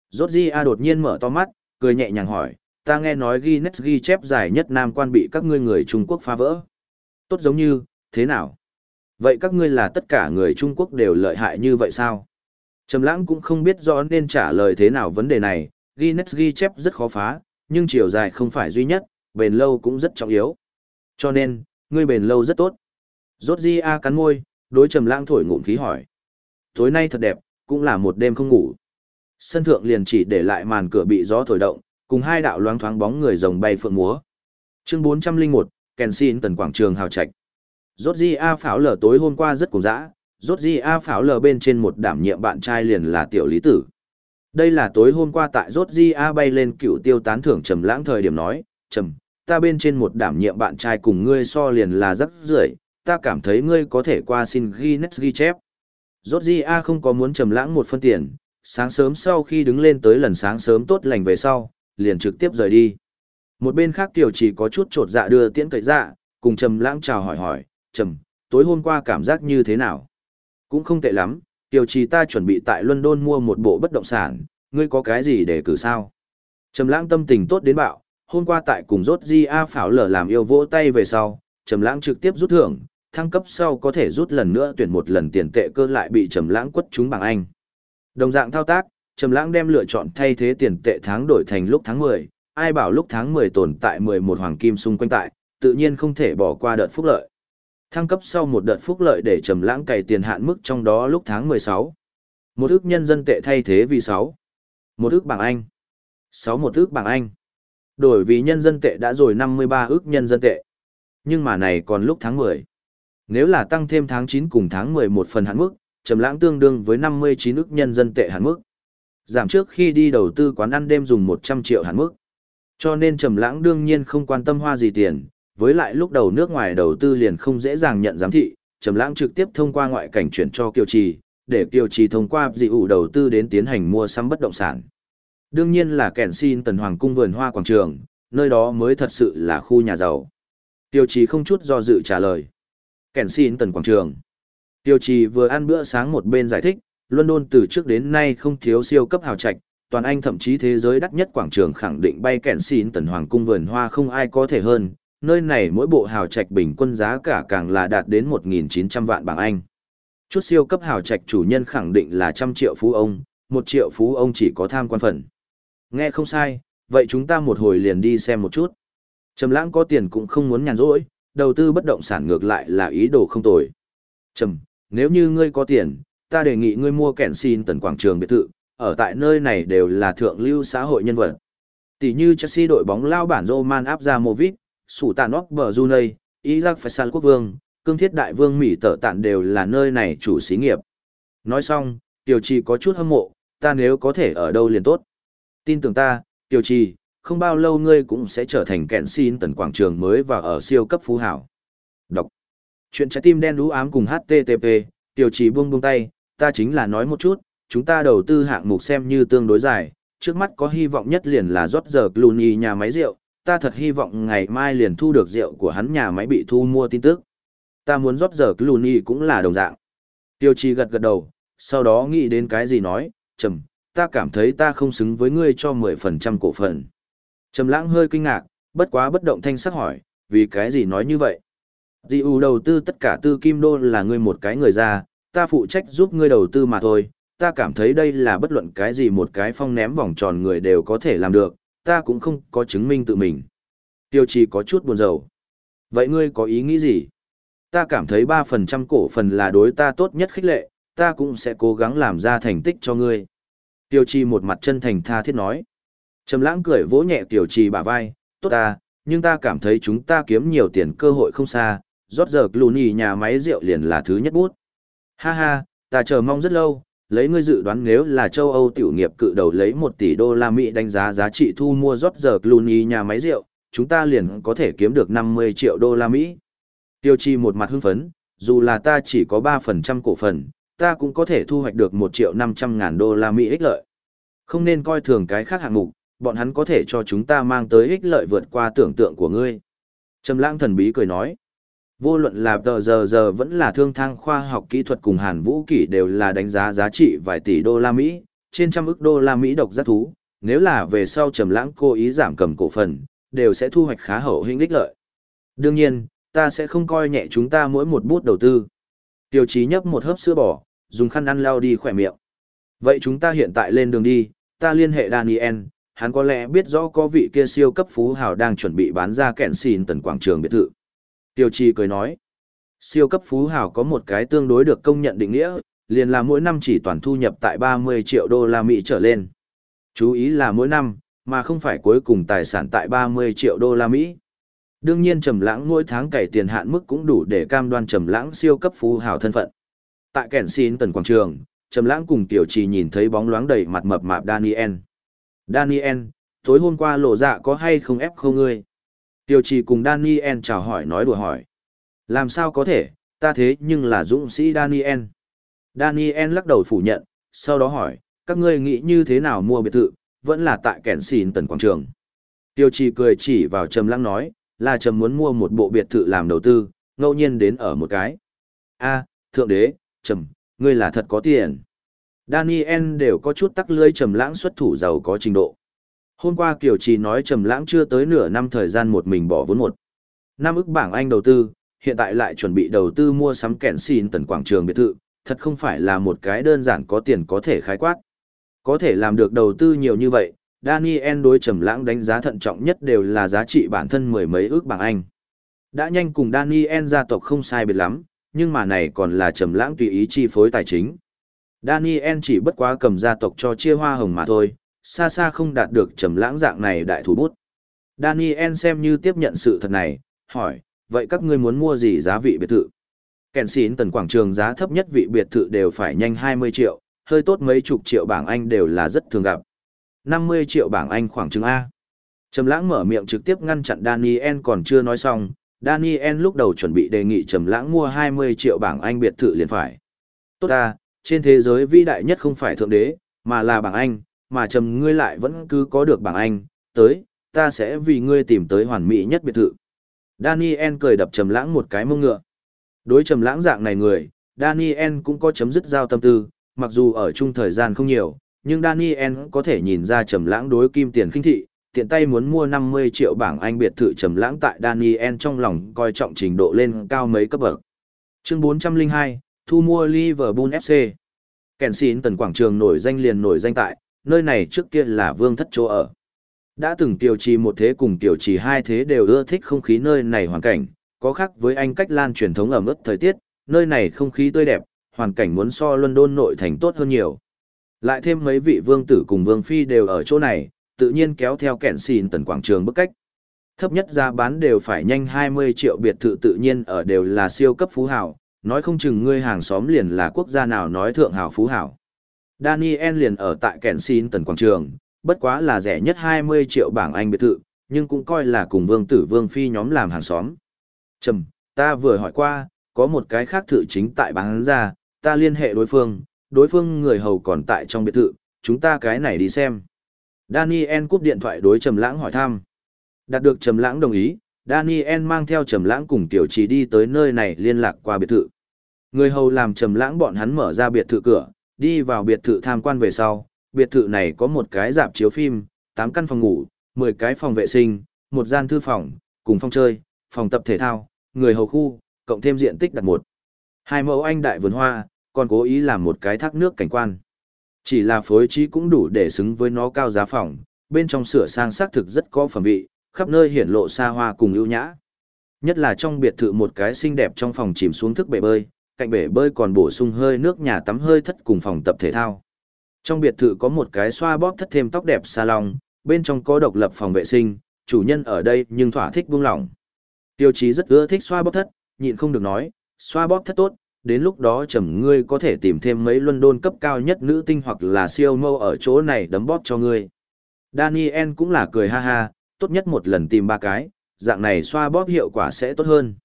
Rốt di a đột nhiên mở to mắt, cười nhẹ nhàng hỏi, ta nghe nói Guinness ghi chép dài nhất nam quan bị các ngươi người Trung Quốc phá vỡ. Tốt giống như, thế nào? Vậy các ngươi là tất cả người Trung Quốc đều lợi hại như vậy sao? Trầm lãng cũng không biết rõ nên trả lời thế nào vấn đề này, Guinness ghi chép rất khó phá, nhưng chiều dài không phải duy nhất, bền lâu cũng rất trọng yếu. Cho nên, ngươi bền lâu rất tốt. Rốt Di A cắn môi, đối trầm lãng thổi ngụm khí hỏi. Tối nay thật đẹp, cũng là một đêm không ngủ. Sân thượng liền chỉ để lại màn cửa bị gió thổi động, cùng hai đạo loáng thoáng bóng người rồng bay phượng múa. Chương 401, Kensington tần quảng trường hào trạch. Rốt Di A pháo lở tối hôm qua rất cùng dã, rốt Di A pháo lở bên trên một đảm nhiệm bạn trai liền là tiểu lý tử. Đây là tối hôm qua tại rốt Di A bay lên cựu tiêu tán thưởng trầm lãng thời điểm nói, trầm, ta bên trên một đảm nhiệm bạn trai cùng ngươi so liền là rất rưởi, ta cảm thấy ngươi có thể qua xin Guinness ghi chép. Rốt Di A không có muốn trầm lãng một phân tiền, sáng sớm sau khi đứng lên tới lần sáng sớm tốt lành về sau, liền trực tiếp rời đi. Một bên khác tiểu chỉ có chút trột dạ đưa tiễn cậy dạ, cùng trầm lãng chào hỏi hỏi, trầm, tối hôm qua cảm giác như thế nào? Cũng không tệ lắm, Tiểu trì ta chuẩn bị tại London mua một bộ bất động sản, ngươi có cái gì để cử sao? Trầm lãng tâm tình tốt đến bạo, hôm qua tại cùng rốt di A phảo lở làm yêu vỗ tay về sau, Trầm lãng trực tiếp rút thưởng, thăng cấp sau có thể rút lần nữa tuyển một lần tiền tệ cơ lại bị Trầm lãng quất trúng bằng anh. Đồng dạng thao tác, Trầm Lãng đem lựa chọn thay thế tiền tệ tháng đổi thành lúc tháng 10, ai bảo lúc tháng 10 tồn tại 11 hoàng kim xung quanh tại, tự nhiên không thể bỏ qua đợt phúc lợi. Thăng cấp sau một đợt phúc lợi để Trầm Lãng cày tiền hạn mức trong đó lúc tháng 16. Một ức nhân dân tệ thay thế vì 6. Một ức bảng Anh. 6 một ức bảng Anh. Đổi vì nhân dân tệ đã rồi 53 ức nhân dân tệ. Nhưng mà này còn lúc tháng 10. Nếu là tăng thêm tháng 9 cùng tháng 11 phần hạn mức, Trầm Lãng tương đương với 59 ức nhân dân tệ hạn mức. Giảm trước khi đi đầu tư quán ăn đêm dùng 100 triệu hạn mức. Cho nên Trầm Lãng đương nhiên không quan tâm hoa gì tiền, với lại lúc đầu nước ngoài đầu tư liền không dễ dàng nhận giám thị, Trầm Lãng trực tiếp thông qua ngoại cảnh chuyển cho Kiều Trì, để Kiều Trì thông qua dị ủ đầu tư đến tiến hành mua sắm bất động sản. Đương nhiên là kèn xin tần hoàng cung vườn hoa quảng trường, nơi đó mới thật sự là khu nhà giàu. Tiêu Trì không chút do dự trả lời. Kèn xin tần quảng trường. Tiêu Trì vừa ăn bữa sáng một bên giải thích, London từ trước đến nay không thiếu siêu cấp hào trạch, toàn Anh thậm chí thế giới đắt nhất quảng trường khẳng định bay kèn xin tần hoàng cung vườn hoa không ai có thể hơn, nơi này mỗi bộ hào trạch bình quân giá cả càng là đạt đến 1.900 vạn bảng Anh. Chút siêu cấp hào trạch chủ nhân khẳng định là trăm triệu phú ông, một triệu phú ông chỉ có tham quan phần. Nghe không sai, vậy chúng ta một hồi liền đi xem một chút. Trầm lãng có tiền cũng không muốn nhàn rỗi, đầu tư bất động sản ngược lại là ý đồ không tồi. Trầm, nếu như ngươi có tiền, ta đề nghị ngươi mua kẹn xin tần quảng trường biệt thự, ở tại nơi này đều là thượng lưu xã hội nhân vật. Tỷ như Chelsea đội bóng lao bản Roman Abramovich, Bờ Brunei, Isaac Faisal quốc vương, cương thiết đại vương Mỹ tở Tản đều là nơi này chủ xí nghiệp. Nói xong, Tiểu Trì có chút hâm mộ, ta nếu có thể ở đâu liền tốt. Tin tưởng ta, Tiểu Trì, không bao lâu ngươi cũng sẽ trở thành kẹn xin tần quảng trường mới và ở siêu cấp phú hảo. Đọc. Chuyện trái tim đen đú ám cùng HTTP, Tiểu Trì buông buông tay, ta chính là nói một chút, chúng ta đầu tư hạng mục xem như tương đối dài, trước mắt có hy vọng nhất liền là rót giờ Clooney nhà máy rượu, ta thật hy vọng ngày mai liền thu được rượu của hắn nhà máy bị thu mua tin tức. Ta muốn rót giờ Clooney cũng là đồng dạng. Tiêu Chi gật gật đầu, sau đó nghĩ đến cái gì nói, trầm, ta cảm thấy ta không xứng với ngươi cho 10% cổ phần. Trầm lãng hơi kinh ngạc, bất quá bất động thanh sắc hỏi, vì cái gì nói như vậy? Di U đầu tư tất cả tư kim đô là ngươi một cái người ra, ta phụ trách giúp ngươi đầu tư mà thôi, ta cảm thấy đây là bất luận cái gì một cái phong ném vòng tròn người đều có thể làm được, ta cũng không có chứng minh tự mình. Tiêu Chi có chút buồn rầu. Vậy ngươi có ý nghĩ gì? Ta cảm thấy 3% cổ phần là đối ta tốt nhất khích lệ, ta cũng sẽ cố gắng làm ra thành tích cho ngươi. Tiêu Chi một mặt chân thành tha thiết nói. Trầm lãng cười vỗ nhẹ Tiểu Chi bả vai, tốt ta, nhưng ta cảm thấy chúng ta kiếm nhiều tiền cơ hội không xa, rót giờ Clooney nhà máy rượu liền là thứ nhất bút. Ha ha, ta chờ mong rất lâu, lấy ngươi dự đoán nếu là châu Âu tiểu nghiệp cự đầu lấy 1 tỷ đô la Mỹ đánh giá giá trị thu mua rót giờ Clooney nhà máy rượu, chúng ta liền có thể kiếm được 50 triệu đô la Mỹ. Tiêu chi một mặt hưng phấn, dù là ta chỉ có 3% cổ phần, ta cũng có thể thu hoạch được 1 triệu 500 ngàn đô la Mỹ ích lợi. Không nên coi thường cái khác hạng mục, bọn hắn có thể cho chúng ta mang tới ích lợi vượt qua tưởng tượng của ngươi. Trầm lãng thần bí cười nói. Vô luận là tờ giờ giờ vẫn là thương thang khoa học kỹ thuật cùng hàn vũ kỷ đều là đánh giá giá trị vài tỷ đô la Mỹ, trên trăm ức đô la Mỹ độc giác thú, nếu là về sau trầm lãng cố ý giảm cầm cổ phần, đều sẽ thu hoạch khá hậu hĩnh đích lợi. Đương nhiên, ta sẽ không coi nhẹ chúng ta mỗi một bút đầu tư. Tiêu chí nhấp một hớp sữa bò, dùng khăn ăn lau đi khỏe miệng. Vậy chúng ta hiện tại lên đường đi, ta liên hệ Daniel, hắn có lẽ biết rõ có vị kia siêu cấp phú hào đang chuẩn bị bán ra kẹn xin tần quảng trường biệt thự. Tiêu Chi cười nói, siêu cấp phú hào có một cái tương đối được công nhận định nghĩa, liền là mỗi năm chỉ toàn thu nhập tại 30 triệu đô la Mỹ trở lên. Chú ý là mỗi năm, mà không phải cuối cùng tài sản tại 30 triệu đô la Mỹ. Đương nhiên trầm lãng mỗi tháng cày tiền hạn mức cũng đủ để cam đoan trầm lãng siêu cấp phú hào thân phận. Tại kẻn xin tần quảng trường, trầm lãng cùng tiểu trì nhìn thấy bóng loáng đầy mặt mập mạp Daniel. Daniel, tối hôm qua lộ dạ có hay không ép không ngươi? Tiêu trì cùng Daniel chào hỏi nói đùa hỏi. Làm sao có thể, ta thế nhưng là dũng sĩ Daniel. Daniel lắc đầu phủ nhận, sau đó hỏi, các ngươi nghĩ như thế nào mua biệt thự, vẫn là tại kẻn xìn tần quảng trường. Tiêu trì cười chỉ vào Trầm Lăng nói, là Trầm muốn mua một bộ biệt thự làm đầu tư, ngẫu nhiên đến ở một cái. a thượng đế, Trầm, ngươi là thật có tiền. Daniel đều có chút tắc lưỡi Trầm lãng xuất thủ giàu có trình độ. Hôm qua Kiều Trì nói Trầm lãng chưa tới nửa năm thời gian một mình bỏ vốn một. Năm ức bảng Anh đầu tư, hiện tại lại chuẩn bị đầu tư mua sắm kẹn xin tần quảng trường biệt thự, thật không phải là một cái đơn giản có tiền có thể khái quát. Có thể làm được đầu tư nhiều như vậy, Daniel đối Trầm Lãng đánh giá thận trọng nhất đều là giá trị bản thân mười mấy ước bảng Anh. Đã nhanh cùng Daniel gia tộc không sai biệt lắm, nhưng mà này còn là Trầm Lãng tùy ý chi phối tài chính. Daniel chỉ bất quá cầm gia tộc cho chia hoa hồng mà thôi, xa xa không đạt được Trầm Lãng dạng này đại thủ bút. Daniel xem như tiếp nhận sự thật này, hỏi, vậy các ngươi muốn mua gì giá vị biệt thự? Kèn xín tần quảng trường giá thấp nhất vị biệt thự đều phải nhanh 20 triệu, hơi tốt mấy chục triệu bảng Anh đều là rất thường gặp. 50 triệu bảng Anh khoảng chừng A. Trầm lãng mở miệng trực tiếp ngăn chặn Daniel còn chưa nói xong, Daniel lúc đầu chuẩn bị đề nghị Trầm lãng mua 20 triệu bảng Anh biệt thự liền phải. Tốt ta, trên thế giới vĩ đại nhất không phải thượng đế, mà là bảng Anh, mà Trầm ngươi lại vẫn cứ có được bảng Anh, tới, ta sẽ vì ngươi tìm tới hoàn mỹ nhất biệt thự. Daniel cười đập Trầm lãng một cái mông ngựa. Đối Trầm lãng dạng này người, Daniel cũng có chấm dứt giao tâm tư, mặc dù ở chung thời gian không nhiều, nhưng Daniel có thể nhìn ra trầm lãng đối kim tiền khinh thị, tiện tay muốn mua 50 triệu bảng Anh biệt thự trầm lãng tại Daniel trong lòng coi trọng trình độ lên cao mấy cấp bậc. Chương 402, thu mua Liverpool FC. Kèn xín tần quảng trường nổi danh liền nổi danh tại, nơi này trước kia là vương thất chỗ ở. Đã từng tiểu trì một thế cùng tiểu trì hai thế đều ưa thích không khí nơi này hoàn cảnh, có khác với anh cách lan truyền thống ẩm ướt thời tiết, nơi này không khí tươi đẹp, hoàn cảnh muốn so London nội thành tốt hơn nhiều. Lại thêm mấy vị vương tử cùng vương phi đều ở chỗ này, tự nhiên kéo theo kẹn xìn tần quảng trường bức cách. Thấp nhất giá bán đều phải nhanh 20 triệu biệt thự tự nhiên ở đều là siêu cấp phú hảo, nói không chừng ngươi hàng xóm liền là quốc gia nào nói thượng hảo phú hảo. Daniel liền ở tại Kensington quảng trường, bất quá là rẻ nhất 20 triệu bảng Anh biệt thự, nhưng cũng coi là cùng vương tử vương phi nhóm làm hàng xóm. Trầm, ta vừa hỏi qua, có một cái khác thự chính tại bán ra, ta liên hệ đối phương, đối phương người hầu còn tại trong biệt thự, chúng ta cái này đi xem. Daniel cúp điện thoại đối Trầm Lãng hỏi thăm. Đạt được Trầm Lãng đồng ý, Daniel mang theo Trầm Lãng cùng Tiểu Trì đi tới nơi này liên lạc qua biệt thự. Người hầu làm Trầm Lãng bọn hắn mở ra biệt thự cửa, đi vào biệt thự tham quan về sau, biệt thự này có một cái rạp chiếu phim, 8 căn phòng ngủ, 10 cái phòng vệ sinh, một gian thư phòng, cùng phòng chơi, phòng tập thể thao, người hầu khu, cộng thêm diện tích đặt một. Hai mẫu anh đại vườn hoa, còn cố ý làm một cái thác nước cảnh quan. Chỉ là phối trí cũng đủ để xứng với nó cao giá phòng, bên trong sửa sang xác thực rất có phẩm vị, khắp nơi hiển lộ xa hoa cùng ưu nhã. Nhất là trong biệt thự một cái xinh đẹp trong phòng chìm xuống thức bể bơi, cạnh bể bơi còn bổ sung hơi nước nhà tắm hơi thất cùng phòng tập thể thao. Trong biệt thự có một cái xoa bóp thất thêm tóc đẹp salon, bên trong có độc lập phòng vệ sinh, chủ nhân ở đây nhưng thỏa thích buông lỏng. Tiêu chí rất ưa thích xoa bóp thất, nhịn không được nói, xoa bóp thất tốt, đến lúc đó trầm ngươi có thể tìm thêm mấy London cấp cao nhất nữ tinh hoặc là siêu mâu ở chỗ này đấm bóp cho ngươi. Daniel cũng là cười ha ha, tốt nhất một lần tìm ba cái, dạng này xoa bóp hiệu quả sẽ tốt hơn.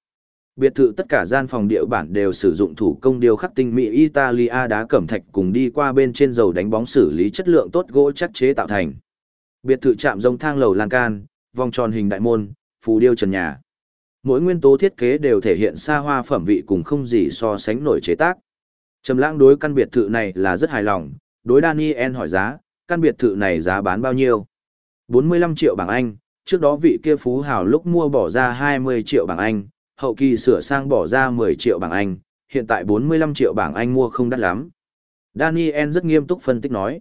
Biệt thự tất cả gian phòng địa bản đều sử dụng thủ công điêu khắc tinh mỹ Italia đá cẩm thạch cùng đi qua bên trên dầu đánh bóng xử lý chất lượng tốt gỗ chắc chế tạo thành. Biệt thự chạm rông thang lầu lan can, vòng tròn hình đại môn, phù điêu trần nhà mỗi nguyên tố thiết kế đều thể hiện xa hoa phẩm vị cùng không gì so sánh nổi chế tác. Trầm lãng đối căn biệt thự này là rất hài lòng, đối Daniel hỏi giá, căn biệt thự này giá bán bao nhiêu? 45 triệu bảng Anh, trước đó vị kia phú hào lúc mua bỏ ra 20 triệu bảng Anh, hậu kỳ sửa sang bỏ ra 10 triệu bảng Anh, hiện tại 45 triệu bảng Anh mua không đắt lắm. Daniel rất nghiêm túc phân tích nói.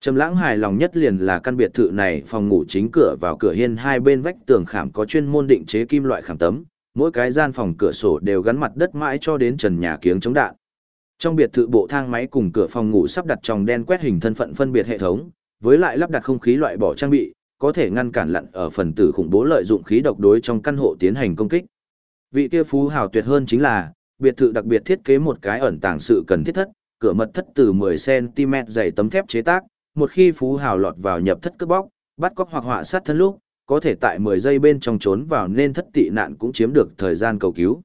Trầm lãng hài lòng nhất liền là căn biệt thự này phòng ngủ chính cửa vào cửa hiên hai bên vách tường khảm có chuyên môn định chế kim loại khảm tấm, mỗi cái gian phòng cửa sổ đều gắn mặt đất mãi cho đến trần nhà kiếng chống đạn. Trong biệt thự bộ thang máy cùng cửa phòng ngủ sắp đặt tròng đen quét hình thân phận phân biệt hệ thống, với lại lắp đặt không khí loại bỏ trang bị, có thể ngăn cản lặn ở phần tử khủng bố lợi dụng khí độc đối trong căn hộ tiến hành công kích. Vị kia phú hào tuyệt hơn chính là, biệt thự đặc biệt thiết kế một cái ẩn tàng sự cần thiết thất, cửa mật thất từ 10 cm dày tấm thép chế tác, một khi phú hào lọt vào nhập thất cướp bóc, bắt cóc hoặc họa sát thân lúc, có thể tại 10 giây bên trong trốn vào nên thất tị nạn cũng chiếm được thời gian cầu cứu.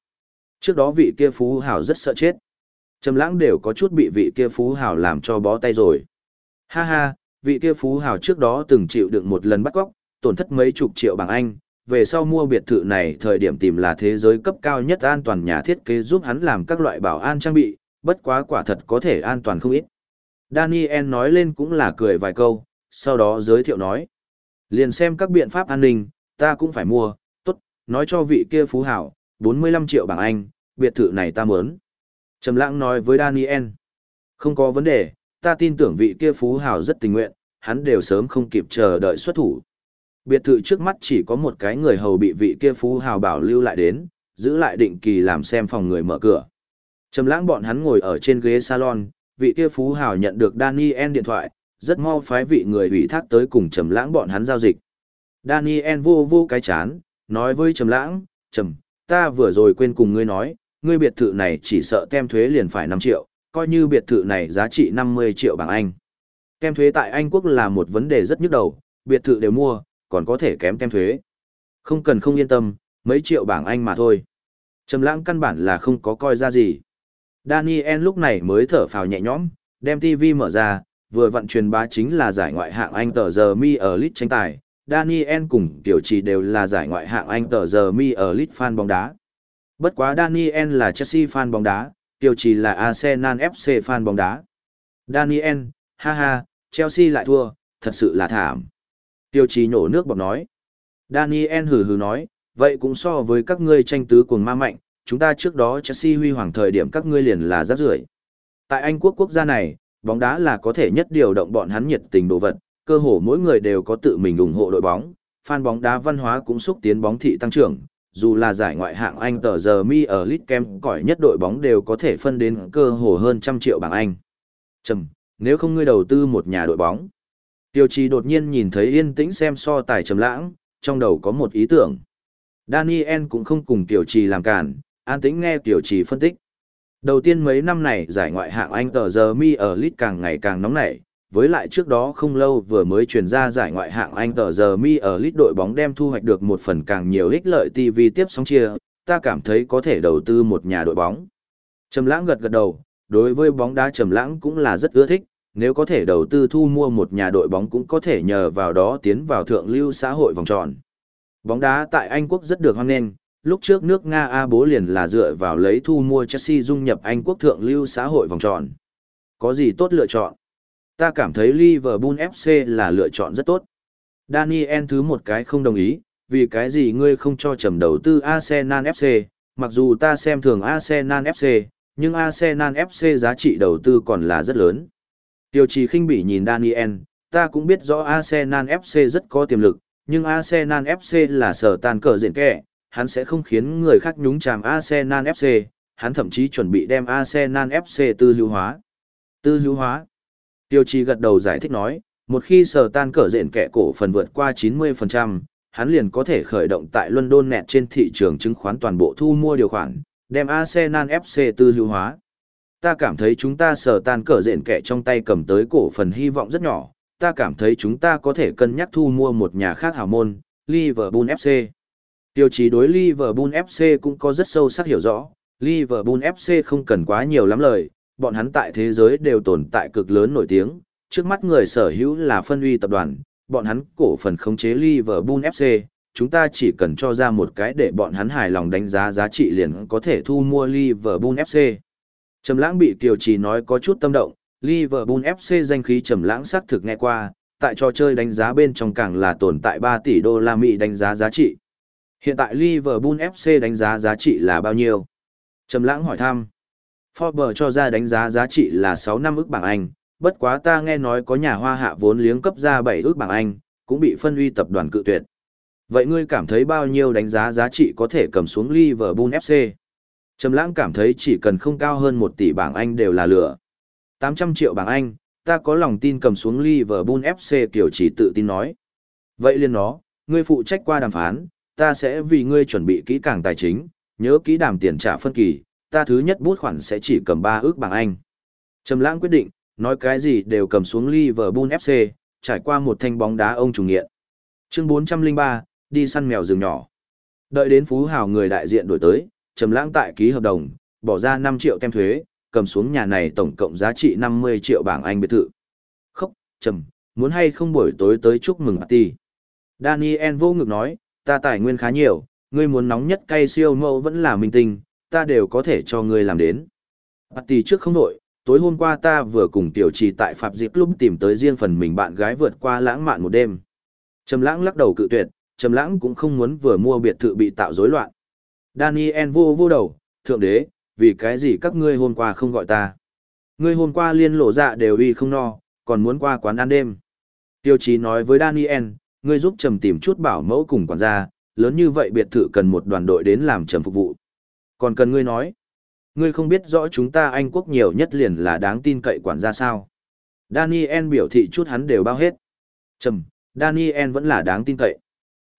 Trước đó vị kia phú hào rất sợ chết. Trầm lãng đều có chút bị vị kia phú hào làm cho bó tay rồi. Ha ha, vị kia phú hào trước đó từng chịu đựng một lần bắt cóc, tổn thất mấy chục triệu bảng Anh, về sau mua biệt thự này thời điểm tìm là thế giới cấp cao nhất an toàn nhà thiết kế giúp hắn làm các loại bảo an trang bị, bất quá quả thật có thể an toàn không ít. Daniel nói lên cũng là cười vài câu, sau đó giới thiệu nói. Liền xem các biện pháp an ninh, ta cũng phải mua, tốt, nói cho vị kia phú hảo, 45 triệu bảng Anh, biệt thự này ta muốn. Trầm lãng nói với Daniel. Không có vấn đề, ta tin tưởng vị kia phú hào rất tình nguyện, hắn đều sớm không kịp chờ đợi xuất thủ. Biệt thự trước mắt chỉ có một cái người hầu bị vị kia phú hào bảo lưu lại đến, giữ lại định kỳ làm xem phòng người mở cửa. Trầm lãng bọn hắn ngồi ở trên ghế salon, vị kia phú hào nhận được Daniel điện thoại, rất mau phái vị người ủy thác tới cùng Trầm lãng bọn hắn giao dịch. Daniel vô vô cái chán, nói với Trầm lãng, Trầm, ta vừa rồi quên cùng ngươi nói, ngươi biệt thự này chỉ sợ tem thuế liền phải 5 triệu, coi như biệt thự này giá trị 50 triệu bảng Anh. Kem thuế tại Anh quốc là một vấn đề rất nhức đầu, biệt thự đều mua, còn có thể kém kem thuế. Không cần không yên tâm, mấy triệu bảng Anh mà thôi. Trầm lãng căn bản là không có coi ra gì. Daniel lúc này mới thở phào nhẹ nhõm, đem TV mở ra, vừa vận truyền bá chính là giải ngoại hạng Anh tờ giờ mi ở lit tranh tài. Daniel cùng tiểu trì đều là giải ngoại hạng Anh tờ giờ mi ở lit fan bóng đá. Bất quá Daniel là Chelsea fan bóng đá, tiểu trì là Arsenal FC fan bóng đá. Daniel, ha ha, Chelsea lại thua, thật sự là thảm. Tiêu chí nổ nước bọt nói. Daniel hừ hừ nói, vậy cũng so với các ngươi tranh tứ cuồng ma mạnh, chúng ta trước đó Chelsea huy hoàng thời điểm các ngươi liền là rác rưởi. Tại Anh quốc quốc gia này, bóng đá là có thể nhất điều động bọn hắn nhiệt tình đồ vật, cơ hồ mỗi người đều có tự mình ủng hộ đội bóng, fan bóng đá văn hóa cũng xúc tiến bóng thị tăng trưởng, dù là giải ngoại hạng Anh tờ giờ mi ở League Kem cỏi nhất đội bóng đều có thể phân đến cơ hồ hơn trăm triệu bảng Anh. Trầm, nếu không ngươi đầu tư một nhà đội bóng. Tiêu trì đột nhiên nhìn thấy yên tĩnh xem so tài trầm lãng, trong đầu có một ý tưởng. Daniel cũng không cùng Tiểu trì làm cản, an tĩnh nghe Tiểu trì phân tích. Đầu tiên mấy năm này giải ngoại hạng Anh tờ giờ mi ở lit càng ngày càng nóng nảy, với lại trước đó không lâu vừa mới truyền ra giải ngoại hạng Anh tờ giờ mi ở lit đội bóng đem thu hoạch được một phần càng nhiều ích lợi TV tiếp sóng chia, ta cảm thấy có thể đầu tư một nhà đội bóng. Trầm lãng gật gật đầu, đối với bóng đá trầm lãng cũng là rất ưa thích, nếu có thể đầu tư thu mua một nhà đội bóng cũng có thể nhờ vào đó tiến vào thượng lưu xã hội vòng tròn. Bóng đá tại Anh quốc rất được hoan nghênh, lúc trước nước Nga A bố liền là dựa vào lấy thu mua Chelsea dung nhập Anh quốc thượng lưu xã hội vòng tròn. Có gì tốt lựa chọn? Ta cảm thấy Liverpool FC là lựa chọn rất tốt. Daniel thứ một cái không đồng ý, vì cái gì ngươi không cho trầm đầu tư Arsenal FC, mặc dù ta xem thường Arsenal FC, nhưng Arsenal FC giá trị đầu tư còn là rất lớn. Tiêu trì khinh bỉ nhìn Daniel, ta cũng biết rõ Arsenal FC rất có tiềm lực, nhưng Arsenal FC là sở tàn cờ diện kẻ, hắn sẽ không khiến người khác nhúng chàm Arsenal FC, hắn thậm chí chuẩn bị đem Arsenal FC tư hữu hóa. Tư hữu hóa. Tiêu trì gật đầu giải thích nói, một khi sở tan cờ diện kẻ cổ phần vượt qua 90%, hắn liền có thể khởi động tại London nẹt trên thị trường chứng khoán toàn bộ thu mua điều khoản, đem Arsenal FC tư hữu hóa. Ta cảm thấy chúng ta sở tan cờ rện kẻ trong tay cầm tới cổ phần hy vọng rất nhỏ, ta cảm thấy chúng ta có thể cân nhắc thu mua một nhà khác hào môn, Liverpool FC. Tiêu chí đối Liverpool FC cũng có rất sâu sắc hiểu rõ, Liverpool FC không cần quá nhiều lắm lời, bọn hắn tại thế giới đều tồn tại cực lớn nổi tiếng, trước mắt người sở hữu là phân uy tập đoàn, bọn hắn cổ phần khống chế Liverpool FC, chúng ta chỉ cần cho ra một cái để bọn hắn hài lòng đánh giá giá trị liền có thể thu mua Liverpool FC. Trầm lãng bị Kiều Trì nói có chút tâm động, Liverpool FC danh khí trầm lãng xác thực nghe qua, tại trò chơi đánh giá bên trong càng là tồn tại 3 tỷ đô la Mỹ đánh giá giá trị. Hiện tại Liverpool FC đánh giá giá trị là bao nhiêu? Trầm lãng hỏi thăm. Forbes cho ra đánh giá giá trị là 6 năm ức bảng Anh, bất quá ta nghe nói có nhà hoa hạ vốn liếng cấp ra 7 ức bảng Anh, cũng bị phân uy tập đoàn cự tuyệt. Vậy ngươi cảm thấy bao nhiêu đánh giá giá trị có thể cầm xuống Liverpool FC? Trầm lãng cảm thấy chỉ cần không cao hơn 1 tỷ bảng Anh đều là lửa. 800 triệu bảng Anh, ta có lòng tin cầm xuống Liverpool FC kiểu chỉ tự tin nói. Vậy liền nó, ngươi phụ trách qua đàm phán, ta sẽ vì ngươi chuẩn bị kỹ càng tài chính, nhớ kỹ đàm tiền trả phân kỳ, ta thứ nhất bút khoản sẽ chỉ cầm 3 ước bảng Anh. Trầm lãng quyết định, nói cái gì đều cầm xuống Liverpool FC, trải qua một thanh bóng đá ông trùng nghiện. Chương 403, đi săn mèo rừng nhỏ. Đợi đến phú hào người đại diện đổi tới, Trầm Lãng tại ký hợp đồng, bỏ ra 5 triệu tem thuế, cầm xuống nhà này tổng cộng giá trị 50 triệu bảng Anh biệt thự. Khóc, Trầm, muốn hay không buổi tối tới chúc mừng party. Daniel vô ngực nói, ta tài nguyên khá nhiều, ngươi muốn nóng nhất cay siêu mẫu vẫn là minh tinh, ta đều có thể cho ngươi làm đến. Party trước không đổi, tối hôm qua ta vừa cùng tiểu trì tại Phạm Diệp Club tìm tới riêng phần mình bạn gái vượt qua lãng mạn một đêm. Trầm lãng lắc đầu cự tuyệt, Trầm lãng cũng không muốn vừa mua biệt thự bị tạo rối loạn. Daniel vô vô đầu, thượng đế, vì cái gì các ngươi hôm qua không gọi ta? Ngươi hôm qua liên lộ dạ đều y không no, còn muốn qua quán ăn đêm. Tiêu chí nói với Daniel, ngươi giúp trầm tìm chút bảo mẫu cùng quản gia, lớn như vậy biệt thự cần một đoàn đội đến làm trầm phục vụ. Còn cần ngươi nói, ngươi không biết rõ chúng ta Anh quốc nhiều nhất liền là đáng tin cậy quản gia sao. Daniel biểu thị chút hắn đều bao hết. Trầm, Daniel vẫn là đáng tin cậy.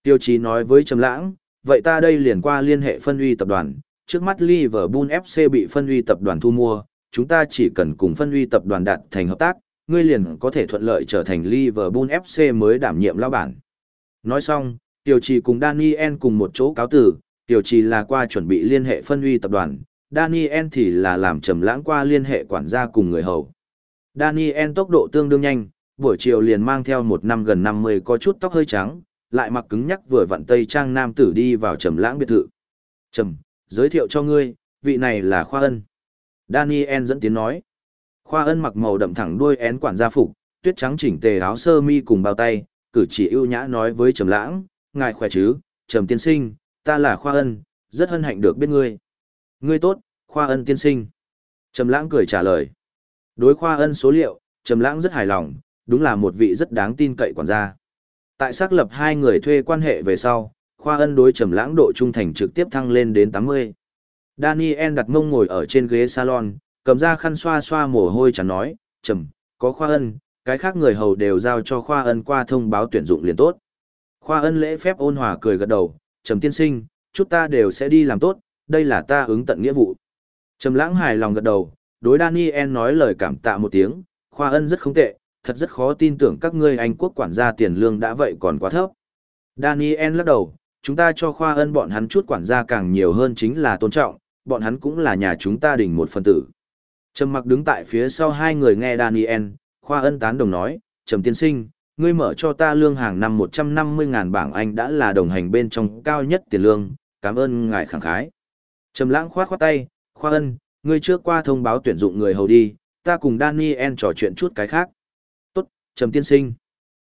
Tiêu chí nói với Trầm Lãng, vậy ta đây liền qua liên hệ phân uy tập đoàn, trước mắt Liverpool FC bị phân uy tập đoàn thu mua, chúng ta chỉ cần cùng phân uy tập đoàn đạt thành hợp tác, ngươi liền có thể thuận lợi trở thành Liverpool FC mới đảm nhiệm lão bản. Nói xong, Tiểu Trì cùng Daniel cùng một chỗ cáo tử, Tiểu Trì là qua chuẩn bị liên hệ phân uy tập đoàn, Daniel thì là làm trầm lãng qua liên hệ quản gia cùng người hầu. Daniel tốc độ tương đương nhanh, buổi chiều liền mang theo một năm gần 50 có chút tóc hơi trắng, lại mặc cứng nhắc vừa vặn tây trang nam tử đi vào trầm lãng biệt thự. Trầm, giới thiệu cho ngươi, vị này là Khoa Ân. Daniel dẫn tiến nói. Khoa Ân mặc màu đậm thẳng đuôi én quản gia phục, tuyết trắng chỉnh tề áo sơ mi cùng bao tay, cử chỉ ưu nhã nói với Trầm Lãng, "Ngài khỏe chứ, Trầm tiên sinh, ta là Khoa Ân, rất hân hạnh được biết ngươi." "Ngươi tốt, Khoa Ân tiên sinh." Trầm Lãng cười trả lời. Đối Khoa Ân số liệu, Trầm Lãng rất hài lòng, đúng là một vị rất đáng tin cậy quản gia. Tại xác lập hai người thuê quan hệ về sau, Khoa Ân đối Trầm Lãng độ trung thành trực tiếp thăng lên đến 80. Daniel đặt mông ngồi ở trên ghế salon, cầm ra khăn xoa xoa mồ hôi chẳng nói, Trầm, có Khoa Ân, cái khác người hầu đều giao cho Khoa Ân qua thông báo tuyển dụng liền tốt. Khoa Ân lễ phép ôn hòa cười gật đầu, Trầm tiên sinh, chúng ta đều sẽ đi làm tốt, đây là ta ứng tận nghĩa vụ. Trầm Lãng hài lòng gật đầu, đối Daniel nói lời cảm tạ một tiếng, Khoa Ân rất không tệ, thật rất khó tin tưởng các ngươi Anh quốc quản gia tiền lương đã vậy còn quá thấp. Daniel lắc đầu, chúng ta cho khoa ân bọn hắn chút quản gia càng nhiều hơn chính là tôn trọng, bọn hắn cũng là nhà chúng ta đỉnh một phần tử. Trầm mặc đứng tại phía sau hai người nghe Daniel, khoa ân tán đồng nói, Trầm tiên sinh, ngươi mở cho ta lương hàng năm 150.000 bảng Anh đã là đồng hành bên trong cao nhất tiền lương, cảm ơn ngài khẳng khái. Trầm lãng khoát khoát tay, khoa ân, ngươi trước qua thông báo tuyển dụng người hầu đi, ta cùng Daniel trò chuyện chút cái khác. Trầm tiên sinh.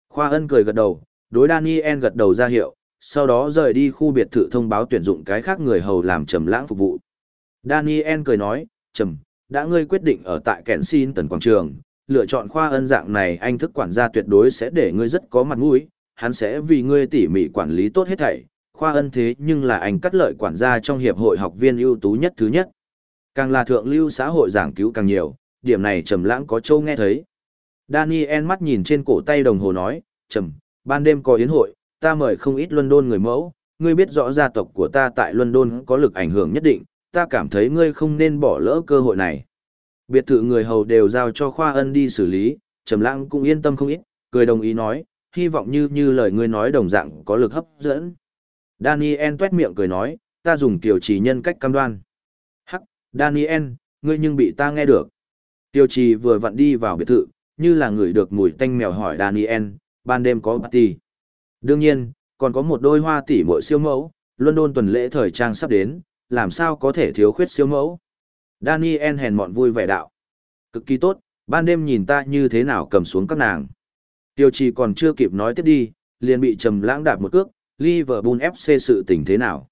Khoa ân cười gật đầu, đối Daniel gật đầu ra hiệu, sau đó rời đi khu biệt thự thông báo tuyển dụng cái khác người hầu làm trầm lãng phục vụ. Daniel cười nói, trầm, đã ngươi quyết định ở tại kẹn xin tần quảng trường, lựa chọn khoa ân dạng này anh thức quản gia tuyệt đối sẽ để ngươi rất có mặt mũi, hắn sẽ vì ngươi tỉ mỉ quản lý tốt hết thảy. Khoa ân thế nhưng là anh cắt lợi quản gia trong hiệp hội học viên ưu tú nhất thứ nhất. Càng là thượng lưu xã hội giảng cứu càng nhiều, điểm này trầm lãng có châu nghe thấy. Daniel mắt nhìn trên cổ tay đồng hồ nói, trầm, ban đêm có yến hội, ta mời không ít London người mẫu, ngươi biết rõ gia tộc của ta tại London có lực ảnh hưởng nhất định, ta cảm thấy ngươi không nên bỏ lỡ cơ hội này. Biệt thự người hầu đều giao cho khoa ân đi xử lý, trầm lãng cũng yên tâm không ít, cười đồng ý nói, hy vọng như như lời ngươi nói đồng dạng có lực hấp dẫn. Daniel tuét miệng cười nói, ta dùng tiểu trì nhân cách cam đoan. Hắc, Daniel, ngươi nhưng bị ta nghe được. Tiêu trì vừa vặn đi vào biệt thự, như là người được mùi tanh mèo hỏi Daniel, ban đêm có party. Đương nhiên, còn có một đôi hoa tỷ muội siêu mẫu, London tuần lễ thời trang sắp đến, làm sao có thể thiếu khuyết siêu mẫu. Daniel hèn mọn vui vẻ đạo. Cực kỳ tốt, ban đêm nhìn ta như thế nào cầm xuống các nàng. Tiêu trì còn chưa kịp nói tiếp đi, liền bị trầm lãng đạp một cước, Liverpool FC sự tình thế nào.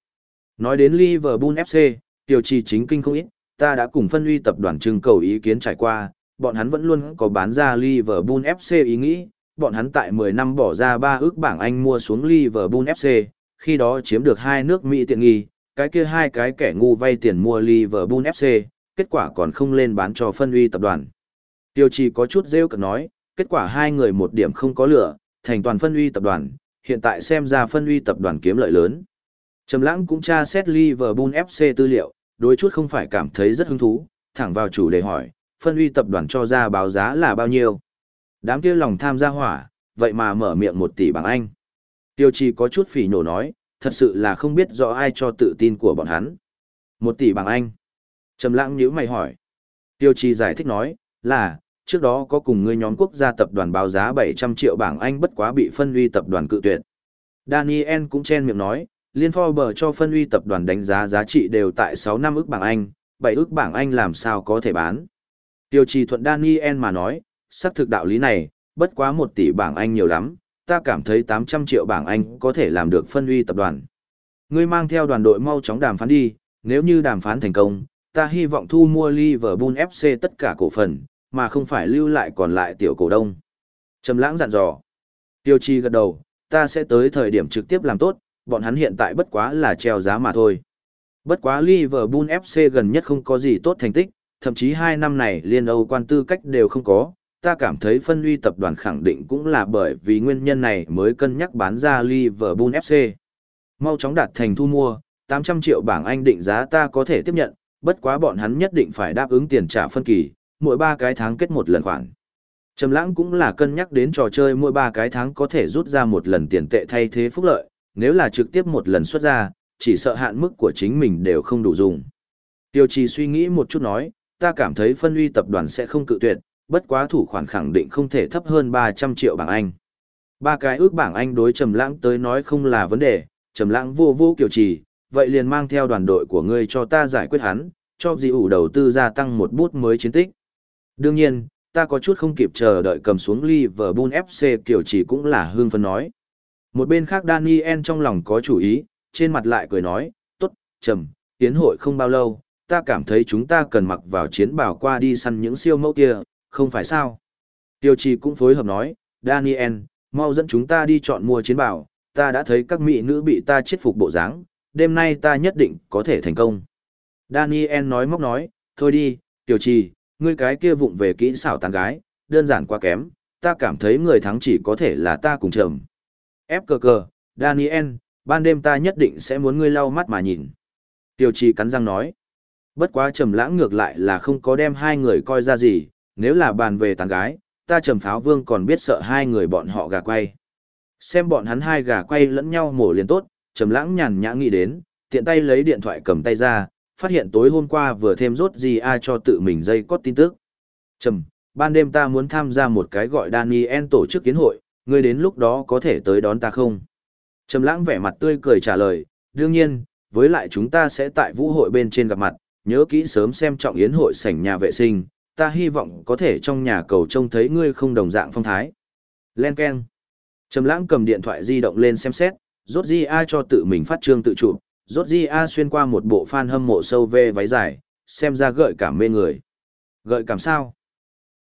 Nói đến Liverpool FC, tiêu trì chính kinh không ít, ta đã cùng phân uy tập đoàn trưng cầu ý kiến trải qua, bọn hắn vẫn luôn có bán ra Liverpool FC ý nghĩ, bọn hắn tại 10 năm bỏ ra 3 ước bảng Anh mua xuống Liverpool FC, khi đó chiếm được hai nước Mỹ tiện nghi, cái kia hai cái kẻ ngu vay tiền mua Liverpool FC, kết quả còn không lên bán cho phân uy tập đoàn. Tiêu trì có chút rêu cực nói, kết quả hai người một điểm không có lửa, thành toàn phân uy tập đoàn, hiện tại xem ra phân uy tập đoàn kiếm lợi lớn. Trầm lãng cũng tra xét Liverpool FC tư liệu, đối chút không phải cảm thấy rất hứng thú, thẳng vào chủ đề hỏi, phân uy tập đoàn cho ra báo giá là bao nhiêu. Đám kia lòng tham gia hỏa, vậy mà mở miệng một tỷ bảng Anh. Tiêu trì có chút phỉ nổ nói, thật sự là không biết rõ ai cho tự tin của bọn hắn. Một tỷ bảng Anh. Trầm lãng nhíu mày hỏi. Tiêu trì giải thích nói, là, trước đó có cùng ngươi nhóm quốc gia tập đoàn báo giá 700 triệu bảng Anh bất quá bị phân uy tập đoàn cự tuyệt. Daniel cũng chen miệng nói, Liên Forbes cho phân uy tập đoàn đánh giá giá trị đều tại 6 năm ức bảng Anh, 7 ức bảng Anh làm sao có thể bán. Tiêu trì thuận Daniel mà nói, xác thực đạo lý này, bất quá một tỷ bảng Anh nhiều lắm, ta cảm thấy 800 triệu bảng Anh có thể làm được phân uy tập đoàn. Ngươi mang theo đoàn đội mau chóng đàm phán đi, nếu như đàm phán thành công, ta hy vọng thu mua Liverpool FC tất cả cổ phần, mà không phải lưu lại còn lại tiểu cổ đông. Trầm lãng dặn dò. Tiêu chi gật đầu, ta sẽ tới thời điểm trực tiếp làm tốt, bọn hắn hiện tại bất quá là treo giá mà thôi. Bất quá Liverpool FC gần nhất không có gì tốt thành tích, thậm chí hai năm này liên Âu quan tư cách đều không có, ta cảm thấy phân uy tập đoàn khẳng định cũng là bởi vì nguyên nhân này mới cân nhắc bán ra Liverpool FC. Mau chóng đạt thành thu mua, 800 triệu bảng Anh định giá ta có thể tiếp nhận, bất quá bọn hắn nhất định phải đáp ứng tiền trả phân kỳ, mỗi 3 cái tháng kết một lần khoản. Trầm lãng cũng là cân nhắc đến trò chơi mỗi 3 cái tháng có thể rút ra một lần tiền tệ thay thế phúc lợi, nếu là trực tiếp một lần xuất ra, chỉ sợ hạn mức của chính mình đều không đủ dùng. Tiêu trì suy nghĩ một chút nói, ta cảm thấy phân uy tập đoàn sẽ không cự tuyệt, bất quá thủ khoản khẳng định không thể thấp hơn 300 triệu bảng Anh. Ba cái ước bảng Anh đối Trầm Lãng tới nói không là vấn đề, Trầm Lãng vô vô kiều trì, vậy liền mang theo đoàn đội của ngươi cho ta giải quyết hắn, cho dị ủ đầu tư gia tăng một bút mới chiến tích. Đương nhiên, ta có chút không kịp chờ đợi cầm xuống Liverpool FC kiểu chỉ cũng là hương phấn nói. Một bên khác Daniel trong lòng có chủ ý, trên mặt lại cười nói, tốt, trầm, tiến hội không bao lâu, ta cảm thấy chúng ta cần mặc vào chiến bào qua đi săn những siêu mẫu kia, không phải sao. Tiêu trì cũng phối hợp nói, Daniel, mau dẫn chúng ta đi chọn mua chiến bào, ta đã thấy các mỹ nữ bị ta chết phục bộ dáng, đêm nay ta nhất định có thể thành công. Daniel nói móc nói, thôi đi, Tiêu trì, ngươi cái kia vụng về kỹ xảo tàn gái, đơn giản quá kém, ta cảm thấy người thắng chỉ có thể là ta cùng trầm. Ép cờ cờ, Daniel, ban đêm ta nhất định sẽ muốn ngươi lau mắt mà nhìn. Tiêu trì cắn răng nói. Bất quá trầm lãng ngược lại là không có đem hai người coi ra gì, nếu là bàn về tán gái, ta trầm pháo vương còn biết sợ hai người bọn họ gà quay. Xem bọn hắn hai gà quay lẫn nhau mổ liền tốt, trầm lãng nhàn nhã nghĩ đến, tiện tay lấy điện thoại cầm tay ra, phát hiện tối hôm qua vừa thêm rốt gì ai cho tự mình dây cót tin tức. Trầm, ban đêm ta muốn tham gia một cái gọi Daniel tổ chức kiến hội, ngươi đến lúc đó có thể tới đón ta không? Trầm lãng vẻ mặt tươi cười trả lời, đương nhiên, với lại chúng ta sẽ tại vũ hội bên trên gặp mặt, nhớ kỹ sớm xem trọng yến hội sảnh nhà vệ sinh, ta hy vọng có thể trong nhà cầu trông thấy ngươi không đồng dạng phong thái. Len Ken. Trầm lãng cầm điện thoại di động lên xem xét, rốt di a cho tự mình phát trương tự chụp, rốt di a xuyên qua một bộ fan hâm mộ sâu về váy dài, xem ra gợi cảm mê người. Gợi cảm sao?